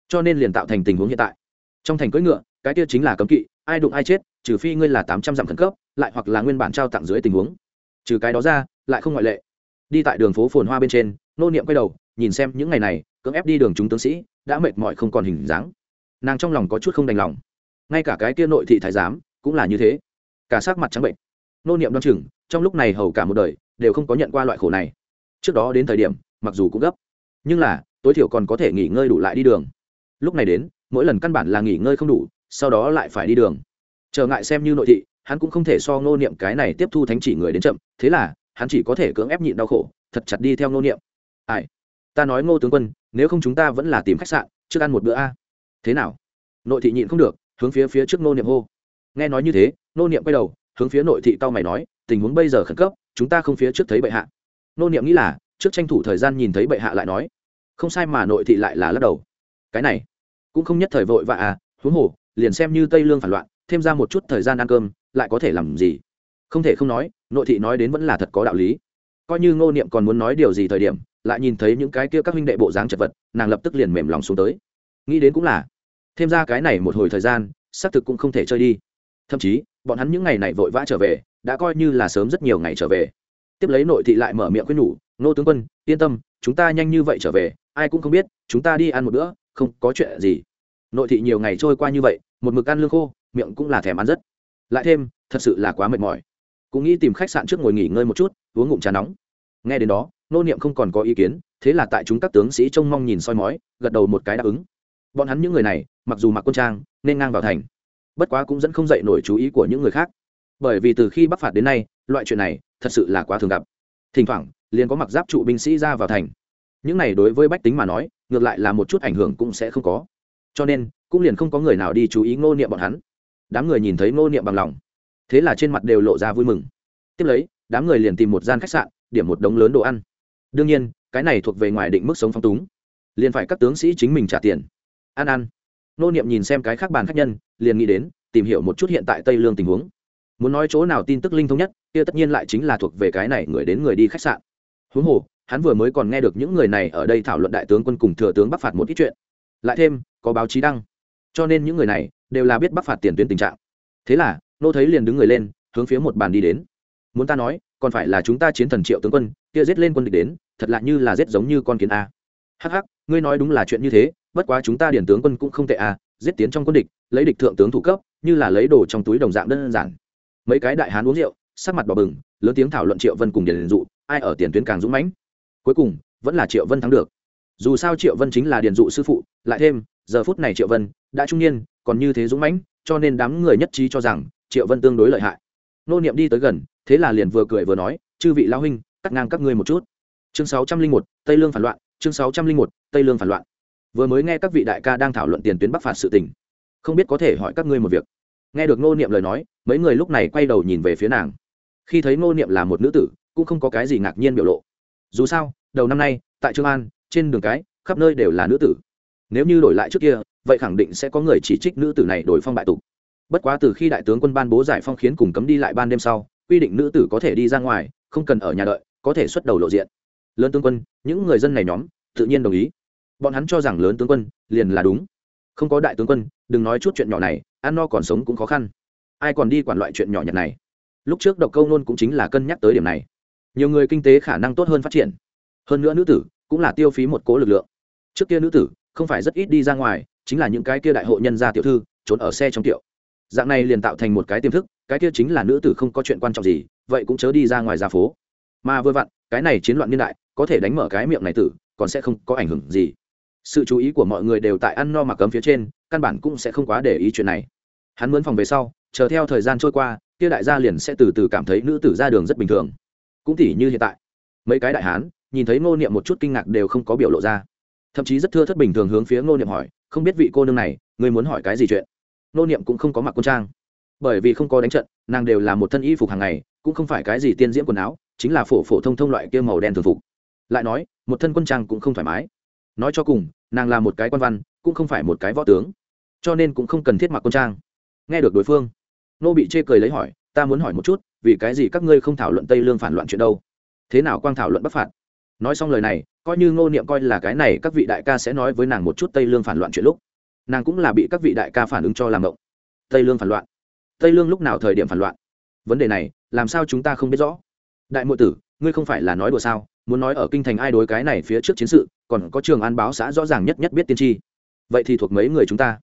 Cho nên liền tạo thành tình huống hiện tại trong thành cưỡi ngựa, cái kia chính là cấm kỵ, ai đụng ai chết, trừ phi ngươi là tám trăm dặm khẩn cấp, lại hoặc là nguyên bản trao tặng dưới tình huống. Trừ cái đó ra, lại không ngoại lệ. Đi tại đường phố phồn hoa bên trên, nô niệm quay đầu, nhìn xem những ngày này, cưỡng ép đi đường chúng tướng sĩ, đã mệt mỏi không còn hình dáng. Nàng trong lòng có chút không đành lòng. Ngay cả cái kia nội thị thái giám, cũng là như thế. Cả sắc mặt trắng bệnh. Nô niệm đoan chừng, trong lúc này hầu cả một đời, đều không có nhận qua loại khổ này. Trước đó đến thời điểm, mặc dù cũng gấp, nhưng là, tối thiểu còn có thể nghỉ ngơi đủ lại đi đường. Lúc này đến mỗi lần căn bản là nghỉ ngơi không đủ, sau đó lại phải đi đường. Trở ngại xem như nội thị, hắn cũng không thể so ngô niệm cái này tiếp thu thánh chỉ người đến chậm, thế là, hắn chỉ có thể cưỡng ép nhịn đau khổ, thật chặt đi theo ngô niệm. Ai? Ta nói ngô tướng quân, nếu không chúng ta vẫn là tìm khách sạn, trước ăn một bữa a. Thế nào? Nội thị nhịn không được, hướng phía phía trước ngô niệm hô. Nghe nói như thế, ngô niệm quay đầu, hướng phía nội thị tao mày nói, tình huống bây giờ khẩn cấp, chúng ta không phía trước thấy bệ hạ. Ngô niệm nghĩ là, trước tranh thủ thời gian nhìn thấy bệ hạ lại nói. Không sai mà nội thị lại là lắc đầu. Cái này cũng không nhất thời vội vã à huống hồ, liền xem như tây lương phản loạn, thêm ra một chút thời gian ăn cơm, lại có thể làm gì? Không thể không nói, nội thị nói đến vẫn là thật có đạo lý. Coi như ngô niệm còn muốn nói điều gì thời điểm, lại nhìn thấy những cái kia các huynh đệ bộ dáng chật vật, nàng lập tức liền mềm lòng xuống tới. Nghĩ đến cũng là, thêm ra cái này một hồi thời gian, xác thực cũng không thể chơi đi. Thậm chí, bọn hắn những ngày này vội vã trở về, đã coi như là sớm rất nhiều ngày trở về. Tiếp lấy nội thị lại mở miệng khuyên nhủ nô tướng quân, yên tâm, chúng ta nhanh như vậy trở về, ai cũng không biết, chúng ta đi ăn một bữa không có chuyện gì. Nội thị nhiều ngày trôi qua như vậy, một mực ăn lương khô, miệng cũng là thèm ăn rất. Lại thêm, thật sự là quá mệt mỏi. Cũng nghĩ tìm khách sạn trước ngồi nghỉ ngơi một chút, uống ngụm trà nóng. Nghe đến đó, nô niệm không còn có ý kiến, thế là tại chúng các tướng sĩ trông mong nhìn soi mói, gật đầu một cái đáp ứng. Bọn hắn những người này, mặc dù mặc quân trang, nên ngang vào thành. Bất quá cũng dẫn không dậy nổi chú ý của những người khác. Bởi vì từ khi bắc phạt đến nay, loại chuyện này thật sự là quá thường gặp. Thỉnh thoảng, liền có mặc giáp trụ binh sĩ ra vào thành. Những này đối với bách tính mà nói ngược lại là một chút ảnh hưởng cũng sẽ không có. Cho nên, cũng liền không có người nào đi chú ý ngô niệm bọn hắn. Đám người nhìn thấy ngô niệm bằng lòng. Thế là trên mặt đều lộ ra vui mừng. Tiếp lấy, đám người liền tìm một gian khách sạn, điểm một đống lớn đồ ăn. Đương nhiên, cái này thuộc về ngoài định mức sống phong túng. Liền phải các tướng sĩ chính mình trả tiền. Ăn ăn. Nô niệm nhìn xem cái khác bàn khách nhân, liền nghĩ đến, tìm hiểu một chút hiện tại tây lương tình huống. Muốn nói chỗ nào tin tức linh thông nhất, kia tất nhiên lại chính là thuộc về cái này người đến người đi khách sạn. Huống hồ hắn vừa mới còn nghe được những người này ở đây thảo luận đại tướng quân cùng thừa tướng bắc phạt một ít chuyện. Lại thêm, có báo chí đăng. Cho nên những người này đều là biết bắc phạt tiền tuyến tình trạng. Thế là, nô thấy liền đứng người lên, hướng phía một bàn đi đến. Muốn ta nói, còn phải là chúng ta chiến thần triệu tướng quân, kia giết lên quân địch đến, thật lạ như là giết giống như con kiến a. Hắc hắc, ngươi nói đúng là chuyện như thế, bất quá chúng ta điển tướng quân cũng không tệ a, giết tiến trong quân địch, lấy địch thượng tướng thủ cấp, như là lấy đồ trong túi đồng dạng đơn giản. Mấy cái đại hán uống rượu, sắc mặt đỏ bừng, lớn tiếng thảo luận triệu vân cùng điền dụ, ai ở tiền tuyến càng dũng mãnh cuối cùng, vẫn là triệu vân thắng được. Dù sao triệu vân chính là điền dụ sư phụ, lại thêm, giờ phút này triệu vân đã trung niên, còn như thế dũng mãnh, cho nên đám người nhất trí cho rằng triệu vân tương đối lợi hại. Nô niệm đi tới gần, thế là liền vừa cười vừa nói, chư vị lao huynh, cắt ngang các ngươi một chút. Chương sáu trăm linh một, tây lương phản loạn, chương sáu trăm linh một, tây lương phản loạn. Vừa mới nghe các vị đại ca đang thảo luận tiền tuyến bắc phạt sự tình, không biết có thể hỏi các ngươi một việc. Nghe được Nô niệm lời nói, mấy người lúc này quay đầu nhìn về phía nàng. Khi thấy Nô niệm là một nữ tử, cũng không có cái gì ngạc nhiên biểu lộ dù sao, đầu năm nay, tại trương an, trên đường cái, khắp nơi đều là nữ tử. Nếu như đổi lại trước kia, vậy khẳng định sẽ có người chỉ trích nữ tử này đổi phong bại tục. Bất quá từ khi đại tướng quân ban bố giải phong khiến cùng cấm đi lại ban đêm sau, quy định nữ tử có thể đi ra ngoài, không cần ở nhà đợi, có thể xuất đầu lộ diện. Lớn tướng quân, những người dân này nhóm, tự nhiên đồng ý. Bọn hắn cho rằng lớn tướng quân, liền là đúng. Không có đại tướng quân, đừng nói chút chuyện nhỏ này, ăn no còn sống cũng khó khăn. Ai còn đi quản loại chuyện nhỏ nhặt này? Lúc trước độc câu nôn cũng chính là cân nhắc tới điểm này nhiều người kinh tế khả năng tốt hơn phát triển. Hơn nữa nữ tử cũng là tiêu phí một cố lực lượng. Trước kia nữ tử không phải rất ít đi ra ngoài, chính là những cái kia đại hộ nhân gia tiểu thư trốn ở xe trong tiệu dạng này liền tạo thành một cái tiềm thức, cái kia chính là nữ tử không có chuyện quan trọng gì, vậy cũng chớ đi ra ngoài ra phố. Mà vừa vặn, cái này chiến loạn niên đại, có thể đánh mở cái miệng này tử, còn sẽ không có ảnh hưởng gì. Sự chú ý của mọi người đều tại ăn no mặc cấm phía trên, căn bản cũng sẽ không quá để ý chuyện này. Hắn mướn phòng về sau, chờ theo thời gian trôi qua, kia đại gia liền sẽ từ từ cảm thấy nữ tử ra đường rất bình thường cũng tỉ như hiện tại. Mấy cái đại hán, nhìn thấy ngô niệm một chút kinh ngạc đều không có biểu lộ ra. Thậm chí rất thưa thất bình thường hướng phía ngô niệm hỏi, không biết vị cô nương này, người muốn hỏi cái gì chuyện? Ngô niệm cũng không có mặc quân trang. Bởi vì không có đánh trận, nàng đều là một thân y phục hàng ngày, cũng không phải cái gì tiên diễm quần áo, chính là phổ phổ thông thông loại kia màu đen thường phục. Lại nói, một thân quân trang cũng không thoải mái. Nói cho cùng, nàng là một cái quan văn, cũng không phải một cái võ tướng, cho nên cũng không cần thiết mặc quân trang. Nghe được đối phương nô bị chê cười lấy hỏi, ta muốn hỏi một chút vì cái gì các ngươi không thảo luận tây lương phản loạn chuyện đâu? Thế nào quang thảo luận bắc phạt? Nói xong lời này, coi như ngô niệm coi là cái này, các vị đại ca sẽ nói với nàng một chút tây lương phản loạn chuyện lúc. Nàng cũng là bị các vị đại ca phản ứng cho làm động tây lương phản loạn? Tây lương lúc nào thời điểm phản loạn? Vấn đề này, làm sao chúng ta không biết rõ? Đại m tử, ngươi không phải là nói đùa sao? Muốn nói ở kinh thành ai đối cái này phía trước chiến sự, còn có trường an báo xã rõ ràng nhất nhất biết tiên tri. Vậy thì thuộc mấy người chúng ta?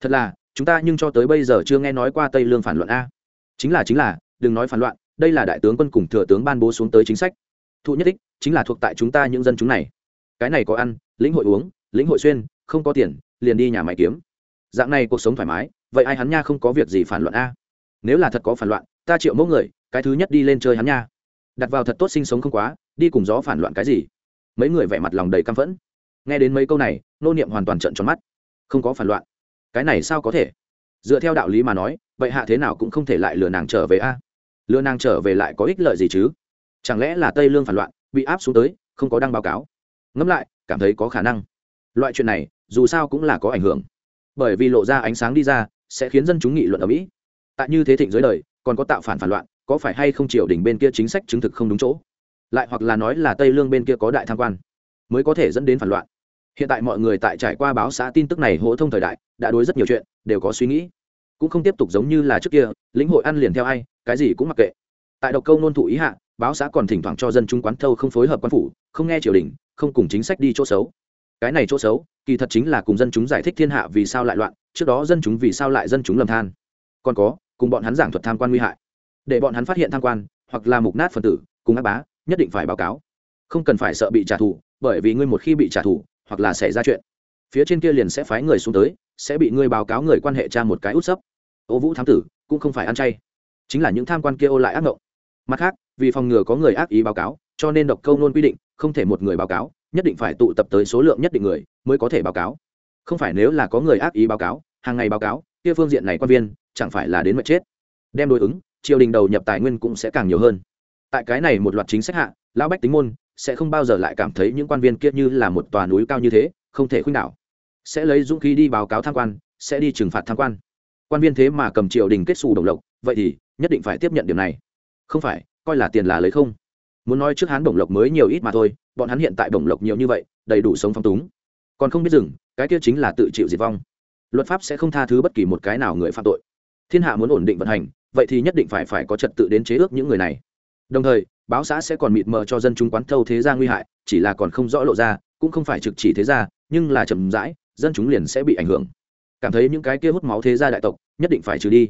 Thật là, chúng ta nhưng cho tới bây giờ chưa nghe nói qua tây lương phản loạn a. Chính là chính là đừng nói phản loạn, đây là đại tướng quân cùng thừa tướng ban bố xuống tới chính sách. Thụ nhất đích chính là thuộc tại chúng ta những dân chúng này. Cái này có ăn, lĩnh hội uống, lĩnh hội xuyên, không có tiền, liền đi nhà máy kiếm. Dạng này cuộc sống thoải mái, vậy ai hắn nha không có việc gì phản loạn a? Nếu là thật có phản loạn, ta triệu mẫu người, cái thứ nhất đi lên chơi hắn nha. Đặt vào thật tốt sinh sống không quá, đi cùng gió phản loạn cái gì? Mấy người vẻ mặt lòng đầy căm phẫn. Nghe đến mấy câu này, nô niệm hoàn toàn trận tròn mắt. Không có phản loạn. Cái này sao có thể? Dựa theo đạo lý mà nói, vậy hạ thế nào cũng không thể lại lừa nàng trở về a lừa nàng trở về lại có ích lợi gì chứ? Chẳng lẽ là tây lương phản loạn, bị áp xuống tới, không có đăng báo cáo? Ngẫm lại, cảm thấy có khả năng. Loại chuyện này, dù sao cũng là có ảnh hưởng. Bởi vì lộ ra ánh sáng đi ra, sẽ khiến dân chúng nghị luận ở mỹ. Tại như thế thịnh dưới đời, còn có tạo phản phản loạn, có phải hay không triều đình bên kia chính sách chứng thực không đúng chỗ? Lại hoặc là nói là tây lương bên kia có đại tham quan, mới có thể dẫn đến phản loạn. Hiện tại mọi người tại trải qua báo xã tin tức này hỗ thông thời đại, đã đối rất nhiều chuyện, đều có suy nghĩ. Cũng không tiếp tục giống như là trước kia, lĩnh hội ăn liền theo ai cái gì cũng mặc kệ. Tại độc câu nôn thụ ý hạ, báo xã còn thỉnh thoảng cho dân chúng quán thâu không phối hợp quan phủ, không nghe triều đình, không cùng chính sách đi chỗ xấu. Cái này chỗ xấu, kỳ thật chính là cùng dân chúng giải thích thiên hạ vì sao lại loạn, trước đó dân chúng vì sao lại dân chúng lầm than. Còn có, cùng bọn hắn giảng thuật tham quan nguy hại. Để bọn hắn phát hiện tham quan, hoặc là mục nát phần tử, cùng ác bá, nhất định phải báo cáo. Không cần phải sợ bị trả thù, bởi vì ngươi một khi bị trả thù, hoặc là xảy ra chuyện, phía trên kia liền sẽ phái người xuống tới, sẽ bị ngươi báo cáo người quan hệ cha một cái út sấp. Ô vũ thám tử, cũng không phải ăn chay chính là những tham quan kia ô lại ác mộng mặt khác, vì phòng ngừa có người ác ý báo cáo, cho nên độc câu nôn quy định, không thể một người báo cáo, nhất định phải tụ tập tới số lượng nhất định người mới có thể báo cáo. Không phải nếu là có người ác ý báo cáo, hàng ngày báo cáo, kia phương diện này quan viên, chẳng phải là đến mệt chết. Đem đối ứng, triều đình đầu nhập tài nguyên cũng sẽ càng nhiều hơn. Tại cái này một loạt chính sách hạ, lão bách tính môn sẽ không bao giờ lại cảm thấy những quan viên kia như là một tòa núi cao như thế, không thể khuynh đảo. Sẽ lấy dũng khí đi báo cáo tham quan, sẽ đi trừng phạt tham quan. Quan viên thế mà cầm triều đình kết xù đồng lộc, vậy thì nhất định phải tiếp nhận điểm này. Không phải, coi là tiền là lấy không. Muốn nói trước hán bổng lộc mới nhiều ít mà thôi, bọn hắn hiện tại bổng lộc nhiều như vậy, đầy đủ sống phong túng. Còn không biết dừng, cái kia chính là tự chịu diệt vong. Luật pháp sẽ không tha thứ bất kỳ một cái nào người phạm tội. Thiên hạ muốn ổn định vận hành, vậy thì nhất định phải phải có trật tự đến chế ước những người này. Đồng thời, báo xã sẽ còn mịt mờ cho dân chúng quán thâu thế gia nguy hại, chỉ là còn không rõ lộ ra, cũng không phải trực chỉ thế gia, nhưng là chậm rãi, dân chúng liền sẽ bị ảnh hưởng. Cảm thấy những cái kia hút máu thế gia đại tộc, nhất định phải trừ đi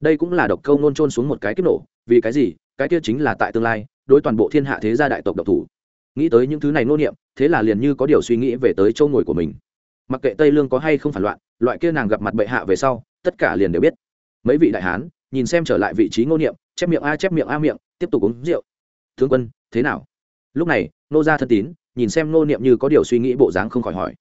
đây cũng là độc câu nôn trôn xuống một cái kích nổ, vì cái gì? Cái kia chính là tại tương lai, đối toàn bộ thiên hạ thế gia đại tộc độc thủ. Nghĩ tới những thứ này nô niệm, thế là liền như có điều suy nghĩ về tới châu ngồi của mình. Mặc kệ tây lương có hay không phản loạn, loại kia nàng gặp mặt bệ hạ về sau, tất cả liền đều biết. Mấy vị đại hán, nhìn xem trở lại vị trí ngô niệm, chép miệng a, chép miệng a miệng, tiếp tục uống rượu. Thương quân, thế nào? Lúc này, nô gia thân tín, nhìn xem nô niệm như có điều suy nghĩ bộ dáng không khỏi hỏi.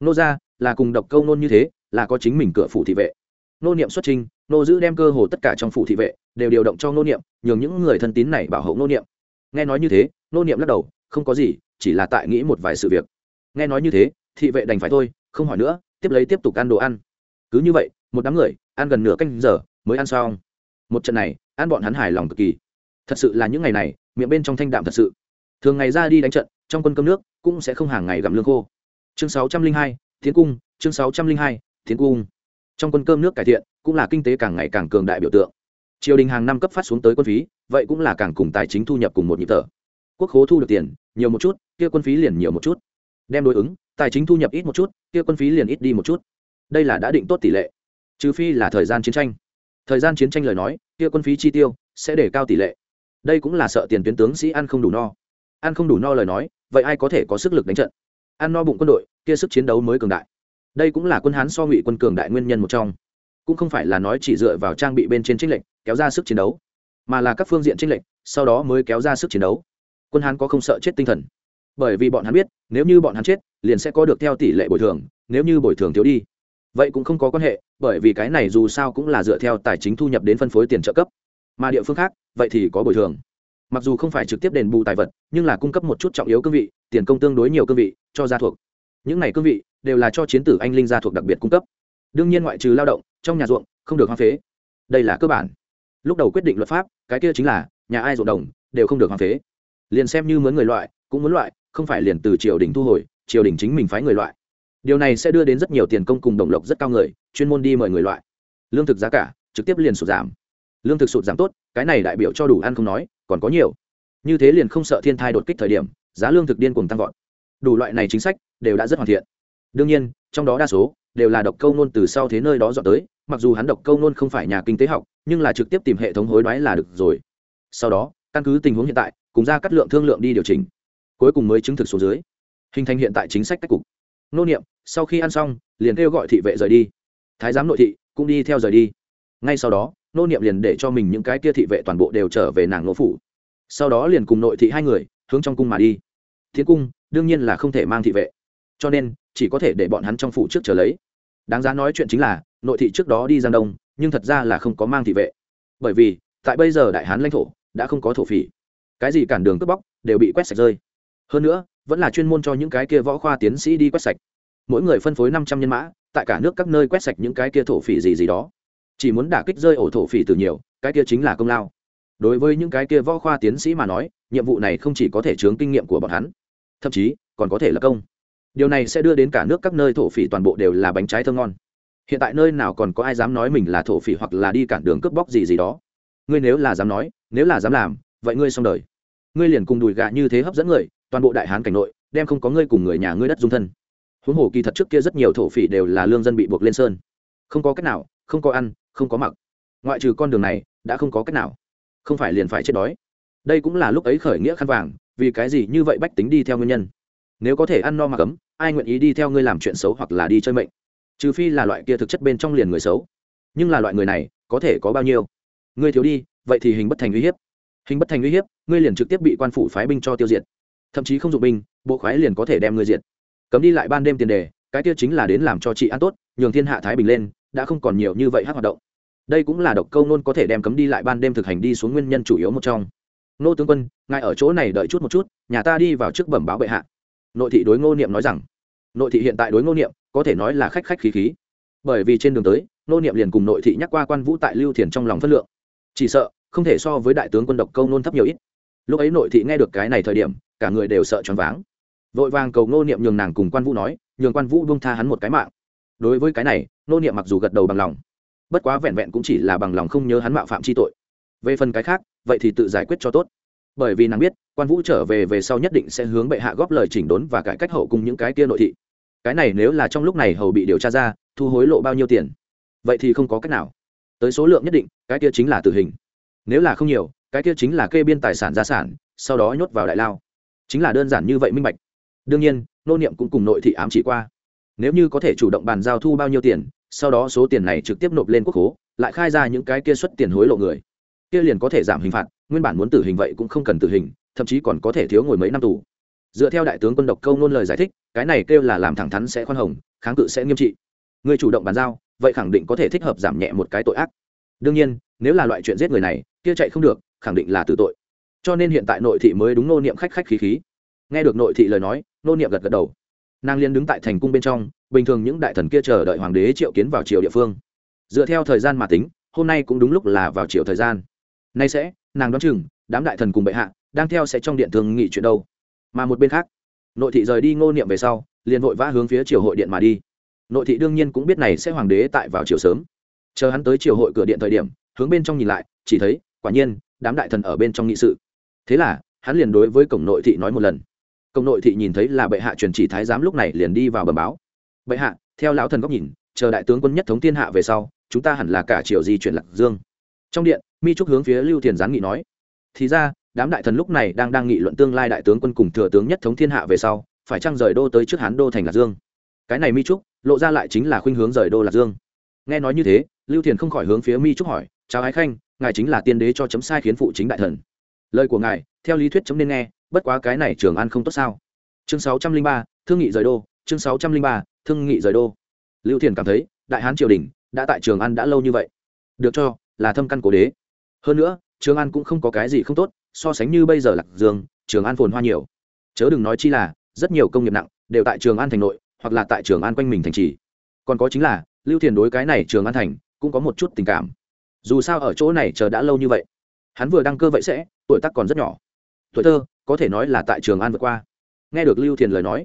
Nô gia, là cùng độc câu nôn như thế, là có chính mình cửa phủ thị vệ. Nô niệm xuất trình nô giữ đem cơ hồ tất cả trong phủ thị vệ đều điều động cho nô niệm, nhường những người thân tín này bảo hộ nô niệm. Nghe nói như thế, nô niệm lắc đầu, không có gì, chỉ là tại nghĩ một vài sự việc. Nghe nói như thế, thị vệ đành phải thôi, không hỏi nữa, tiếp lấy tiếp tục ăn đồ ăn. Cứ như vậy, một đám người, ăn gần nửa canh giờ, mới ăn xong. Một trận này, ăn bọn hắn hài lòng cực kỳ. Thật sự là những ngày này, miệng bên trong thanh đạm thật sự. Thường ngày ra đi đánh trận, trong quân cơm nước, cũng sẽ không hàng ngày gặm lương khô. Chương sáu trăm linh hai, tiến cung, chương sáu trăm linh hai, tiến cung trong quân cơm nước cải thiện, cũng là kinh tế càng ngày càng cường đại biểu tượng. Triều đình hàng năm cấp phát xuống tới quân phí, vậy cũng là càng cùng tài chính thu nhập cùng một nhịp thở. Quốc khố thu được tiền, nhiều một chút, kia quân phí liền nhiều một chút. Đem đối ứng, tài chính thu nhập ít một chút, kia quân phí liền ít đi một chút. Đây là đã định tốt tỷ lệ. Trừ phi là thời gian chiến tranh. Thời gian chiến tranh lời nói, kia quân phí chi tiêu sẽ để cao tỷ lệ. Đây cũng là sợ tiền tuyến tướng sĩ ăn không đủ no. Ăn không đủ no lời nói, vậy ai có thể có sức lực đánh trận? Ăn no bụng quân đội, kia sức chiến đấu mới cường đại đây cũng là quân hán so ngụy quân cường đại nguyên nhân một trong. Cũng không phải là nói chỉ dựa vào trang bị bên trên trinh lệnh kéo ra sức chiến đấu, mà là các phương diện trinh lệnh sau đó mới kéo ra sức chiến đấu. Quân hán có không sợ chết tinh thần? Bởi vì bọn hắn biết, nếu như bọn hắn chết, liền sẽ có được theo tỷ lệ bồi thường, nếu như bồi thường thiếu đi. Vậy cũng không có quan hệ, bởi vì cái này dù sao cũng là dựa theo tài chính thu nhập đến phân phối tiền trợ cấp. Mà địa phương khác, vậy thì có bồi thường. Mặc dù không phải trực tiếp đền bù tài vật, nhưng là cung cấp một chút trọng yếu cương vị, tiền công tương đối nhiều cương vị, cho gia thuộc. Những này cương vị đều là cho chiến tử anh linh gia thuộc đặc biệt cung cấp. Đương nhiên ngoại trừ lao động, trong nhà ruộng, không được hoang phế. Đây là cơ bản. Lúc đầu quyết định luật pháp, cái kia chính là, nhà ai ruộng đồng, đều không được hoang phế. Liền xem như mướn người loại, cũng muốn loại, không phải liền từ triều đình thu hồi, triều đình chính mình phái người loại. Điều này sẽ đưa đến rất nhiều tiền công cùng đồng lộc rất cao người, chuyên môn đi mời người loại. Lương thực giá cả, trực tiếp liền sụt giảm. Lương thực sụt giảm tốt, cái này đại biểu cho đủ ăn không nói, còn có nhiều. Như thế liền không sợ thiên thai đột kích thời điểm, giá lương thực điên cùng tăng vọt. Đủ loại này chính sách, đều đã rất hoàn thiện đương nhiên, trong đó đa số đều là độc câu nôn từ sau thế nơi đó dọn tới, mặc dù hắn độc câu nôn không phải nhà kinh tế học, nhưng là trực tiếp tìm hệ thống hối đoái là được rồi. Sau đó, căn cứ tình huống hiện tại, cùng ra cắt lượng thương lượng đi điều chỉnh. Cuối cùng mới chứng thực số dưới. Hình thành hiện tại chính sách cách cục. Nô niệm, sau khi ăn xong, liền kêu gọi thị vệ rời đi. Thái giám nội thị cũng đi theo rời đi. Ngay sau đó, nô niệm liền để cho mình những cái kia thị vệ toàn bộ đều trở về nàng nô phủ. Sau đó liền cùng nội thị hai người hướng trong cung mà đi. Thiên cung, đương nhiên là không thể mang thị vệ. Cho nên chỉ có thể để bọn hắn trong phủ trước chờ lấy. Đáng giá nói chuyện chính là, nội thị trước đó đi giang đông, nhưng thật ra là không có mang thị vệ. Bởi vì, tại bây giờ đại hán lãnh thổ, đã không có thổ phỉ. Cái gì cản đường cướp bóc, đều bị quét sạch rơi. Hơn nữa, vẫn là chuyên môn cho những cái kia võ khoa tiến sĩ đi quét sạch. Mỗi người phân phối năm trăm nhân mã, tại cả nước các nơi quét sạch những cái kia thổ phỉ gì gì đó. Chỉ muốn đả kích rơi ổ thổ phỉ từ nhiều, cái kia chính là công lao. Đối với những cái kia võ khoa tiến sĩ mà nói, nhiệm vụ này không chỉ có thể chướng kinh nghiệm của bọn hắn, thậm chí còn có thể là công điều này sẽ đưa đến cả nước các nơi thổ phỉ toàn bộ đều là bánh trái thơm ngon. Hiện tại nơi nào còn có ai dám nói mình là thổ phỉ hoặc là đi cản đường cướp bóc gì gì đó. Ngươi nếu là dám nói, nếu là dám làm, vậy ngươi xong đời. Ngươi liền cùng đùi gà như thế hấp dẫn người, toàn bộ đại hán cảnh nội, đem không có ngươi cùng người nhà ngươi đất dung thân. Huống hồ kỳ thật trước kia rất nhiều thổ phỉ đều là lương dân bị buộc lên sơn. Không có cách nào, không có ăn, không có mặc. Ngoại trừ con đường này, đã không có cách nào. Không phải liền phải chết đói. Đây cũng là lúc ấy khởi nghĩa khăn vàng, vì cái gì như vậy bách tính đi theo nguyên nhân. Nếu có thể ăn no mặc ấm ai nguyện ý đi theo ngươi làm chuyện xấu hoặc là đi chơi mệnh? Trừ phi là loại kia thực chất bên trong liền người xấu. Nhưng là loại người này, có thể có bao nhiêu? Ngươi thiếu đi, vậy thì hình bất thành uy hiếp. Hình bất thành uy hiếp, ngươi liền trực tiếp bị quan phủ phái binh cho tiêu diệt. Thậm chí không dụng binh, bộ khoái liền có thể đem ngươi diệt. Cấm đi lại ban đêm tiền đề, cái kia chính là đến làm cho chị ăn tốt, nhường thiên hạ thái bình lên, đã không còn nhiều như vậy hát hoạt động. Đây cũng là độc câu nôn có thể đem cấm đi lại ban đêm thực hành đi xuống nguyên nhân chủ yếu một trong. Nô tướng quân, ngài ở chỗ này đợi chút một chút, nhà ta đi vào trước bẩm báo bệ hạ nội thị đối ngô niệm nói rằng, nội thị hiện tại đối ngô niệm, có thể nói là khách khách khí khí. Bởi vì trên đường tới, ngô niệm liền cùng nội thị nhắc qua quan vũ tại lưu thiền trong lòng phân lượng. Chỉ sợ, không thể so với đại tướng quân độc câu nôn thấp nhiều ít. Lúc ấy nội thị nghe được cái này thời điểm, cả người đều sợ choáng váng. Vội vàng cầu ngô niệm nhường nàng cùng quan vũ nói, nhường quan vũ buông tha hắn một cái mạng. Đối với cái này, ngô niệm mặc dù gật đầu bằng lòng. Bất quá vẹn vẹn cũng chỉ là bằng lòng không nhớ hắn mạo phạm chi tội. Về phần cái khác, vậy thì tự giải quyết cho tốt bởi vì nàng biết, quan vũ trở về về sau nhất định sẽ hướng bệ hạ góp lời chỉnh đốn và cải cách hậu cùng những cái kia nội thị. Cái này nếu là trong lúc này hầu bị điều tra ra, thu hối lộ bao nhiêu tiền? Vậy thì không có cách nào. Tới số lượng nhất định, cái kia chính là tử hình. Nếu là không nhiều, cái kia chính là kê biên tài sản gia sản, sau đó nhốt vào đại lao. Chính là đơn giản như vậy minh bạch. Đương nhiên, nô niệm cũng cùng nội thị ám chỉ qua. Nếu như có thể chủ động bàn giao thu bao nhiêu tiền, sau đó số tiền này trực tiếp nộp lên quốc hố lại khai ra những cái kia xuất tiền hối lộ người. Kia liền có thể giảm hình phạt nguyên bản muốn tử hình vậy cũng không cần tử hình, thậm chí còn có thể thiếu ngồi mấy năm tù. Dựa theo đại tướng quân độc câu nôn lời giải thích, cái này kêu là làm thẳng thắn sẽ khoan hồng, kháng cự sẽ nghiêm trị. Người chủ động bàn giao, vậy khẳng định có thể thích hợp giảm nhẹ một cái tội ác. Đương nhiên, nếu là loại chuyện giết người này, kia chạy không được, khẳng định là tử tội. Cho nên hiện tại nội thị mới đúng nô niệm khách khách khí khí. Nghe được nội thị lời nói, nô niệm gật gật đầu. Nàng liên đứng tại thành cung bên trong, bình thường những đại thần kia chờ đợi hoàng đế triệu kiến vào triều địa phương. Dựa theo thời gian mà tính, hôm nay cũng đúng lúc là vào chiều thời gian nay sẽ, nàng đoán chừng, đám đại thần cùng bệ hạ, đang theo sẽ trong điện thường nghị chuyện đâu. Mà một bên khác, nội thị rời đi ngô niệm về sau, liền vội vã hướng phía triều hội điện mà đi. Nội thị đương nhiên cũng biết này sẽ hoàng đế tại vào chiều sớm. Chờ hắn tới triều hội cửa điện thời điểm, hướng bên trong nhìn lại, chỉ thấy, quả nhiên, đám đại thần ở bên trong nghị sự. Thế là, hắn liền đối với cổng nội thị nói một lần. Cổng nội thị nhìn thấy là bệ hạ truyền chỉ thái giám lúc này liền đi vào bờ báo. Bệ hạ, theo lão thần góc nhìn, chờ đại tướng quân nhất thống thiên hạ về sau, chúng ta hẳn là cả triều di chuyển lạc dương. Trong điện mi trúc hướng phía lưu thiền gián nghị nói, thì ra, đám đại thần lúc này đang đang nghị luận tương lai đại tướng quân cùng thừa tướng nhất thống thiên hạ về sau, phải chăng rời đô tới trước hán đô thành lạc dương? Cái này mi trúc, lộ ra lại chính là khuynh hướng rời đô lạc dương. Nghe nói như thế, lưu thiền không khỏi hướng phía mi trúc hỏi, chào ái khanh, ngài chính là tiên đế cho chấm sai khiến phụ chính đại thần. Lời của ngài, theo lý thuyết chấm nên nghe, bất quá cái này trường an không tốt sao? Chương sáu trăm linh ba, thương nghị rời đô, chương sáu trăm linh ba, thương nghị rời đô. Lưu thiền cảm thấy, đại hán triều đình, đã tại trường an đã lâu như vậy. Được cho, là thâm căn cố đế hơn nữa, trường an cũng không có cái gì không tốt, so sánh như bây giờ lạc dương, trường an phồn hoa nhiều. Chớ đừng nói chi là, rất nhiều công nghiệp nặng đều tại trường an thành nội, hoặc là tại trường an quanh mình thành trì. Còn có chính là, lưu thiền đối cái này trường an thành, cũng có một chút tình cảm. Dù sao ở chỗ này chờ đã lâu như vậy. Hắn vừa đăng cơ vậy sẽ, tuổi tác còn rất nhỏ. Tuổi thơ, có thể nói là tại trường an vượt qua. Nghe được lưu thiền lời nói,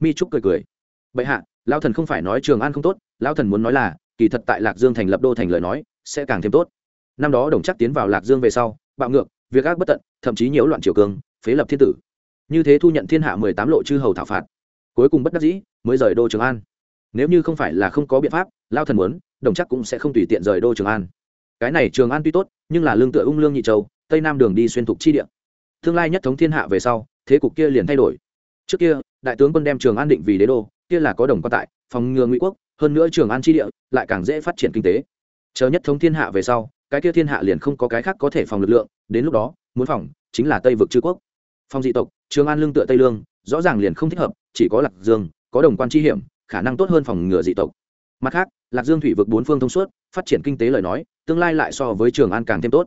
mi trúc cười cười. Bệ hạ lao thần không phải nói trường an không tốt lao thần muốn nói là, kỳ thật tại lạc dương thành lập đô thành lời nói, sẽ càng thêm tốt năm đó đồng chắc tiến vào lạc dương về sau, bạo ngược, việc ác bất tận, thậm chí nhiễu loạn triều cường, phế lập thiên tử. Như thế thu nhận thiên hạ mười tám lộ chư hầu thảo phạt. Cuối cùng bất đắc dĩ, mới rời đô trường an. Nếu như không phải là không có biện pháp, lao thần muốn, đồng chắc cũng sẽ không tùy tiện rời đô trường an. Cái này trường an tuy tốt, nhưng là lương tựa ung lương nhị châu, tây nam đường đi xuyên thục chi địa. Tương lai nhất thống thiên hạ về sau, thế cục kia liền thay đổi. Trước kia, đại tướng quân đem trường an định vì đế đô, kia là có đồng quan tại, phòng ngừa ngụy quốc, hơn nữa trường an chi địa lại càng dễ phát triển kinh tế. Chờ nhất thống thiên hạ về sau cái kia thiên hạ liền không có cái khác có thể phòng lực lượng, đến lúc đó, muốn phòng chính là tây vực chư quốc. Phong dị tộc, trường an lương tựa tây lương, rõ ràng liền không thích hợp, chỉ có lạc dương, có đồng quan chi hiểm, khả năng tốt hơn phòng ngừa dị tộc. Mặt khác, lạc dương thủy vực bốn phương thông suốt, phát triển kinh tế lời nói, tương lai lại so với trường an càng thêm tốt.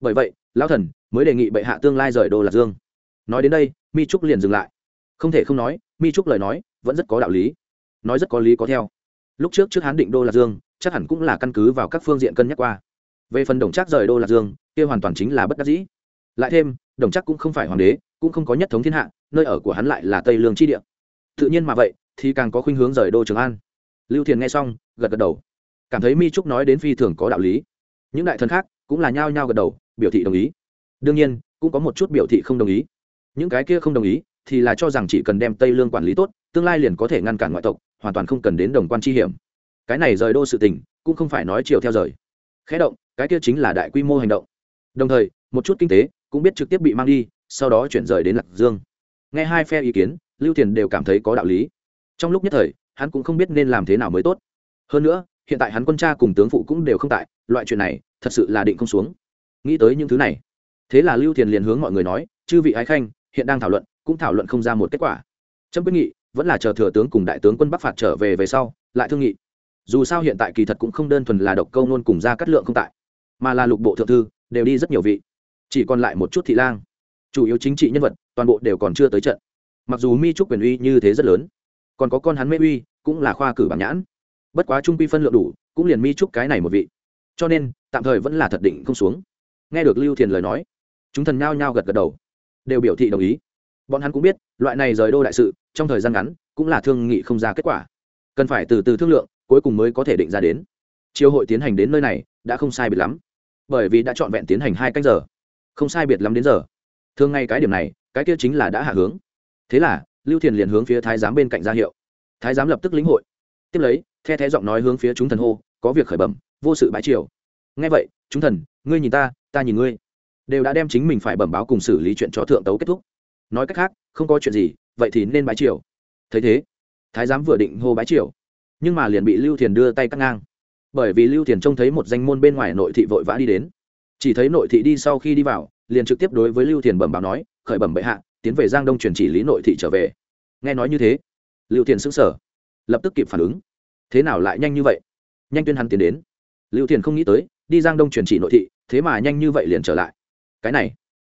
Bởi vậy, lão thần mới đề nghị bệ hạ tương lai rời đô lạc dương. Nói đến đây, mi trúc liền dừng lại. Không thể không nói, mi trúc lời nói vẫn rất có đạo lý. Nói rất có lý có theo. Lúc trước trước hán định đô lạc dương, chắc hẳn cũng là căn cứ vào các phương diện cân nhắc qua về phần đồng chắc rời đô lạc dương, kia hoàn toàn chính là bất đắc dĩ. Lại thêm, đồng chắc cũng không phải hoàng đế, cũng không có nhất thống thiên hạ, nơi ở của hắn lại là tây lương chi địa. Tự nhiên mà vậy, thì càng có khuynh hướng rời đô trường an. Lưu thiền nghe xong, gật gật đầu. Cảm thấy mi trúc nói đến phi thường có đạo lý. Những đại thần khác cũng là nhao nhao gật đầu, biểu thị đồng ý. Đương nhiên, cũng có một chút biểu thị không đồng ý. Những cái kia không đồng ý, thì là cho rằng chỉ cần đem tây lương quản lý tốt, tương lai liền có thể ngăn cản ngoại tộc, hoàn toàn không cần đến đồng quan chi hiểm. Cái này rời đô sự tình, cũng không phải nói chiều theo rời. Khẽ động cái kia chính là đại quy mô hành động. Đồng thời, một chút kinh tế cũng biết trực tiếp bị mang đi, sau đó chuyển rời đến lạc dương. Nghe hai phe ý kiến, lưu thiền đều cảm thấy có đạo lý. Trong lúc nhất thời, hắn cũng không biết nên làm thế nào mới tốt. Hơn nữa, hiện tại hắn quân cha cùng tướng phụ cũng đều không tại, loại chuyện này thật sự là định không xuống. Nghĩ tới những thứ này, thế là lưu thiền liền hướng mọi người nói, chư vị ái khanh, hiện đang thảo luận, cũng thảo luận không ra một kết quả. Trâm quyết nghị, vẫn là chờ thừa tướng cùng đại tướng quân bắc phạt trở về về sau, lại thương nghị. Dù sao hiện tại kỳ thật cũng không đơn thuần là độc câu nôn cùng ra cắt lượng không tại mà là lục bộ thượng thư, đều đi rất nhiều vị. Chỉ còn lại một chút thị lang. Chủ yếu chính trị nhân vật, toàn bộ đều còn chưa tới trận. Mặc dù mi trúc quyền uy như thế rất lớn, còn có con hắn mê uy, cũng là khoa cử bảng nhãn. Bất quá trung quy phân lượng đủ, cũng liền mi trúc cái này một vị. Cho nên, tạm thời vẫn là thật định không xuống. Nghe được lưu thiền lời nói, chúng thần nhao nhao gật gật đầu, đều biểu thị đồng ý. Bọn hắn cũng biết, loại này rời đô đại sự, trong thời gian ngắn, cũng là thương nghị không ra kết quả. Cần phải từ từ thương lượng, cuối cùng mới có thể định ra đến chiều hội tiến hành đến nơi này, đã không sai biệt lắm. Bởi vì đã trọn vẹn tiến hành hai canh giờ. Không sai biệt lắm đến giờ. Thường ngay cái điểm này, cái kia chính là đã hạ hướng. Thế là, lưu thiền liền hướng phía thái giám bên cạnh ra hiệu. Thái giám lập tức lĩnh hội. Tiếp lấy, the thé giọng nói hướng phía chúng thần hô, có việc khởi bẩm, vô sự bãi triều. Ngay vậy, chúng thần, ngươi nhìn ta ta nhìn ngươi. Đều đã đem chính mình phải bẩm báo cùng xử lý chuyện cho thượng tấu kết thúc. Nói cách khác, không có chuyện gì, vậy thì nên bái triều. Thấy thế, thái giám vừa định hô bái triều, nhưng mà liền bị lưu thiền đưa tay cắt ngang bởi vì lưu thiền trông thấy một danh môn bên ngoài nội thị vội vã đi đến. Chỉ thấy nội thị đi sau khi đi vào, liền trực tiếp đối với lưu thiền bẩm báo nói, khởi bẩm bệ hạ, tiến về giang đông truyền chỉ lý nội thị trở về. Nghe nói như thế, lưu thiền xứng sở lập tức kịp phản ứng. Thế nào lại nhanh như vậy? Nhanh tuyên hắn tiến đến. Lưu thiền không nghĩ tới, đi giang đông truyền chỉ nội thị, thế mà nhanh như vậy liền trở lại. Cái này,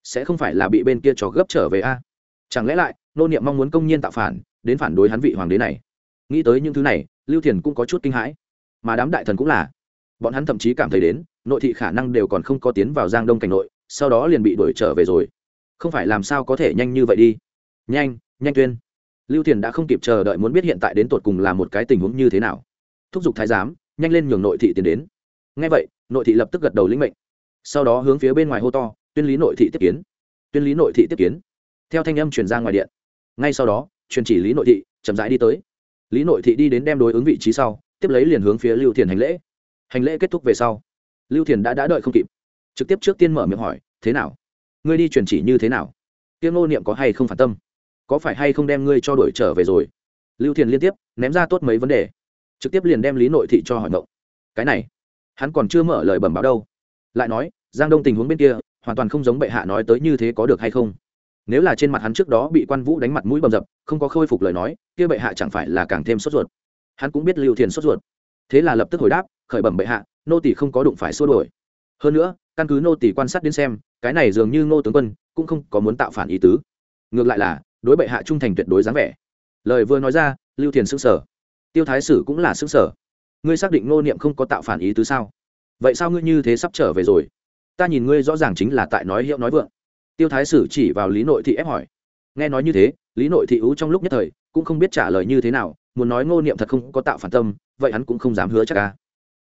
sẽ không phải là bị bên kia trò gấp trở về a? Chẳng lẽ lại, nô niệm mong muốn công nhiên tạo phản, đến phản đối hắn vị hoàng đế này? Nghĩ tới những thứ này, lưu thiền cũng có chút kinh hãi mà đám đại thần cũng là. Bọn hắn thậm chí cảm thấy đến, nội thị khả năng đều còn không có tiến vào giang đông cảnh nội, sau đó liền bị đuổi trở về rồi. Không phải làm sao có thể nhanh như vậy đi? Nhanh nhanh tuyên. Lưu thiền đã không kịp chờ đợi muốn biết hiện tại đến tột cùng là một cái tình huống như thế nào. Thúc giục thái giám, nhanh lên nhường nội thị tiến đến. Ngay vậy, nội thị lập tức gật đầu lĩnh mệnh. Sau đó hướng phía bên ngoài hô to, tuyên lý nội thị tiếp kiến. Tuyên lý nội thị tiếp kiến. Theo thanh âm truyền ra ngoài điện. Ngay sau đó, truyền chỉ lý nội thị, chậm rãi đi tới. Lý nội thị đi đến đem đối ứng vị trí sau tiếp lấy liền hướng phía lưu thiền hành lễ. Hành lễ kết thúc về sau, lưu thiền đã đã đợi không kịp, trực tiếp trước tiên mở miệng hỏi, thế nào? Ngươi đi truyền chỉ như thế nào? Tiếng Nô niệm có hay không phản tâm? Có phải hay không đem ngươi cho đổi trở về rồi? Lưu thiền liên tiếp ném ra tốt mấy vấn đề, trực tiếp liền đem lý nội thị cho hỏi mộng cái này, hắn còn chưa mở lời bẩm báo đâu. Lại nói, giang đông tình huống bên kia, hoàn toàn không giống bệ hạ nói tới như thế có được hay không? Nếu là trên mặt hắn trước đó bị quan vũ đánh mặt mũi bầm dập, không có khôi phục lời nói, kia bệ hạ chẳng phải là càng thêm sốt ruột hắn cũng biết lưu thiền sốt ruột. Thế là lập tức hồi đáp, khởi bẩm bệ hạ, nô tỷ không có đụng phải xua đổi hơn nữa, căn cứ nô tỷ quan sát đến xem, cái này dường như ngô tướng quân cũng không có muốn tạo phản ý tứ. Ngược lại là, đối bệ hạ trung thành tuyệt đối dáng vẻ. Lời vừa nói ra, lưu thiền xứng sở tiêu thái sử cũng là xứng sở ngươi xác định ngô niệm không có tạo phản ý tứ sao? Vậy sao ngươi như thế sắp trở về rồi? Ta nhìn ngươi rõ ràng chính là tại nói hiệu nói vượng. Tiêu thái sử chỉ vào lý nội thị ép hỏi. Nghe nói như thế, lý nội thị ú trong lúc nhất thời cũng không biết trả lời như thế nào muốn nói ngô niệm thật không có tạo phản tâm, vậy hắn cũng không dám hứa chắc ca